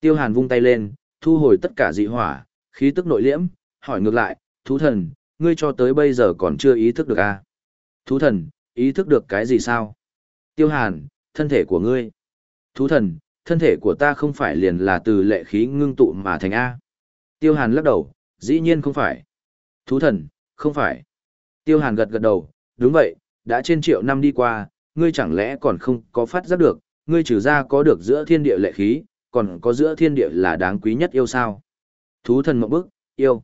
tiêu hàn vung tay lên, thu hồi tất cả dị hỏa, khí tức nội liễm, hỏi ngược lại, thú thần, ngươi cho tới bây giờ còn chưa ý thức được à? Thú thần, ý thức được cái gì sao? Tiêu hàn, thân thể của ngươi. Thú thần, thân thể của ta không phải liền là từ lệ khí ngưng tụ mà thành A. Tiêu hàn lắc đầu, dĩ nhiên không phải. Thú thần, không phải. Tiêu hàn gật gật đầu, đúng vậy, đã trên triệu năm đi qua, ngươi chẳng lẽ còn không có phát giác được, ngươi trừ ra có được giữa thiên địa lệ khí, còn có giữa thiên địa là đáng quý nhất yêu sao. Thú thần mộng bức, yêu.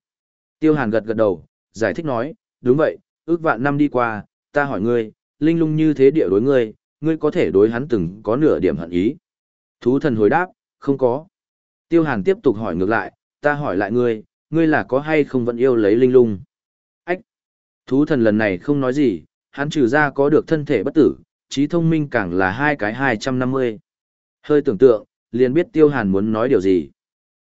Tiêu hàn gật gật đầu, giải thích nói, đúng vậy, ước vạn năm đi qua, ta hỏi ngươi, linh lung như thế địa đối ngươi, ngươi có thể đối hắn từng có nửa điểm hận ý. Thú thần hồi đáp, không có. Tiêu hàn tiếp tục hỏi ngược lại, ta hỏi lại ngươi, ngươi là có hay không vẫn yêu lấy linh lung? Ách! Thú thần lần này không nói gì, hắn trừ ra có được thân thể bất tử, trí thông minh càng là hai cái 250. Hơi tưởng tượng, liền biết tiêu hàn muốn nói điều gì.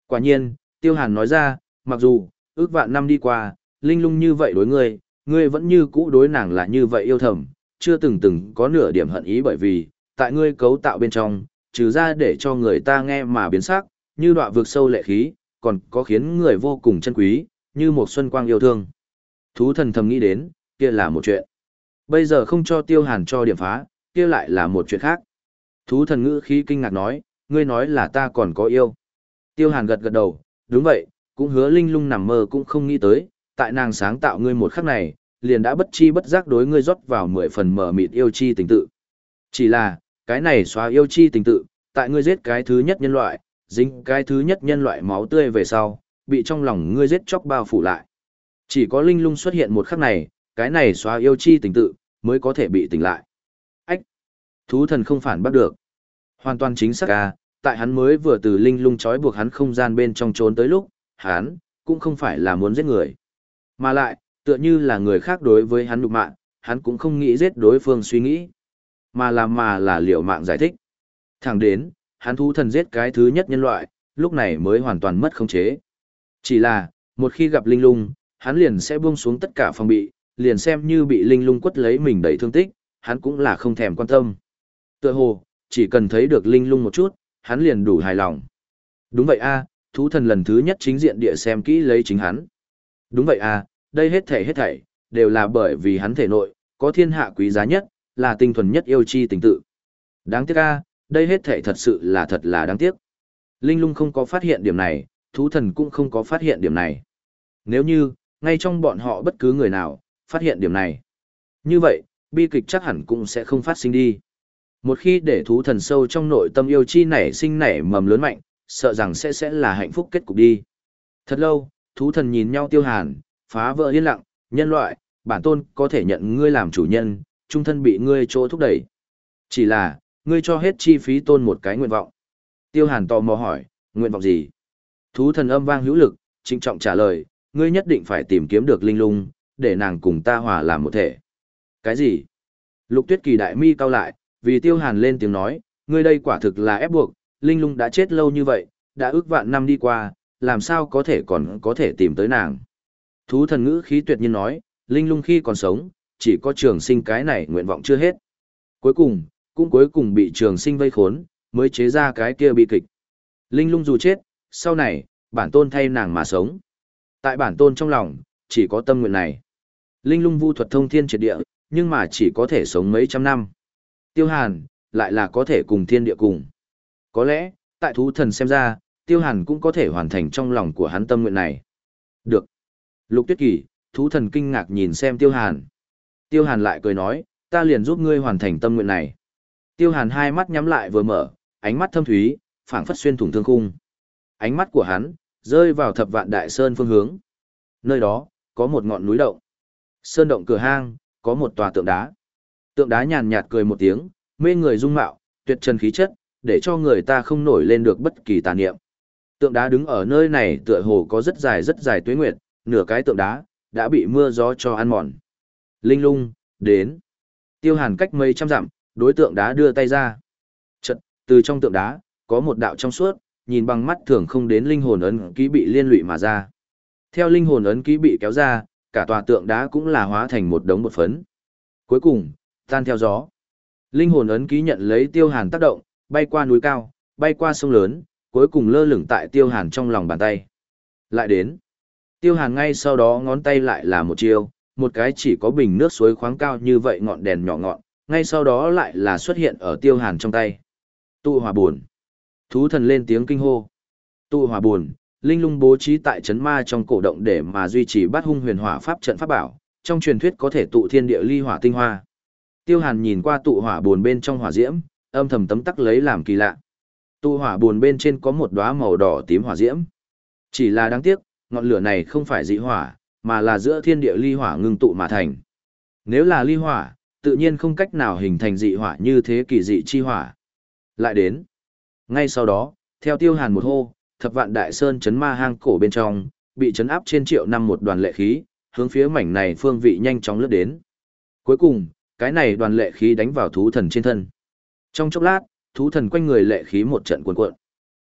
Quả nhiên, tiêu hàn nói ra, mặc dù, ước vạn năm đi qua, linh lung như vậy đối ngươi, ngươi vẫn như cũ đối nàng là như vậy yêu thầm, chưa từng từng có nửa điểm hận ý bởi vì, tại ngươi cấu tạo bên trong, trừ ra để cho người ta nghe mà biến sắc, như đọa vực sâu lệ khí, còn có khiến người vô cùng chân quý, như một xuân quang yêu thương. Thú thần thầm nghĩ đến, kia là một chuyện. Bây giờ không cho tiêu hàn cho điểm phá, kia lại là một chuyện khác. Thú thần ngữ khí kinh ngạc nói, ngươi nói là ta còn có yêu. Tiêu hàn gật gật đầu, đúng vậy, cũng hứa linh lung nằm mơ cũng không nghĩ tới, tại nàng sáng tạo ngươi một khắc này, liền đã bất chi bất giác đối ngươi rót vào mười phần mở mịt yêu chi tình tự. Chỉ là, cái này xóa yêu chi tình tự, tại ngươi giết cái thứ nhất nhân loại, dính cái thứ nhất nhân loại máu tươi về sau, bị trong lòng ngươi giết chóc bao phủ lại. Chỉ có linh lung xuất hiện một khắc này, cái này xóa yêu chi tình tự, mới có thể bị tỉnh lại. Ách! Thú thần không phản bắt được. Hoàn toàn chính xác ca, tại hắn mới vừa từ linh lung trói buộc hắn không gian bên trong trốn tới lúc, hắn, cũng không phải là muốn giết người. Mà lại, tựa như là người khác đối với hắn đục mạng, hắn cũng không nghĩ giết đối phương suy nghĩ. Mà là mà là liệu mạng giải thích. Thẳng đến, hắn thú thần giết cái thứ nhất nhân loại, lúc này mới hoàn toàn mất khống chế. Chỉ là, một khi gặp linh lung, hắn liền sẽ buông xuống tất cả phòng bị, liền xem như bị linh lung quất lấy mình đầy thương tích, hắn cũng là không thèm quan tâm. Tựa hồ, chỉ cần thấy được linh lung một chút, hắn liền đủ hài lòng. Đúng vậy a, thú thần lần thứ nhất chính diện địa xem kỹ lấy chính hắn. Đúng vậy a, đây hết thảy hết thảy, đều là bởi vì hắn thể nội, có thiên hạ quý giá nhất, là tinh thuần nhất yêu chi tình tự. Đáng tiếc a, đây hết thảy thật sự là thật là đáng tiếc. Linh lung không có phát hiện điểm này, thú thần cũng không có phát hiện điểm này. Nếu như, ngay trong bọn họ bất cứ người nào, phát hiện điểm này. Như vậy, bi kịch chắc hẳn cũng sẽ không phát sinh đi. Một khi để thú thần sâu trong nội tâm yêu chi nảy sinh nảy mầm lớn mạnh, sợ rằng sẽ sẽ là hạnh phúc kết cục đi. Thật lâu, thú thần nhìn nhau tiêu hàn, phá vỡ yên lặng, nhân loại, bản tôn có thể nhận ngươi làm chủ nhân, trung thân bị ngươi chỗ thúc đẩy. Chỉ là, ngươi cho hết chi phí tôn một cái nguyện vọng. Tiêu hàn tò mò hỏi, nguyện vọng gì? Thú thần âm vang hữu lực, trinh trọng trả lời, ngươi nhất định phải tìm kiếm được linh lung, để nàng cùng ta hòa làm một thể. Cái gì? Lục tuyết kỳ đại mi cao lại, vì tiêu hàn lên tiếng nói, ngươi đây quả thực là ép buộc, linh lung đã chết lâu như vậy, đã ước vạn năm đi qua, làm sao có thể còn có thể tìm tới nàng. Thú thần ngữ khí tuyệt nhiên nói, linh lung khi còn sống, chỉ có trường sinh cái này nguyện vọng chưa hết. Cuối cùng, cũng cuối cùng bị trường sinh vây khốn, mới chế ra cái kia bị kịch. Linh lung dù chết, sau này, bản tôn thay nàng mà sống. Tại bản tôn trong lòng, chỉ có tâm nguyện này. Linh lung vu thuật thông thiên triệt địa, nhưng mà chỉ có thể sống mấy trăm năm. Tiêu hàn, lại là có thể cùng thiên địa cùng. Có lẽ, tại thú thần xem ra, tiêu hàn cũng có thể hoàn thành trong lòng của hắn tâm nguyện này. Được. Lục tuyết kỳ, thú thần kinh ngạc nhìn xem tiêu hàn. Tiêu hàn lại cười nói, ta liền giúp ngươi hoàn thành tâm nguyện này. Tiêu hàn hai mắt nhắm lại vừa mở, ánh mắt thâm thúy, phảng phất xuyên thủng thương khung. Ánh mắt của hắn, rơi vào thập vạn đại sơn phương hướng. Nơi đó, có một ngọn núi động. Sơn động cửa hang, có một tòa tượng đá. Tượng đá nhàn nhạt cười một tiếng, mê người dung mạo, tuyệt trần khí chất, để cho người ta không nổi lên được bất kỳ tà niệm. Tượng đá đứng ở nơi này tựa hồ có rất dài rất dài tuế nguyệt, nửa cái tượng đá, đã bị mưa gió cho ăn mòn. Linh lung, đến. Tiêu hàn cách mấy trăm dặm, đối tượng đá đưa tay ra. Chật, từ trong tượng đá, có một đạo trong suốt, nhìn bằng mắt thường không đến linh hồn ấn ký bị liên lụy mà ra. Theo linh hồn ấn ký bị kéo ra, cả tòa tượng đá cũng là hóa thành một đống bột phấn. Cuối cùng, tan theo gió. Linh hồn ấn ký nhận lấy tiêu hàn tác động, bay qua núi cao, bay qua sông lớn, cuối cùng lơ lửng tại tiêu hàn trong lòng bàn tay. Lại đến. Tiêu hàn ngay sau đó ngón tay lại là một chiêu, một cái chỉ có bình nước suối khoáng cao như vậy ngọn đèn nhỏ ngọn, ngay sau đó lại là xuất hiện ở tiêu hàn trong tay. Tụ hỏa buồn. Thú thần lên tiếng kinh hô. Tụ hỏa buồn, linh lung bố trí tại chấn ma trong cổ động để mà duy trì bát hung huyền hỏa pháp trận pháp bảo, trong truyền thuyết có thể tụ thiên địa ly hỏa tinh hoa. Tiêu Hàn nhìn qua tụ hỏa buồn bên trong hỏa diễm, âm thầm tấm tắc lấy làm kỳ lạ. Tụ hỏa buồn bên trên có một đóa màu đỏ tím hỏa diễm. Chỉ là đáng tiếc, ngọn lửa này không phải dị hỏa, mà là giữa thiên địa ly hỏa ngưng tụ mà thành. Nếu là ly hỏa, tự nhiên không cách nào hình thành dị hỏa như thế kỳ dị chi hỏa. Lại đến. Ngay sau đó, theo tiêu hàn một hô, thập vạn đại sơn chấn ma hang cổ bên trong, bị chấn áp trên triệu năm một đoàn lệ khí, hướng phía mảnh này phương vị nhanh chóng lướt đến. Cuối cùng, cái này đoàn lệ khí đánh vào thú thần trên thân. Trong chốc lát, thú thần quanh người lệ khí một trận cuộn cuộn.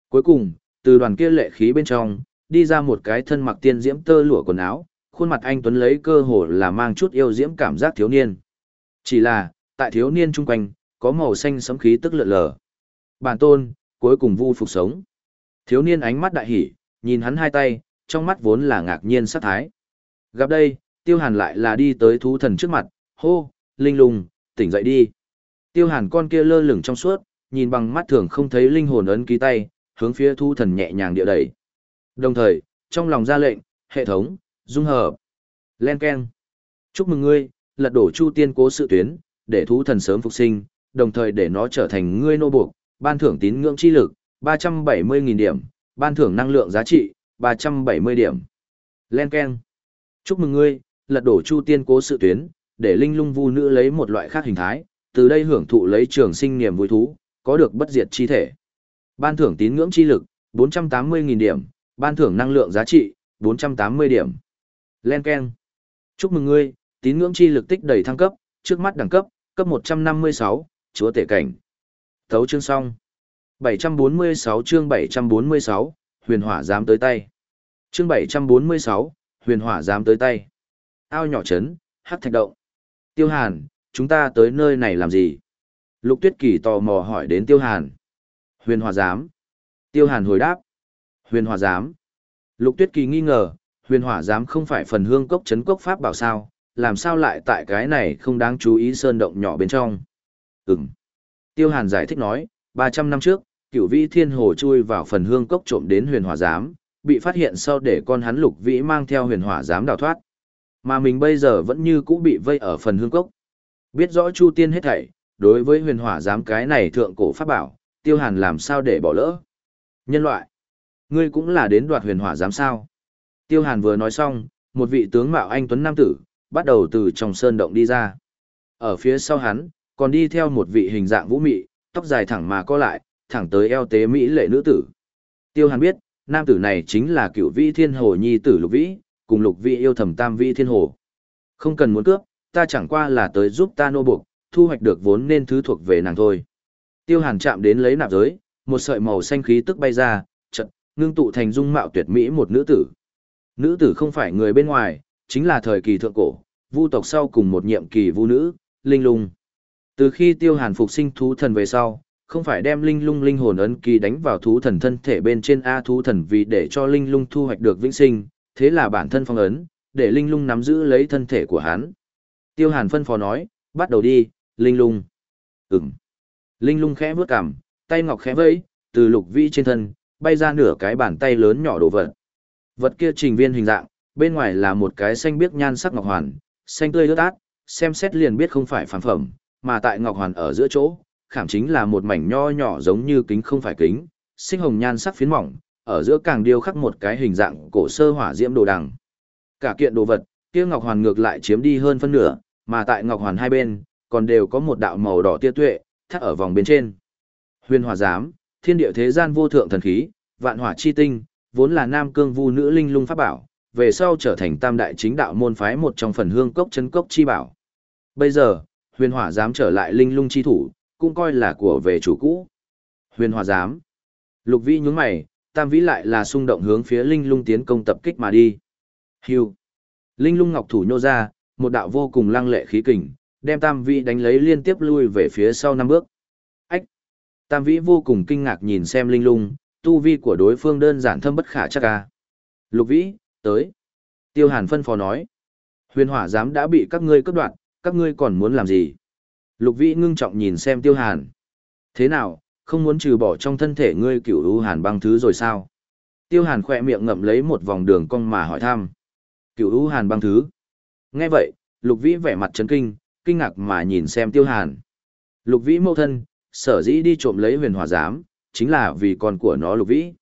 Cuối cùng, từ đoàn kia lệ khí bên trong, đi ra một cái thân mặc tiên diễm tơ lụa quần áo, khuôn mặt anh tuấn lấy cơ hồ là mang chút yêu diễm cảm giác thiếu niên. Chỉ là, tại thiếu niên chung quanh, có màu xanh sấm khí tức lượn lờ. Bản tôn, cuối cùng vu phục sống. Thiếu niên ánh mắt đại hỉ, nhìn hắn hai tay, trong mắt vốn là ngạc nhiên sát thái. Gặp đây, tiêu hàn lại là đi tới thú thần trước mặt, hô, linh lùng, tỉnh dậy đi. Tiêu hàn con kia lơ lửng trong suốt, nhìn bằng mắt thường không thấy linh hồn ấn ký tay, hướng phía thú thần nhẹ nhàng địa đẩy. Đồng thời, trong lòng ra lệnh, hệ thống, dung hợp. Len Ken. Chúc mừng ngươi, lật đổ chu tiên cố sự tuyến, để thú thần sớm phục sinh, đồng thời để nó trở thành ngươi nô buộc, ban thưởng tín ngưỡng chi lực, 370.000 điểm, ban thưởng năng lượng giá trị, 370 điểm. Len Ken. Chúc mừng ngươi, lật đổ chu tiên cố sự tuyến, để linh lung vu nữ lấy một loại khác hình thái, từ đây hưởng thụ lấy trường sinh niềm vui thú, có được bất diệt chi thể. Ban thưởng tín ngưỡng chi lực, 480.000 điểm, ban thưởng năng lượng giá trị, 480 điểm. Len Ken. Chúc mừng ngươi, tín ngưỡng chi lực tích đầy thăng cấp, trước mắt đẳng cấp, cấp 156, chúa tể cảnh. Thấu chương xong. 746 chương 746, huyền hỏa dám tới tay. Chương 746, huyền hỏa dám tới tay. Ao nhỏ trấn, hát thạch động. Tiêu Hàn, chúng ta tới nơi này làm gì? Lục Tuyết Kỳ tò mò hỏi đến Tiêu Hàn. Huyền hỏa dám. Tiêu Hàn hồi đáp. Huyền hỏa dám. Lục Tuyết Kỳ nghi ngờ, huyền hỏa dám không phải phần hương cốc chấn cốc pháp bảo sao, làm sao lại tại cái này không đáng chú ý sơn động nhỏ bên trong. Ừm. Tiêu Hàn giải thích nói, 300 năm trước, cửu vĩ thiên hồ chui vào phần hương cốc trộm đến huyền hỏa giám, bị phát hiện sau để con hắn lục vĩ mang theo huyền hỏa giám đào thoát. Mà mình bây giờ vẫn như cũ bị vây ở phần hương cốc. Biết rõ Chu Tiên hết thảy, đối với huyền hỏa giám cái này thượng cổ pháp bảo, tiêu hàn làm sao để bỏ lỡ. Nhân loại, ngươi cũng là đến đoạt huyền hỏa giám sao. Tiêu hàn vừa nói xong, một vị tướng mạo anh Tuấn Nam Tử, bắt đầu từ trong sơn động đi ra. Ở phía sau hắn, còn đi theo một vị hình dạng vũ mị, tóc dài thẳng mà co lại, thẳng tới eo tế mỹ lệ nữ tử. Tiêu Hàn biết, nam tử này chính là cựu vĩ thiên hồ nhi tử lục vĩ, cùng lục vĩ yêu thầm tam vĩ thiên hồ. Không cần muốn cướp, ta chẳng qua là tới giúp ta nô buộc, thu hoạch được vốn nên thứ thuộc về nàng thôi. Tiêu Hàn chạm đến lấy nạp giới, một sợi màu xanh khí tức bay ra, chợt ngưng tụ thành dung mạo tuyệt mỹ một nữ tử. Nữ tử không phải người bên ngoài, chính là thời kỳ thượng cổ, vu tộc sau cùng một nhiệm kỳ vu nữ, linh lung. Từ khi Tiêu Hàn phục sinh thú thần về sau, không phải đem linh lung linh hồn ấn ký đánh vào thú thần thân thể bên trên A thú thần vì để cho linh lung thu hoạch được vĩnh sinh, thế là bản thân phong ấn, để linh lung nắm giữ lấy thân thể của hắn. Tiêu hàn phân phó nói, bắt đầu đi, linh lung. Ừm. Linh lung khẽ bước cằm, tay ngọc khẽ vẫy, từ lục vĩ trên thân, bay ra nửa cái bàn tay lớn nhỏ đồ vật. Vật kia trình viên hình dạng, bên ngoài là một cái xanh biếc nhan sắc ngọc hoàn, xanh tươi ướt át, xem xét liền biết không phải phản phẩm, mà tại ngọc hoàn ở giữa chỗ, khảm chính là một mảnh nho nhỏ giống như kính không phải kính, sinh hồng nhan sắc phiến mỏng, ở giữa càng điêu khắc một cái hình dạng cổ sơ hỏa diễm đồ đằng. Cả kiện đồ vật, kia ngọc hoàn ngược lại chiếm đi hơn phân nửa, mà tại ngọc hoàn hai bên, còn đều có một đạo màu đỏ tia tuệ, thắt ở vòng bên trên. Huyền hỏa giám, thiên địa thế gian vô thượng thần khí, vạn hỏa chi tinh, vốn là nam cương vu nữ linh lung pháp bảo, về sau trở thành tam đại chính đạo môn phái một trong phần hương cốc chân cốc chi bảo. Bây giờ, huyền hỏa dám trở lại linh lung chi thủ, cũng coi là của về chủ cũ. Huyền hỏa dám Lục vĩ nhún mày, tam vĩ lại là xung động hướng phía linh lung tiến công tập kích mà đi. Hưu. Linh lung ngọc thủ nhô ra, một đạo vô cùng lăng lệ khí kình, đem tam vĩ đánh lấy liên tiếp lui về phía sau năm bước. Ách. Tam vĩ vô cùng kinh ngạc nhìn xem linh lung, tu vi của đối phương đơn giản thâm bất khả chắc ca. Lục vĩ, tới. Tiêu hàn phân phó nói. Huyền hỏa giám đã bị các ngươi cướp đoạt, các ngươi còn muốn làm gì? Lục vĩ ngưng trọng nhìn xem tiêu hàn. Thế nào, không muốn trừ bỏ trong thân thể ngươi cửu u hàn băng thứ rồi sao? Tiêu hàn khỏe miệng ngậm lấy một vòng đường cong mà hỏi thăm. Cửu u hàn băng thứ. Nghe vậy, lục vĩ vẻ mặt chấn kinh, kinh ngạc mà nhìn xem tiêu hàn. Lục vĩ mâu thân, sở dĩ đi trộm lấy huyền hỏa giám, chính là vì con của nó lục vĩ.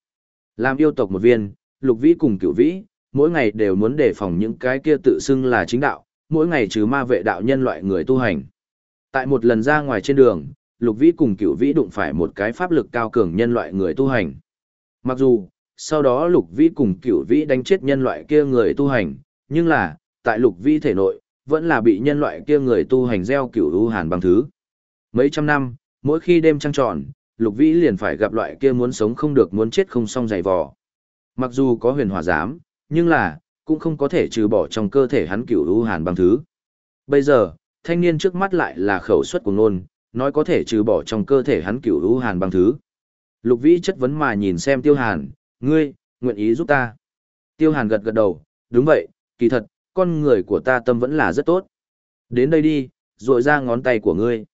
Làm yêu tộc một viên, lục vĩ cùng cửu vĩ, mỗi ngày đều muốn đề phòng những cái kia tự xưng là chính đạo, mỗi ngày trừ ma vệ đạo nhân loại người tu hành. Tại một lần ra ngoài trên đường, lục vĩ cùng cửu vĩ đụng phải một cái pháp lực cao cường nhân loại người tu hành. Mặc dù, sau đó lục vĩ cùng cửu vĩ đánh chết nhân loại kia người tu hành, nhưng là, tại lục vĩ thể nội, vẫn là bị nhân loại kia người tu hành gieo cửu u hàn bằng thứ. Mấy trăm năm, mỗi khi đêm trăng tròn, lục vĩ liền phải gặp loại kia muốn sống không được muốn chết không xong dày vò. Mặc dù có huyền hòa giám, nhưng là, cũng không có thể trừ bỏ trong cơ thể hắn cựu ưu hàn bằng thứ. Bây giờ, thanh niên trước mắt lại là khẩu suất của nôn, nói có thể trừ bỏ trong cơ thể hắn cựu ưu hàn bằng thứ. Lục vĩ chất vấn mà nhìn xem tiêu hàn, ngươi, nguyện ý giúp ta. Tiêu hàn gật gật đầu, đúng vậy, kỳ thật, con người của ta tâm vẫn là rất tốt. Đến đây đi, dội ra ngón tay của ngươi.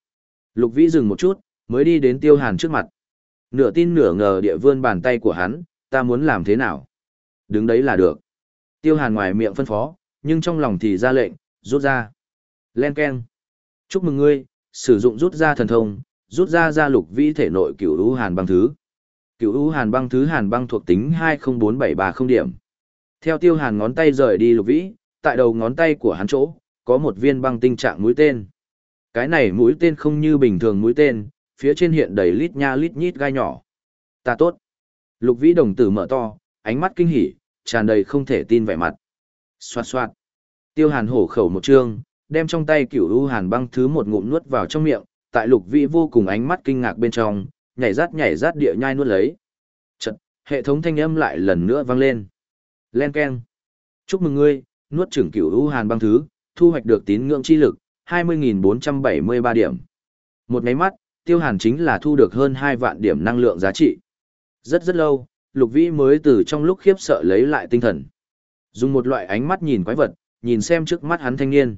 Lục vĩ dừng một chút, mới đi đến tiêu hàn trước mặt. Nửa tin nửa ngờ địa vươn bàn tay của hắn, ta muốn làm thế nào? Đứng đấy là được. Tiêu hàn ngoài miệng phân phó, nhưng trong lòng thì ra lệnh, rút ra. Len Ken. Chúc mừng ngươi, sử dụng rút ra thần thông, rút ra ra lục vĩ thể nội cửu u hàn băng thứ. Cửu u hàn băng thứ hàn băng thuộc tính 204730 điểm. Theo tiêu hàn ngón tay rời đi lục vĩ, tại đầu ngón tay của hắn chỗ, có một viên băng tinh trạng mũi tên. Cái này mũi tên không như bình thường mũi tên, phía trên hiện đầy lít nha lít nhít gai nhỏ. Ta tốt. Lục vĩ đồng tử mở to, ánh mắt kinh hỉ, tràn đầy không thể tin vẻ mặt. Xoạt xoạt. Tiêu hàn hổ khẩu một trương, đem trong tay cửu u hàn băng thứ một ngụm nuốt vào trong miệng, tại lục vĩ vô cùng ánh mắt kinh ngạc bên trong, nhảy rát nhảy rát địa nhai nuốt lấy. Chật, hệ thống thanh âm lại lần nữa vang lên. Len keng. Chúc mừng ngươi, nuốt trưởng cửu u hàn băng thứ, thu hoạch được tín ngưỡng chi lực, 20.473 điểm. Một máy mắt, tiêu hàn chính là thu được hơn hai vạn điểm năng lượng giá trị. Rất rất lâu, lục vĩ mới từ trong lúc khiếp sợ lấy lại tinh thần. Dùng một loại ánh mắt nhìn quái vật, nhìn xem trước mắt hắn thanh niên.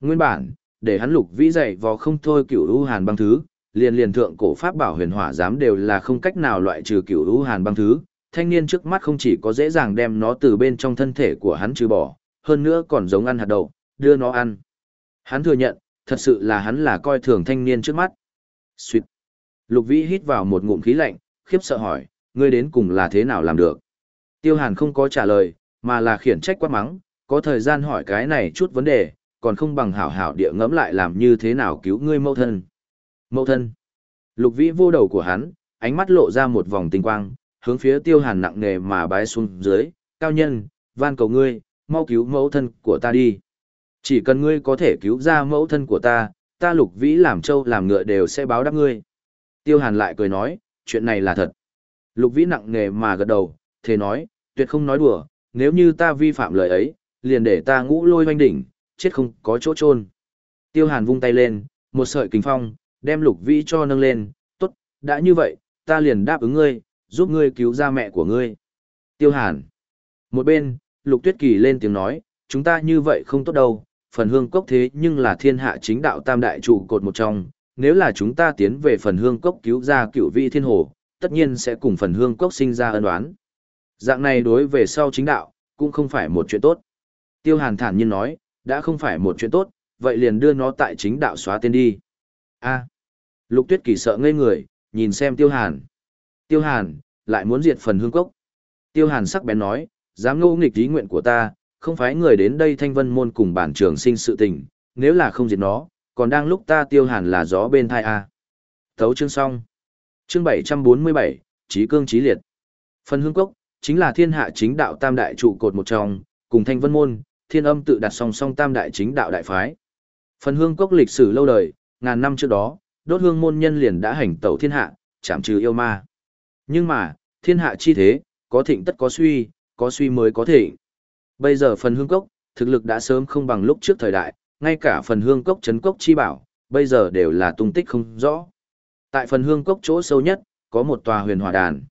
Nguyên bản, để hắn lục vĩ dạy vò không thôi cửu u hàn băng thứ, liền liền thượng cổ pháp bảo huyền hỏa giám đều là không cách nào loại trừ cửu u hàn băng thứ. Thanh niên trước mắt không chỉ có dễ dàng đem nó từ bên trong thân thể của hắn trừ bỏ, hơn nữa còn giống ăn hạt đậu, đưa nó ăn. Hắn thừa nhận, thật sự là hắn là coi thường thanh niên trước mắt. Xuyệt. Lục vĩ hít vào một ngụm khí lạnh, khiếp sợ hỏi, ngươi đến cùng là thế nào làm được? Tiêu hàn không có trả lời, mà là khiển trách quát mắng, có thời gian hỏi cái này chút vấn đề, còn không bằng hảo hảo địa ngẫm lại làm như thế nào cứu ngươi mẫu thân. Mẫu thân. Lục vĩ vô đầu của hắn, ánh mắt lộ ra một vòng tinh quang, hướng phía tiêu hàn nặng nề mà bái xuống dưới, cao nhân, van cầu ngươi, mau cứu mẫu thân của ta đi. Chỉ cần ngươi có thể cứu ra mẫu thân của ta, ta lục vĩ làm trâu làm ngựa đều sẽ báo đáp ngươi. Tiêu hàn lại cười nói, chuyện này là thật. Lục vĩ nặng nề mà gật đầu, thế nói, tuyệt không nói đùa, nếu như ta vi phạm lời ấy, liền để ta ngũ lôi hoanh đỉnh, chết không có chỗ chôn. Tiêu hàn vung tay lên, một sợi kính phong, đem lục vĩ cho nâng lên, tốt, đã như vậy, ta liền đáp ứng ngươi, giúp ngươi cứu ra mẹ của ngươi. Tiêu hàn. Một bên, lục tuyết kỳ lên tiếng nói, chúng ta như vậy không tốt đâu, phần hương cốc thế nhưng là thiên hạ chính đạo tam đại trụ cột một trong, nếu là chúng ta tiến về phần hương cốc cứu ra cựu vị thiên hồ, tất nhiên sẽ cùng phần hương cốc sinh ra ân oán. Dạng này đối về sau chính đạo, cũng không phải một chuyện tốt. Tiêu hàn thản nhiên nói, đã không phải một chuyện tốt, vậy liền đưa nó tại chính đạo xóa tên đi. a lục tuyết kỳ sợ ngây người, nhìn xem tiêu hàn. Tiêu hàn, lại muốn diệt phần hương cốc. Tiêu hàn sắc bén nói, dám ngô nghịch ý nguyện của ta, không phải người đến đây thanh vân môn cùng bản trường sinh sự tình, nếu là không diệt nó, còn đang lúc ta tiêu hàn là gió bên thai a. Thấu chương xong. Chương 747, Chí cương chí liệt. Phần hương cốc, chính là thiên hạ chính đạo tam đại trụ cột một trong, cùng thanh vân môn, thiên âm tự đặt song song tam đại chính đạo đại phái. Phần hương cốc lịch sử lâu đời, ngàn năm trước đó, đốt hương môn nhân liền đã hành tẩu thiên hạ, chạm trừ yêu ma. Nhưng mà, thiên hạ chi thế, có thịnh tất có suy, có suy mới có thịnh. Bây giờ phần hương cốc, thực lực đã sớm không bằng lúc trước thời đại, ngay cả phần hương cốc chấn cốc chi bảo, bây giờ đều là tung tích không rõ. Tại phần hương cốc chỗ sâu nhất, có một tòa huyền hỏa đàn.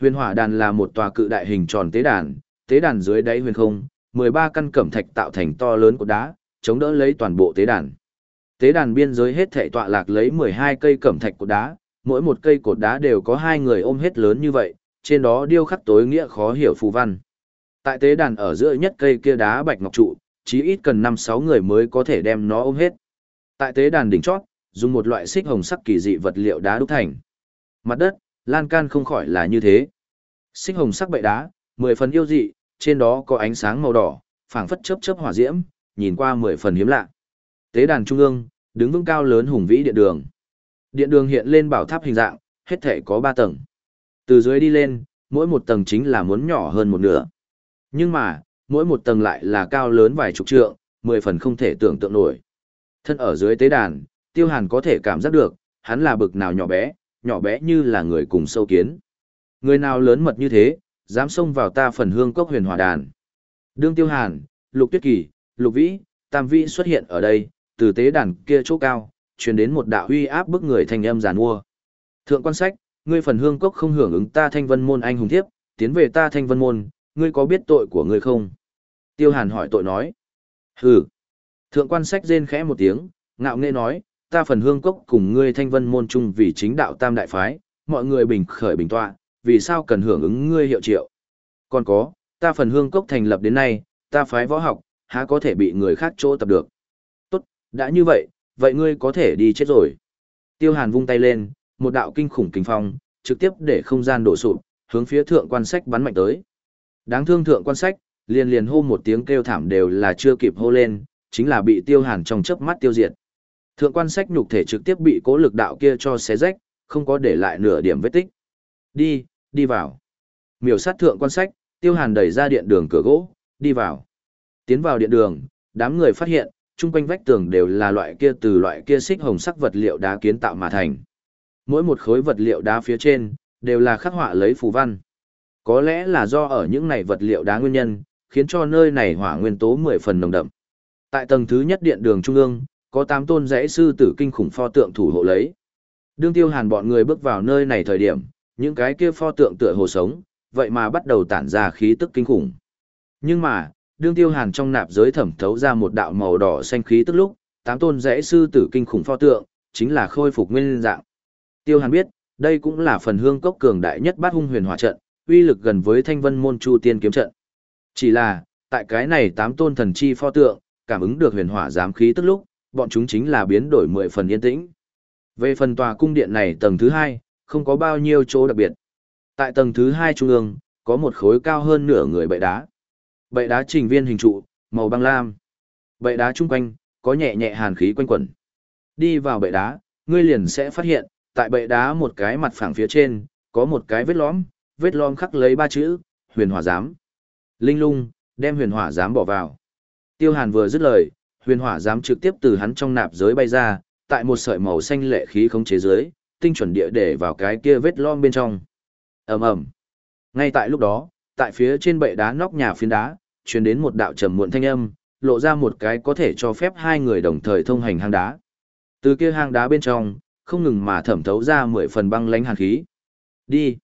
Huyền hỏa đàn là một tòa cự đại hình tròn tế đàn, tế đàn dưới đáy huyền không, 13 căn cẩm thạch tạo thành to lớn của đá, chống đỡ lấy toàn bộ tế đàn. Tế đàn biên giới hết thảy tọa lạc lấy 12 cây cẩm thạch cột đá, mỗi một cây cột đá đều có hai người ôm hết lớn như vậy, trên đó điêu khắc tối nghĩa khó hiểu phù văn. Tại tế đàn ở giữa nhất cây kia đá bạch ngọc trụ, chí ít cần 5-6 người mới có thể đem nó ôm hết. Tại tế đàn đỉnh chót, dùng một loại xích hồng sắc kỳ dị vật liệu đá đúc thành. Mặt đất, lan can không khỏi là như thế. Xích hồng sắc bệ đá, mười phần yêu dị, trên đó có ánh sáng màu đỏ, phảng phất chớp chớp hỏa diễm, nhìn qua mười phần hiếm lạ. Tế đàn trung ương, đứng vững cao lớn hùng vĩ điện đường. Điện đường hiện lên bảo tháp hình dạng, hết thể có ba tầng. Từ dưới đi lên, mỗi một tầng chính là muốn nhỏ hơn một nửa. Nhưng mà, mỗi một tầng lại là cao lớn vài chục trượng, mười phần không thể tưởng tượng nổi. Thân ở dưới tế đàn, Tiêu Hàn có thể cảm giác được, hắn là bực nào nhỏ bé, nhỏ bé như là người cùng sâu kiến. Người nào lớn mật như thế, dám xông vào ta phần hương cốc huyền hòa đàn. Đương Tiêu Hàn, Lục Tuyết Kỳ, Lục Vĩ, Tam Vĩ xuất hiện ở đây, từ tế đàn kia chỗ cao, truyền đến một đạo uy áp bức người thành âm giàn mua. Thượng quan sách, ngươi phần hương cốc không hưởng ứng ta thanh vân môn anh hùng thiếp, tiến về ta thanh vân môn, ngươi có biết tội của ngươi không? Tiêu Hàn hỏi tội nói. Hừ. Thượng quan sách rên khẽ một tiếng, ngạo nghễ nói, ta phần hương cốc cùng ngươi thanh vân môn chung vì chính đạo tam đại phái, mọi người bình khởi bình tọa, vì sao cần hưởng ứng ngươi hiệu triệu. Còn có, ta phần hương cốc thành lập đến nay, ta phái võ học, há có thể bị người khác chỗ tập được. Tốt, đã như vậy, vậy ngươi có thể đi chết rồi. Tiêu hàn vung tay lên, một đạo kinh khủng kinh phong, trực tiếp để không gian đổ sụp, hướng phía thượng quan sách bắn mạnh tới. Đáng thương thượng quan sách, liền liền hô một tiếng kêu thảm đều là chưa kịp hô lên, chính là bị tiêu hàn trong chớp mắt tiêu diệt. Thượng quan sách nhục thể trực tiếp bị cố lực đạo kia cho xé rách, không có để lại nửa điểm vết tích. Đi, đi vào. Miểu sát thượng quan sách, tiêu hàn đẩy ra điện đường cửa gỗ, đi vào. Tiến vào điện đường, đám người phát hiện, chung quanh vách tường đều là loại kia từ loại kia xích hồng sắc vật liệu đá kiến tạo mà thành. Mỗi một khối vật liệu đá phía trên, đều là khắc họa lấy phù văn. Có lẽ là do ở những này vật liệu đá nguyên nhân, khiến cho nơi này hỏa nguyên tố mười phần nồng đậm. Tại tầng thứ nhất điện đường trung ương, có tám tôn rẽ sư tử kinh khủng pho tượng thủ hộ lấy. Đương tiêu hàn bọn người bước vào nơi này thời điểm, những cái kia pho tượng tựa hồ sống, vậy mà bắt đầu tản ra khí tức kinh khủng. Nhưng mà, đương tiêu hàn trong nạp giới thẩm thấu ra một đạo màu đỏ xanh khí tức lúc, tám tôn rẽ sư tử kinh khủng pho tượng, chính là khôi phục nguyên dạng. Tiêu hàn biết, đây cũng là phần hương cốc cường đại nhất bát hung huyền hỏa trận, uy lực gần với thanh vân môn chu tiên kiếm trận. Chỉ là, tại cái này tám tôn thần chi pho tượng, cảm ứng được huyền hỏa giám khí tức lúc, bọn chúng chính là biến đổi mười phần yên tĩnh. Về phần tòa cung điện này tầng thứ hai, không có bao nhiêu chỗ đặc biệt. Tại tầng thứ hai trung ương, có một khối cao hơn nửa người bệ đá. Bệ đá trình viên hình trụ, màu băng lam. Bệ đá chung quanh, có nhẹ nhẹ hàn khí quanh quẩn. Đi vào bệ đá, ngươi liền sẽ phát hiện, tại bệ đá một cái mặt phẳng phía trên, có một cái vết lõm, vết lom khắc lấy ba chữ, huyền hỏa giám. Linh lung, đem huyền hỏa giám bỏ vào. Tiêu hàn vừa dứt lời, huyền hỏa giám trực tiếp từ hắn trong nạp giới bay ra, tại một sợi màu xanh lệ khí khống chế dưới, tinh chuẩn địa để vào cái kia vết lom bên trong. ầm ầm. Ngay tại lúc đó, tại phía trên bệ đá nóc nhà phiến đá, truyền đến một đạo trầm muộn thanh âm, lộ ra một cái có thể cho phép hai người đồng thời thông hành hang đá. Từ kia hang đá bên trong, không ngừng mà thẩm thấu ra mười phần băng lãnh hàn khí. Đi.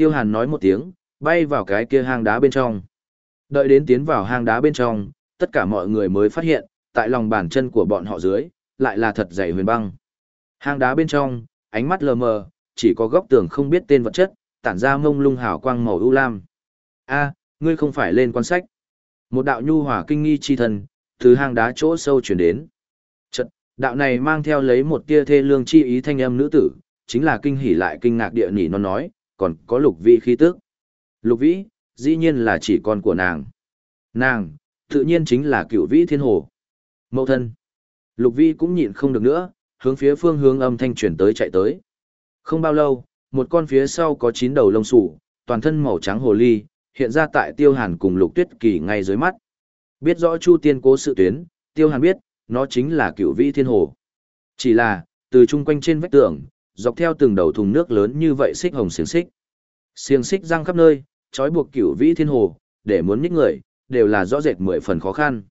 Tiêu Hàn nói một tiếng, bay vào cái kia hang đá bên trong. Đợi đến tiến vào hang đá bên trong, tất cả mọi người mới phát hiện, tại lòng bàn chân của bọn họ dưới, lại là thật dày huyền băng. Hang đá bên trong, ánh mắt lờ mờ, chỉ có góc tường không biết tên vật chất, tản ra mông lung hào quang màu u lam. A, ngươi không phải lên quan sách. Một đạo nhu hỏa kinh nghi chi thần, từ hang đá chỗ sâu chuyển đến. Chật, đạo này mang theo lấy một tia thê lương chi ý thanh âm nữ tử, chính là kinh hỉ lại kinh ngạc địa nỉ nó nói, còn có lục vĩ khí tức. Lục vĩ, dĩ nhiên là chỉ con của nàng. Nàng, tự nhiên chính là cựu vĩ thiên hồ. Mậu thân. Lục vĩ cũng nhịn không được nữa, hướng phía phương hướng âm thanh chuyển tới chạy tới. Không bao lâu, một con phía sau có chín đầu lông sủ, toàn thân màu trắng hồ ly, hiện ra tại tiêu hàn cùng lục tuyết kỳ ngay dưới mắt. Biết rõ Chu Tiên cố sự tuyến, tiêu hàn biết, nó chính là cựu vĩ thiên hồ. Chỉ là, từ chung quanh trên vách tường, dọc theo từng đầu thùng nước lớn như vậy xích hồng xiềng xích. Xiềng xích răng khắp nơi, trói buộc cửu vĩ thiên hồ, để muốn nhích người, đều là rõ rệt mười phần khó khăn.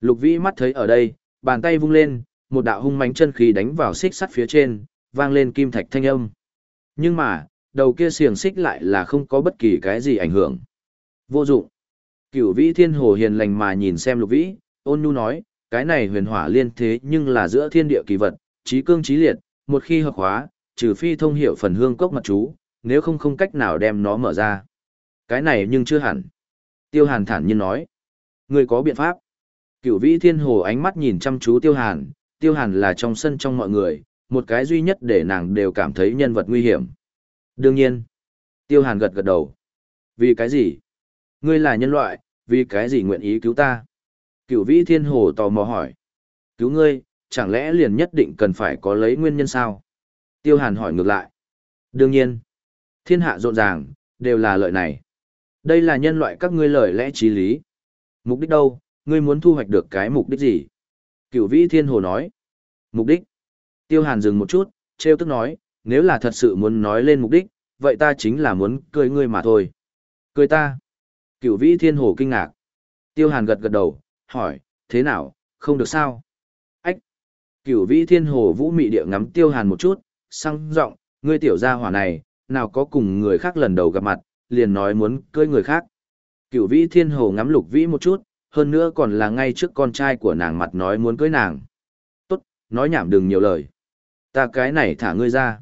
Lục vĩ mắt thấy ở đây, bàn tay vung lên, một đạo hung mãnh chân khí đánh vào xích sắt phía trên, vang lên kim thạch thanh âm. Nhưng mà, đầu kia xiềng xích lại là không có bất kỳ cái gì ảnh hưởng. Vô dụng. Cửu vĩ thiên hồ hiền lành mà nhìn xem lục vĩ, ôn nhu nói, cái này huyền hỏa liên thế nhưng là giữa thiên địa kỳ vật, trí cương trí liệt, một khi hợp hóa, trừ phi thông hiểu phần hương cốc mặt chú, nếu không không cách nào đem nó mở ra. Cái này nhưng chưa hẳn. Tiêu hàn thản nhiên nói, người có biện pháp. Cửu vĩ thiên hồ ánh mắt nhìn chăm chú tiêu hàn, tiêu hàn là trong sân trong mọi người, một cái duy nhất để nàng đều cảm thấy nhân vật nguy hiểm. Đương nhiên, tiêu hàn gật gật đầu. Vì cái gì? Ngươi là nhân loại, vì cái gì nguyện ý cứu ta? Cửu vĩ thiên hồ tò mò hỏi. Cứu ngươi, chẳng lẽ liền nhất định cần phải có lấy nguyên nhân sao? Tiêu hàn hỏi ngược lại. Đương nhiên, thiên hạ rộn ràng, đều là lợi này. Đây là nhân loại các ngươi lời lẽ trí lý. Mục đích đâu, ngươi muốn thu hoạch được cái mục đích gì? Cửu vĩ thiên hồ nói. Mục đích. Tiêu hàn dừng một chút, treo tức nói, nếu là thật sự muốn nói lên mục đích, vậy ta chính là muốn cười ngươi mà thôi. Cười ta. Cửu vĩ thiên hồ kinh ngạc. Tiêu hàn gật gật đầu, hỏi, thế nào, không được sao? Cửu vĩ thiên hồ vũ mị địa ngắm tiêu hàn một chút, sang giọng ngươi tiểu gia hỏa này, nào có cùng người khác lần đầu gặp mặt, liền nói muốn cưới người khác. Cửu vĩ thiên hồ ngắm lục vĩ một chút, hơn nữa còn là ngay trước con trai của nàng mặt nói muốn cưới nàng. Tốt, nói nhảm đừng nhiều lời. Ta cái này thả ngươi ra.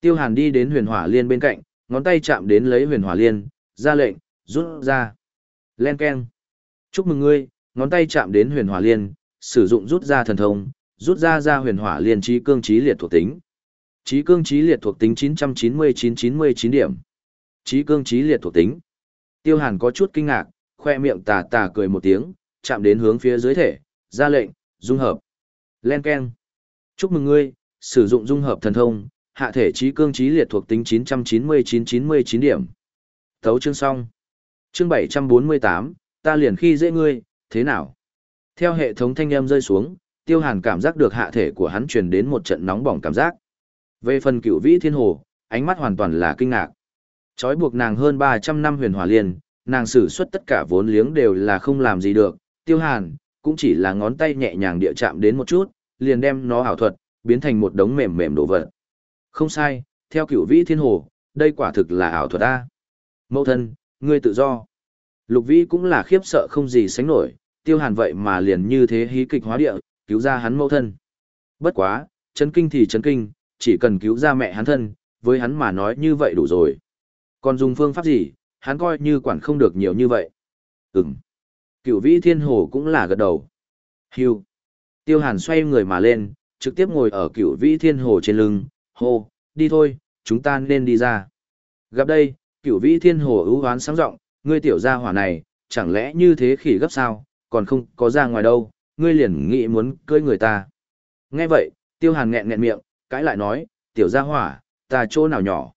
Tiêu hàn đi đến huyền hỏa liên bên cạnh, ngón tay chạm đến lấy huyền hỏa liên, ra lệnh, rút ra. Len keng. Chúc mừng ngươi, ngón tay chạm đến huyền hỏa liên, sử dụng rút ra thần thông, rút ra ra huyền hỏa liên trí cương trí liệt thuộc tính. Trí cương trí liệt thuộc tính 999-99 điểm. Trí cương trí liệt thuộc tính. Tiêu Hàn có chút kinh ngạc, khoe miệng tà tà cười một tiếng, chạm đến hướng phía dưới thể, ra lệnh, dung hợp. Len keng. Chúc mừng ngươi, sử dụng dung hợp thần thông, hạ thể trí cương trí liệt thuộc tính 999-99 điểm. Thấu chương xong. Chương 748, ta liền khi dễ ngươi, thế nào? Theo hệ thống thanh âm rơi xuống, tiêu hàn cảm giác được hạ thể của hắn truyền đến một trận nóng bỏng cảm giác. Về phần cựu vĩ thiên hồ, ánh mắt hoàn toàn là kinh ngạc. Chói buộc nàng hơn 300 năm huyền hòa liên, nàng xử xuất tất cả vốn liếng đều là không làm gì được, tiêu hàn, cũng chỉ là ngón tay nhẹ nhàng địa chạm đến một chút, liền đem nó ảo thuật, biến thành một đống mềm mềm đổ vật. Không sai, theo cựu vĩ thiên hồ, đây quả thực là ảo thuật ta. Mẫu thân, ngươi tự do. Lục vĩ cũng là khiếp sợ không gì sánh nổi, tiêu hàn vậy mà liền như thế hí kịch hóa địa, cứu ra hắn mẫu thân. Bất quá, chấn kinh thì chấn kinh, chỉ cần cứu ra mẹ hắn thân, với hắn mà nói như vậy đủ rồi. Còn dùng phương pháp gì, hắn coi như quản không được nhiều như vậy. Ừm. cửu vĩ thiên hồ cũng là gật đầu. Hưu. Tiêu hàn xoay người mà lên, trực tiếp ngồi ở cửu vĩ thiên hồ trên lưng, hô, đi thôi, chúng ta nên đi ra. Gặp đây, cửu vĩ thiên hồ ưu hoán sáng rộng, ngươi tiểu gia hỏa này, chẳng lẽ như thế khỉ gấp sao, còn không có ra ngoài đâu, ngươi liền nghĩ muốn cưới người ta. Nghe vậy, tiêu hàn nghẹn nghẹn miệng, cãi lại nói, tiểu gia hỏa, ta chỗ nào nhỏ.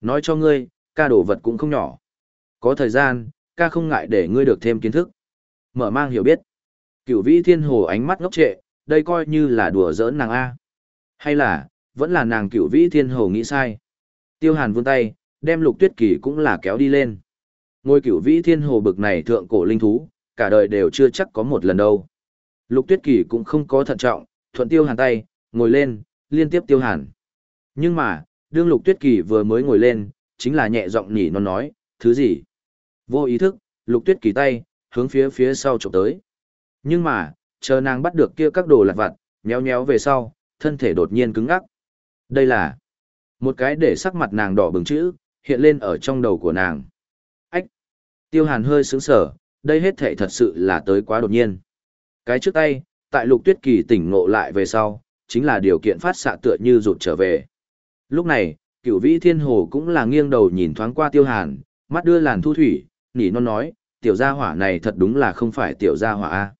Nói cho ngươi, ca đổ vật cũng không nhỏ. Có thời gian, ca không ngại để ngươi được thêm kiến thức. Mở mang hiểu biết. Cửu vĩ thiên hồ ánh mắt ngốc trệ, đây coi như là đùa giỡn nàng A. Hay là, vẫn là nàng cửu vĩ thiên hồ nghĩ sai. Tiêu hàn vươn tay, đem lục tuyết kỳ cũng là kéo đi lên. Ngôi cửu vĩ thiên hồ bực này thượng cổ linh thú, cả đời đều chưa chắc có một lần đâu. Lục tuyết kỳ cũng không có thận trọng, thuận tiêu hàn tay, ngồi lên, liên tiếp tiêu hàn. Nhưng mà, đương lục tuyết kỳ vừa mới ngồi lên, chính là nhẹ giọng nhỉ nó nói, thứ gì? Vô ý thức, lục tuyết kỳ tay, hướng phía phía sau chụp tới. Nhưng mà, chờ nàng bắt được kia các đồ lặt vặt, nhéo nhéo về sau, thân thể đột nhiên cứng ngắc. Đây là một cái để sắc mặt nàng đỏ bừng chữ, hiện lên ở trong đầu của nàng. Ách! Tiêu hàn hơi sướng sở, đây hết thể thật sự là tới quá đột nhiên. Cái trước tay, tại lục tuyết kỳ tỉnh ngộ lại về sau, chính là điều kiện phát xạ tựa như rụt trở về. Lúc này, cửu vĩ thiên hồ cũng là nghiêng đầu nhìn thoáng qua tiêu hàn, mắt đưa làn thu thủy, nỉ non nói, tiểu gia hỏa này thật đúng là không phải tiểu gia hỏa A.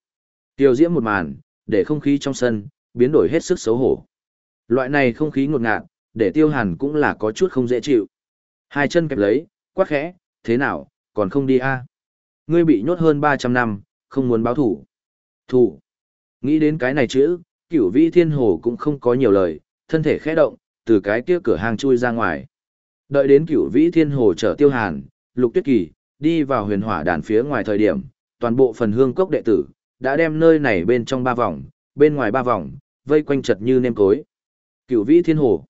Tiêu diễm một màn, để không khí trong sân, biến đổi hết sức xấu hổ. Loại này không khí ngột ngạt, để tiêu hàn cũng là có chút không dễ chịu. Hai chân kẹp lấy, quát khẽ, thế nào, còn không đi a Ngươi bị nhốt hơn 300 năm, không muốn báo thủ. Thủ. Nghĩ đến cái này chữ, cửu vĩ thiên hồ cũng không có nhiều lời, thân thể khẽ động, từ cái kia cửa hàng chui ra ngoài. Đợi đến cửu vĩ thiên hồ trở tiêu hàn, lục tuyết kỳ, đi vào huyền hỏa đàn phía ngoài thời điểm, toàn bộ phần hương cốc đệ tử, đã đem nơi này bên trong ba vòng, bên ngoài ba vòng, vây quanh chật như nêm cối. Cửu vĩ thiên hồ.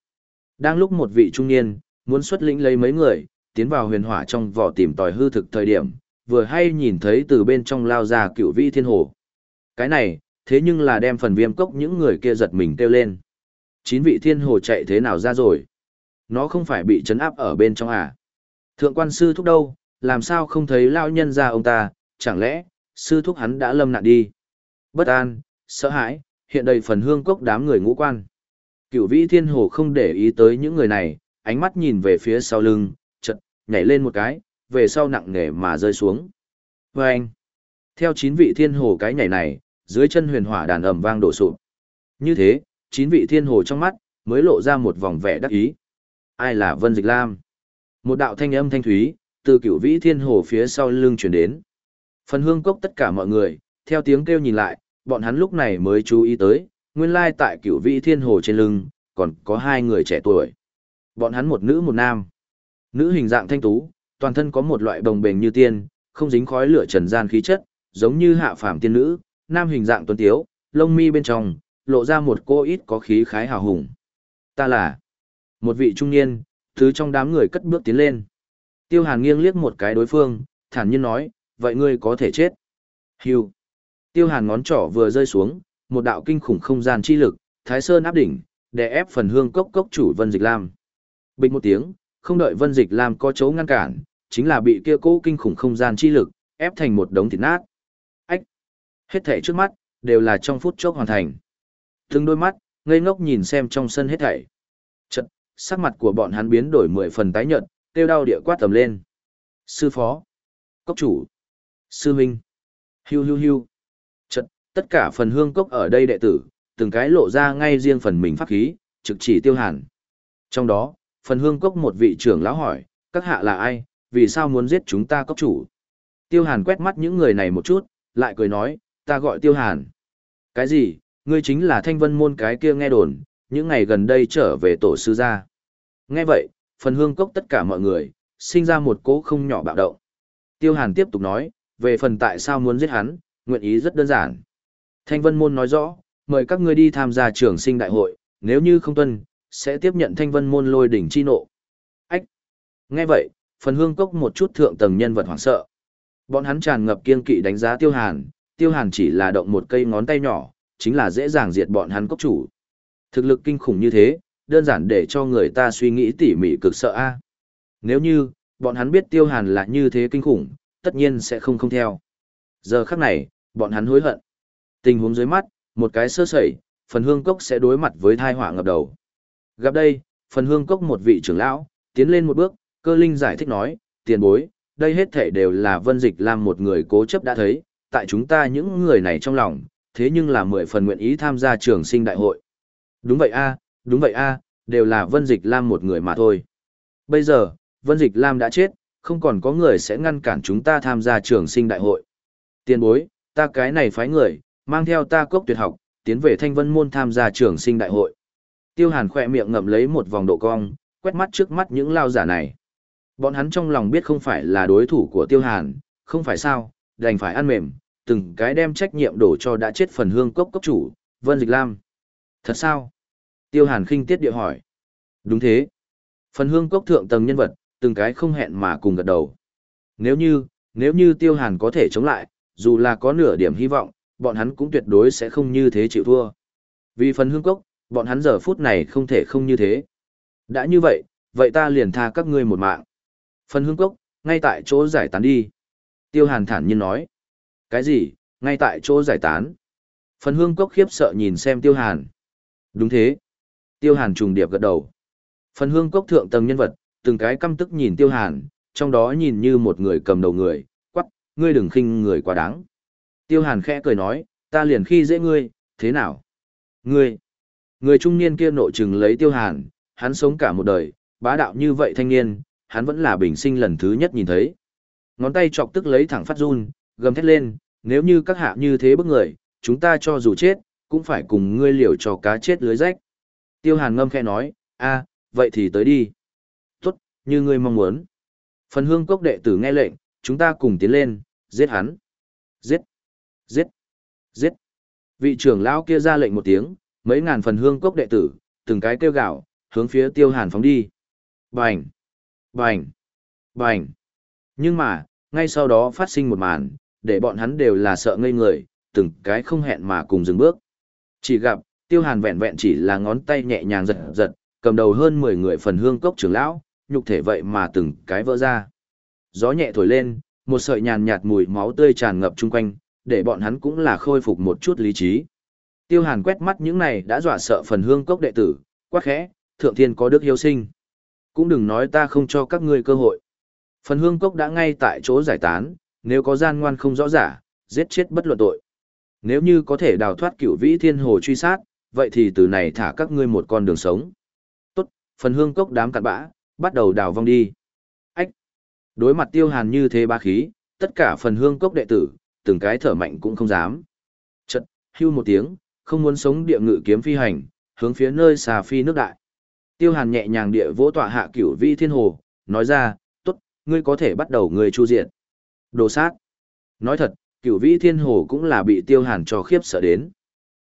Đang lúc một vị trung niên, muốn xuất lĩnh lấy mấy người, tiến vào huyền hỏa trong vỏ tìm tòi hư thực thời điểm, vừa hay nhìn thấy từ bên trong lao ra cửu vĩ thiên hồ. Cái này, thế nhưng là đem phần viêm cốc những người kia giật mình kêu lên. Chín vị thiên hồ chạy thế nào ra rồi? Nó không phải bị chấn áp ở bên trong à? Thượng quan sư thúc đâu, làm sao không thấy lao nhân ra ông ta, chẳng lẽ, sư thúc hắn đã lâm nạn đi? Bất an, sợ hãi, hiện đầy phần hương cốc đám người ngũ quan. Cửu vĩ thiên hồ không để ý tới những người này, ánh mắt nhìn về phía sau lưng, chật, nhảy lên một cái, về sau nặng nề mà rơi xuống. Và anh, theo chín vị thiên hồ cái nhảy này, dưới chân huyền hỏa đàn ầm vang đổ sụp. Như thế, chín vị thiên hồ trong mắt, mới lộ ra một vòng vẻ đắc ý. Ai là Vân Dịch Lam? Một đạo thanh âm thanh thúy, từ cửu vĩ thiên hồ phía sau lưng truyền đến. Phần hương cốc tất cả mọi người, theo tiếng kêu nhìn lại, bọn hắn lúc này mới chú ý tới, nguyên lai tại cửu vĩ thiên hồ trên lưng, còn có hai người trẻ tuổi. Bọn hắn một nữ một nam. Nữ hình dạng thanh tú, toàn thân có một loại bồng bềnh như tiên, không dính khói lửa trần gian khí chất, giống như hạ phàm tiên nữ, nam hình dạng tuấn tiếu, lông mi bên trong, lộ ra một cô ít có khí khái hào hùng. Ta là một vị trung niên, thứ trong đám người cất bước tiến lên. Tiêu Hàn nghiêng liếc một cái đối phương, thản nhiên nói, vậy ngươi có thể chết. Hưu. Tiêu Hàn ngón trỏ vừa rơi xuống, một đạo kinh khủng không gian chi lực, Thái Sơn áp đỉnh, đè ép phần hương cốc cốc chủ Vân Dịch Lam. Bình một tiếng, không đợi Vân Dịch Lam có chỗ ngăn cản, chính là bị kia cố kinh khủng không gian chi lực, ép thành một đống thịt nát. Hết thảy trước mắt, đều là trong phút chốc hoàn thành. Từng đôi mắt, ngây ngốc nhìn xem trong sân hết thảy. Chật, sắc mặt của bọn hắn biến đổi mười phần tái nhợt, tiêu đau địa quát tầm lên. Sư phó! Cốc chủ! Sư huynh! Hiu hiu hiu! Chật, tất cả phần hương cốc ở đây đệ tử, từng cái lộ ra ngay riêng phần mình pháp khí, trực chỉ tiêu hàn. Trong đó, phần hương cốc một vị trưởng lão hỏi, các hạ là ai, vì sao muốn giết chúng ta cốc chủ? Tiêu hàn quét mắt những người này một chút, lại cười nói, ta gọi tiêu hàn. Cái gì, ngươi chính là thanh vân môn cái kia nghe đồn, những ngày gần đây trở về tổ sư gia. Nghe vậy, phần hương cốc tất cả mọi người, sinh ra một cỗ không nhỏ bạo động. Tiêu hàn tiếp tục nói, về phần tại sao muốn giết hắn, nguyện ý rất đơn giản. Thanh vân môn nói rõ, mời các ngươi đi tham gia trường sinh đại hội, nếu như không tuân, sẽ tiếp nhận thanh vân môn lôi đỉnh chi nộ. Ách! Nghe vậy, phần hương cốc một chút thượng tầng nhân vật hoảng sợ. Bọn hắn tràn ngập kiên kỵ đánh giá tiêu hàn, tiêu hàn chỉ là động một cây ngón tay nhỏ, chính là dễ dàng diệt bọn hắn cốc chủ. Thực lực kinh khủng như thế, đơn giản để cho người ta suy nghĩ tỉ mỉ cực sợ a. Nếu như, bọn hắn biết tiêu hàn là như thế kinh khủng, tất nhiên sẽ không không theo. Giờ khắc này, bọn hắn hối hận. Tình huống dưới mắt, một cái sơ sẩy, phần hương cốc sẽ đối mặt với thai họa ngập đầu. Gặp đây, phần hương cốc một vị trưởng lão, tiến lên một bước, cơ linh giải thích nói, tiền bối, đây hết thể đều là vân dịch làm một người cố chấp đã thấy, tại chúng ta những người này trong lòng, thế nhưng là mười phần nguyện ý tham gia trường sinh đại hội. Đúng vậy a, đúng vậy a, đều là vân dịch lam một người mà thôi. Bây giờ, vân dịch lam đã chết, không còn có người sẽ ngăn cản chúng ta tham gia trường sinh đại hội. Tiền bối, ta cái này phái người, mang theo ta cốc tuyệt học, tiến về thanh vân môn tham gia trường sinh đại hội. Tiêu hàn khỏe miệng ngậm lấy một vòng độ cong, quét mắt trước mắt những lao giả này. Bọn hắn trong lòng biết không phải là đối thủ của tiêu hàn, không phải sao, đành phải ăn mềm, từng cái đem trách nhiệm đổ cho đã chết phần hương cốc cốc chủ, Vân Dịch Lam. Thật sao? Tiêu hàn khinh tiết địa hỏi. Đúng thế. Phần hương cốc thượng tầng nhân vật, từng cái không hẹn mà cùng gật đầu. Nếu như, nếu như tiêu hàn có thể chống lại, dù là có nửa điểm hy vọng, bọn hắn cũng tuyệt đối sẽ không như thế chịu thua. Vì phần hương cốc, bọn hắn giờ phút này không thể không như thế. Đã như vậy, vậy ta liền tha các ngươi một mạng. Phần hương cốc, ngay tại chỗ giải tán đi. Tiêu hàn thản nhiên nói. Cái gì, ngay tại chỗ giải tán. Phần hương cốc khiếp sợ nhìn xem tiêu hàn. Đúng thế. Tiêu hàn trùng điệp gật đầu. Phần hương cốc thượng tầng nhân vật, từng cái căm tức nhìn tiêu hàn, trong đó nhìn như một người cầm đầu người, quắc, ngươi đừng khinh người quá đáng. Tiêu hàn khẽ cười nói, ta liền khi dễ ngươi, thế nào? Ngươi, người trung niên kia nội trừng lấy tiêu hàn, hắn sống cả một đời, bá đạo như vậy thanh niên, hắn vẫn là bình sinh lần thứ nhất nhìn thấy. Ngón tay chọc tức lấy thẳng phát run, gầm thét lên, nếu như các hạ như thế bức người, chúng ta cho dù chết, cũng phải cùng ngươi liều cho cá chết lưới rách. Tiêu hàn ngâm khẽ nói, a, vậy thì tới đi. Tốt, như ngươi mong muốn. Phần hương cốc đệ tử nghe lệnh, chúng ta cùng tiến lên, giết hắn. Giết! Giết! Giết! Vị trưởng lão kia ra lệnh một tiếng, mấy ngàn phần hương cốc đệ tử, từng cái kêu gạo, hướng phía tiêu hàn phóng đi. Bành! Bành! Bành! Nhưng mà, ngay sau đó phát sinh một màn, để bọn hắn đều là sợ ngây người, từng cái không hẹn mà cùng dừng bước. Chỉ gặp, tiêu hàn vẹn vẹn chỉ là ngón tay nhẹ nhàng giật giật, cầm đầu hơn 10 người phần hương cốc trưởng lão, nhục thể vậy mà từng cái vỡ ra. Gió nhẹ thổi lên, một sợi nhàn nhạt mùi máu tươi tràn ngập chung quanh, để bọn hắn cũng là khôi phục một chút lý trí. Tiêu Hàn quét mắt những này đã dọa sợ phần hương cốc đệ tử, quát khẽ, thượng thiên có đức hiếu sinh. Cũng đừng nói ta không cho các ngươi cơ hội. Phần hương cốc đã ngay tại chỗ giải tán, nếu có gian ngoan không rõ giả, giết chết bất luận tội. Nếu như có thể đào thoát cửu vĩ thiên hồ truy sát, vậy thì từ này thả các ngươi một con đường sống. Tốt, phần hương cốc đám cặn bã, bắt đầu đào vong đi. Ách! Đối mặt tiêu hàn như thế ba khí, tất cả phần hương cốc đệ tử, từng cái thở mạnh cũng không dám. Chật, hưu một tiếng, không muốn sống địa ngự kiếm phi hành, hướng phía nơi xà phi nước đại. Tiêu hàn nhẹ nhàng địa vỗ tọa hạ cửu vi thiên hồ, nói ra, tốt, ngươi có thể bắt đầu người chu diệt. Đồ sát. Nói thật, cửu vĩ thiên hồ cũng là bị tiêu hàn cho khiếp sợ đến.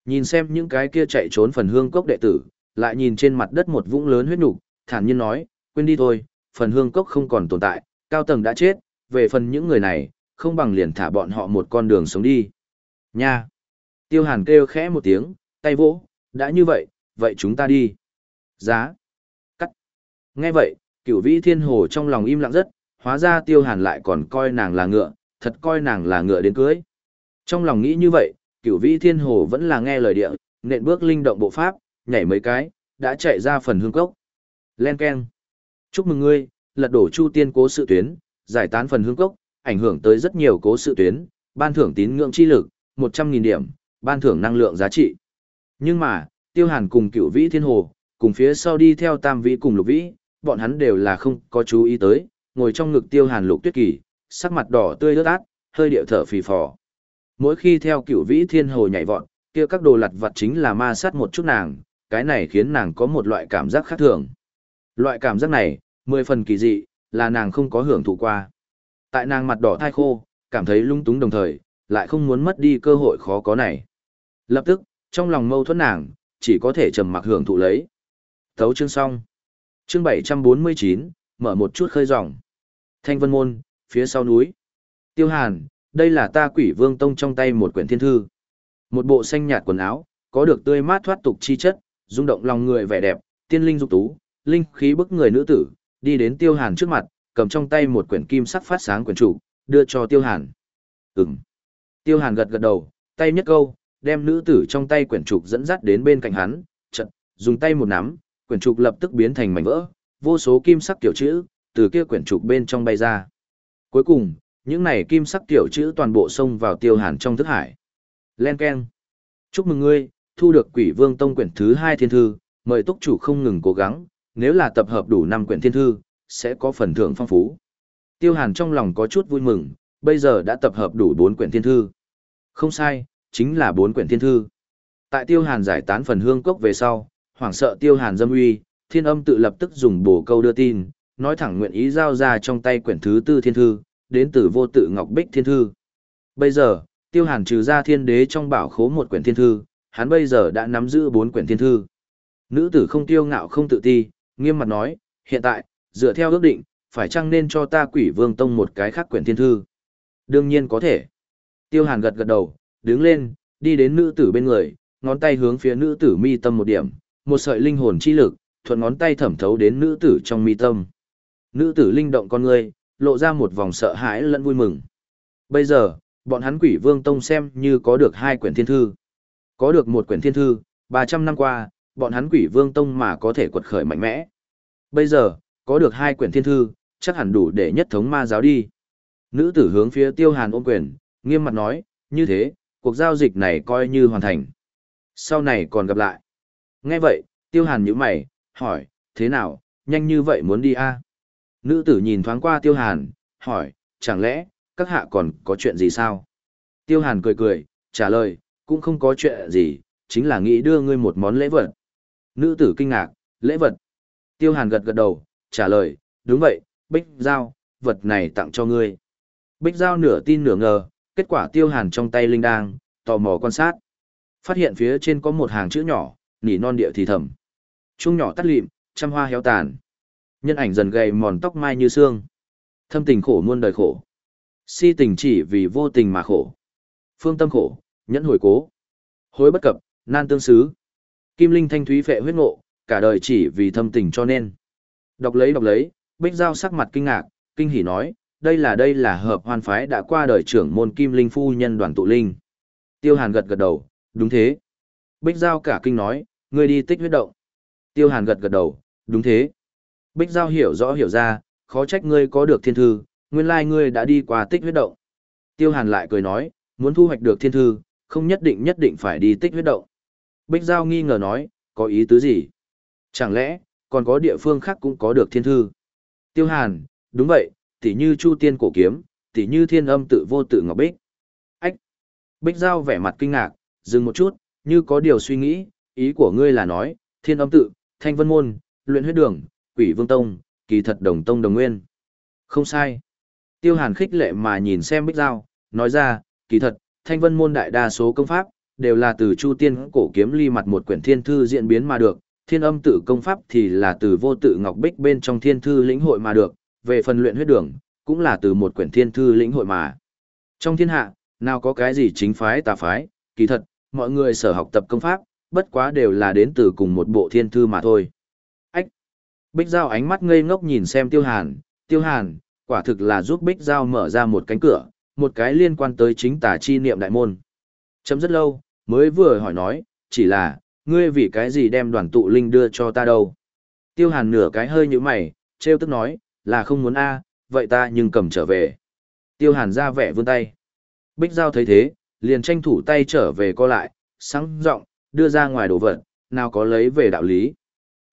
Nhìn xem những cái kia chạy trốn phần hương cốc đệ tử, lại nhìn trên mặt đất một vũng lớn huyết nục, thản nhiên nói, quên đi thôi, phần hương cốc không còn tồn tại, cao tầng đã chết, về phần những người này, không bằng liền thả bọn họ một con đường sống đi. Nha! Tiêu hàn kêu khẽ một tiếng, tay vỗ, đã như vậy, vậy chúng ta đi. Giá! Cắt! Nghe vậy, cửu vĩ thiên hồ trong lòng im lặng rất, hóa ra tiêu hàn lại còn coi nàng là ngựa, thật coi nàng là ngựa đến cưới. Trong lòng nghĩ như vậy, cửu vĩ thiên hồ vẫn là nghe lời địa, nện bước linh động bộ pháp, nhảy mấy cái, đã chạy ra phần hương cốc. Len keng! Chúc mừng ngươi, lật đổ chu tiên cố sự tuyến, giải tán phần hương cốc, ảnh hưởng tới rất nhiều cố sự tuyến, ban thưởng tín ngưỡng chi lực, 100.000 điểm, ban thưởng năng lượng giá trị. Nhưng mà, tiêu hàn cùng cựu vĩ thiên hồ, cùng phía sau đi theo tam vĩ cùng lục vĩ, bọn hắn đều là không có chú ý tới, ngồi trong ngực tiêu hàn lục tuyết kỳ, sắc mặt đỏ tươi ướt át, hơi điệu thở phì phò. Mỗi khi theo cựu vĩ thiên hồ nhảy vọt, kia các đồ lặt vặt chính là ma sát một chút nàng, cái này khiến nàng có một loại cảm giác khác thường. Loại cảm giác này, mười phần kỳ dị, là nàng không có hưởng thụ qua. Tại nàng mặt đỏ thai khô, cảm thấy lung túng đồng thời, lại không muốn mất đi cơ hội khó có này. Lập tức, trong lòng mâu thuẫn nàng, chỉ có thể trầm mặc hưởng thụ lấy. Thấu chương xong. Chương 749, mở một chút khơi dòng. Thanh Vân Môn, phía sau núi. Tiêu Hàn, đây là ta quỷ vương tông trong tay một quyển thiên thư. Một bộ xanh nhạt quần áo, có được tươi mát thoát tục chi chất, rung động lòng người vẻ đẹp, tiên linh dục tú, linh khí bức người nữ tử, đi đến Tiêu Hàn trước mặt, cầm trong tay một quyển kim sắc phát sáng quyển trụ, đưa cho Tiêu Hàn. Ừm. Tiêu Hàn gật gật đầu, tay nhất câu, đem nữ tử trong tay quyển trục dẫn dắt đến bên cạnh hắn, chợt dùng tay một nắm, quyển trục lập tức biến thành mảnh vỡ, vô số kim sắc tiểu chữ từ kia quyển trục bên trong bay ra. Cuối cùng, những này kim sắc tiểu chữ toàn bộ xông vào Tiêu Hàn trong thức hải. Len keng. Chúc mừng ngươi, thu được Quỷ Vương Tông quyển thứ hai thiên thư, mời túc chủ không ngừng cố gắng, nếu là tập hợp đủ năm quyển thiên thư, sẽ có phần thưởng phong phú. Tiêu Hàn trong lòng có chút vui mừng, bây giờ đã tập hợp đủ 4 quyển thiên thư. Không sai, chính là 4 quyển thiên thư. Tại Tiêu Hàn giải tán phần hương cốc về sau, hoảng sợ Tiêu Hàn dâm uy, thiên âm tự lập tức dùng bổ câu đưa tin, nói thẳng nguyện ý giao ra trong tay quyển thứ tư thiên thư, đến từ vô tự Ngọc Bích thiên thư. Bây giờ, Tiêu Hàn trừ ra thiên đế trong bảo khố một quyển thiên thư, hắn bây giờ đã nắm giữ bốn quyển thiên thư. Nữ tử không tiêu ngạo không tự ti, nghiêm mặt nói, hiện tại, dựa theo ước định, phải chăng nên cho ta quỷ vương tông một cái khác quyển thiên thư? Đương nhiên có thể. Tiêu hàn gật gật đầu, đứng lên, đi đến nữ tử bên người, ngón tay hướng phía nữ tử mi tâm một điểm, một sợi linh hồn chi lực, thuận ngón tay thẩm thấu đến nữ tử trong mi tâm. Nữ tử linh động con người, lộ ra một vòng sợ hãi lẫn vui mừng. Bây giờ, bọn hắn quỷ vương tông xem như có được hai quyển thiên thư. Có được một quyển thiên thư, 300 năm qua, bọn hắn quỷ vương tông mà có thể quật khởi mạnh mẽ. Bây giờ, có được hai quyển thiên thư, chắc hẳn đủ để nhất thống ma giáo đi. Nữ tử hướng phía tiêu hàn ôm quyền, nghiêm mặt nói, như thế, cuộc giao dịch này coi như hoàn thành. Sau này còn gặp lại. Nghe vậy, tiêu hàn nhíu mày, hỏi, thế nào, nhanh như vậy muốn đi a? À? Nữ tử nhìn thoáng qua tiêu hàn, hỏi, chẳng lẽ, các hạ còn có chuyện gì sao? Tiêu hàn cười cười, trả lời, cũng không có chuyện gì, chính là nghĩ đưa ngươi một món lễ vật. Nữ tử kinh ngạc, lễ vật. Tiêu hàn gật gật đầu, trả lời, đúng vậy, Bích Giao, vật này tặng cho ngươi. Bích Giao nửa tin nửa ngờ, kết quả tiêu hàn trong tay linh đang, tò mò quan sát. Phát hiện phía trên có một hàng chữ nhỏ, nỉ non địa thì thầm. Trung nhỏ tắt lịm, trăm hoa héo tàn. Nhân ảnh dần gầy mòn tóc mai như xương. Thâm tình khổ muôn đời khổ. Si tình chỉ vì vô tình mà khổ. Phương tâm khổ, nhẫn hồi cố. Hối bất cập, nan tương xứ. Kim linh thanh thúy phệ huyết ngộ, cả đời chỉ vì thâm tình cho nên. Đọc lấy đọc lấy, Bích Giao sắc mặt kinh ngạc, kinh hỉ nói, đây là đây là hợp hoan phái đã qua đời trưởng môn Kim Linh phu nhân đoàn tụ linh. Tiêu Hàn gật gật đầu, đúng thế. Bích Giao cả kinh nói, ngươi đi tích huyết động. Tiêu Hàn gật gật đầu, đúng thế. Bích Giao hiểu rõ hiểu ra, khó trách ngươi có được thiên thư, nguyên lai ngươi đã đi qua tích huyết động. Tiêu Hàn lại cười nói, muốn thu hoạch được thiên thư, không nhất định nhất định phải đi tích huyết động. Bích Giao nghi ngờ nói, có ý tứ gì? Chẳng lẽ, còn có địa phương khác cũng có được thiên thư? Tiêu Hàn, đúng vậy, tỉ như Chu Tiên cổ kiếm, tỉ như Thiên Âm tự vô tự ngọc bích. Ách. Bích Giao vẻ mặt kinh ngạc, dừng một chút, như có điều suy nghĩ, ý của ngươi là nói, Thiên Âm tự, Thanh Vân môn, Luyện huyết đường, Quỷ Vương tông, kỳ thật đồng tông đồng nguyên. Không sai. Tiêu Hàn khích lệ mà nhìn xem Bích Giao, nói ra, kỳ thật, Thanh Vân môn đại đa số công pháp đều là từ Chu Tiên cổ kiếm ly mặt một quyển thiên thư diễn biến mà được, thiên âm tự công pháp thì là từ vô tự ngọc bích bên trong thiên thư lĩnh hội mà được, về phần luyện huyết đường, cũng là từ một quyển thiên thư lĩnh hội mà. Trong thiên hạ, nào có cái gì chính phái tà phái, kỳ thật, mọi người sở học tập công pháp, bất quá đều là đến từ cùng một bộ thiên thư mà thôi. Bích Giao ánh mắt ngây ngốc nhìn xem Tiêu Hàn, Tiêu Hàn, quả thực là giúp Bích Giao mở ra một cánh cửa, một cái liên quan tới chính tà chi niệm đại môn. Chấm rất lâu, mới vừa hỏi nói, chỉ là, ngươi vì cái gì đem đoàn tụ linh đưa cho ta đâu? Tiêu hàn nửa cái hơi như mày, treo tức nói, là không muốn a, vậy ta nhưng cầm trở về. Tiêu hàn ra vẻ vươn tay. Bích Giao thấy thế, liền tranh thủ tay trở về co lại, sáng rộng, đưa ra ngoài đồ vật, nào có lấy về đạo lý.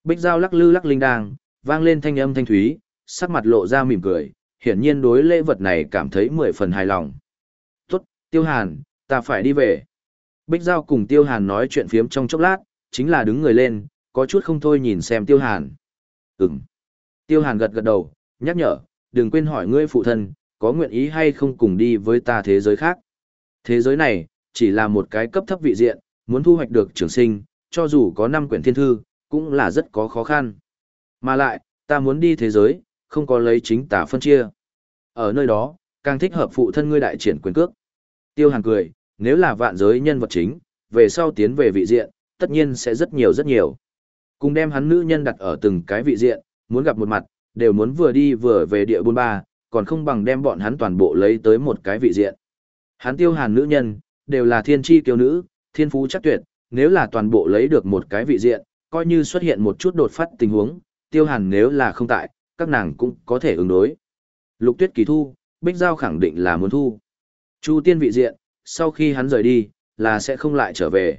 Bích Giao lắc lư lắc linh đang, vang lên thanh âm thanh thúy, sắc mặt lộ ra mỉm cười, hiển nhiên đối lễ vật này cảm thấy mười phần hài lòng. Tốt, Tiêu Hàn, ta phải đi về. Bích Giao cùng Tiêu Hàn nói chuyện phiếm trong chốc lát, chính là đứng người lên, có chút không thôi nhìn xem Tiêu Hàn. Ừm. Tiêu Hàn gật gật đầu, nhắc nhở, đừng quên hỏi ngươi phụ thân, có nguyện ý hay không cùng đi với ta thế giới khác. Thế giới này, chỉ là một cái cấp thấp vị diện, muốn thu hoạch được trường sinh, cho dù có 5 quyển thiên thư, cũng là rất có khó khăn. Mà lại, ta muốn đi thế giới, không có lấy chính tả phân chia. Ở nơi đó, càng thích hợp phụ thân ngươi đại triển quyền cước. Tiêu Hàn cười, nếu là vạn giới nhân vật chính, về sau tiến về vị diện, tất nhiên sẽ rất nhiều rất nhiều. Cùng đem hắn nữ nhân đặt ở từng cái vị diện, muốn gặp một mặt, đều muốn vừa đi vừa về địa buôn ba, còn không bằng đem bọn hắn toàn bộ lấy tới một cái vị diện. Hắn tiêu hàn nữ nhân, đều là thiên tri kiêu nữ, thiên phú chắc tuyệt, nếu là toàn bộ lấy được một cái vị diện, coi như xuất hiện một chút đột phát tình huống, tiêu hàn nếu là không tại, các nàng cũng có thể ứng đối. Lục tuyết kỳ thu, Bích Giao khẳng định là muốn thu. Chu tiên vị diện, sau khi hắn rời đi, là sẽ không lại trở về.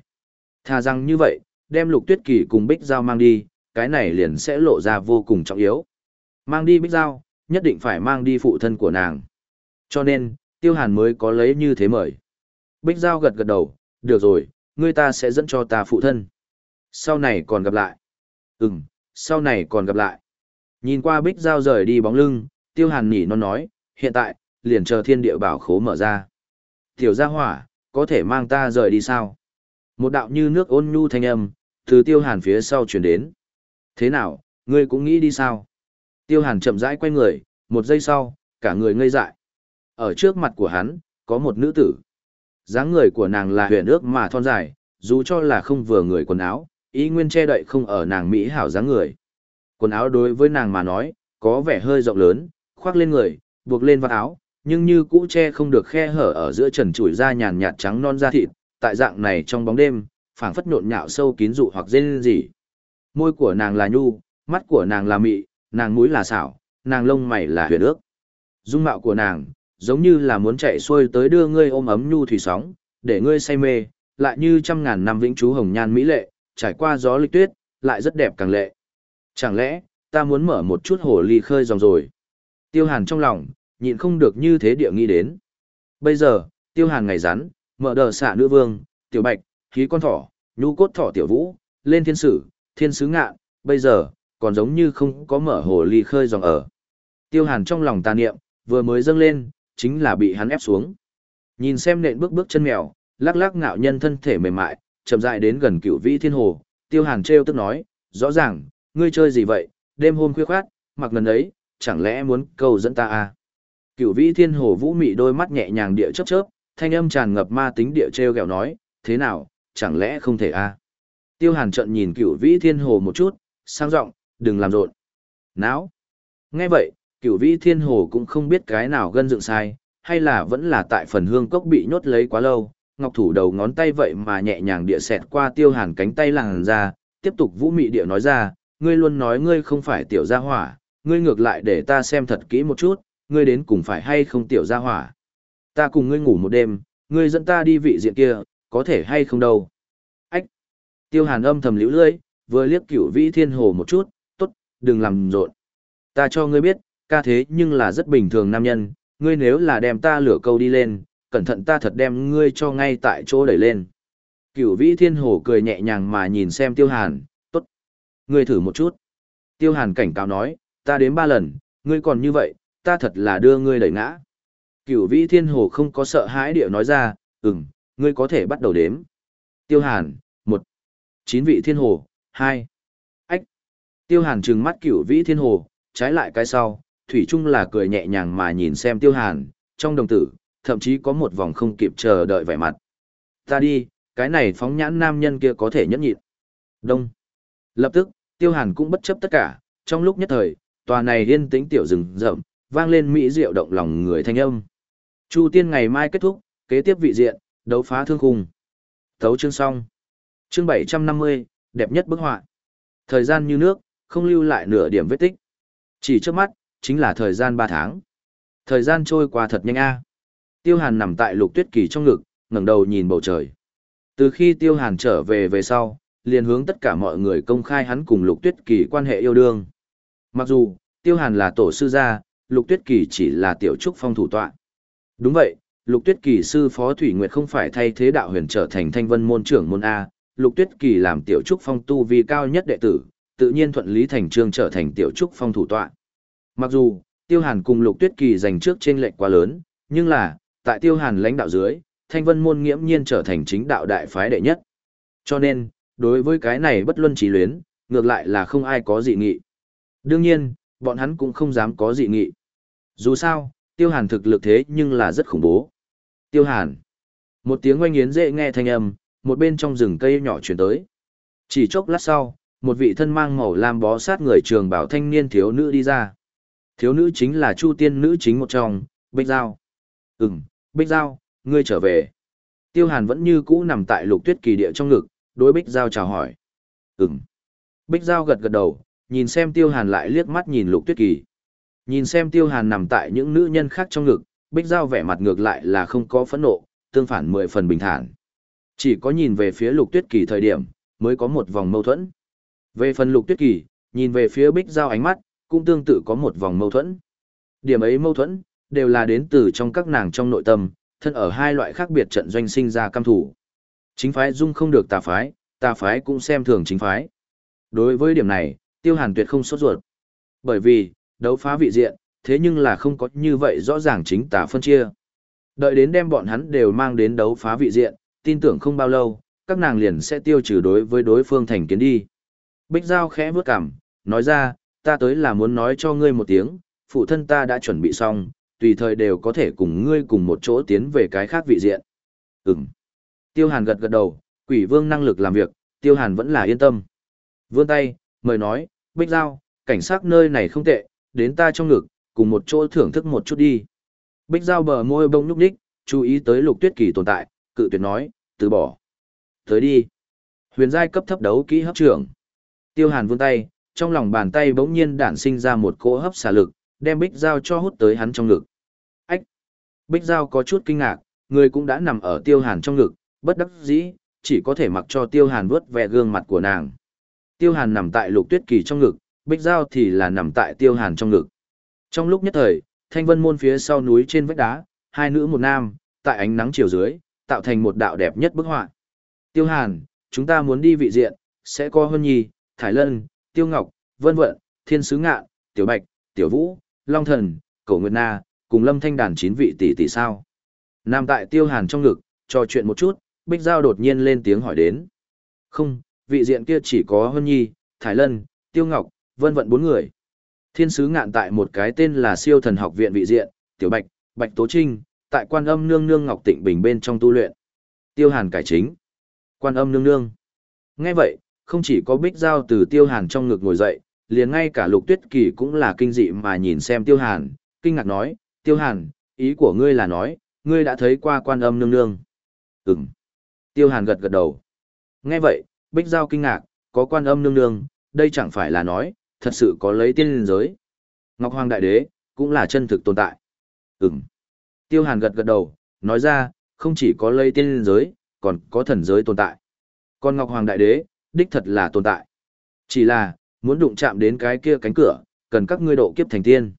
Thà rằng như vậy, đem lục tuyết kỳ cùng Bích Giao mang đi, cái này liền sẽ lộ ra vô cùng trọng yếu. Mang đi Bích Giao, nhất định phải mang đi phụ thân của nàng. Cho nên, Tiêu Hàn mới có lấy như thế mời. Bích Giao gật gật đầu, được rồi, ngươi ta sẽ dẫn cho ta phụ thân. Sau này còn gặp lại. Ừm, sau này còn gặp lại. Nhìn qua Bích Giao rời đi bóng lưng, Tiêu Hàn nhỉ non nói, hiện tại, liền chờ thiên địa bảo khố mở ra. Tiểu gia hỏa, có thể mang ta rời đi sao? Một đạo như nước ôn nhu thanh âm, từ tiêu hàn phía sau chuyển đến. Thế nào, ngươi cũng nghĩ đi sao? Tiêu hàn chậm rãi quay người, một giây sau, cả người ngây dại. Ở trước mặt của hắn, có một nữ tử. dáng người của nàng là huyền ước mà thon dài, dù cho là không vừa người quần áo, ý nguyên che đậy không ở nàng mỹ hảo dáng người. Quần áo đối với nàng mà nói, có vẻ hơi rộng lớn, khoác lên người, buộc lên vạt áo, nhưng như cũ che không được khe hở ở giữa trần trụi da nhàn nhạt trắng non da thịt, tại dạng này trong bóng đêm, phảng phất nhộn nhạo sâu kín dụ hoặc rên rỉ. Môi của nàng là nhu, mắt của nàng là mị, nàng mũi là xảo, nàng lông mày là huyền ước. Dung mạo của nàng, giống như là muốn chạy xuôi tới đưa ngươi ôm ấm nhu thủy sóng, để ngươi say mê, lại như trăm ngàn năm vĩnh chú hồng nhan mỹ lệ, trải qua gió lịch tuyết, lại rất đẹp càng lệ. Chẳng lẽ, ta muốn mở một chút hồ ly khơi dòng rồi. Tiêu hàn trong lòng, nhịn không được như thế địa nghĩ đến. Bây giờ, tiêu hàn ngày rắn, mở đờ xạ nữ vương, tiểu bạch, khí con thỏ, nhu cốt thỏ tiểu vũ, lên thiên sử, thiên sứ ngạ, bây giờ, còn giống như không có mở hồ ly khơi dòng ở. Tiêu hàn trong lòng tà niệm, vừa mới dâng lên, chính là bị hắn ép xuống. Nhìn xem nện bước bước chân mèo, lắc lắc ngạo nhân thân thể mềm mại, chậm dại đến gần cựu vĩ thiên hồ, tiêu hàn treo tức nói, rõ ràng, ngươi chơi gì vậy, đêm hôm khuya khoát, mặc lần ấy, chẳng lẽ muốn cầu dẫn ta à? Cựu vĩ thiên hồ vũ mị đôi mắt nhẹ nhàng địa chớp chớp, thanh âm tràn ngập ma tính địa treo gẹo nói, thế nào, chẳng lẽ không thể à? Tiêu hàn trận nhìn cựu vĩ thiên hồ một chút, sang giọng đừng làm rộn. não Nghe vậy, cựu vĩ thiên hồ cũng không biết cái nào gân dựng sai, hay là vẫn là tại phần hương cốc bị nhốt lấy quá lâu, ngọc thủ đầu ngón tay vậy mà nhẹ nhàng địa xẹt qua tiêu hàn cánh tay làng ra, tiếp tục vũ mị địa nói ra, ngươi luôn nói ngươi không phải tiểu gia hỏa, ngươi ngược lại để ta xem thật kỹ một chút, ngươi đến cùng phải hay không tiểu gia hỏa. Ta cùng ngươi ngủ một đêm, ngươi dẫn ta đi vị diện kia, có thể hay không đâu. Ách! Tiêu hàn âm thầm liễu lưỡi, vừa liếc cửu vĩ thiên hồ một chút, tốt, đừng làm rộn. Ta cho ngươi biết, ca thế nhưng là rất bình thường nam nhân, ngươi nếu là đem ta lửa câu đi lên, cẩn thận ta thật đem ngươi cho ngay tại chỗ đẩy lên. Cửu vĩ thiên hồ cười nhẹ nhàng mà nhìn xem tiêu hàn, tốt. Ngươi thử một chút. Tiêu hàn cảnh cáo nói, ta đến ba lần, ngươi còn như vậy, ta thật là đưa ngươi đẩy ngã. Cửu vĩ thiên hồ không có sợ hãi điệu nói ra, ừm, ngươi có thể bắt đầu đếm. Tiêu hàn, một. Chín vị thiên hồ, hai. Ách. Tiêu hàn trừng mắt cửu vĩ thiên hồ, trái lại cái sau, Thủy Trung là cười nhẹ nhàng mà nhìn xem tiêu hàn, trong đồng tử, thậm chí có một vòng không kịp chờ đợi vẻ mặt. Ta đi, cái này phóng nhãn nam nhân kia có thể nhẫn nhịn. Đông. Lập tức, tiêu hàn cũng bất chấp tất cả, trong lúc nhất thời, tòa này yên tĩnh tiểu rừng rậm, vang lên mỹ diệu động lòng người thanh âm. Chu tiên ngày mai kết thúc, kế tiếp vị diện, đấu phá thương khung. Thấu chương xong. Chương 750, đẹp nhất bức họa. Thời gian như nước, không lưu lại nửa điểm vết tích. Chỉ trước mắt, chính là thời gian 3 tháng. Thời gian trôi qua thật nhanh a. Tiêu Hàn nằm tại Lục Tuyết Kỳ trong ngực, ngẩng đầu nhìn bầu trời. Từ khi Tiêu Hàn trở về về sau, liền hướng tất cả mọi người công khai hắn cùng Lục Tuyết Kỳ quan hệ yêu đương. Mặc dù, Tiêu Hàn là tổ sư gia, Lục Tuyết Kỳ chỉ là tiểu trúc phong thủ tọa. Đúng vậy, Lục Tuyết Kỳ sư phó Thủy Nguyệt không phải thay thế đạo huyền trở thành thanh vân môn trưởng môn A, Lục Tuyết Kỳ làm tiểu trúc phong tu vi cao nhất đệ tử, tự nhiên thuận lý thành trương trở thành tiểu trúc phong thủ tọa. Mặc dù, Tiêu Hàn cùng Lục Tuyết Kỳ giành trước trên lệnh quá lớn, nhưng là, tại Tiêu Hàn lãnh đạo dưới, Thanh Vân môn nghiễm nhiên trở thành chính đạo đại phái đệ nhất. Cho nên, đối với cái này bất luân trí luyến, ngược lại là không ai có dị nghị. Đương nhiên, bọn hắn cũng không dám có dị nghị. Dù sao, Tiêu Hàn thực lực thế nhưng là rất khủng bố. Tiêu Hàn. Một tiếng oanh yến dễ nghe thanh âm, một bên trong rừng cây nhỏ chuyển tới. Chỉ chốc lát sau, một vị thân mang màu lam bó sát người trường bảo thanh niên thiếu nữ đi ra. Thiếu nữ chính là Chu Tiên nữ chính một trong, Bích Giao. Ừm, Bích Giao, ngươi trở về. Tiêu Hàn vẫn như cũ nằm tại lục tuyết kỳ địa trong ngực, đối Bích Giao chào hỏi. Ừm. Bích Giao gật gật đầu, nhìn xem Tiêu Hàn lại liếc mắt nhìn lục tuyết kỳ. Nhìn xem Tiêu Hàn nằm tại những nữ nhân khác trong ngực, Bích Giao vẻ mặt ngược lại là không có phẫn nộ, tương phản mười phần bình thản. Chỉ có nhìn về phía lục tuyết kỳ thời điểm, mới có một vòng mâu thuẫn. Về phần lục tuyết kỳ, nhìn về phía Bích Giao ánh mắt, cũng tương tự có một vòng mâu thuẫn. Điểm ấy mâu thuẫn, đều là đến từ trong các nàng trong nội tâm, thân ở hai loại khác biệt trận doanh sinh ra cam thủ. Chính phái dung không được tà phái, tà phái cũng xem thường chính phái. Đối với điểm này, tiêu hàn tuyệt không sốt ruột. Bởi vì, đấu phá vị diện, thế nhưng là không có như vậy rõ ràng chính tà phân chia. Đợi đến đem bọn hắn đều mang đến đấu phá vị diện, tin tưởng không bao lâu, các nàng liền sẽ tiêu trừ đối với đối phương thành kiến đi. Bích Giao khẽ vướt cằm, nói ra, ta tới là muốn nói cho ngươi một tiếng, phụ thân ta đã chuẩn bị xong, tùy thời đều có thể cùng ngươi cùng một chỗ tiến về cái khác vị diện. Ừm. Tiêu Hàn gật gật đầu, quỷ vương năng lực làm việc, Tiêu Hàn vẫn là yên tâm. Vươn tay, mời nói, Bích Giao, cảnh sát nơi này không tệ, đến ta trong ngực, cùng một chỗ thưởng thức một chút đi. Bích Giao bờ môi bông nhúc đích, chú ý tới lục tuyết kỳ tồn tại, cự tuyệt nói, từ bỏ. Tới đi. Huyền giai cấp thấp đấu kỹ hấp trưởng. Tiêu Hàn vươn tay, trong lòng bàn tay bỗng nhiên đản sinh ra một cỗ hấp xả lực, đem Bích Giao cho hút tới hắn trong ngực. Bích Giao có chút kinh ngạc, người cũng đã nằm ở Tiêu Hàn trong ngực, bất đắc dĩ, chỉ có thể mặc cho Tiêu Hàn vuốt ve gương mặt của nàng. Tiêu Hàn nằm tại Lục Tuyết Kỳ trong ngực, Bích Giao thì là nằm tại Tiêu Hàn trong ngực. Trong lúc nhất thời, Thanh Vân môn phía sau núi trên vách đá, hai nữ một nam, tại ánh nắng chiều dưới, tạo thành một đạo đẹp nhất bức họa. Tiêu Hàn, chúng ta muốn đi vị diện, sẽ có Hân Nhi, Thải Lân, Tiêu Ngọc, Vân Vận, Thiên Sứ Ngạ, Tiểu Bạch, Tiểu Vũ, Long Thần, Cổ Nguyệt Na, cùng Lâm Thanh đàn chín vị tỷ tỷ sao. Nam tại Tiêu Hàn trong ngực, trò chuyện một chút, Bích Giao đột nhiên lên tiếng hỏi đến. Không, vị diện kia chỉ có Hân Nhi, Thái Lân, Tiêu Ngọc, vân vận bốn người. Thiên sứ ngạn tại một cái tên là siêu thần học viện vị diện, Tiểu Bạch, Bạch Tố Trinh, tại quan âm nương nương Ngọc Tịnh Bình bên trong tu luyện. Tiêu Hàn cải chính. Quan âm nương nương. Nghe vậy, không chỉ có Bích Giao từ Tiêu Hàn trong ngực ngồi dậy, liền ngay cả Lục Tuyết Kỳ cũng là kinh dị mà nhìn xem Tiêu Hàn, kinh ngạc nói, Tiêu Hàn, ý của ngươi là nói, ngươi đã thấy qua quan âm nương nương. Ừm. Tiêu Hàn gật gật đầu. Nghe vậy, Bích Giao kinh ngạc, có quan âm nương nương, đây chẳng phải là nói, thật sự có lấy tiên liên giới. Ngọc Hoàng Đại Đế, cũng là chân thực tồn tại. Ừm. Tiêu Hàn gật gật đầu, nói ra, không chỉ có lấy tiên liên giới, còn có thần giới tồn tại. Còn Ngọc Hoàng Đại Đế, đích thật là tồn tại. Chỉ là, muốn đụng chạm đến cái kia cánh cửa, cần các ngươi độ kiếp thành tiên.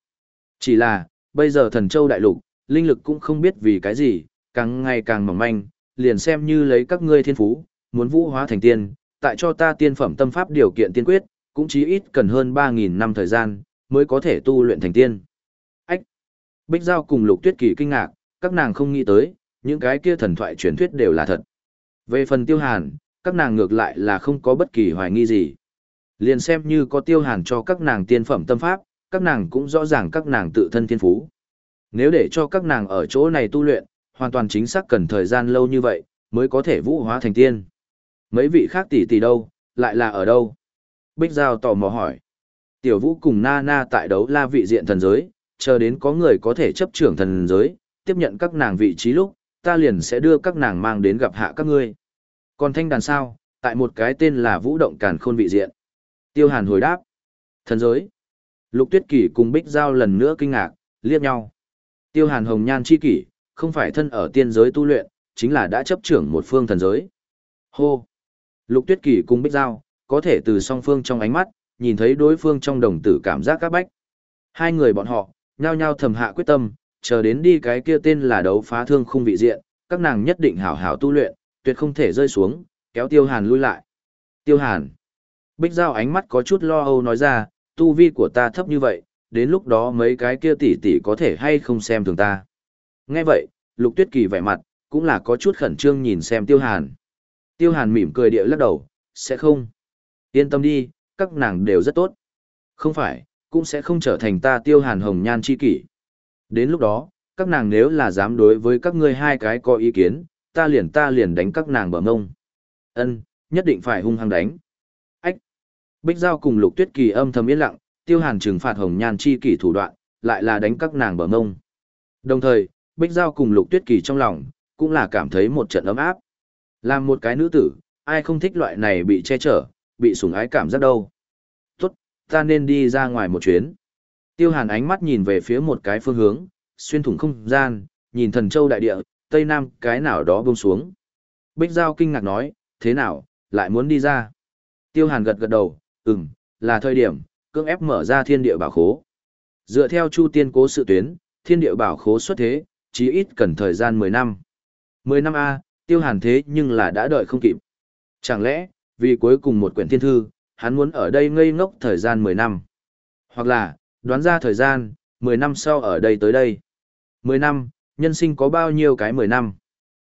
Chỉ là, bây giờ thần châu đại lục, linh lực cũng không biết vì cái gì, càng ngày càng mỏng manh, liền xem như lấy các ngươi thiên phú, muốn vũ hóa thành tiên, tại cho ta tiên phẩm tâm pháp điều kiện tiên quyết, cũng chí ít cần hơn 3.000 năm thời gian, mới có thể tu luyện thành tiên. Ách! Bích Giao cùng Lục Tuyết Kỳ kinh ngạc, các nàng không nghĩ tới, những cái kia thần thoại truyền thuyết đều là thật. Về phần tiêu hàn, các nàng ngược lại là không có bất kỳ hoài nghi gì. Liền xem như có tiêu hàn cho các nàng tiên phẩm tâm pháp, các nàng cũng rõ ràng các nàng tự thân thiên phú. Nếu để cho các nàng ở chỗ này tu luyện, hoàn toàn chính xác cần thời gian lâu như vậy, mới có thể vũ hóa thành tiên. Mấy vị khác tỷ tỷ đâu, lại là ở đâu? Bích Giao tò mò hỏi. Tiểu vũ cùng Na Na tại đấu la vị diện thần giới, chờ đến có người có thể chấp trưởng thần giới, tiếp nhận các nàng vị trí lúc, ta liền sẽ đưa các nàng mang đến gặp hạ các ngươi. Còn thanh đàn sao, tại một cái tên là vũ động càn khôn vị diện. Tiêu hàn hồi đáp. Thần giới. Lục tuyết Kỳ cùng Bích Giao lần nữa kinh ngạc, liếc nhau. Tiêu hàn hồng nhan chi kỷ, không phải thân ở tiên giới tu luyện, chính là đã chấp trưởng một phương thần giới. Hô! Lục tuyết Kỳ cùng Bích Giao, có thể từ song phương trong ánh mắt, nhìn thấy đối phương trong đồng tử cảm giác các bách. Hai người bọn họ, nhao nhao thầm hạ quyết tâm, chờ đến đi cái kia tên là đấu phá thương khung vị diện, các nàng nhất định hảo hảo tu luyện, tuyệt không thể rơi xuống, kéo Tiêu Hàn lui lại. Tiêu Hàn. Bích Giao ánh mắt có chút lo âu nói ra, tu vi của ta thấp như vậy, đến lúc đó mấy cái kia tỷ tỷ có thể hay không xem thường ta. Nghe vậy, Lục Tuyết Kỳ vẻ mặt, cũng là có chút khẩn trương nhìn xem Tiêu Hàn. Tiêu Hàn mỉm cười địa lắc đầu, sẽ không. Yên tâm đi, các nàng đều rất tốt. Không phải, cũng sẽ không trở thành ta Tiêu Hàn hồng nhan chi kỷ. Đến lúc đó, các nàng nếu là dám đối với các ngươi hai cái có ý kiến, ta liền ta liền đánh các nàng bờ ngông. Ân, nhất định phải hung hăng đánh. Bích Giao cùng Lục Tuyết Kỳ âm thầm yên lặng, Tiêu Hàn trừng phạt Hồng Nhan chi kỷ thủ đoạn, lại là đánh các nàng bờ ngông. Đồng thời, Bích Giao cùng Lục Tuyết Kỳ trong lòng, cũng là cảm thấy một trận ấm áp. Làm một cái nữ tử, ai không thích loại này bị che chở, bị sủng ái cảm giác đâu. Tốt, ta nên đi ra ngoài một chuyến. Tiêu Hàn ánh mắt nhìn về phía một cái phương hướng, xuyên thủng không gian, nhìn thần châu đại địa, tây nam cái nào đó buông xuống. Bích Giao kinh ngạc nói, thế nào, lại muốn đi ra. Tiêu Hàn gật gật đầu, ừm, là thời điểm, cưỡng ép mở ra thiên địa bảo khố. Dựa theo Chu Tiên cố sự tuyến, thiên địa bảo khố xuất thế, chí ít cần thời gian 10 năm. 10 năm A, Tiêu Hàn thế nhưng là đã đợi không kịp. Chẳng lẽ, vì cuối cùng một quyển thiên thư, hắn muốn ở đây ngây ngốc thời gian 10 năm. Hoặc là, đoán ra thời gian, 10 năm sau ở đây tới đây. 10 năm, nhân sinh có bao nhiêu cái 10 năm.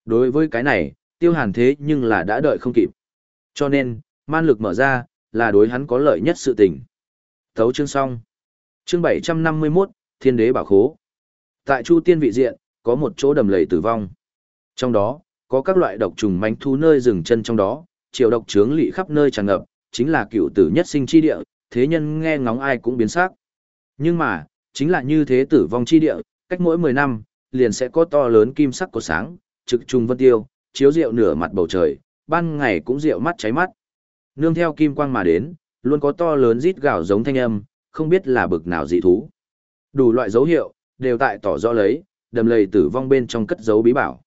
Đối với cái này, tiêu hàn thế nhưng là đã đợi không kịp. Cho nên, man lực mở ra, là đối hắn có lợi nhất sự tình. Thấu chương xong. Chương 751, Thiên đế bảo khố. Tại Chu Tiên vị diện, có một chỗ đầm lầy tử vong. Trong đó, có các loại độc trùng manh thu nơi rừng chân trong đó, triều độc trướng lị khắp nơi tràn ngập, chính là cựu tử nhất sinh chi địa, thế nhân nghe ngóng ai cũng biến sắc. Nhưng mà, chính là như thế tử vong chi địa, cách mỗi 10 năm, liền sẽ có to lớn kim sắc của sáng, trực trùng vân tiêu, chiếu rượu nửa mặt bầu trời, ban ngày cũng rượu mắt cháy mắt. Nương theo kim quang mà đến, luôn có to lớn rít gào giống thanh âm, không biết là bực nào dị thú. Đủ loại dấu hiệu, đều tại tỏ rõ lấy, đầm lầy tử vong bên trong cất dấu bí bảo.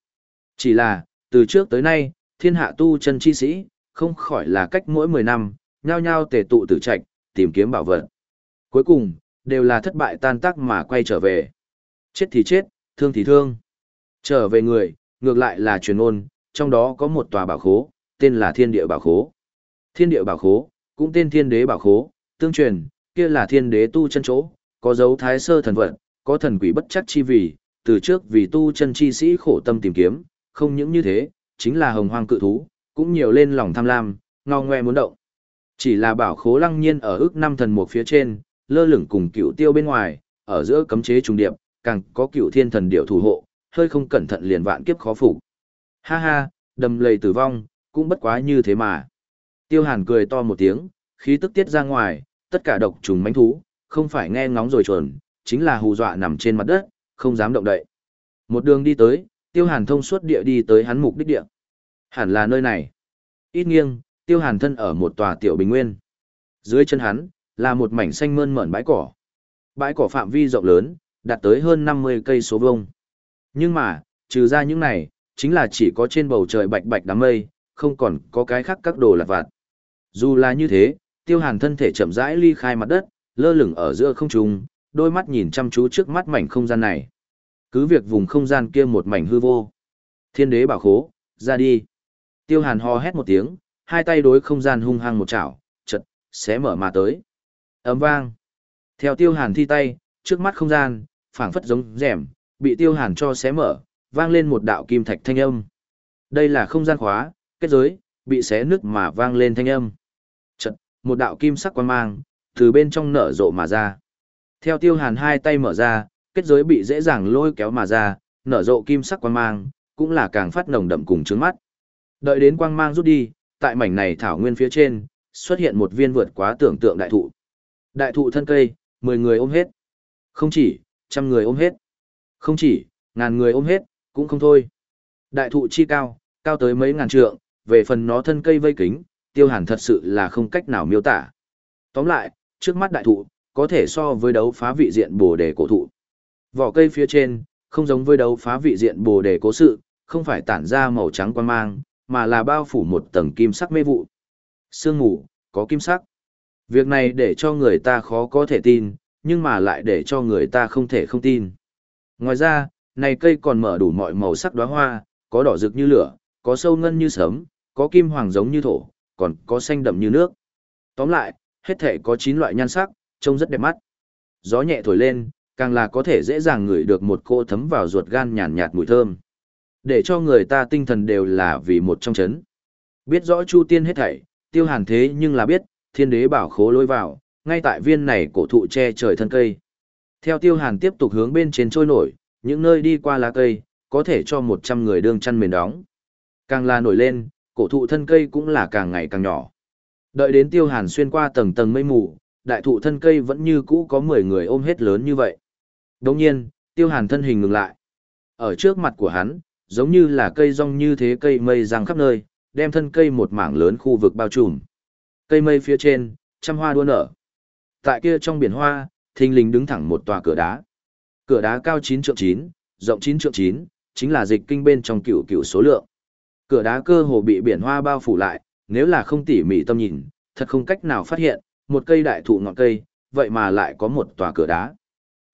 Chỉ là, từ trước tới nay, thiên hạ tu chân chi sĩ, không khỏi là cách mỗi 10 năm, nhao nhao tề tụ tử trạch, tìm kiếm bảo vật. Cuối cùng, đều là thất bại tan tác mà quay trở về. Chết thì chết, thương thì thương. Trở về người, ngược lại là truyền ôn, trong đó có một tòa bảo khố, tên là Thiên Địa Bảo Khố. Thiên Địa Bảo Khố, cũng tên Thiên Đế Bảo Khố, tương truyền, kia là Thiên Đế tu chân chỗ, có dấu thái sơ thần vật, có thần quỷ bất chắc chi vì, từ trước vì tu chân chi sĩ khổ tâm tìm kiếm, không những như thế, chính là hồng hoang cự thú, cũng nhiều lên lòng tham lam, ngao ngoe muốn động. Chỉ là bảo khố lăng nhiên ở ước năm thần một phía trên, lơ lửng cùng cựu tiêu bên ngoài, ở giữa cấm chế trùng điệp, càng có cựu thiên thần điệu thủ hộ, hơi không cẩn thận liền vạn kiếp khó phục. Ha ha, đầm lầy tử vong, cũng bất quá như thế mà. Tiêu Hàn cười to một tiếng, khí tức tiết ra ngoài, tất cả độc trùng mãnh thú, không phải nghe ngóng rồi chuẩn, chính là hù dọa nằm trên mặt đất, không dám động đậy. Một đường đi tới, Tiêu Hàn thông suốt địa đi tới hắn mục đích địa. Hẳn là nơi này. Ít nghiêng, Tiêu Hàn thân ở một tòa tiểu bình nguyên. Dưới chân hắn là một mảnh xanh mơn mởn bãi cỏ. Bãi cỏ phạm vi rộng lớn, đạt tới hơn 50 cây số vuông. Nhưng mà, trừ ra những này, chính là chỉ có trên bầu trời bạch bạch đám mây, không còn có cái khác các đồ lặt vặt. Dù là như thế, Tiêu Hàn thân thể chậm rãi ly khai mặt đất, lơ lửng ở giữa không trung, đôi mắt nhìn chăm chú trước mắt mảnh không gian này. Cứ việc vùng không gian kia một mảnh hư vô. Thiên đế bảo khố, ra đi. Tiêu Hàn ho hét một tiếng, hai tay đối không gian hung hăng một chảo, chật, xé mở mà tới. Ấm vang. Theo Tiêu Hàn thi tay, trước mắt không gian, phảng phất giống rèm, bị Tiêu Hàn cho xé mở, vang lên một đạo kim thạch thanh âm. Đây là không gian khóa, kết giới, bị xé nứt mà vang lên thanh âm. Một đạo kim sắc quan mang, từ bên trong nở rộ mà ra. Theo tiêu hàn hai tay mở ra, kết giới bị dễ dàng lôi kéo mà ra, nở rộ kim sắc quan mang, cũng là càng phát nồng đậm cùng trướng mắt. Đợi đến quang mang rút đi, tại mảnh này thảo nguyên phía trên, xuất hiện một viên vượt quá tưởng tượng đại thụ. Đại thụ thân cây, mười người ôm hết. Không chỉ, trăm người ôm hết. Không chỉ, ngàn người ôm hết, cũng không thôi. Đại thụ chi cao, cao tới mấy ngàn trượng, về phần nó thân cây vây kính, tiêu hàn thật sự là không cách nào miêu tả. Tóm lại, trước mắt đại thụ, có thể so với đấu phá vị diện bồ đề cổ thụ. Vỏ cây phía trên, không giống với đấu phá vị diện bồ đề cố sự, không phải tản ra màu trắng quan mang, mà là bao phủ một tầng kim sắc mê vụ. Sương mù, có kim sắc. Việc này để cho người ta khó có thể tin, nhưng mà lại để cho người ta không thể không tin. Ngoài ra, này cây còn mở đủ mọi màu sắc đóa hoa, có đỏ rực như lửa, có sâu ngân như sớm, có kim hoàng giống như thổ, còn có xanh đậm như nước. Tóm lại, hết thể có 9 loại nhan sắc, trông rất đẹp mắt. Gió nhẹ thổi lên, càng là có thể dễ dàng ngửi được một cô thấm vào ruột gan nhàn nhạt mùi thơm. Để cho người ta tinh thần đều là vì một trong chấn. Biết rõ Chu Tiên hết thảy, tiêu hàn thế nhưng là biết, thiên đế bảo khố lối vào, ngay tại viên này cổ thụ che trời thân cây. Theo tiêu hàn tiếp tục hướng bên trên trôi nổi, những nơi đi qua lá cây, có thể cho 100 người đương chăn mền đóng. Càng là nổi lên, cổ thụ thân cây cũng là càng ngày càng nhỏ. Đợi đến tiêu hàn xuyên qua tầng tầng mây mù, đại thụ thân cây vẫn như cũ có 10 người ôm hết lớn như vậy. Đồng nhiên, tiêu hàn thân hình ngừng lại. Ở trước mặt của hắn, giống như là cây rong như thế cây mây răng khắp nơi, đem thân cây một mảng lớn khu vực bao trùm. Cây mây phía trên, trăm hoa đua nở. Tại kia trong biển hoa, thình lình đứng thẳng một tòa cửa đá. Cửa đá cao 9 trượng 9, rộng 9 trượng 9, chính là dịch kinh bên trong cựu cựu số lượng. Cửa đá cơ hồ bị biển hoa bao phủ lại, nếu là không tỉ mỉ tâm nhìn, thật không cách nào phát hiện, một cây đại thụ ngọn cây, vậy mà lại có một tòa cửa đá.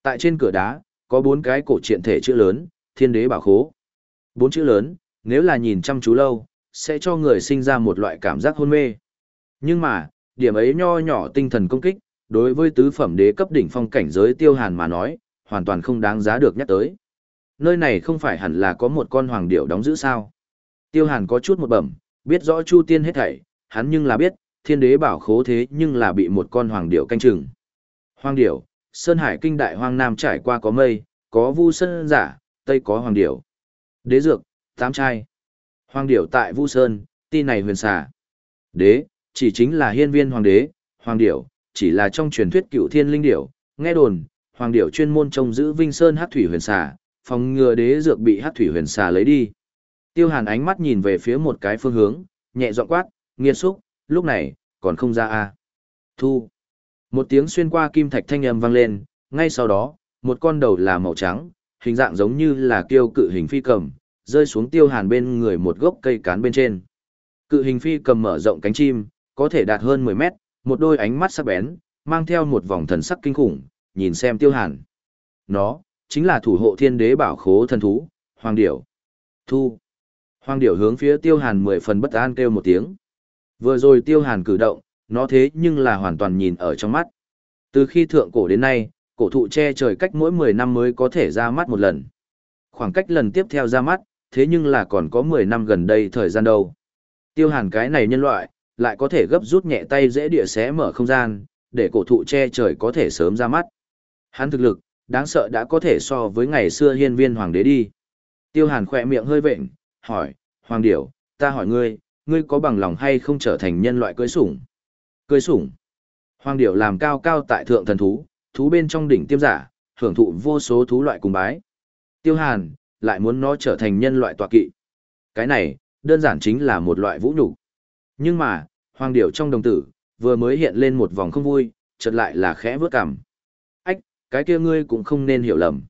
Tại trên cửa đá, có bốn cái cổ truyện thể chữ lớn, thiên đế bảo khố. Bốn chữ lớn, nếu là nhìn chăm chú lâu, sẽ cho người sinh ra một loại cảm giác hôn mê. Nhưng mà, điểm ấy nho nhỏ tinh thần công kích, đối với tứ phẩm đế cấp đỉnh phong cảnh giới tiêu hàn mà nói, hoàn toàn không đáng giá được nhắc tới. Nơi này không phải hẳn là có một con hoàng điểu đóng giữ sao. Tiêu hàn có chút một bẩm, biết rõ Chu Tiên hết thảy, hắn nhưng là biết, thiên đế bảo khố thế nhưng là bị một con hoàng điểu canh chừng. Hoàng điểu, Sơn Hải kinh đại hoang nam trải qua có mây, có vu sơn giả, tây có hoàng điểu. Đế dược, tám trai. Hoàng điểu tại vu sơn, ti này huyền xà. Đế, chỉ chính là hiên viên hoàng đế, hoàng điểu, chỉ là trong truyền thuyết cựu thiên linh điểu. Nghe đồn, hoàng điểu chuyên môn trông giữ vinh sơn Hắc thủy huyền xà, phòng ngừa đế dược bị Hắc thủy huyền xà lấy đi. Tiêu hàn ánh mắt nhìn về phía một cái phương hướng, nhẹ giọng quát, nghiệt xúc, lúc này, còn không ra a Thu. Một tiếng xuyên qua kim thạch thanh âm vang lên, ngay sau đó, một con đầu là màu trắng, hình dạng giống như là kiêu cự hình phi cầm, rơi xuống tiêu hàn bên người một gốc cây cán bên trên. Cự hình phi cầm mở rộng cánh chim, có thể đạt hơn 10 mét, một đôi ánh mắt sắc bén, mang theo một vòng thần sắc kinh khủng, nhìn xem tiêu hàn. Nó, chính là thủ hộ thiên đế bảo khố thần thú, hoàng điểu. Thu. Hoàng điểu hướng phía tiêu hàn mười phần bất an kêu một tiếng. Vừa rồi tiêu hàn cử động, nó thế nhưng là hoàn toàn nhìn ở trong mắt. Từ khi thượng cổ đến nay, Cổ thụ che trời cách mỗi 10 năm mới có thể ra mắt một lần. Khoảng cách lần tiếp theo ra mắt, thế nhưng là còn có 10 năm gần đây thời gian đâu. Tiêu hàn cái này nhân loại, lại có thể gấp rút nhẹ tay dễ địa xé mở không gian, để cổ thụ che trời có thể sớm ra mắt. Hắn thực lực, đáng sợ đã có thể so với ngày xưa hiên viên hoàng đế đi. Tiêu hàn khỏe miệng hơi vệnh, hỏi, Hoàng Điểu, ta hỏi ngươi, ngươi có bằng lòng hay không trở thành nhân loại cưới sủng? Cưới sủng. Hoàng Điểu làm cao cao tại thượng thần thú, thú bên trong đỉnh tiêm giả, hưởng thụ vô số thú loại cùng bái. Tiêu hàn, lại muốn nó trở thành nhân loại tọa kỵ. Cái này, đơn giản chính là một loại vũ nhục. Nhưng mà, Hoàng Điểu trong đồng tử, vừa mới hiện lên một vòng không vui, chợt lại là khẽ vớt cằm. Ách, cái kia ngươi cũng không nên hiểu lầm.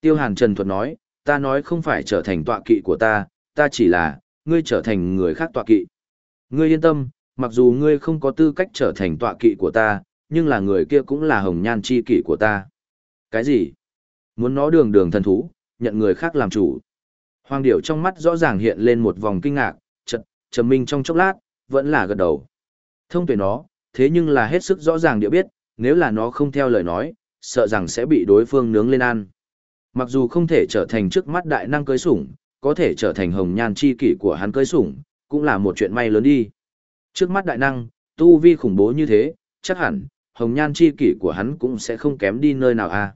Tiêu Hàn Trần Thuật nói, ta nói không phải trở thành tọa kỵ của ta, ta chỉ là, ngươi trở thành người khác tọa kỵ. Ngươi yên tâm, mặc dù ngươi không có tư cách trở thành tọa kỵ của ta, nhưng là người kia cũng là hồng nhan chi kỷ của ta. Cái gì? Muốn nó đường đường thần thú, nhận người khác làm chủ. Hoàng điểu trong mắt rõ ràng hiện lên một vòng kinh ngạc, chật, trầm minh trong chốc lát, vẫn là gật đầu. Thông tuệ nó, thế nhưng là hết sức rõ ràng địa biết, nếu là nó không theo lời nói, sợ rằng sẽ bị đối phương nướng lên ăn. Mặc dù không thể trở thành trước mắt đại năng cưới sủng, có thể trở thành hồng nhan chi kỷ của hắn cưới sủng, cũng là một chuyện may lớn đi. Trước mắt đại năng, tu vi khủng bố như thế, chắc hẳn, hồng nhan chi kỷ của hắn cũng sẽ không kém đi nơi nào à.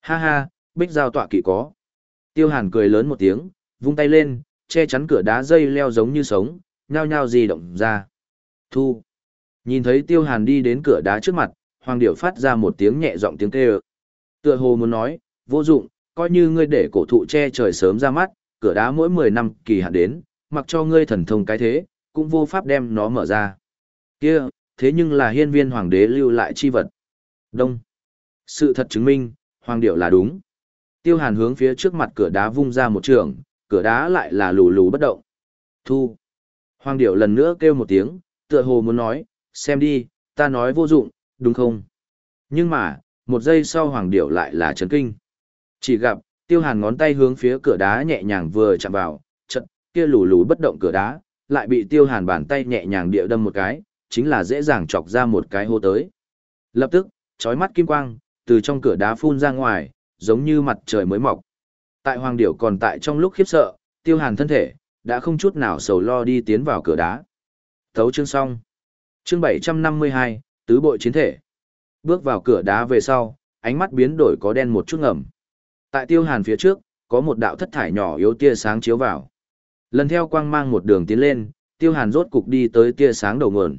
Ha ha, bích giao tọa kỵ có. Tiêu hàn cười lớn một tiếng, vung tay lên, che chắn cửa đá dây leo giống như sống, nhao nhao di động ra. Thu. Nhìn thấy tiêu hàn đi đến cửa đá trước mặt, hoàng điểu phát ra một tiếng nhẹ giọng tiếng kêu. Tựa hồ muốn nói, vô dụng, coi như ngươi để cổ thụ che trời sớm ra mắt, cửa đá mỗi 10 năm kỳ hạn đến, mặc cho ngươi thần thông cái thế, cũng vô pháp đem nó mở ra. Kia, thế nhưng là hiên viên hoàng đế lưu lại chi vật. Đông. Sự thật chứng minh, hoàng điệu là đúng. Tiêu hàn hướng phía trước mặt cửa đá vung ra một trường, cửa đá lại là lù lù bất động. Thu. Hoàng điệu lần nữa kêu một tiếng, tựa hồ muốn nói, xem đi, ta nói vô dụng, đúng không? Nhưng mà, một giây sau hoàng điệu lại là chấn kinh. Chỉ gặp, tiêu hàn ngón tay hướng phía cửa đá nhẹ nhàng vừa chạm vào, chật, kia lù lù bất động cửa đá, lại bị tiêu hàn bàn tay nhẹ nhàng địa đâm một cái, chính là dễ dàng chọc ra một cái hô tới. Lập tức, chói mắt kim quang, từ trong cửa đá phun ra ngoài, giống như mặt trời mới mọc. Tại hoàng điểu còn tại trong lúc khiếp sợ, tiêu hàn thân thể, đã không chút nào sầu lo đi tiến vào cửa đá. Thấu chương xong. Chương 752, tứ bội chiến thể. Bước vào cửa đá về sau, ánh mắt biến đổi có đen một chút ngầm. Tại tiêu hàn phía trước, có một đạo thất thải nhỏ yếu tia sáng chiếu vào. Lần theo quang mang một đường tiến lên, tiêu hàn rốt cục đi tới tia sáng đầu nguồn.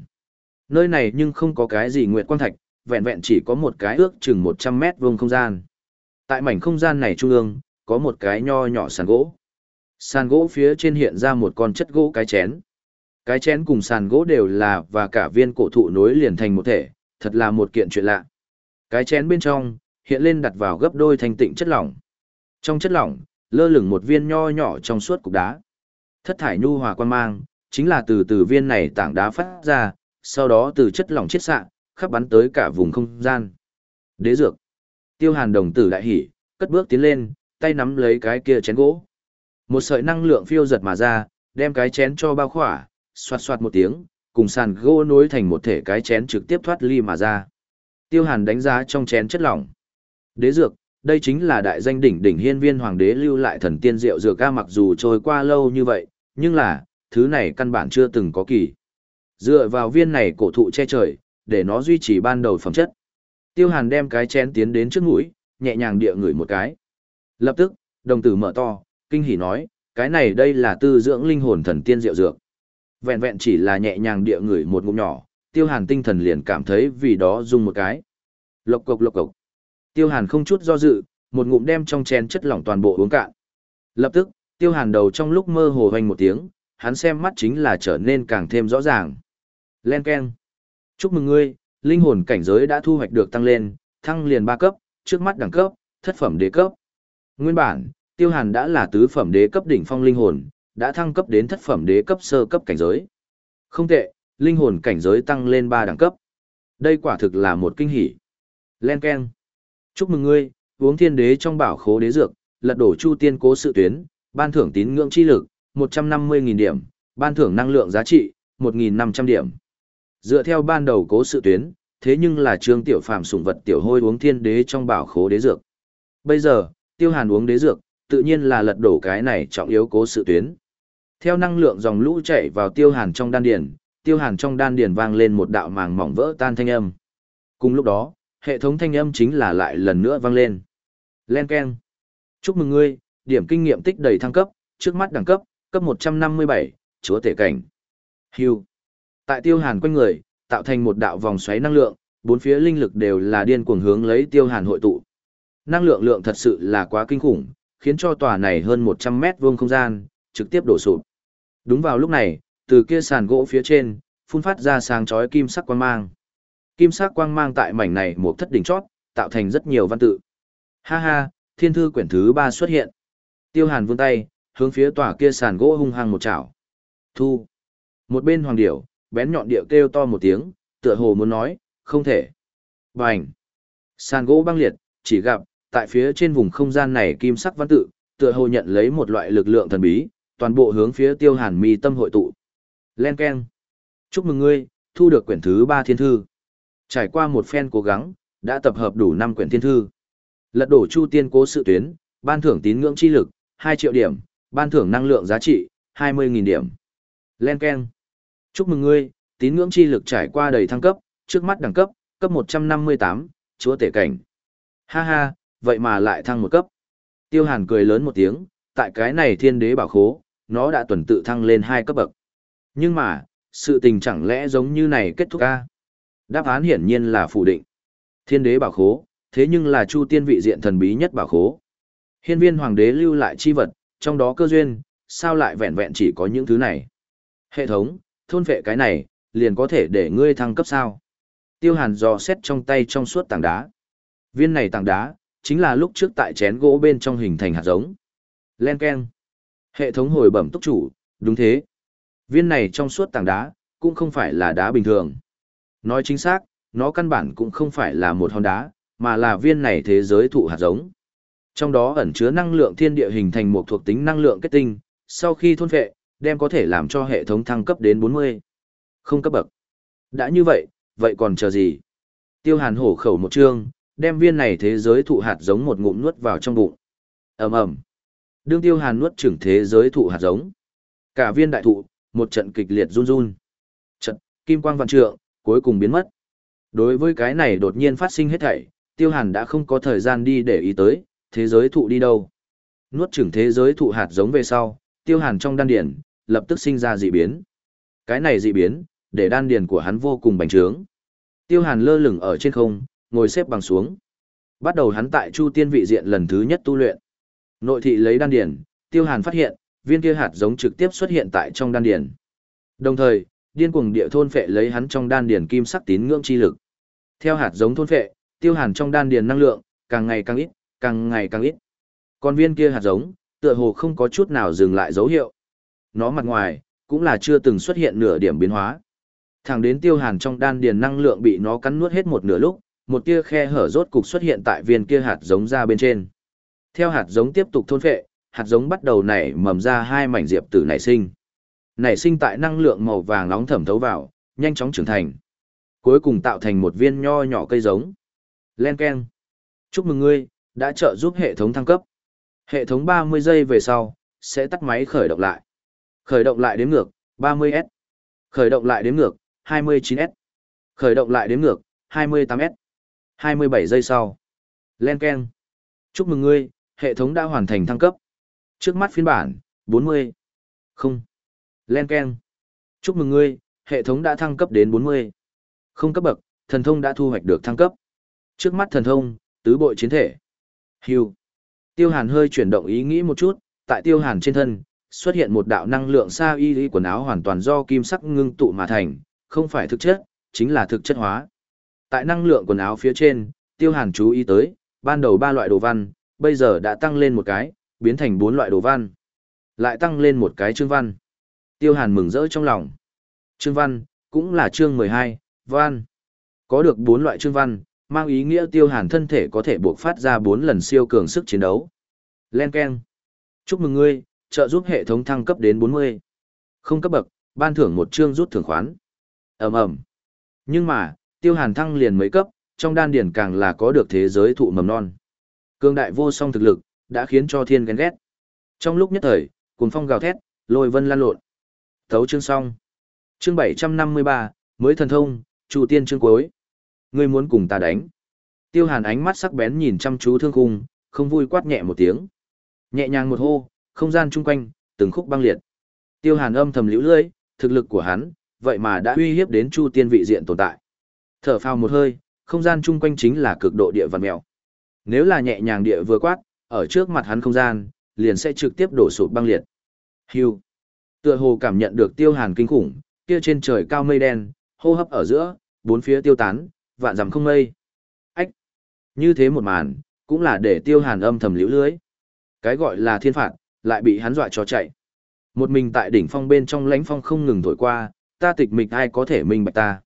Nơi này nhưng không có cái gì nguyệt quang thạch, vẹn vẹn chỉ có một cái ước chừng 100 mét vuông không gian. Tại mảnh không gian này trung ương, có một cái nho nhỏ sàn gỗ. Sàn gỗ phía trên hiện ra một con chất gỗ cái chén. Cái chén cùng sàn gỗ đều là và cả viên cổ thụ nối liền thành một thể, thật là một kiện chuyện lạ. Cái chén bên trong, hiện lên đặt vào gấp đôi thành tịnh chất lỏng. Trong chất lỏng, lơ lửng một viên nho nhỏ trong suốt cục đá. Thất thải nhu hòa quan mang, chính là từ từ viên này tảng đá phát ra, sau đó từ chất lỏng chiết xạ, khắp bắn tới cả vùng không gian. Đế dược. Tiêu Hàn đồng tử đại hỉ, cất bước tiến lên, tay nắm lấy cái kia chén gỗ. Một sợi năng lượng phiêu giật mà ra, đem cái chén cho bao khỏa, xoạt xoạt một tiếng, cùng sàn gỗ nối thành một thể cái chén trực tiếp thoát ly mà ra. Tiêu Hàn đánh giá trong chén chất lỏng. Đế dược, đây chính là đại danh đỉnh đỉnh hiên viên hoàng đế lưu lại thần tiên rượu dược ca mặc dù trôi qua lâu như vậy, nhưng là, thứ này căn bản chưa từng có kỳ. Dựa vào viên này cổ thụ che trời, để nó duy trì ban đầu phẩm chất. Tiêu hàn đem cái chén tiến đến trước mũi, nhẹ nhàng địa ngửi một cái. Lập tức, đồng tử mở to, kinh hỉ nói, cái này đây là tư dưỡng linh hồn thần tiên rượu dược. Vẹn vẹn chỉ là nhẹ nhàng địa ngửi một ngụm nhỏ, tiêu hàn tinh thần liền cảm thấy vì đó dùng một cái. Lộc cộc lộc cộc. Tiêu Hàn không chút do dự, một ngụm đem trong chén chất lỏng toàn bộ uống cạn. Lập tức, Tiêu Hàn đầu trong lúc mơ hồ hoành một tiếng, hắn xem mắt chính là trở nên càng thêm rõ ràng. Len keng. Chúc mừng ngươi, linh hồn cảnh giới đã thu hoạch được tăng lên, thăng liền ba cấp, trước mắt đẳng cấp, thất phẩm đế cấp. Nguyên bản, Tiêu Hàn đã là tứ phẩm đế cấp đỉnh phong linh hồn, đã thăng cấp đến thất phẩm đế cấp sơ cấp cảnh giới. Không tệ, linh hồn cảnh giới tăng lên ba đẳng cấp. Đây quả thực là một kinh hỉ. Len keng. Chúc mừng ngươi, uống thiên đế trong bảo khố đế dược, lật đổ chu tiên cố sự tuyến, ban thưởng tín ngưỡng chi lực, 150.000 điểm, ban thưởng năng lượng giá trị, 1.500 điểm. Dựa theo ban đầu cố sự tuyến, thế nhưng là Trương Tiểu Phàm sủng vật tiểu hôi uống thiên đế trong bảo khố đế dược. Bây giờ, Tiêu Hàn uống đế dược, tự nhiên là lật đổ cái này trọng yếu cố sự tuyến. Theo năng lượng dòng lũ chảy vào Tiêu Hàn trong đan điền, Tiêu Hàn trong đan điền vang lên một đạo màng mỏng vỡ tan thanh âm. Cùng lúc đó, hệ thống thanh âm chính là lại lần nữa vang lên. Len keng. Chúc mừng ngươi, điểm kinh nghiệm tích đầy thăng cấp, trước mắt đẳng cấp, cấp 157, chúa tể cảnh. Hưu. Tại Tiêu Hàn quanh người, tạo thành một đạo vòng xoáy năng lượng, bốn phía linh lực đều là điên cuồng hướng lấy Tiêu Hàn hội tụ. Năng lượng lượng thật sự là quá kinh khủng, khiến cho tòa này hơn 100 mét vuông không gian, trực tiếp đổ sụp. Đúng vào lúc này, từ kia sàn gỗ phía trên, phun phát ra sáng chói kim sắc quang mang. Kim sắc quang mang tại mảnh này một thất đỉnh chót, tạo thành rất nhiều văn tự. Ha ha, thiên thư quyển thứ ba xuất hiện. Tiêu Hàn vươn tay, hướng phía tòa kia sàn gỗ hung hăng một chảo. Thu. Một bên hoàng điểu, bén nhọn điệu kêu to một tiếng, tựa hồ muốn nói, không thể. Bành. Sàn gỗ băng liệt, chỉ gặp, tại phía trên vùng không gian này kim sắc văn tự, tựa hồ nhận lấy một loại lực lượng thần bí, toàn bộ hướng phía tiêu hàn mi tâm hội tụ. Len keng. Chúc mừng ngươi, thu được quyển thứ ba thiên thư. Trải qua một phen cố gắng, đã tập hợp đủ năm quyển thiên thư. Lật đổ chu tiên cố sự tuyến, ban thưởng tín ngưỡng chi lực, 2 triệu điểm, ban thưởng năng lượng giá trị, 20.000 điểm. Len Ken. Chúc mừng ngươi, tín ngưỡng chi lực trải qua đầy thăng cấp, trước mắt đẳng cấp, cấp 158, chúa tể cảnh. Ha ha, vậy mà lại thăng một cấp. Tiêu Hàn cười lớn một tiếng, tại cái này thiên đế bảo khố, nó đã tuần tự thăng lên hai cấp bậc. Nhưng mà, sự tình chẳng lẽ giống như này kết thúc a? Đáp án hiển nhiên là phủ định. Thiên đế bảo khố, thế nhưng là chu tiên vị diện thần bí nhất bảo khố. Hiên viên hoàng đế lưu lại chi vật, trong đó cơ duyên, sao lại vẹn vẹn chỉ có những thứ này. Hệ thống, thôn vệ cái này, liền có thể để ngươi thăng cấp sao. Tiêu hàn dò xét trong tay trong suốt tảng đá. Viên này tảng đá, chính là lúc trước tại chén gỗ bên trong hình thành hạt giống. Len Ken. Hệ thống hồi bẩm túc chủ, đúng thế. Viên này trong suốt tảng đá, cũng không phải là đá bình thường. Nói chính xác, nó căn bản cũng không phải là một hòn đá, mà là viên này thế giới thụ hạt giống. Trong đó ẩn chứa năng lượng thiên địa hình thành một thuộc tính năng lượng kết tinh, sau khi thôn phệ, đem có thể làm cho hệ thống thăng cấp đến 40. Không cấp bậc. Đã như vậy, vậy còn chờ gì? Tiêu hàn hổ khẩu một chương, đem viên này thế giới thụ hạt giống một ngụm nuốt vào trong bụng. ầm ầm Đương tiêu hàn nuốt chửng thế giới thụ hạt giống. Cả viên đại thụ, một trận kịch liệt run run. Trận, kim quang văn trượng, cuối cùng biến mất. Đối với cái này đột nhiên phát sinh hết thảy, tiêu hàn đã không có thời gian đi để ý tới, thế giới thụ đi đâu. Nuốt chửng thế giới thụ hạt giống về sau, tiêu hàn trong đan điển, lập tức sinh ra dị biến. Cái này dị biến, để đan điển của hắn vô cùng bành trướng. Tiêu hàn lơ lửng ở trên không, ngồi xếp bằng xuống. Bắt đầu hắn tại Chu Tiên vị diện lần thứ nhất tu luyện. Nội thị lấy đan điển, Tiêu Hàn phát hiện, viên kia hạt giống trực tiếp xuất hiện tại trong đan điển. Đồng thời, điên cuồng địa thôn phệ lấy hắn trong đan điền kim sắc tín ngưỡng chi lực. Theo hạt giống thôn phệ, Tiêu Hàn trong đan điền năng lượng càng ngày càng ít, càng ngày càng ít. Con viên kia hạt giống, tựa hồ không có chút nào dừng lại dấu hiệu. Nó mặt ngoài cũng là chưa từng xuất hiện nửa điểm biến hóa. Thẳng đến Tiêu Hàn trong đan điền năng lượng bị nó cắn nuốt hết một nửa lúc, một tia khe hở rốt cục xuất hiện tại viên kia hạt giống ra bên trên. Theo hạt giống tiếp tục thôn phệ, hạt giống bắt đầu nảy mầm ra hai mảnh diệp tử nảy sinh. Nảy sinh tại năng lượng màu vàng nóng thẩm thấu vào, nhanh chóng trưởng thành. Cuối cùng tạo thành một viên nho nhỏ cây giống. Len Ken. Chúc mừng ngươi, đã trợ giúp hệ thống thăng cấp. Hệ thống 30 giây về sau, sẽ tắt máy khởi động lại. Khởi động lại đếm ngược, 30S. Khởi động lại đếm ngược, 29S. Khởi động lại đếm ngược, 28S. 27 giây sau. Len Ken. Chúc mừng ngươi, hệ thống đã hoàn thành thăng cấp. Trước mắt phiên bản, 40. Không. Len Ken. Chúc mừng ngươi, hệ thống đã thăng cấp đến 40. Không cấp bậc, thần thông đã thu hoạch được thăng cấp. Trước mắt thần thông, tứ bội chiến thể. Hưu. Tiêu Hàn hơi chuyển động ý nghĩ một chút, tại Tiêu Hàn trên thân, xuất hiện một đạo năng lượng xa y y quần áo hoàn toàn do kim sắc ngưng tụ mà thành, không phải thực chất, chính là thực chất hóa. Tại năng lượng quần áo phía trên, tiêu hàn chú ý tới, ban đầu ba loại đồ văn, bây giờ đã tăng lên một cái, biến thành bốn loại đồ văn. Lại tăng lên một cái chương văn. Tiêu hàn mừng rỡ trong lòng. Chương văn, cũng là chương 12, văn. Có được bốn loại chương văn, mang ý nghĩa tiêu hàn thân thể có thể buộc phát ra bốn lần siêu cường sức chiến đấu. Len Ken. Chúc mừng ngươi, trợ giúp hệ thống thăng cấp đến 40. Không cấp bậc, ban thưởng một chương rút thưởng khoán. ầm ầm Nhưng mà, Tiêu Hàn thăng liền mấy cấp, trong đan điển càng là có được thế giới thụ mầm non. Cương đại vô song thực lực, đã khiến cho thiên ghen ghét. Trong lúc nhất thời, cuồng phong gào thét, lôi vân lan lộn. Thấu chương xong. Chương 753, mới thần thông, chủ tiên chương cuối. Ngươi muốn cùng ta đánh. Tiêu Hàn ánh mắt sắc bén nhìn chăm chú thương khung, không vui quát nhẹ một tiếng. Nhẹ nhàng một hô, không gian chung quanh, từng khúc băng liệt. Tiêu Hàn âm thầm liễu lưỡi, thực lực của hắn, vậy mà đã uy hiếp đến Chu Tiên vị diện tồn tại. Thở phào một hơi, không gian chung quanh chính là cực độ địa vật mèo. Nếu là nhẹ nhàng địa vừa quát, ở trước mặt hắn không gian, liền sẽ trực tiếp đổ sụp băng liệt. Hưu. Tựa hồ cảm nhận được Tiêu Hàn kinh khủng, kia trên trời cao mây đen, hô hấp ở giữa, bốn phía tiêu tán, vạn dặm không mây. Ách. Như thế một màn, cũng là để Tiêu Hàn âm thầm liễu lưới. Cái gọi là thiên phạt, lại bị hắn dọa cho chạy. Một mình tại đỉnh phong bên trong lãnh phong không ngừng thổi qua, ta tịch mịch ai có thể minh bạch ta.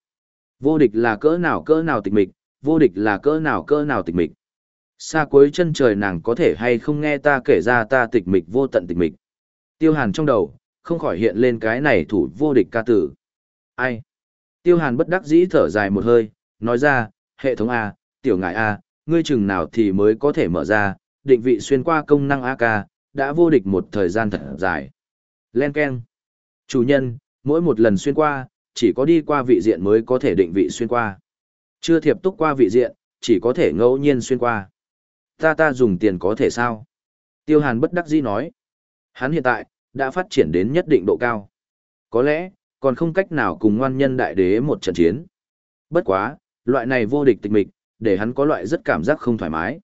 Vô địch là cỡ nào cỡ nào tịch mịch, vô địch là cỡ nào cỡ nào tịch mịch. Xa cuối chân trời nàng có thể hay không nghe ta kể ra ta tịch mịch vô tận tịch mịch. Tiêu hàn trong đầu, không khỏi hiện lên cái này thủ vô địch ca tử. Ai? Tiêu hàn bất đắc dĩ thở dài một hơi, nói ra, hệ thống A, tiểu ngại A, ngươi chừng nào thì mới có thể mở ra, định vị xuyên qua công năng AK, đã vô địch một thời gian thật dài. Len Ken. Chủ nhân, mỗi một lần xuyên qua, chỉ có đi qua vị diện mới có thể định vị xuyên qua. Chưa thiệp túc qua vị diện, chỉ có thể ngẫu nhiên xuyên qua. Ta ta dùng tiền có thể sao? Tiêu Hàn bất đắc dĩ nói. Hắn hiện tại, đã phát triển đến nhất định độ cao. Có lẽ, còn không cách nào cùng ngoan nhân đại đế một trận chiến. Bất quá, loại này vô địch tịch mịch, để hắn có loại rất cảm giác không thoải mái.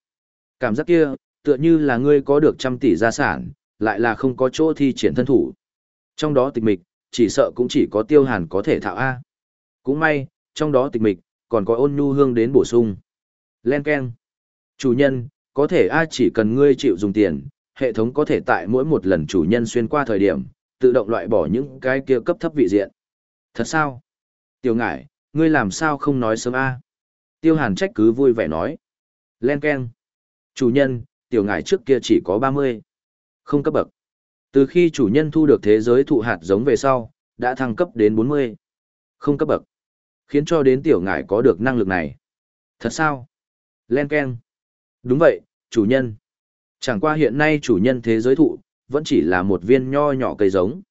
Cảm giác kia, tựa như là ngươi có được trăm tỷ gia sản, lại là không có chỗ thi triển thân thủ. Trong đó tịch mịch, chỉ sợ cũng chỉ có tiêu hàn có thể thạo A. Cũng may, trong đó tịch mịch, còn có ôn nhu hương đến bổ sung. Len Ken. Chủ nhân, có thể A chỉ cần ngươi chịu dùng tiền, hệ thống có thể tại mỗi một lần chủ nhân xuyên qua thời điểm, tự động loại bỏ những cái kia cấp thấp vị diện. Thật sao? Tiêu ngải, ngươi làm sao không nói sớm A? Tiêu hàn trách cứ vui vẻ nói. Len keng, Chủ nhân, tiểu ngải trước kia chỉ có 30. Không cấp bậc. Từ khi chủ nhân thu được thế giới thụ hạt giống về sau, đã thăng cấp đến 40. Không cấp bậc. Khiến cho đến tiểu ngải có được năng lực này. Thật sao? Len keng, Đúng vậy, chủ nhân. Chẳng qua hiện nay chủ nhân thế giới thụ, vẫn chỉ là một viên nho nhỏ cây giống.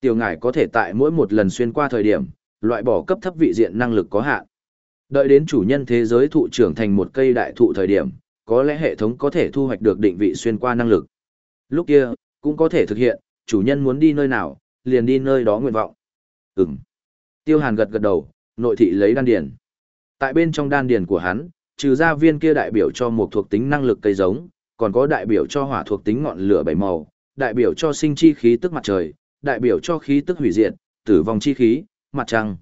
Tiểu ngải có thể tại mỗi một lần xuyên qua thời điểm, loại bỏ cấp thấp vị diện năng lực có hạn. Đợi đến chủ nhân thế giới thụ trưởng thành một cây đại thụ thời điểm, có lẽ hệ thống có thể thu hoạch được định vị xuyên qua năng lực. Lúc kia, cũng có thể thực hiện, chủ nhân muốn đi nơi nào, liền đi nơi đó nguyện vọng. Ừm. Tiêu Hàn gật gật đầu, nội thị lấy đan điền. Tại bên trong đan điền của hắn, trừ ra viên kia đại biểu cho một thuộc tính năng lực cây giống, còn có đại biểu cho hỏa thuộc tính ngọn lửa bảy màu, đại biểu cho sinh chi khí tức mặt trời, đại biểu cho khí tức hủy diệt, tử vong chi khí, mặt trăng.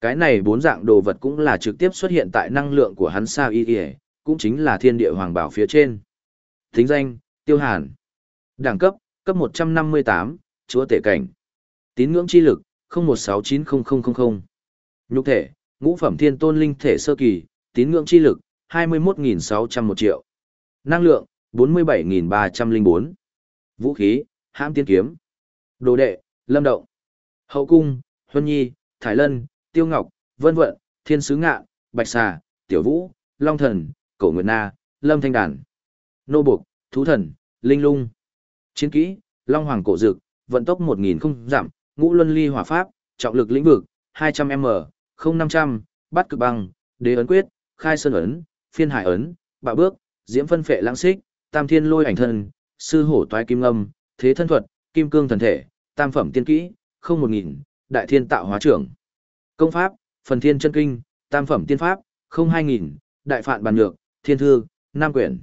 Cái này bốn dạng đồ vật cũng là trực tiếp xuất hiện tại năng lượng của hắn sao y y, cũng chính là thiên địa hoàng bảo phía trên. Thính danh, Tiêu Hàn. Đẳng cấp, cấp 158, chúa tể cảnh. Tín ngưỡng chi lực, 01690000. Nhục thể, ngũ phẩm thiên tôn linh thể sơ kỳ, tín ngưỡng chi lực, 21.601 triệu. Năng lượng, 47.304. Vũ khí, hãm tiên kiếm. Đồ đệ, lâm động. Hậu cung, Huân Nhi, Thái Lân, Tiêu Ngọc, Vân Vận, Thiên Sứ Ngạ, Bạch Xà, Tiểu Vũ, Long Thần, Cổ Nguyệt Na, Lâm Thanh Đàn. Nô Buộc, Thú Thần, Linh Lung. Chiến kỹ, Long Hoàng Cổ Dực, vận tốc 1000 không giảm, ngũ luân ly hỏa pháp, trọng lực lĩnh vực, 200m, 0500, bắt cực băng, đế ấn quyết, khai sơn ấn, phiên hải ấn, bạo bước, diễm phân phệ lãng xích, tam thiên lôi ảnh thân, sư hổ toái kim âm, thế thân thuật, kim cương thần thể, tam phẩm tiên kỹ, không một nghìn, đại thiên tạo hóa trưởng. Công pháp, phần thiên chân kinh, tam phẩm tiên pháp, không hai nghìn, đại phạn bàn nhược, thiên thư, nam quyển.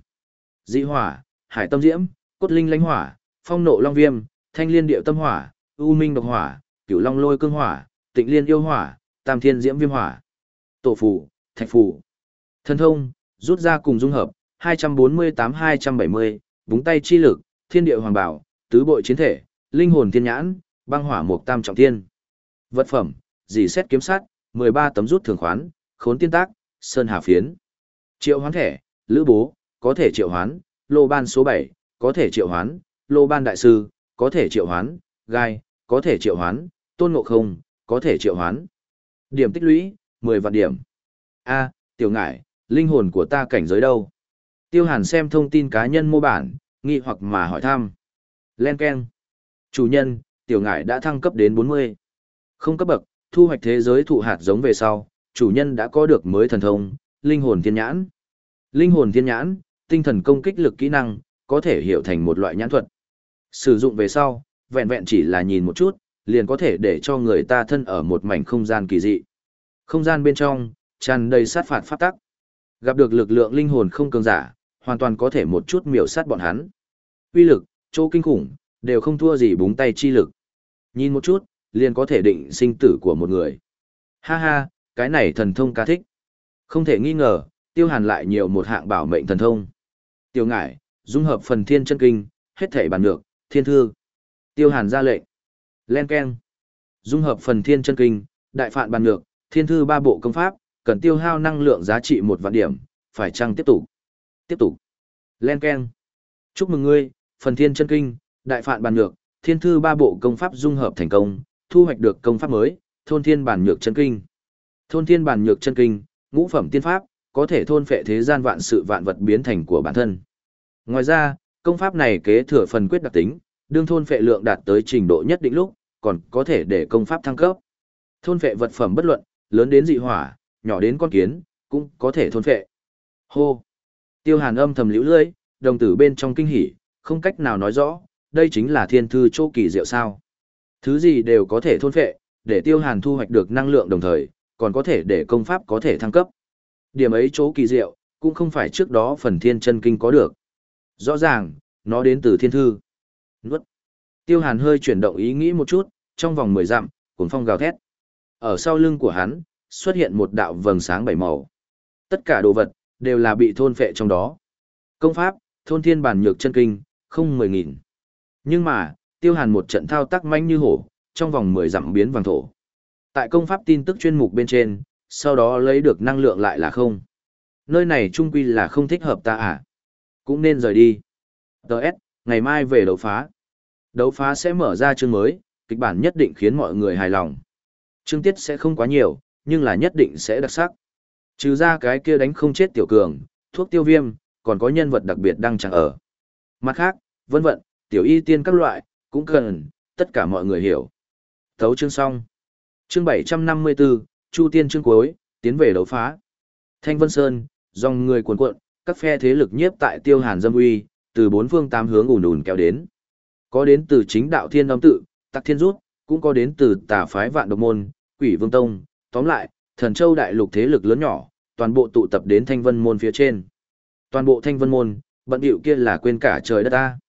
Dị hỏa, hải tâm diễm, cốt linh lãnh hỏa, phong nộ long viêm, thanh liên điệu tâm hỏa, u minh độc hỏa, cửu long lôi cương hỏa, tịnh liên yêu hỏa, tam thiên diễm viêm hỏa. Tổ phù, thạch phù. Thân thông, rút ra cùng dung hợp, 248-270, búng tay chi lực, thiên địa hoàng bảo, tứ bội chiến thể, linh hồn thiên nhãn, băng hỏa mục tam trọng thiên. Vật phẩm, dì xét kiếm sát, 13 tấm rút thường khoán, khốn tiên tác, sơn hà phiến. Triệu hoán thẻ, lữ bố, có thể triệu hoán, lô ban số 7, có thể triệu hoán, lô ban đại sư, có thể triệu hoán, gai, có thể triệu hoán, tôn ngộ không, có thể triệu hoán. Điểm tích lũy, 10 vạn điểm. A, tiểu ngải, linh hồn của ta cảnh giới đâu? Tiêu hàn xem thông tin cá nhân mô bản, nghi hoặc mà hỏi thăm. Len Ken. Chủ nhân, tiểu ngải đã thăng cấp đến 40. Không cấp bậc, thu hoạch thế giới thụ hạt giống về sau, chủ nhân đã có được mới thần thông, linh hồn thiên nhãn. Linh hồn thiên nhãn, tinh thần công kích lực kỹ năng, có thể hiểu thành một loại nhãn thuật. Sử dụng về sau, vẹn vẹn chỉ là nhìn một chút, liền có thể để cho người ta thân ở một mảnh không gian kỳ dị. Không gian bên trong, tràn đầy sát phạt pháp tắc. Gặp được lực lượng linh hồn không cường giả, hoàn toàn có thể một chút miểu sát bọn hắn. Uy lực, chỗ kinh khủng, đều không thua gì búng tay chi lực. Nhìn một chút, liền có thể định sinh tử của một người. Ha ha, cái này thần thông ca thích. Không thể nghi ngờ, tiêu hàn lại nhiều một hạng bảo mệnh thần thông. Tiêu ngải, dung hợp phần thiên chân kinh, hết thể bàn được, thiên thư. Tiêu hàn ra lệnh. Len Ken. Dung hợp phần thiên chân kinh, đại phạn bàn được, thiên thư ba bộ công pháp, cần tiêu hao năng lượng giá trị một vạn điểm, phải chăng tiếp tục? Tiếp tục. Len Ken. Chúc mừng ngươi, phần thiên chân kinh, đại phạn bản nhược, thiên thư ba bộ công pháp dung hợp thành công, thu hoạch được công pháp mới, thôn thiên bản nhược chân kinh. Thôn thiên bản nhược chân kinh, ngũ phẩm tiên pháp, có thể thôn phệ thế gian vạn sự vạn vật biến thành của bản thân. Ngoài ra, công pháp này kế thừa phần quyết đặc tính, đương thôn phệ lượng đạt tới trình độ nhất định lúc, còn có thể để công pháp thăng cấp. Thôn phệ vật phẩm bất luận, lớn đến dị hỏa, nhỏ đến con kiến, cũng có thể thôn phệ. Hô. Tiêu Hàn âm thầm liễu lưỡi, đồng tử bên trong kinh hỉ, không cách nào nói rõ, đây chính là thiên thư chỗ kỳ diệu sao. Thứ gì đều có thể thôn phệ, để Tiêu Hàn thu hoạch được năng lượng đồng thời, còn có thể để công pháp có thể thăng cấp. Điểm ấy chỗ kỳ diệu, cũng không phải trước đó phần thiên chân kinh có được. Rõ ràng, nó đến từ thiên thư. Nuốt. Tiêu Hàn hơi chuyển động ý nghĩ một chút, trong vòng 10 dặm, cuồng phong gào thét. Ở sau lưng của hắn, xuất hiện một đạo vầng sáng bảy màu. Tất cả đồ vật, đều là bị thôn phệ trong đó. Công pháp, thôn thiên bản nhược chân kinh, không mười nghìn. Nhưng mà, tiêu hàn một trận thao tác manh như hổ, trong vòng 10 dặm biến vàng thổ. Tại công pháp tin tức chuyên mục bên trên, sau đó lấy được năng lượng lại là không. Nơi này trung quy là không thích hợp ta à? Cũng nên rời đi. Đợt, ngày mai về đấu phá. Đấu phá sẽ mở ra chương mới, kịch bản nhất định khiến mọi người hài lòng. Chương tiết sẽ không quá nhiều, nhưng là nhất định sẽ đặc sắc. Trừ ra cái kia đánh không chết tiểu cường, thuốc tiêu viêm, còn có nhân vật đặc biệt đang chẳng ở. Mặt khác, vân vận, tiểu y tiên các loại, cũng cần, tất cả mọi người hiểu. Thấu chương xong. Chương 754, Chu Tiên chương cuối, tiến về đấu phá. Thanh Vân Sơn, dòng người cuồn cuộn, các phe thế lực nhiếp tại Tiêu Hàn Dâm Uy, từ bốn phương tám hướng ùn ùn kéo đến. Có đến từ chính đạo Thiên Âm tự, Tắc Thiên Rút, cũng có đến từ tà phái Vạn Độc môn, Quỷ Vương Tông, tóm lại, Thần Châu đại lục thế lực lớn nhỏ, toàn bộ tụ tập đến Thanh Vân môn phía trên. Toàn bộ Thanh Vân môn, bận điệu kia là quên cả trời đất ta.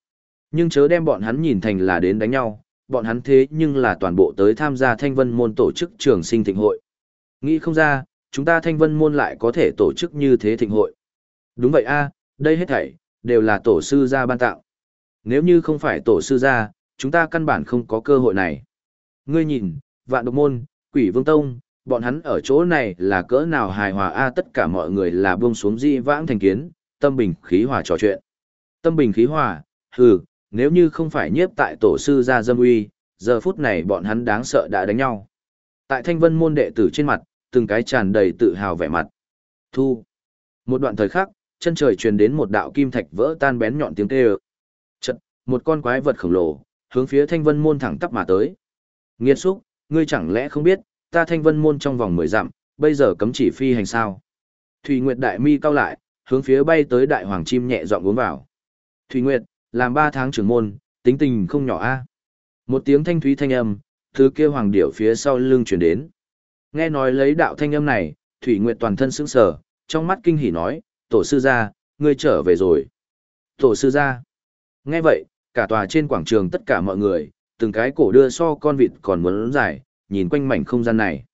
Nhưng chớ đem bọn hắn nhìn thành là đến đánh nhau, bọn hắn thế nhưng là toàn bộ tới tham gia Thanh Vân môn tổ chức trường sinh thịnh hội. Nghĩ không ra, chúng ta Thanh Vân môn lại có thể tổ chức như thế thịnh hội. Đúng vậy a, đây hết thảy đều là tổ sư gia ban tạo. Nếu như không phải tổ sư gia, chúng ta căn bản không có cơ hội này. Ngươi nhìn, Vạn Độc môn, Quỷ Vương tông, bọn hắn ở chỗ này là cỡ nào hài hòa a tất cả mọi người là buông xuống di vãng thành kiến, tâm bình khí hòa trò chuyện. Tâm bình khí hòa, hừ, nếu như không phải nhiếp tại tổ sư gia dâm uy, giờ phút này bọn hắn đáng sợ đã đánh nhau. Tại thanh vân môn đệ tử trên mặt, từng cái tràn đầy tự hào vẻ mặt. Thu. Một đoạn thời khắc, chân trời truyền đến một đạo kim thạch vỡ tan bén nhọn tiếng kêu. Chật, một con quái vật khổng lồ, hướng phía thanh vân môn thẳng tắp mà tới. Nghiên xúc, ngươi chẳng lẽ không biết, ta thanh vân môn trong vòng mười dặm, bây giờ cấm chỉ phi hành sao. Thủy Nguyệt đại mi cao lại, hướng phía bay tới đại hoàng chim nhẹ dọn uống vào. Thủy Nguyệt, làm ba tháng trưởng môn, tính tình không nhỏ a. Một tiếng thanh thúy thanh âm, thứ kia hoàng điểu phía sau lưng chuyển đến. Nghe nói lấy đạo thanh âm này, Thủy Nguyệt toàn thân sững sờ, trong mắt kinh hỉ nói, tổ sư gia, ngươi trở về rồi. Tổ sư gia. Nghe vậy, cả tòa trên quảng trường tất cả mọi người, từng cái cổ đưa so con vịt còn muốn dài, nhìn quanh mảnh không gian này.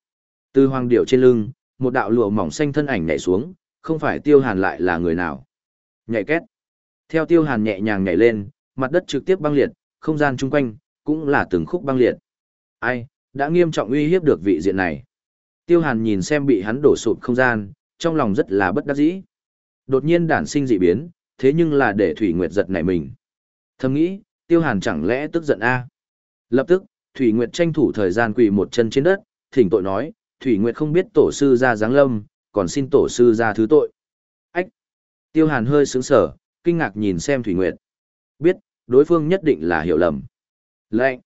Từ hoàng điệu trên lưng, một đạo lụa mỏng xanh thân ảnh nhảy xuống, không phải tiêu hàn lại là người nào. Nhảy két. Theo tiêu hàn nhẹ nhàng nhảy lên, mặt đất trực tiếp băng liệt, không gian chung quanh, cũng là từng khúc băng liệt. Ai, đã nghiêm trọng uy hiếp được vị diện này. Tiêu hàn nhìn xem bị hắn đổ sụp không gian, trong lòng rất là bất đắc dĩ. Đột nhiên đản sinh dị biến, thế nhưng là để Thủy Nguyệt giật nảy mình. Thầm nghĩ, tiêu hàn chẳng lẽ tức giận a Lập tức, Thủy Nguyệt tranh thủ thời gian quỳ một chân trên đất, thỉnh tội nói, Thủy Nguyệt không biết tổ sư ra giáng lâm, còn xin tổ sư ra thứ tội. Ách! Tiêu hàn hơi sướng sở, kinh ngạc nhìn xem Thủy Nguyệt. Biết, đối phương nhất định là hiểu lầm. Lệnh!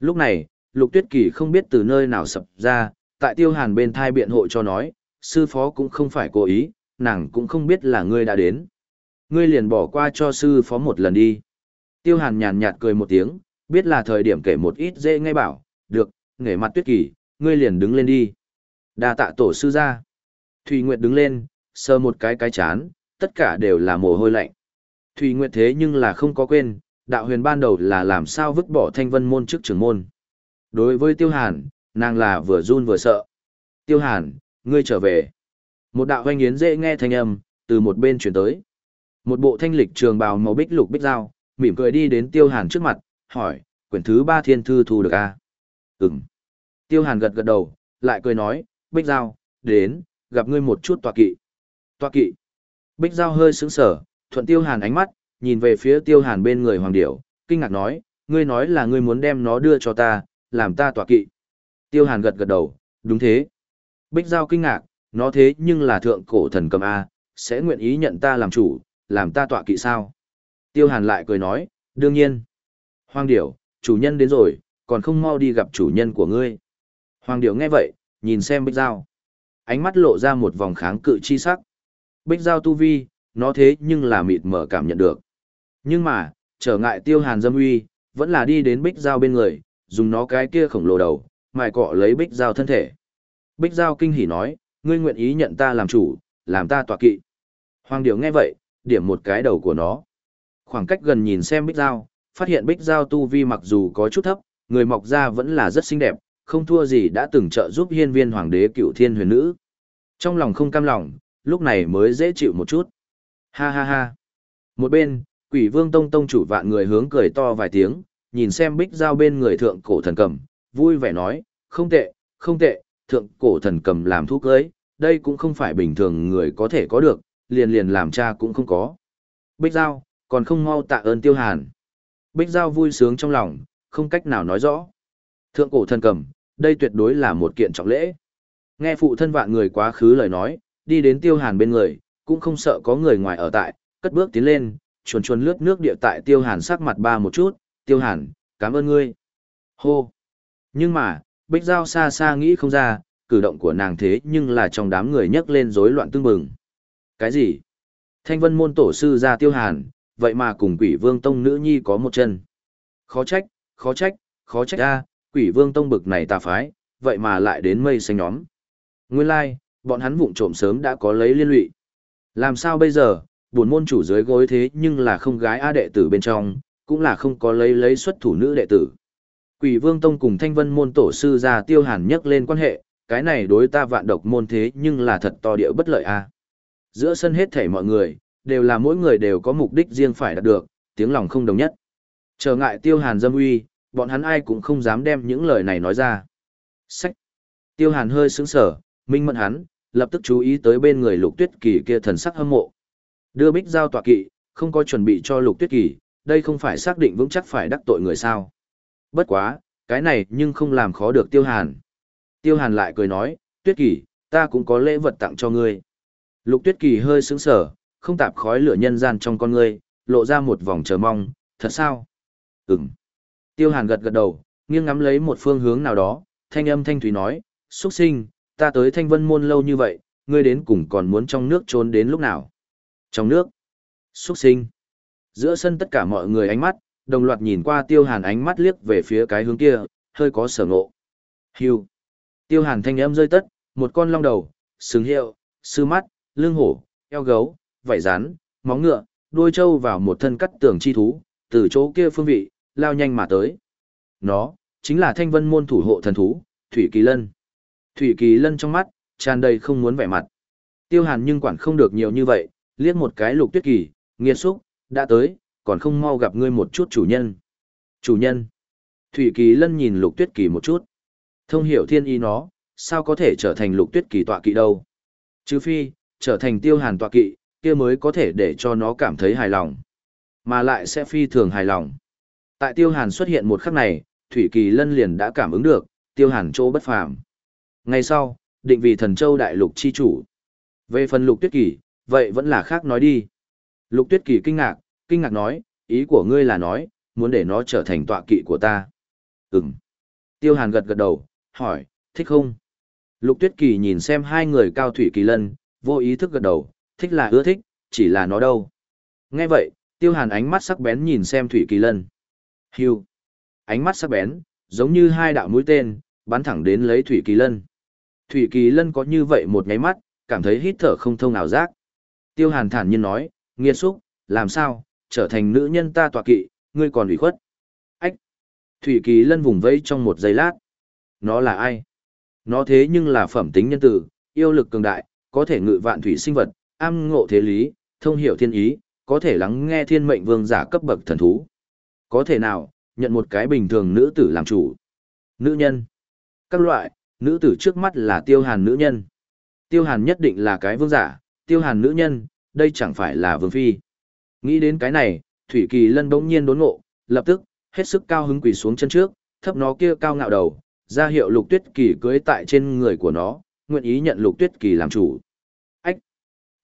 Lúc này, Lục Tuyết Kỳ không biết từ nơi nào sập ra, tại tiêu hàn bên thai biện hộ cho nói, sư phó cũng không phải cố ý, nàng cũng không biết là ngươi đã đến. Ngươi liền bỏ qua cho sư phó một lần đi. Tiêu hàn nhàn nhạt cười một tiếng, biết là thời điểm kể một ít dễ ngay bảo, được, nghề mặt tuyết kỳ, ngươi liền đứng lên đi. đa tạ tổ sư ra. Thùy Nguyệt đứng lên, sờ một cái cái chán, tất cả đều là mồ hôi lạnh. Thùy Nguyệt thế nhưng là không có quên, đạo huyền ban đầu là làm sao vứt bỏ thanh vân môn trước trưởng môn. Đối với Tiêu Hàn, nàng là vừa run vừa sợ. Tiêu Hàn, ngươi trở về. Một đạo hoanh yến dễ nghe thanh âm, từ một bên chuyển tới. Một bộ thanh lịch trường bào màu bích lục bích dao, mỉm cười đi đến Tiêu Hàn trước mặt, hỏi, quyển thứ ba thiên thư thu được à? Ừm. Tiêu Hàn gật gật đầu, lại cười nói, bích giao đến, gặp ngươi một chút tọa kỵ. Tọa kỵ. Bích giao hơi sững sở, thuận Tiêu Hàn ánh mắt, nhìn về phía Tiêu Hàn bên người Hoàng Điểu, kinh ngạc nói, ngươi nói là ngươi muốn đem nó đưa cho ta, làm ta tọa kỵ. Tiêu Hàn gật gật đầu, đúng thế. Bích Giao kinh ngạc, nó thế nhưng là thượng cổ thần cầm A, sẽ nguyện ý nhận ta làm chủ, làm ta tọa kỵ sao? Tiêu Hàn lại cười nói, đương nhiên. Hoàng Điểu, chủ nhân đến rồi, còn không mau đi gặp chủ nhân của ngươi. Hoàng Điểu nghe vậy, nhìn xem Bích Giao. Ánh mắt lộ ra một vòng kháng cự chi sắc. Bích Giao tu vi, nó thế nhưng là mịt mở cảm nhận được. Nhưng mà, trở ngại Tiêu Hàn dâm uy, vẫn là đi đến Bích Giao bên người, dùng nó cái kia khổng lồ đầu, mài cọ lấy Bích Giao thân thể. Bích Giao kinh hỉ nói, ngươi nguyện ý nhận ta làm chủ, làm ta tọa kỵ. Hoàng Điểu nghe vậy, điểm một cái đầu của nó. Khoảng cách gần nhìn xem Bích Giao, phát hiện Bích Giao tu vi mặc dù có chút thấp, người mọc ra vẫn là rất xinh đẹp, không thua gì đã từng trợ giúp hiên viên hoàng đế cựu thiên huyền nữ. Trong lòng không cam lòng, lúc này mới dễ chịu một chút. Ha ha ha. Một bên, quỷ vương tông tông chủ vạn người hướng cười to vài tiếng, nhìn xem bích giao bên người thượng cổ thần cầm, vui vẻ nói, không tệ, không tệ, thượng cổ thần cầm làm thuốc cưới, đây cũng không phải bình thường người có thể có được, liền liền làm cha cũng không có. Bích giao, còn không mau tạ ơn tiêu hàn. Bích giao vui sướng trong lòng, không cách nào nói rõ. Thượng cổ thần cầm, đây tuyệt đối là một kiện trọng lễ. Nghe phụ thân vạn người quá khứ lời nói, đi đến tiêu hàn bên người, cũng không sợ có người ngoài ở tại, cất bước tiến lên, chuồn chuồn lướt nước địa tại tiêu hàn sắc mặt ba một chút, tiêu hàn, cảm ơn ngươi. Hô! Nhưng mà, Bích Giao xa xa nghĩ không ra, cử động của nàng thế nhưng là trong đám người nhấc lên rối loạn tương bừng. Cái gì? Thanh vân môn tổ sư ra tiêu hàn, vậy mà cùng quỷ vương tông nữ nhi có một chân. Khó trách, khó trách, khó trách a quỷ vương tông bực này tà phái, vậy mà lại đến mây xanh nhóm. Nguyên lai, like, bọn hắn vụng trộm sớm đã có lấy liên lụy. Làm sao bây giờ, buồn môn chủ dưới gối thế nhưng là không gái A đệ tử bên trong, cũng là không có lấy lấy xuất thủ nữ đệ tử. Quỷ Vương Tông cùng Thanh Vân môn tổ sư ra Tiêu Hàn nhắc lên quan hệ, cái này đối ta vạn độc môn thế nhưng là thật to địa bất lợi a. Giữa sân hết thảy mọi người, đều là mỗi người đều có mục đích riêng phải đạt được, tiếng lòng không đồng nhất. Trở ngại Tiêu Hàn dâm uy, bọn hắn ai cũng không dám đem những lời này nói ra. Sách. Tiêu Hàn hơi sững sờ, minh mẫn hắn, lập tức chú ý tới bên người Lục Tuyết Kỳ kia thần sắc hâm mộ. Đưa bích giao tọa kỵ, không có chuẩn bị cho Lục Tuyết Kỳ, đây không phải xác định vững chắc phải đắc tội người sao. Bất quá, cái này nhưng không làm khó được Tiêu Hàn. Tiêu Hàn lại cười nói, Tuyết Kỳ, ta cũng có lễ vật tặng cho ngươi. Lục Tuyết Kỳ hơi sững sờ, không tạp khói lửa nhân gian trong con ngươi, lộ ra một vòng chờ mong, thật sao? Ừm. Tiêu Hàn gật gật đầu, nghiêng ngắm lấy một phương hướng nào đó, thanh âm thanh thủy nói, xuất sinh, ta tới thanh vân môn lâu như vậy, ngươi đến cùng còn muốn trong nước trốn đến lúc nào? Trong nước? Xuất sinh. Giữa sân tất cả mọi người ánh mắt, đồng loạt nhìn qua tiêu hàn ánh mắt liếc về phía cái hướng kia, hơi có sở ngộ. Hưu. Tiêu hàn thanh âm rơi tất, một con long đầu, sừng hiệu, sư mắt, lưng hổ, eo gấu, vảy rán, móng ngựa, đuôi trâu vào một thân cắt tường chi thú, từ chỗ kia phương vị, lao nhanh mà tới. Nó, chính là thanh vân môn thủ hộ thần thú, Thủy Kỳ Lân. Thủy Kỳ Lân trong mắt, tràn đầy không muốn vẻ mặt. Tiêu hàn nhưng quản không được nhiều như vậy, liếc một cái lục tuyết kỳ, nghiệt xúc, đã tới, còn không mau gặp ngươi một chút chủ nhân. Chủ nhân. Thủy Kỳ Lân nhìn Lục Tuyết Kỳ một chút. Thông hiểu thiên ý nó, sao có thể trở thành Lục Tuyết Kỳ tọa kỵ đâu? chứ phi, trở thành tiêu hàn tọa kỵ, kia mới có thể để cho nó cảm thấy hài lòng. Mà lại sẽ phi thường hài lòng. Tại tiêu hàn xuất hiện một khắc này, Thủy Kỳ Lân liền đã cảm ứng được, tiêu hàn chỗ bất phàm. Ngay sau, định vị thần châu đại lục chi chủ. Về phần lục tuyết kỳ, vậy vẫn là khác nói đi. Lục tuyết kỳ kinh ngạc, kinh ngạc nói, ý của ngươi là nói, muốn để nó trở thành tọa kỵ của ta. Ừm. Tiêu hàn gật gật đầu, hỏi, thích không? Lục tuyết kỳ nhìn xem hai người cao thủy kỳ lân, vô ý thức gật đầu, thích là ưa thích, chỉ là nó đâu. Nghe vậy, tiêu hàn ánh mắt sắc bén nhìn xem thủy kỳ lân. Hiu. Ánh mắt sắc bén, giống như hai đạo mũi tên, bắn thẳng đến lấy thủy kỳ lân. Thủy kỳ lân có như vậy một nháy mắt, cảm thấy hít thở không thông nào giác. Tiêu hàn thản nhiên nói, nghiệt xúc, làm sao, trở thành nữ nhân ta tọa kỵ, ngươi còn ủy khuất. Ách! Thủy kỳ lân vùng vẫy trong một giây lát. Nó là ai? Nó thế nhưng là phẩm tính nhân tử, yêu lực cường đại, có thể ngự vạn thủy sinh vật, am ngộ thế lý, thông hiểu thiên ý, có thể lắng nghe thiên mệnh vương giả cấp bậc thần thú. Có thể nào, nhận một cái bình thường nữ tử làm chủ. Nữ nhân. Các loại, nữ tử trước mắt là tiêu hàn nữ nhân. Tiêu hàn nhất định là cái vương giả, tiêu hàn nữ nhân, đây chẳng phải là vương phi. Nghĩ đến cái này, Thủy Kỳ Lân bỗng nhiên đốn ngộ, lập tức, hết sức cao hứng quỳ xuống chân trước, thấp nó kia cao ngạo đầu, ra hiệu Lục Tuyết Kỳ cưới tại trên người của nó, nguyện ý nhận Lục Tuyết Kỳ làm chủ.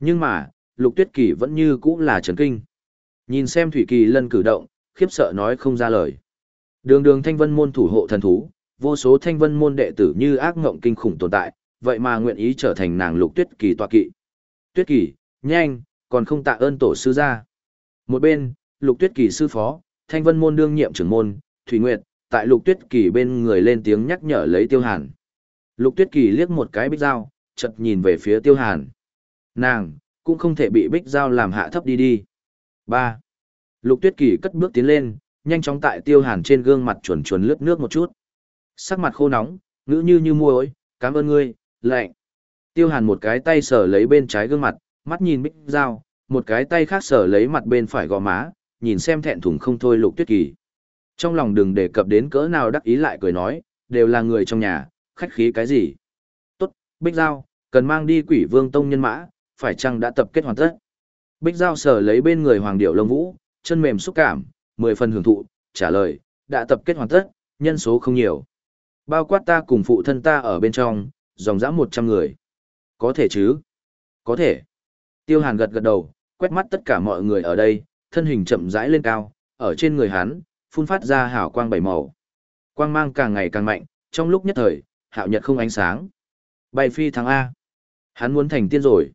Nhưng mà, Lục Tuyết Kỳ vẫn như cũ là chấn kinh. Nhìn xem Thủy Kỳ Lân cử động, khiếp sợ nói không ra lời. Đường đường thanh vân môn thủ hộ thần thú, vô số thanh vân môn đệ tử như ác ngộng kinh khủng tồn tại, vậy mà nguyện ý trở thành nàng Lục Tuyết Kỳ tọa kỵ. Tuyết Kỳ, nhanh, còn không tạ ơn tổ sư gia. Một bên, Lục Tuyết Kỳ sư phó, Thanh Vân môn đương nhiệm trưởng môn, Thủy Nguyệt, tại Lục Tuyết Kỳ bên người lên tiếng nhắc nhở lấy Tiêu Hàn. Lục Tuyết Kỳ liếc một cái bích dao, chợt nhìn về phía Tiêu Hàn. Nàng, cũng không thể bị bích giao làm hạ thấp đi đi. Ba. Lục Tuyết Kỳ cất bước tiến lên, nhanh chóng tại Tiêu Hàn trên gương mặt chuẩn chuẩn lướt nước một chút. Sắc mặt khô nóng, ngữ như như muối, cảm ơn ngươi, lạnh. Tiêu Hàn một cái tay sờ lấy bên trái gương mặt, mắt nhìn bích dao, một cái tay khác sở lấy mặt bên phải gò má, nhìn xem thẹn thùng không thôi lục tuyết kỳ. Trong lòng đừng đề cập đến cỡ nào đắc ý lại cười nói, đều là người trong nhà, khách khí cái gì. Tốt, Bích Giao, cần mang đi quỷ vương tông nhân mã, phải chăng đã tập kết hoàn tất. Bích Giao sở lấy bên người Hoàng Điệu Lông Vũ, chân mềm xúc cảm, mười phần hưởng thụ, trả lời, đã tập kết hoàn tất, nhân số không nhiều. Bao quát ta cùng phụ thân ta ở bên trong, dòng dã một trăm người. Có thể chứ? Có thể. Tiêu Hàn gật gật đầu, quét mắt tất cả mọi người ở đây, thân hình chậm rãi lên cao, ở trên người hắn, phun phát ra hào quang bảy màu. Quang mang càng ngày càng mạnh, trong lúc nhất thời, hạo nhật không ánh sáng. Bay phi thắng A. Hắn muốn thành tiên rồi.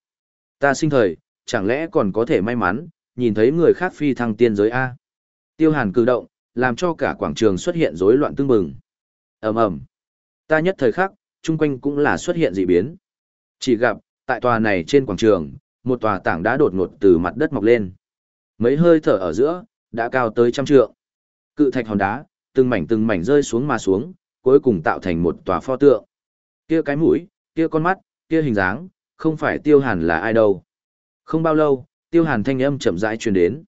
Ta sinh thời, chẳng lẽ còn có thể may mắn, nhìn thấy người khác phi thăng tiên giới A. Tiêu hàn cử động, làm cho cả quảng trường xuất hiện rối loạn tương bừng. ầm ầm Ta nhất thời khắc, chung quanh cũng là xuất hiện dị biến. Chỉ gặp, tại tòa này trên quảng trường, một tòa tảng đá đột ngột từ mặt đất mọc lên. Mấy hơi thở ở giữa, đã cao tới trăm trượng. Cự thạch hòn đá, từng mảnh từng mảnh rơi xuống mà xuống, cuối cùng tạo thành một tòa pho tượng. Kia cái mũi, kia con mắt, kia hình dáng, không phải Tiêu Hàn là ai đâu. Không bao lâu, Tiêu Hàn thanh âm chậm rãi truyền đến.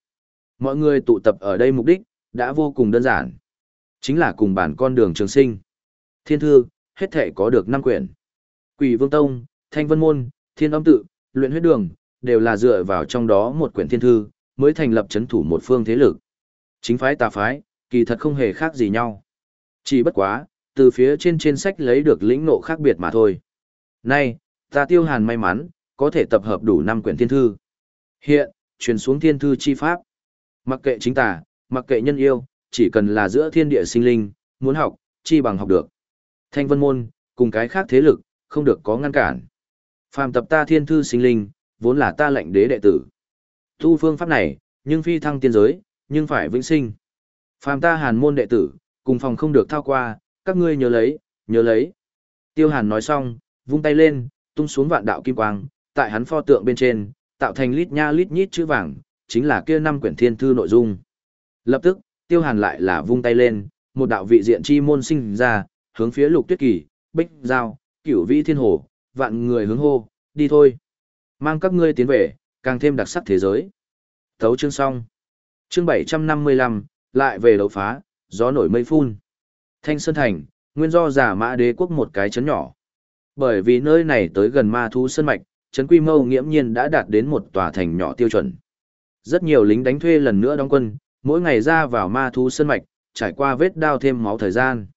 Mọi người tụ tập ở đây mục đích, đã vô cùng đơn giản. Chính là cùng bản con đường trường sinh. Thiên thư, hết thể có được năm quyển. Quỷ Vương Tông, Thanh Vân Môn, Thiên Âm Tự, Luyện Huyết Đường, đều là dựa vào trong đó một quyển thiên thư, mới thành lập chấn thủ một phương thế lực. Chính phái tà phái, kỳ thật không hề khác gì nhau. Chỉ bất quá, từ phía trên trên sách lấy được lĩnh nộ khác biệt mà thôi. Nay, ta tiêu hàn may mắn, có thể tập hợp đủ 5 quyển thiên thư. Hiện, truyền xuống thiên thư chi pháp. Mặc kệ chính tà, mặc kệ nhân yêu, chỉ cần là giữa thiên địa sinh linh, muốn học, chi bằng học được. Thanh vân môn, cùng cái khác thế lực, không được có ngăn cản. Phàm tập ta thiên thư sinh linh, vốn là ta lệnh đế đệ tử. Tu phương pháp này, nhưng phi thăng tiên giới, nhưng phải vĩnh sinh. Phàm ta hàn môn đệ tử, cùng phòng không được thao qua, các ngươi nhớ lấy, nhớ lấy. Tiêu hàn nói xong, vung tay lên, tung xuống vạn đạo kim quang, tại hắn pho tượng bên trên, tạo thành lít nha lít nhít chữ vàng, chính là kia năm quyển thiên thư nội dung. Lập tức, tiêu hàn lại là vung tay lên, một đạo vị diện chi môn sinh ra, hướng phía lục tuyết kỳ, bích, giao, cửu vĩ thiên hồ, vạn người hướng hô, đi thôi. Mang các ngươi tiến về, càng thêm đặc sắc thế giới. Thấu chương xong. Chương 755, lại về đấu phá, gió nổi mây phun. Thanh Sơn Thành, nguyên do giả mã đế quốc một cái chấn nhỏ. Bởi vì nơi này tới gần ma thú sơn mạch, chấn quy mô nghiễm nhiên đã đạt đến một tòa thành nhỏ tiêu chuẩn. Rất nhiều lính đánh thuê lần nữa đóng quân, mỗi ngày ra vào ma thú sơn mạch, trải qua vết đao thêm máu thời gian.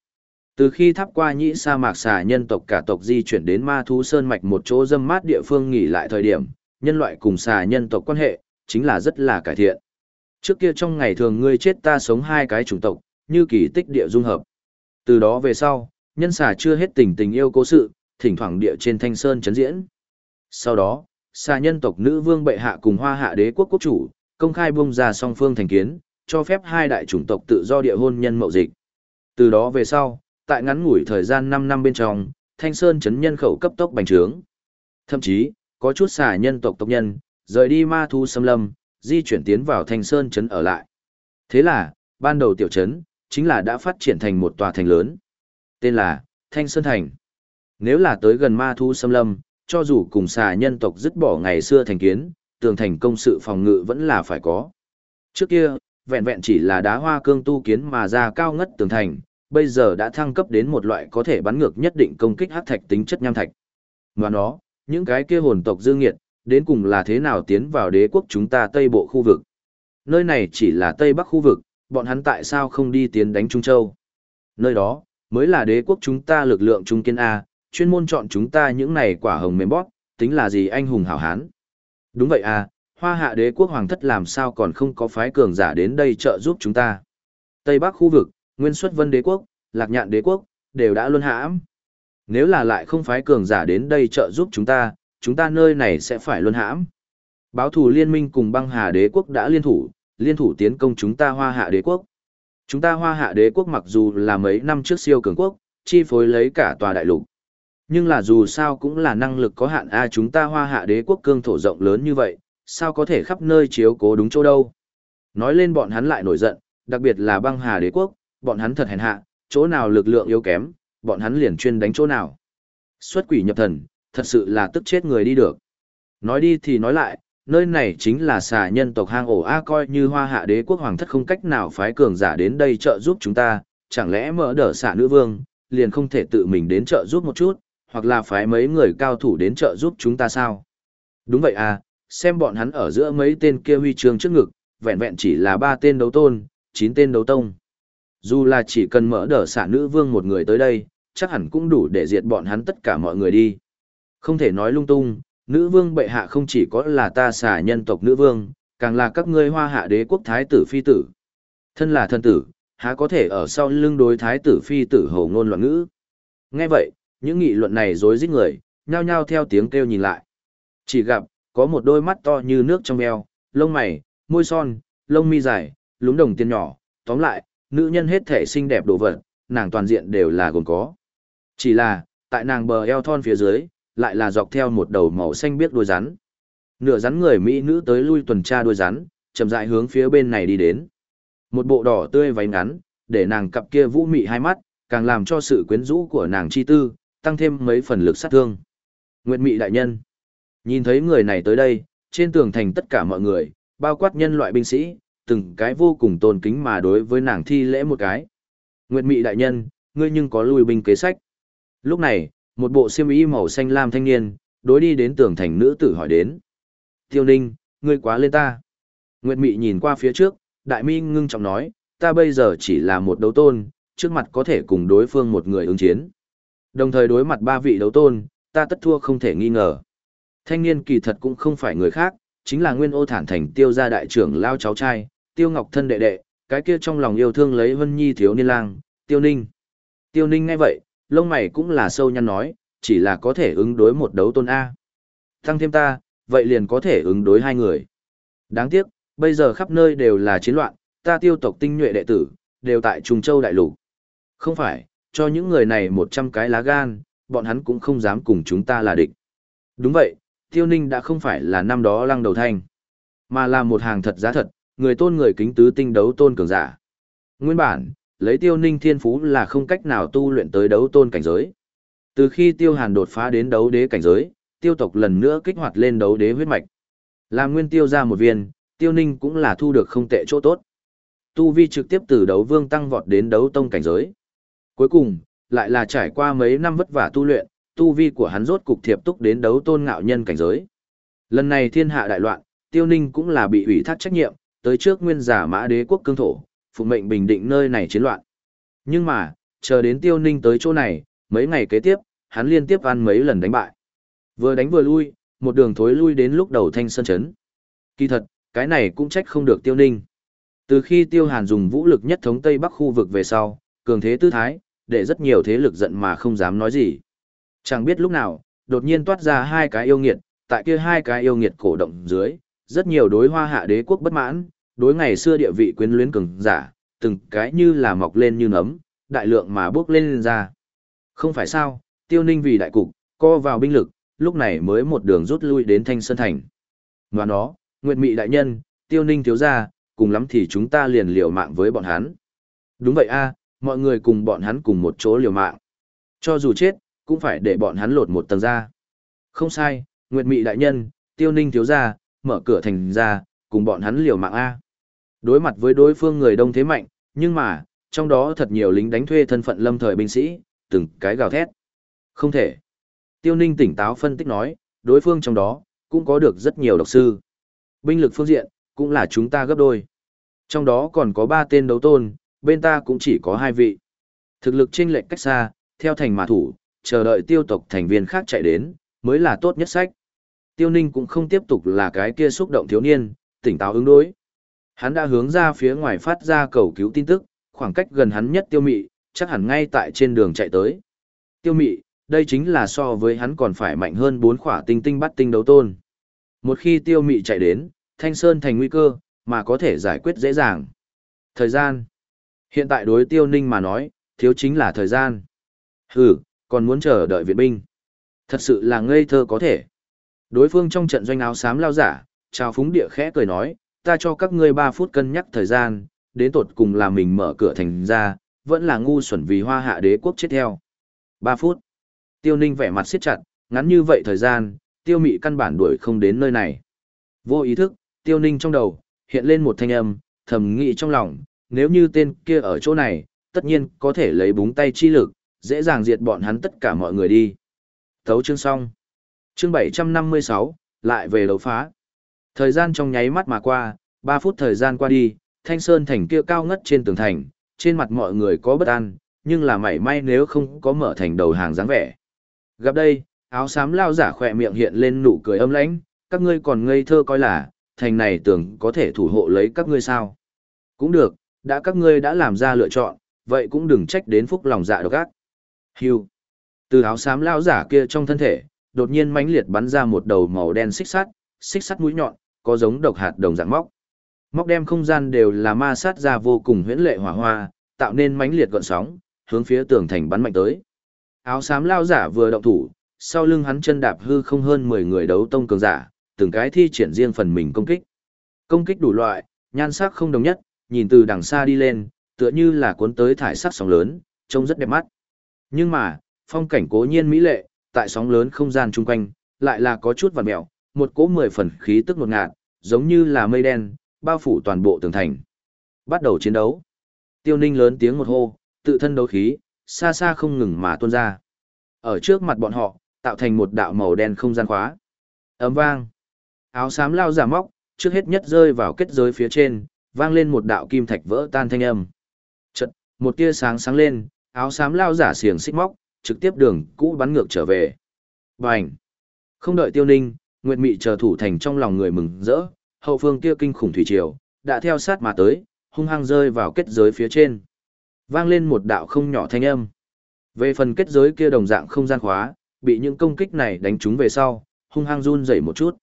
Từ khi tháp qua nhĩ sa mạc xà nhân tộc cả tộc di chuyển đến ma thú sơn mạch một chỗ dâm mát địa phương nghỉ lại thời điểm, nhân loại cùng xà nhân tộc quan hệ, chính là rất là cải thiện. Trước kia trong ngày thường ngươi chết ta sống hai cái chủng tộc, như kỳ tích địa dung hợp. Từ đó về sau, nhân xà chưa hết tình tình yêu cố sự, thỉnh thoảng địa trên thanh sơn chấn diễn. Sau đó, xa nhân tộc nữ vương bệ hạ cùng hoa hạ đế quốc quốc chủ, công khai bung ra song phương thành kiến, cho phép hai đại chủng tộc tự do địa hôn nhân mậu dịch. Từ đó về sau, tại ngắn ngủi thời gian 5 năm bên trong, Thanh Sơn chấn nhân khẩu cấp tốc bành trướng. Thậm chí, có chút xà nhân tộc tộc nhân, rời đi ma thu xâm lâm, di chuyển tiến vào Thanh Sơn chấn ở lại. Thế là, ban đầu tiểu chấn chính là đã phát triển thành một tòa thành lớn. Tên là, Thanh Sơn Thành. Nếu là tới gần ma thu xâm lâm, cho dù cùng xà nhân tộc dứt bỏ ngày xưa thành kiến, tường thành công sự phòng ngự vẫn là phải có. Trước kia, vẹn vẹn chỉ là đá hoa cương tu kiến mà ra cao ngất tường thành, bây giờ đã thăng cấp đến một loại có thể bắn ngược nhất định công kích hắc thạch tính chất nham thạch. Ngoài đó, những cái kia hồn tộc dương nghiệt, đến cùng là thế nào tiến vào đế quốc chúng ta Tây Bộ khu vực. Nơi này chỉ là Tây Bắc khu vực, bọn hắn tại sao không đi tiến đánh Trung Châu? Nơi đó, mới là đế quốc chúng ta lực lượng trung kiên A, chuyên môn chọn chúng ta những này quả hồng mềm bóp, tính là gì anh hùng hảo hán. Đúng vậy à, hoa hạ đế quốc hoàng thất làm sao còn không có phái cường giả đến đây trợ giúp chúng ta. Tây Bắc khu vực, nguyên xuất vân đế quốc, lạc nhạn đế quốc, đều đã luân hãm. Nếu là lại không phái cường giả đến đây trợ giúp chúng ta, chúng ta nơi này sẽ phải luân hãm. Báo thủ liên minh cùng băng hà đế quốc đã liên thủ, liên thủ tiến công chúng ta hoa hạ đế quốc. Chúng ta hoa hạ đế quốc mặc dù là mấy năm trước siêu cường quốc, chi phối lấy cả tòa đại lục. Nhưng là dù sao cũng là năng lực có hạn a chúng ta hoa hạ đế quốc cương thổ rộng lớn như vậy, sao có thể khắp nơi chiếu cố đúng chỗ đâu. Nói lên bọn hắn lại nổi giận, đặc biệt là băng hà đế quốc, bọn hắn thật hèn hạ, chỗ nào lực lượng yếu kém, bọn hắn liền chuyên đánh chỗ nào. Xuất quỷ nhập thần, thật sự là tức chết người đi được. Nói đi thì nói lại, nơi này chính là xà nhân tộc hang ổ A coi như hoa hạ đế quốc hoàng thất không cách nào phái cường giả đến đây trợ giúp chúng ta, chẳng lẽ mở đỡ xả nữ vương, liền không thể tự mình đến trợ giúp một chút, hoặc là phái mấy người cao thủ đến trợ giúp chúng ta sao? Đúng vậy à, xem bọn hắn ở giữa mấy tên kia huy chương trước ngực, vẹn vẹn chỉ là ba tên đấu tôn, chín tên đấu tông. Dù là chỉ cần mở đỡ xả nữ vương một người tới đây, chắc hẳn cũng đủ để diệt bọn hắn tất cả mọi người đi. Không thể nói lung tung, nữ vương bệ hạ không chỉ có là ta xả nhân tộc nữ vương, càng là các ngươi hoa hạ đế quốc thái tử phi tử. Thân là thân tử, há có thể ở sau lưng đối thái tử phi tử hồ ngôn loạn ngữ. Nghe vậy, những nghị luận này rối rít người, nhao nhao theo tiếng kêu nhìn lại. Chỉ gặp, có một đôi mắt to như nước trong eo, lông mày, môi son, lông mi dài, lúng đồng tiền nhỏ, tóm lại, nữ nhân hết thể xinh đẹp đồ vật, nàng toàn diện đều là gồm có. Chỉ là, tại nàng bờ eo thon phía dưới, lại là dọc theo một đầu màu xanh biếc đuôi rắn. Nửa rắn người Mỹ nữ tới lui tuần tra đuôi rắn, chậm rãi hướng phía bên này đi đến. Một bộ đỏ tươi váy ngắn, để nàng cặp kia vũ mị hai mắt, càng làm cho sự quyến rũ của nàng chi tư, tăng thêm mấy phần lực sát thương. Nguyệt mị đại nhân. Nhìn thấy người này tới đây, trên tường thành tất cả mọi người, bao quát nhân loại binh sĩ, từng cái vô cùng tôn kính mà đối với nàng thi lễ một cái. Nguyệt mị đại nhân, ngươi nhưng có lui binh kế sách. Lúc này, một bộ xiêm y màu xanh lam thanh niên, đối đi đến tường thành nữ tử hỏi đến. Tiêu ninh, ngươi quá lên ta. Nguyệt mị nhìn qua phía trước, đại mi ngưng trọng nói, ta bây giờ chỉ là một đấu tôn, trước mặt có thể cùng đối phương một người ứng chiến. Đồng thời đối mặt ba vị đấu tôn, ta tất thua không thể nghi ngờ. Thanh niên kỳ thật cũng không phải người khác, chính là nguyên ô thản thành tiêu gia đại trưởng lao cháu trai, tiêu ngọc thân đệ đệ, cái kia trong lòng yêu thương lấy vân nhi thiếu niên lang, tiêu ninh. Tiêu ninh ngay vậy, lông mày cũng là sâu nhăn nói, chỉ là có thể ứng đối một đấu tôn A. Thăng thêm ta, vậy liền có thể ứng đối hai người. Đáng tiếc, bây giờ khắp nơi đều là chiến loạn, ta tiêu tộc tinh nhuệ đệ tử, đều tại Trung Châu Đại Lục. Không phải, cho những người này một trăm cái lá gan, bọn hắn cũng không dám cùng chúng ta là địch. Đúng vậy, tiêu ninh đã không phải là năm đó lăng đầu thanh, mà là một hàng thật giá thật, người tôn người kính tứ tinh đấu tôn cường giả. Nguyên bản, lấy tiêu ninh thiên phú là không cách nào tu luyện tới đấu tôn cảnh giới. Từ khi tiêu hàn đột phá đến đấu đế cảnh giới, tiêu tộc lần nữa kích hoạt lên đấu đế huyết mạch. Làm nguyên tiêu ra một viên, tiêu ninh cũng là thu được không tệ chỗ tốt. Tu vi trực tiếp từ đấu vương tăng vọt đến đấu tông cảnh giới. Cuối cùng, lại là trải qua mấy năm vất vả tu luyện, tu vi của hắn rốt cục thiệp túc đến đấu tôn ngạo nhân cảnh giới. Lần này thiên hạ đại loạn, tiêu ninh cũng là bị ủy thác trách nhiệm, tới trước nguyên giả mã đế quốc cương thổ, phụ mệnh bình định nơi này chiến loạn. Nhưng mà, chờ đến tiêu ninh tới chỗ này, mấy ngày kế tiếp, hắn liên tiếp ăn mấy lần đánh bại. Vừa đánh vừa lui, một đường thối lui đến lúc đầu thanh sơn chấn. Kỳ thật, cái này cũng trách không được tiêu ninh. Từ khi tiêu hàn dùng vũ lực nhất thống Tây Bắc khu vực về sau, cường thế tư thái, để rất nhiều thế lực giận mà không dám nói gì. Chẳng biết lúc nào, đột nhiên toát ra hai cái yêu nghiệt, tại kia hai cái yêu nghiệt cổ động dưới, rất nhiều đối hoa hạ đế quốc bất mãn, đối ngày xưa địa vị quyến luyến cường giả, từng cái như là mọc lên như nấm, đại lượng mà bước lên, lên ra. Không phải sao, tiêu ninh vì đại cục, co vào binh lực, lúc này mới một đường rút lui đến Thanh Sơn Thành. Ngoài nó, Nguyệt Mị đại nhân, tiêu ninh thiếu gia, cùng lắm thì chúng ta liền liều mạng với bọn hắn. Đúng vậy a, mọi người cùng bọn hắn cùng một chỗ liều mạng. Cho dù chết, cũng phải để bọn hắn lột một tầng ra. Không sai, Nguyệt Mị đại nhân, tiêu ninh thiếu gia, mở cửa thành ra, cùng bọn hắn liều mạng a. Đối mặt với đối phương người đông thế mạnh, nhưng mà, trong đó thật nhiều lính đánh thuê thân phận lâm thời binh sĩ, từng cái gào thét. Không thể. Tiêu Ninh tỉnh táo phân tích nói, đối phương trong đó, cũng có được rất nhiều độc sư. Binh lực phương diện, cũng là chúng ta gấp đôi. Trong đó còn có ba tên đấu tôn, bên ta cũng chỉ có hai vị. Thực lực chênh lệch cách xa, theo thành mà thủ, chờ đợi tiêu tộc thành viên khác chạy đến, mới là tốt nhất sách. Tiêu Ninh cũng không tiếp tục là cái kia xúc động thiếu niên, tỉnh táo ứng đối. Hắn đã hướng ra phía ngoài phát ra cầu cứu tin tức, khoảng cách gần hắn nhất tiêu mị, chắc hẳn ngay tại trên đường chạy tới. Tiêu mị, đây chính là so với hắn còn phải mạnh hơn bốn khỏa tinh tinh bắt tinh đấu tôn. Một khi tiêu mị chạy đến, thanh sơn thành nguy cơ, mà có thể giải quyết dễ dàng. Thời gian. Hiện tại đối tiêu ninh mà nói, thiếu chính là thời gian. Hừ, còn muốn chờ đợi viện binh. Thật sự là ngây thơ có thể. Đối phương trong trận doanh áo xám lao giả, chào phúng địa khẽ cười nói, ta cho các ngươi 3 phút cân nhắc thời gian, đến tột cùng là mình mở cửa thành ra, vẫn là ngu xuẩn vì hoa hạ đế quốc chết theo. 3 phút. Tiêu ninh vẻ mặt siết chặt, ngắn như vậy thời gian, tiêu mị căn bản đuổi không đến nơi này. Vô ý thức, tiêu ninh trong đầu, hiện lên một thanh âm, thầm nghĩ trong lòng, nếu như tên kia ở chỗ này, tất nhiên có thể lấy búng tay chi lực, dễ dàng diệt bọn hắn tất cả mọi người đi. Thấu chương xong. Chương 756, lại về đấu phá. Thời gian trong nháy mắt mà qua, 3 phút thời gian qua đi, thanh sơn thành kia cao ngất trên tường thành, trên mặt mọi người có bất an, nhưng là mảy may nếu không có mở thành đầu hàng dáng vẻ. Gặp đây, áo xám lao giả khỏe miệng hiện lên nụ cười âm lãnh, các ngươi còn ngây thơ coi là, thành này tưởng có thể thủ hộ lấy các ngươi sao. Cũng được, đã các ngươi đã làm ra lựa chọn, vậy cũng đừng trách đến phúc lòng dạ độc ác. Hưu. Từ áo xám lão giả kia trong thân thể, đột nhiên mãnh liệt bắn ra một đầu màu đen xích sắt, xích sắt mũi nhọn, có giống độc hạt đồng dạng móc. Móc đem không gian đều là ma sát ra vô cùng huyễn lệ hỏa hoa, tạo nên mãnh liệt gợn sóng, hướng phía tường thành bắn mạnh tới. Áo xám lão giả vừa động thủ, sau lưng hắn chân đạp hư không hơn 10 người đấu tông cường giả, từng cái thi triển riêng phần mình công kích. Công kích đủ loại, nhan sắc không đồng nhất, nhìn từ đằng xa đi lên, tựa như là cuốn tới thải sắc sóng lớn, trông rất đẹp mắt. Nhưng mà, phong cảnh cố nhiên mỹ lệ, tại sóng lớn không gian chung quanh, lại là có chút vằn mẹo, một cỗ mười phần khí tức ngột ngạt, giống như là mây đen, bao phủ toàn bộ tường thành. Bắt đầu chiến đấu. Tiêu ninh lớn tiếng một hô, tự thân đấu khí, xa xa không ngừng mà tuôn ra. Ở trước mặt bọn họ, tạo thành một đạo màu đen không gian khóa. Ấm vang. Áo xám lao giả móc, trước hết nhất rơi vào kết giới phía trên, vang lên một đạo kim thạch vỡ tan thanh âm. Chật, một tia sáng sáng lên, áo xám lao giả xiềng xích móc, trực tiếp đường cũ bắn ngược trở về. Bành! Không đợi tiêu ninh, Nguyệt Mị chờ thủ thành trong lòng người mừng rỡ, hậu phương kia kinh khủng thủy triều, đã theo sát mà tới, hung hăng rơi vào kết giới phía trên. Vang lên một đạo không nhỏ thanh âm. Về phần kết giới kia đồng dạng không gian khóa, bị những công kích này đánh trúng về sau, hung hăng run rẩy một chút.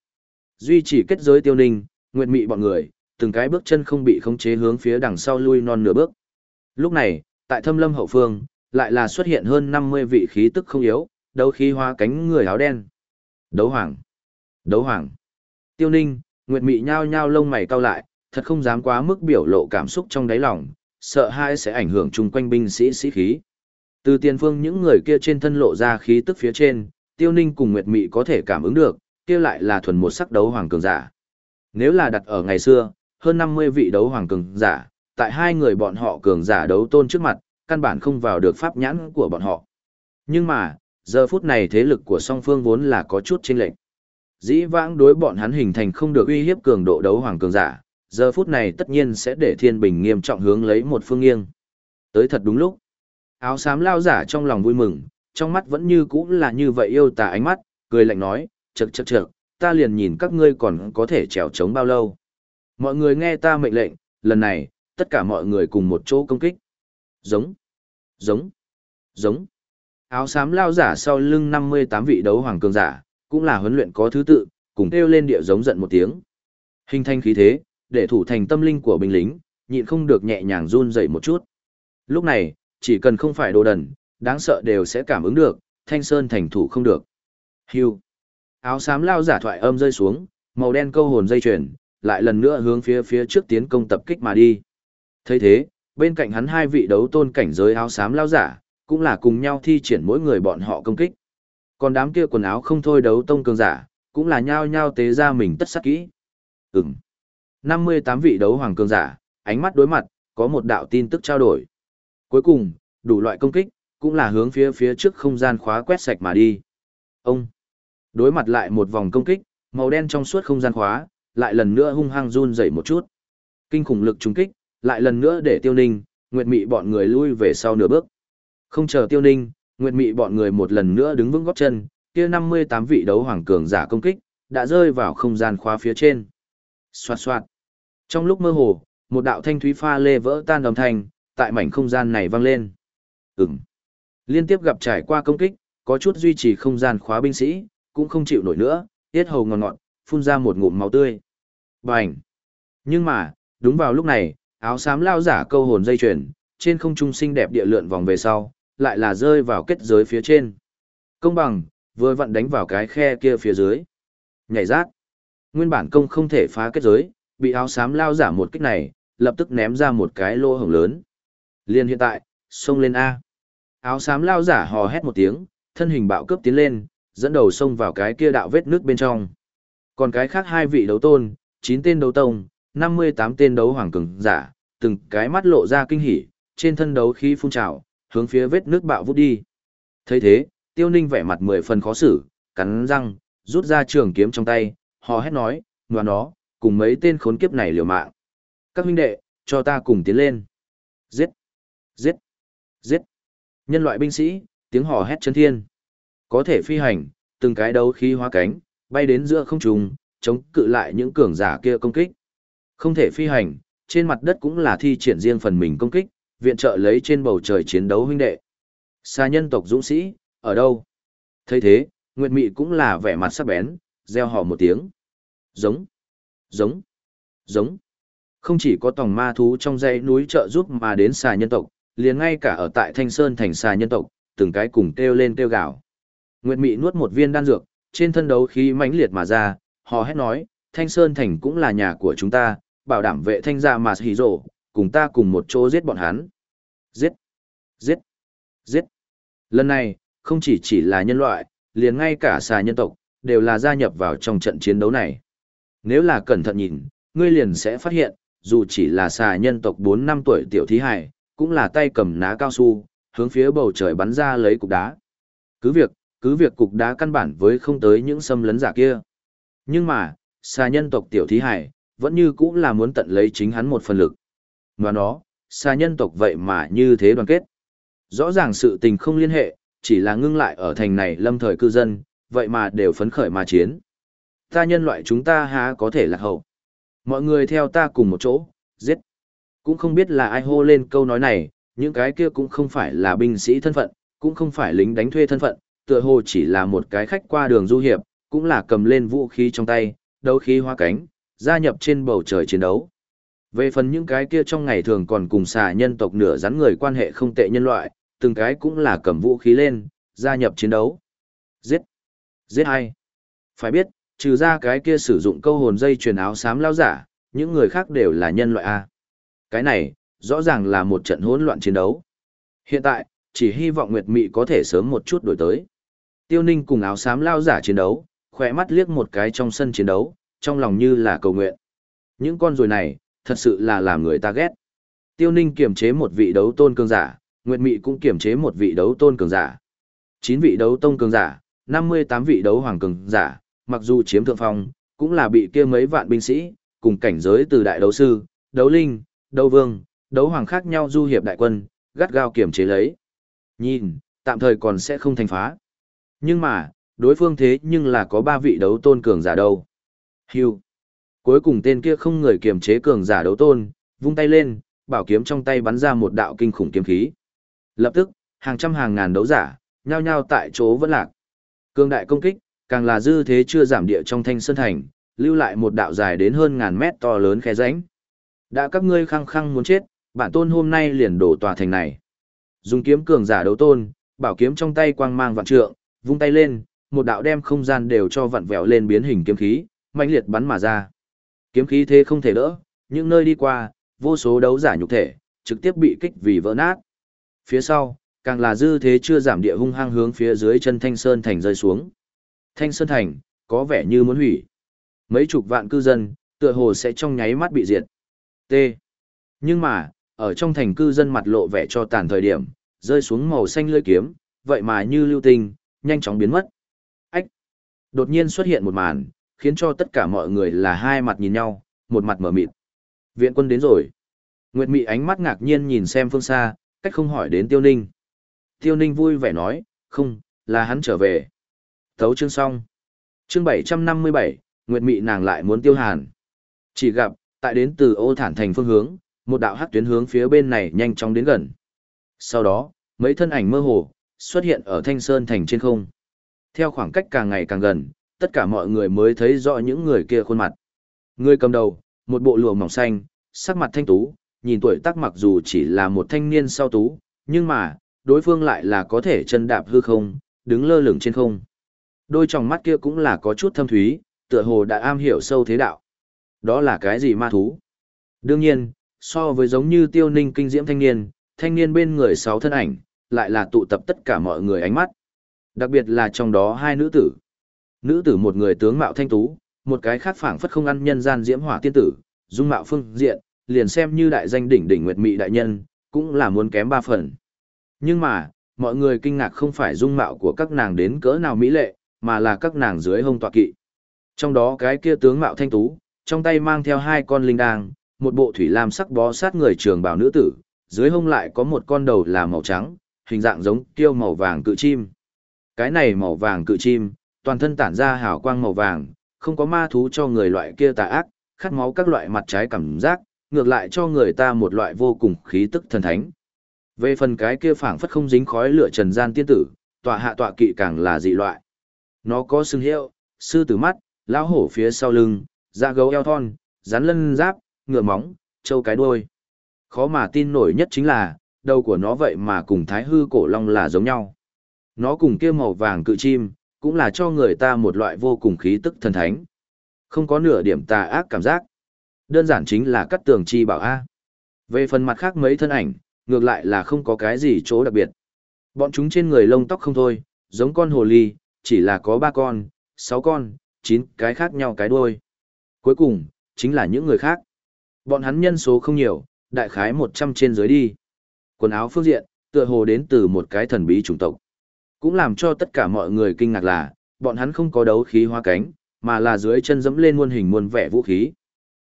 Duy trì kết giới tiêu ninh, Nguyệt Mị bọn người, từng cái bước chân không bị khống chế hướng phía đằng sau lui non nửa bước. Lúc này, tại thâm lâm hậu phương, lại là xuất hiện hơn 50 vị khí tức không yếu, đấu khí hóa cánh người áo đen. Đấu hoàng. Đấu hoàng. Tiêu ninh, Nguyệt Mị nhao nhao lông mày cau lại, thật không dám quá mức biểu lộ cảm xúc trong đáy lòng, sợ hai sẽ ảnh hưởng chung quanh binh sĩ sĩ khí. Từ tiền phương những người kia trên thân lộ ra khí tức phía trên, Tiêu Ninh cùng Nguyệt Mị có thể cảm ứng được, kia lại là thuần một sắc đấu hoàng cường giả. Nếu là đặt ở ngày xưa, hơn 50 vị đấu hoàng cường giả, tại hai người bọn họ cường giả đấu tôn trước mặt, căn bản không vào được pháp nhãn của bọn họ. Nhưng mà, giờ phút này thế lực của song phương vốn là có chút chênh lệch. Dĩ vãng đối bọn hắn hình thành không được uy hiếp cường độ đấu hoàng cường giả, giờ phút này tất nhiên sẽ để thiên bình nghiêm trọng hướng lấy một phương nghiêng. Tới thật đúng lúc. Áo xám lao giả trong lòng vui mừng, trong mắt vẫn như cũ là như vậy yêu tà ánh mắt, cười lạnh nói, chậc chậc chậc, ta liền nhìn các ngươi còn có thể trèo trống bao lâu. Mọi người nghe ta mệnh lệnh, lần này, tất cả mọi người cùng một chỗ công kích. Giống, giống, giống. Áo xám lao giả sau lưng 58 vị đấu hoàng cường giả, cũng là huấn luyện có thứ tự, cùng kêu lên địa giống giận một tiếng. Hình thanh khí thế, để thủ thành tâm linh của binh lính, nhịn không được nhẹ nhàng run dậy một chút. Lúc này, chỉ cần không phải đồ đần, đáng sợ đều sẽ cảm ứng được, thanh sơn thành thủ không được. Hưu. Áo xám lao giả thoại âm rơi xuống, màu đen câu hồn dây chuyền, lại lần nữa hướng phía phía trước tiến công tập kích mà đi. thấy thế, bên cạnh hắn hai vị đấu tôn cảnh giới áo xám lao giả, cũng là cùng nhau thi triển mỗi người bọn họ công kích. Còn đám kia quần áo không thôi đấu tông cường giả, cũng là nhao nhao tế ra mình tất sắc kỹ. Ừm. 58 vị đấu hoàng cường giả, ánh mắt đối mặt, có một đạo tin tức trao đổi. Cuối cùng, đủ loại công kích, cũng là hướng phía phía trước không gian khóa quét sạch mà đi. Ông. Đối mặt lại một vòng công kích, màu đen trong suốt không gian khóa, lại lần nữa hung hăng run dậy một chút. Kinh khủng lực trùng kích, lại lần nữa để tiêu ninh, nguyệt mị bọn người lui về sau nửa bước. Không chờ tiêu ninh, nguyệt mị bọn người một lần nữa đứng vững góc chân, kia 58 vị đấu hoàng cường giả công kích, đã rơi vào không gian khóa phía trên. Xoạt xoạt. Trong lúc mơ hồ, một đạo thanh thúy pha lê vỡ tan đồng thanh, tại mảnh không gian này vang lên. Ừm. Liên tiếp gặp trải qua công kích, có chút duy trì không gian khóa binh sĩ, cũng không chịu nổi nữa, tiết hầu ngọt ngọt, phun ra một ngụm máu tươi. Bành! Nhưng mà, đúng vào lúc này, áo xám lao giả câu hồn dây chuyền, trên không trung xinh đẹp địa lượn vòng về sau, lại là rơi vào kết giới phía trên. Công bằng, vừa vặn đánh vào cái khe kia phía dưới. Nhảy rác. Nguyên bản công không thể phá kết giới, bị áo xám lao giả một kích này, lập tức ném ra một cái lỗ hổng lớn. Liên hiện tại, xông lên A. Áo xám lao giả hò hét một tiếng, thân hình bạo cướp tiến lên, dẫn đầu xông vào cái kia đạo vết nước bên trong. Còn cái khác hai vị đấu tôn, 9 tên đấu tông, 58 tên đấu hoàng cường giả, từng cái mắt lộ ra kinh hỉ, trên thân đấu khí phun trào, hướng phía vết nước bạo vút đi. thấy thế, tiêu ninh vẻ mặt mười phần khó xử, cắn răng, rút ra trường kiếm trong tay, hò hét nói, "Ngoan nó, cùng mấy tên khốn kiếp này liều mạng. Các huynh đệ, cho ta cùng tiến lên. Giết! Giết! Giết! Nhân loại binh sĩ, tiếng hò hét chân thiên. Có thể phi hành, từng cái đấu khí hóa cánh, bay đến giữa không trung, chống cự lại những cường giả kia công kích. Không thể phi hành, trên mặt đất cũng là thi triển riêng phần mình công kích, viện trợ lấy trên bầu trời chiến đấu huynh đệ. Xa nhân tộc dũng sĩ, ở đâu? thấy thế, Nguyệt Mị cũng là vẻ mặt sắc bén, reo hò một tiếng. Giống, giống, giống. Không chỉ có tòng ma thú trong dãy núi trợ giúp mà đến xà nhân tộc, liền ngay cả ở tại Thanh Sơn thành xà nhân tộc, từng cái cùng kêu lên kêu gào. Nguyệt Mị nuốt một viên đan dược, trên thân đấu khí mãnh liệt mà ra, họ hét nói, Thanh Sơn Thành cũng là nhà của chúng ta, bảo đảm vệ thanh gia mà hỉ rổ, cùng ta cùng một chỗ giết bọn hắn. Giết! Giết! Giết! Lần này, không chỉ chỉ là nhân loại, liền ngay cả xà nhân tộc, đều là gia nhập vào trong trận chiến đấu này. Nếu là cẩn thận nhìn, ngươi liền sẽ phát hiện, dù chỉ là xà nhân tộc 4 năm tuổi tiểu thí hải, cũng là tay cầm ná cao su, hướng phía bầu trời bắn ra lấy cục đá. Cứ việc, cứ việc cục đá căn bản với không tới những xâm lấn giả kia. Nhưng mà, xà nhân tộc tiểu thí hải, vẫn như cũng là muốn tận lấy chính hắn một phần lực. Và nó, xà nhân tộc vậy mà như thế đoàn kết. Rõ ràng sự tình không liên hệ, chỉ là ngưng lại ở thành này lâm thời cư dân, vậy mà đều phấn khởi mà chiến. Ta nhân loại chúng ta há có thể lạc hậu. Mọi người theo ta cùng một chỗ, giết. Cũng không biết là ai hô lên câu nói này, những cái kia cũng không phải là binh sĩ thân phận, cũng không phải lính đánh thuê thân phận, tựa hồ chỉ là một cái khách qua đường du hiệp, cũng là cầm lên vũ khí trong tay, đấu khí hoa cánh, gia nhập trên bầu trời chiến đấu. Về phần những cái kia trong ngày thường còn cùng xà nhân tộc nửa rắn người quan hệ không tệ nhân loại, từng cái cũng là cầm vũ khí lên, gia nhập chiến đấu. Giết! Giết hay? Phải biết, trừ ra cái kia sử dụng câu hồn dây truyền áo xám lao giả, những người khác đều là nhân loại A. Cái này, rõ ràng là một trận hỗn loạn chiến đấu. Hiện tại, chỉ hy vọng Nguyệt Mị có thể sớm một chút đổi tới. Tiêu Ninh cùng áo xám lao giả chiến đấu, khỏe mắt liếc một cái trong sân chiến đấu, trong lòng như là cầu nguyện. Những con rồi này, thật sự là làm người ta ghét. Tiêu Ninh kiềm chế một vị đấu tôn cường giả, Nguyệt Mị cũng kiềm chế một vị đấu tôn cường giả. 9 vị đấu tông cường giả, 58 vị đấu hoàng cường giả, mặc dù chiếm thượng phong, cũng là bị kia mấy vạn binh sĩ, cùng cảnh giới từ đại đấu sư, đấu linh, đấu vương, đấu hoàng khác nhau du hiệp đại quân, gắt gao kiềm chế lấy. Nhìn, tạm thời còn sẽ không thành phá. Nhưng mà, đối phương thế nhưng là có ba vị đấu tôn cường giả đâu. Hưu. Cuối cùng tên kia không người kiềm chế cường giả đấu tôn, vung tay lên, bảo kiếm trong tay bắn ra một đạo kinh khủng kiếm khí. Lập tức, hàng trăm hàng ngàn đấu giả, nhao nhao tại chỗ vẫn lạc. Cường đại công kích, càng là dư thế chưa giảm địa trong thanh sơn thành, lưu lại một đạo dài đến hơn ngàn mét to lớn khe rãnh. Đã các ngươi khăng khăng muốn chết, bản tôn hôm nay liền đổ tòa thành này. Dùng kiếm cường giả đấu tôn, bảo kiếm trong tay quang mang vạn trượng, vung tay lên, một đạo đem không gian đều cho vặn vẹo lên biến hình kiếm khí, mạnh liệt bắn mà ra. Kiếm khí thế không thể đỡ, những nơi đi qua, vô số đấu giả nhục thể, trực tiếp bị kích vì vỡ nát. Phía sau, càng là dư thế chưa giảm địa hung hăng hướng phía dưới chân Thanh Sơn Thành rơi xuống. Thanh Sơn Thành, có vẻ như muốn hủy. Mấy chục vạn cư dân, tựa hồ sẽ trong nháy mắt bị diệt. T. Nhưng mà, ở trong thành cư dân mặt lộ vẻ cho tàn thời điểm, rơi xuống màu xanh lưỡi kiếm, vậy mà như lưu tình nhanh chóng biến mất. Ách! Đột nhiên xuất hiện một màn, khiến cho tất cả mọi người là hai mặt nhìn nhau, một mặt mở mịt. Viện quân đến rồi. Nguyệt Mị ánh mắt ngạc nhiên nhìn xem phương xa, cách không hỏi đến Tiêu Ninh. Tiêu Ninh vui vẻ nói, không, là hắn trở về. Thấu chương xong. Chương 757, Nguyệt Mị nàng lại muốn tiêu hàn. Chỉ gặp, tại đến từ ô thản thành phương hướng, một đạo hắc tuyến hướng phía bên này nhanh chóng đến gần. Sau đó, mấy thân ảnh mơ hồ, xuất hiện ở thanh sơn thành trên không. Theo khoảng cách càng ngày càng gần, tất cả mọi người mới thấy rõ những người kia khuôn mặt. Người cầm đầu, một bộ lụa mỏng xanh, sắc mặt thanh tú, nhìn tuổi tác mặc dù chỉ là một thanh niên sau tú, nhưng mà, đối phương lại là có thể chân đạp hư không, đứng lơ lửng trên không. Đôi tròng mắt kia cũng là có chút thâm thúy, tựa hồ đã am hiểu sâu thế đạo. Đó là cái gì ma thú? Đương nhiên, so với giống như tiêu ninh kinh diễm thanh niên, thanh niên bên người sáu thân ảnh, lại là tụ tập tất cả mọi người ánh mắt. Đặc biệt là trong đó hai nữ tử. Nữ tử một người tướng mạo thanh tú, một cái khác phảng phất không ăn nhân gian diễm hỏa tiên tử, dung mạo phương diện, liền xem như đại danh đỉnh đỉnh nguyệt mị đại nhân, cũng là muốn kém ba phần. Nhưng mà, mọi người kinh ngạc không phải dung mạo của các nàng đến cỡ nào mỹ lệ, mà là các nàng dưới hông tọa kỵ. Trong đó cái kia tướng mạo thanh tú, trong tay mang theo hai con linh đàng, một bộ thủy lam sắc bó sát người trường bảo nữ tử, dưới hông lại có một con đầu là màu trắng, hình dạng giống kiêu màu vàng cự chim. Cái này màu vàng cự chim, toàn thân tản ra hào quang màu vàng, không có ma thú cho người loại kia tà ác, khát máu các loại mặt trái cảm giác, ngược lại cho người ta một loại vô cùng khí tức thần thánh. Về phần cái kia phảng phất không dính khói lửa trần gian tiên tử, tọa hạ tọa kỵ càng là dị loại. Nó có xương hiệu, sư tử mắt, lão hổ phía sau lưng, da gấu eo thon, rắn lân giáp, ngựa móng, trâu cái đuôi. Khó mà tin nổi nhất chính là, đầu của nó vậy mà cùng thái hư cổ long là giống nhau. Nó cùng kia màu vàng cự chim, cũng là cho người ta một loại vô cùng khí tức thần thánh. Không có nửa điểm tà ác cảm giác. Đơn giản chính là cắt tường chi bảo A. Về phần mặt khác mấy thân ảnh, ngược lại là không có cái gì chỗ đặc biệt. Bọn chúng trên người lông tóc không thôi, giống con hồ ly, chỉ là có ba con, sáu con, chín cái khác nhau cái đuôi. Cuối cùng, chính là những người khác. Bọn hắn nhân số không nhiều, đại khái 100 trên dưới đi. Quần áo phương diện, tựa hồ đến từ một cái thần bí chủng tộc. Cũng làm cho tất cả mọi người kinh ngạc là, bọn hắn không có đấu khí hóa cánh, mà là dưới chân dẫm lên muôn hình muôn vẻ vũ khí.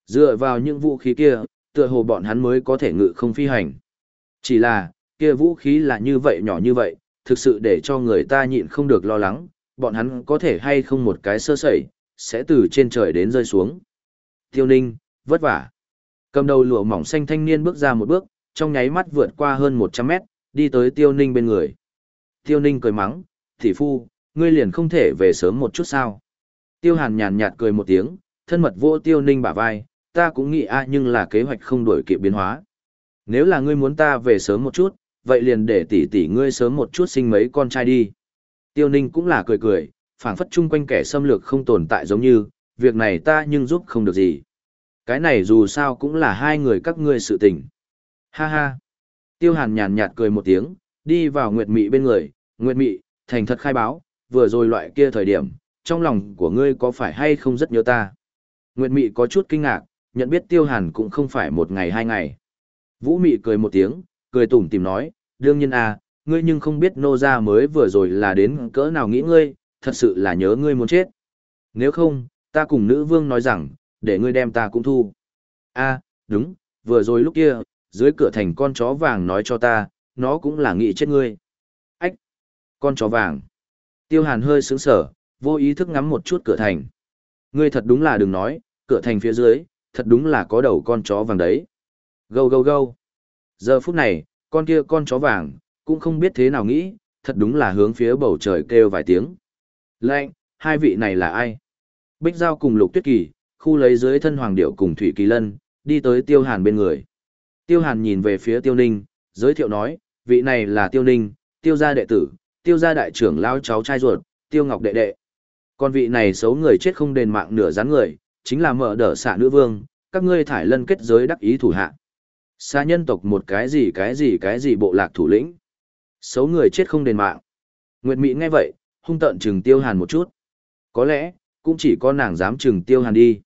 Dựa vào những vũ khí kia, tựa hồ bọn hắn mới có thể ngự không phi hành. Chỉ là, kia vũ khí là như vậy nhỏ như vậy, thực sự để cho người ta nhịn không được lo lắng, bọn hắn có thể hay không một cái sơ sẩy, sẽ từ trên trời đến rơi xuống. Tiêu ninh, vất vả. Cầm đầu lụa mỏng xanh thanh niên bước ra một bước, trong nháy mắt vượt qua hơn 100 mét, đi tới tiêu ninh bên người. Tiêu ninh cười mắng, thị phu, ngươi liền không thể về sớm một chút sao. Tiêu hàn nhàn nhạt cười một tiếng, thân mật vô tiêu ninh bả vai, ta cũng nghĩ a nhưng là kế hoạch không đổi kịp biến hóa. Nếu là ngươi muốn ta về sớm một chút, vậy liền để tỷ tỷ ngươi sớm một chút sinh mấy con trai đi. Tiêu ninh cũng là cười cười, phảng phất chung quanh kẻ xâm lược không tồn tại giống như, việc này ta nhưng giúp không được gì. Cái này dù sao cũng là hai người các ngươi sự tình. Ha ha. Tiêu hàn nhàn nhạt cười một tiếng, đi vào Nguyệt Mị bên người, Nguyệt Mị, thành thật khai báo, vừa rồi loại kia thời điểm, trong lòng của ngươi có phải hay không rất nhớ ta. Nguyệt Mị có chút kinh ngạc, nhận biết Tiêu hàn cũng không phải một ngày hai ngày. Vũ Mị cười một tiếng, cười tủm tỉm nói, đương nhiên à, ngươi nhưng không biết nô gia mới vừa rồi là đến cỡ nào nghĩ ngươi, thật sự là nhớ ngươi muốn chết. Nếu không, ta cùng nữ vương nói rằng, để ngươi đem ta cũng thu. a đúng, vừa rồi lúc kia, dưới cửa thành con chó vàng nói cho ta, nó cũng là nghĩ chết ngươi. Ách, Con chó vàng. Tiêu Hàn hơi sướng sở, vô ý thức ngắm một chút cửa thành. Ngươi thật đúng là đừng nói, cửa thành phía dưới, thật đúng là có đầu con chó vàng đấy. Gâu gâu gâu. Giờ phút này, con kia con chó vàng, cũng không biết thế nào nghĩ, thật đúng là hướng phía bầu trời kêu vài tiếng. Lệnh, hai vị này là ai? Bích Giao cùng Lục Tuyết Kỳ, khu lấy dưới thân Hoàng Điệu cùng Thủy Kỳ Lân, đi tới Tiêu Hàn bên người. Tiêu Hàn nhìn về phía Tiêu Ninh, giới thiệu nói, vị này là Tiêu Ninh, Tiêu gia đệ tử, Tiêu gia đại trưởng lao cháu trai ruột, Tiêu Ngọc đệ đệ. Còn vị này xấu người chết không đền mạng nửa rắn người, chính là mở đỡ xạ nữ vương, các ngươi thải lân kết giới đắc ý thủ hạ. Xa nhân tộc một cái gì cái gì cái gì bộ lạc thủ lĩnh. Xấu người chết không đền mạng. Nguyệt Mị nghe vậy, hung tợn chừng Tiêu Hàn một chút. Có lẽ, cũng chỉ có nàng dám chừng Tiêu Hàn đi.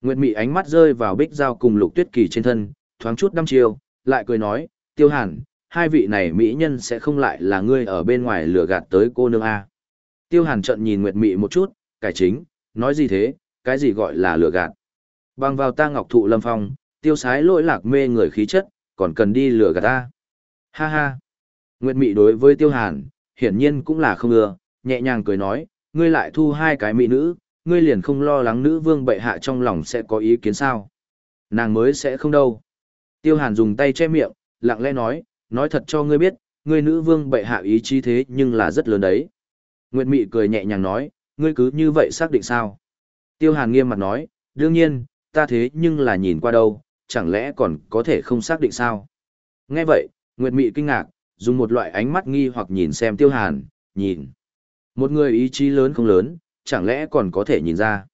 Nguyệt Mị ánh mắt rơi vào Bích Giao cùng Lục Tuyết Kỳ trên thân, thoáng chút đăm chiêu, lại cười nói, Tiêu Hàn, hai vị này mỹ nhân sẽ không lại là ngươi ở bên ngoài lừa gạt tới cô nương A. Tiêu Hàn trận nhìn Nguyệt Mị một chút, cải chính, nói gì thế, cái gì gọi là lừa gạt. Bằng vào ta ngọc thụ lâm phong, tiêu sái lỗi lạc mê người khí chất, còn cần đi lừa gạt ta. Ha ha. Nguyệt Mị đối với Tiêu Hàn, hiển nhiên cũng là không ưa, nhẹ nhàng cười nói, ngươi lại thu hai cái mỹ nữ, ngươi liền không lo lắng nữ vương bệ hạ trong lòng sẽ có ý kiến sao. Nàng mới sẽ không đâu. Tiêu Hàn dùng tay che miệng, lặng lẽ nói, nói thật cho ngươi biết, ngươi nữ vương bệ hạ ý chí thế nhưng là rất lớn đấy. Nguyệt Mị cười nhẹ nhàng nói, ngươi cứ như vậy xác định sao? Tiêu Hàn nghiêm mặt nói, đương nhiên, ta thế nhưng là nhìn qua đâu, chẳng lẽ còn có thể không xác định sao? Nghe vậy, Nguyệt Mị kinh ngạc, dùng một loại ánh mắt nghi hoặc nhìn xem Tiêu Hàn, nhìn. Một người ý chí lớn không lớn, chẳng lẽ còn có thể nhìn ra?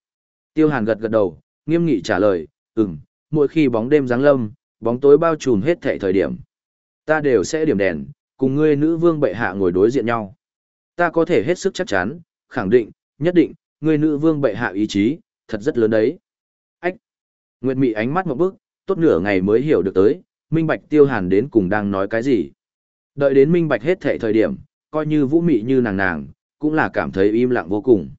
Tiêu Hàn gật gật đầu, nghiêm nghị trả lời, ừm, mỗi khi bóng đêm giáng lâm, bóng tối bao trùm hết thảy thời điểm. Ta đều sẽ điểm đèn, cùng ngươi nữ vương bệ hạ ngồi đối diện nhau. Ta có thể hết sức chắc chắn, khẳng định, nhất định, ngươi nữ vương bệ hạ ý chí, thật rất lớn đấy. Ách! Nguyệt Mị ánh mắt một bước, tốt nửa ngày mới hiểu được tới, minh bạch tiêu hàn đến cùng đang nói cái gì. Đợi đến minh bạch hết thệ thời điểm, coi như vũ mị như nàng nàng, cũng là cảm thấy im lặng vô cùng.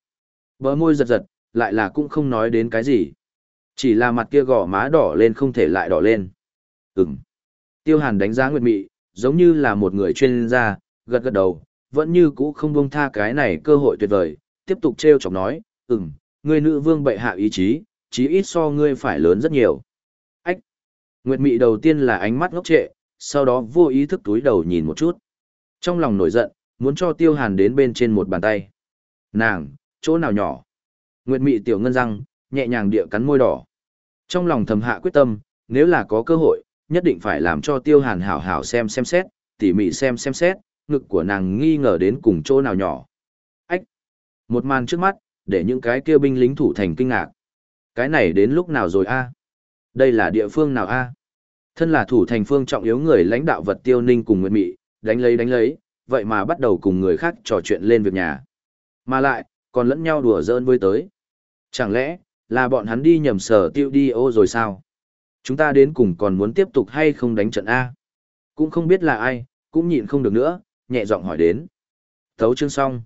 Bờ môi giật giật, lại là cũng không nói đến cái gì. Chỉ là mặt kia gò má đỏ lên không thể lại đỏ lên. Ừm. Tiêu hàn đánh giá Nguyệt Mị, giống như là một người chuyên gia, gật gật đầu, vẫn như cũ không buông tha cái này cơ hội tuyệt vời, tiếp tục treo chọc nói, ừm, ngươi nữ vương bệ hạ ý chí, chí ít so ngươi phải lớn rất nhiều. Ách! Nguyệt Mị đầu tiên là ánh mắt ngốc trệ, sau đó vô ý thức túi đầu nhìn một chút. Trong lòng nổi giận, muốn cho tiêu hàn đến bên trên một bàn tay. Nàng, chỗ nào nhỏ? Nguyệt Mị tiểu ngân răng, nhẹ nhàng địa cắn môi đỏ. Trong lòng thầm hạ quyết tâm, nếu là có cơ hội, nhất định phải làm cho tiêu hàn hảo hảo xem xem xét, tỉ mỉ xem xem xét, ngực của nàng nghi ngờ đến cùng chỗ nào nhỏ. Ách! Một màn trước mắt, để những cái kia binh lính thủ thành kinh ngạc. Cái này đến lúc nào rồi a? Đây là địa phương nào a? Thân là thủ thành phương trọng yếu người lãnh đạo vật tiêu ninh cùng Nguyệt Mị, đánh lấy đánh lấy, vậy mà bắt đầu cùng người khác trò chuyện lên việc nhà. Mà lại, còn lẫn nhau đùa giỡn với tới. Chẳng lẽ, là bọn hắn đi nhầm sở tiêu đi ô rồi sao? Chúng ta đến cùng còn muốn tiếp tục hay không đánh trận A? Cũng không biết là ai, cũng nhịn không được nữa, nhẹ giọng hỏi đến. Thấu chương xong.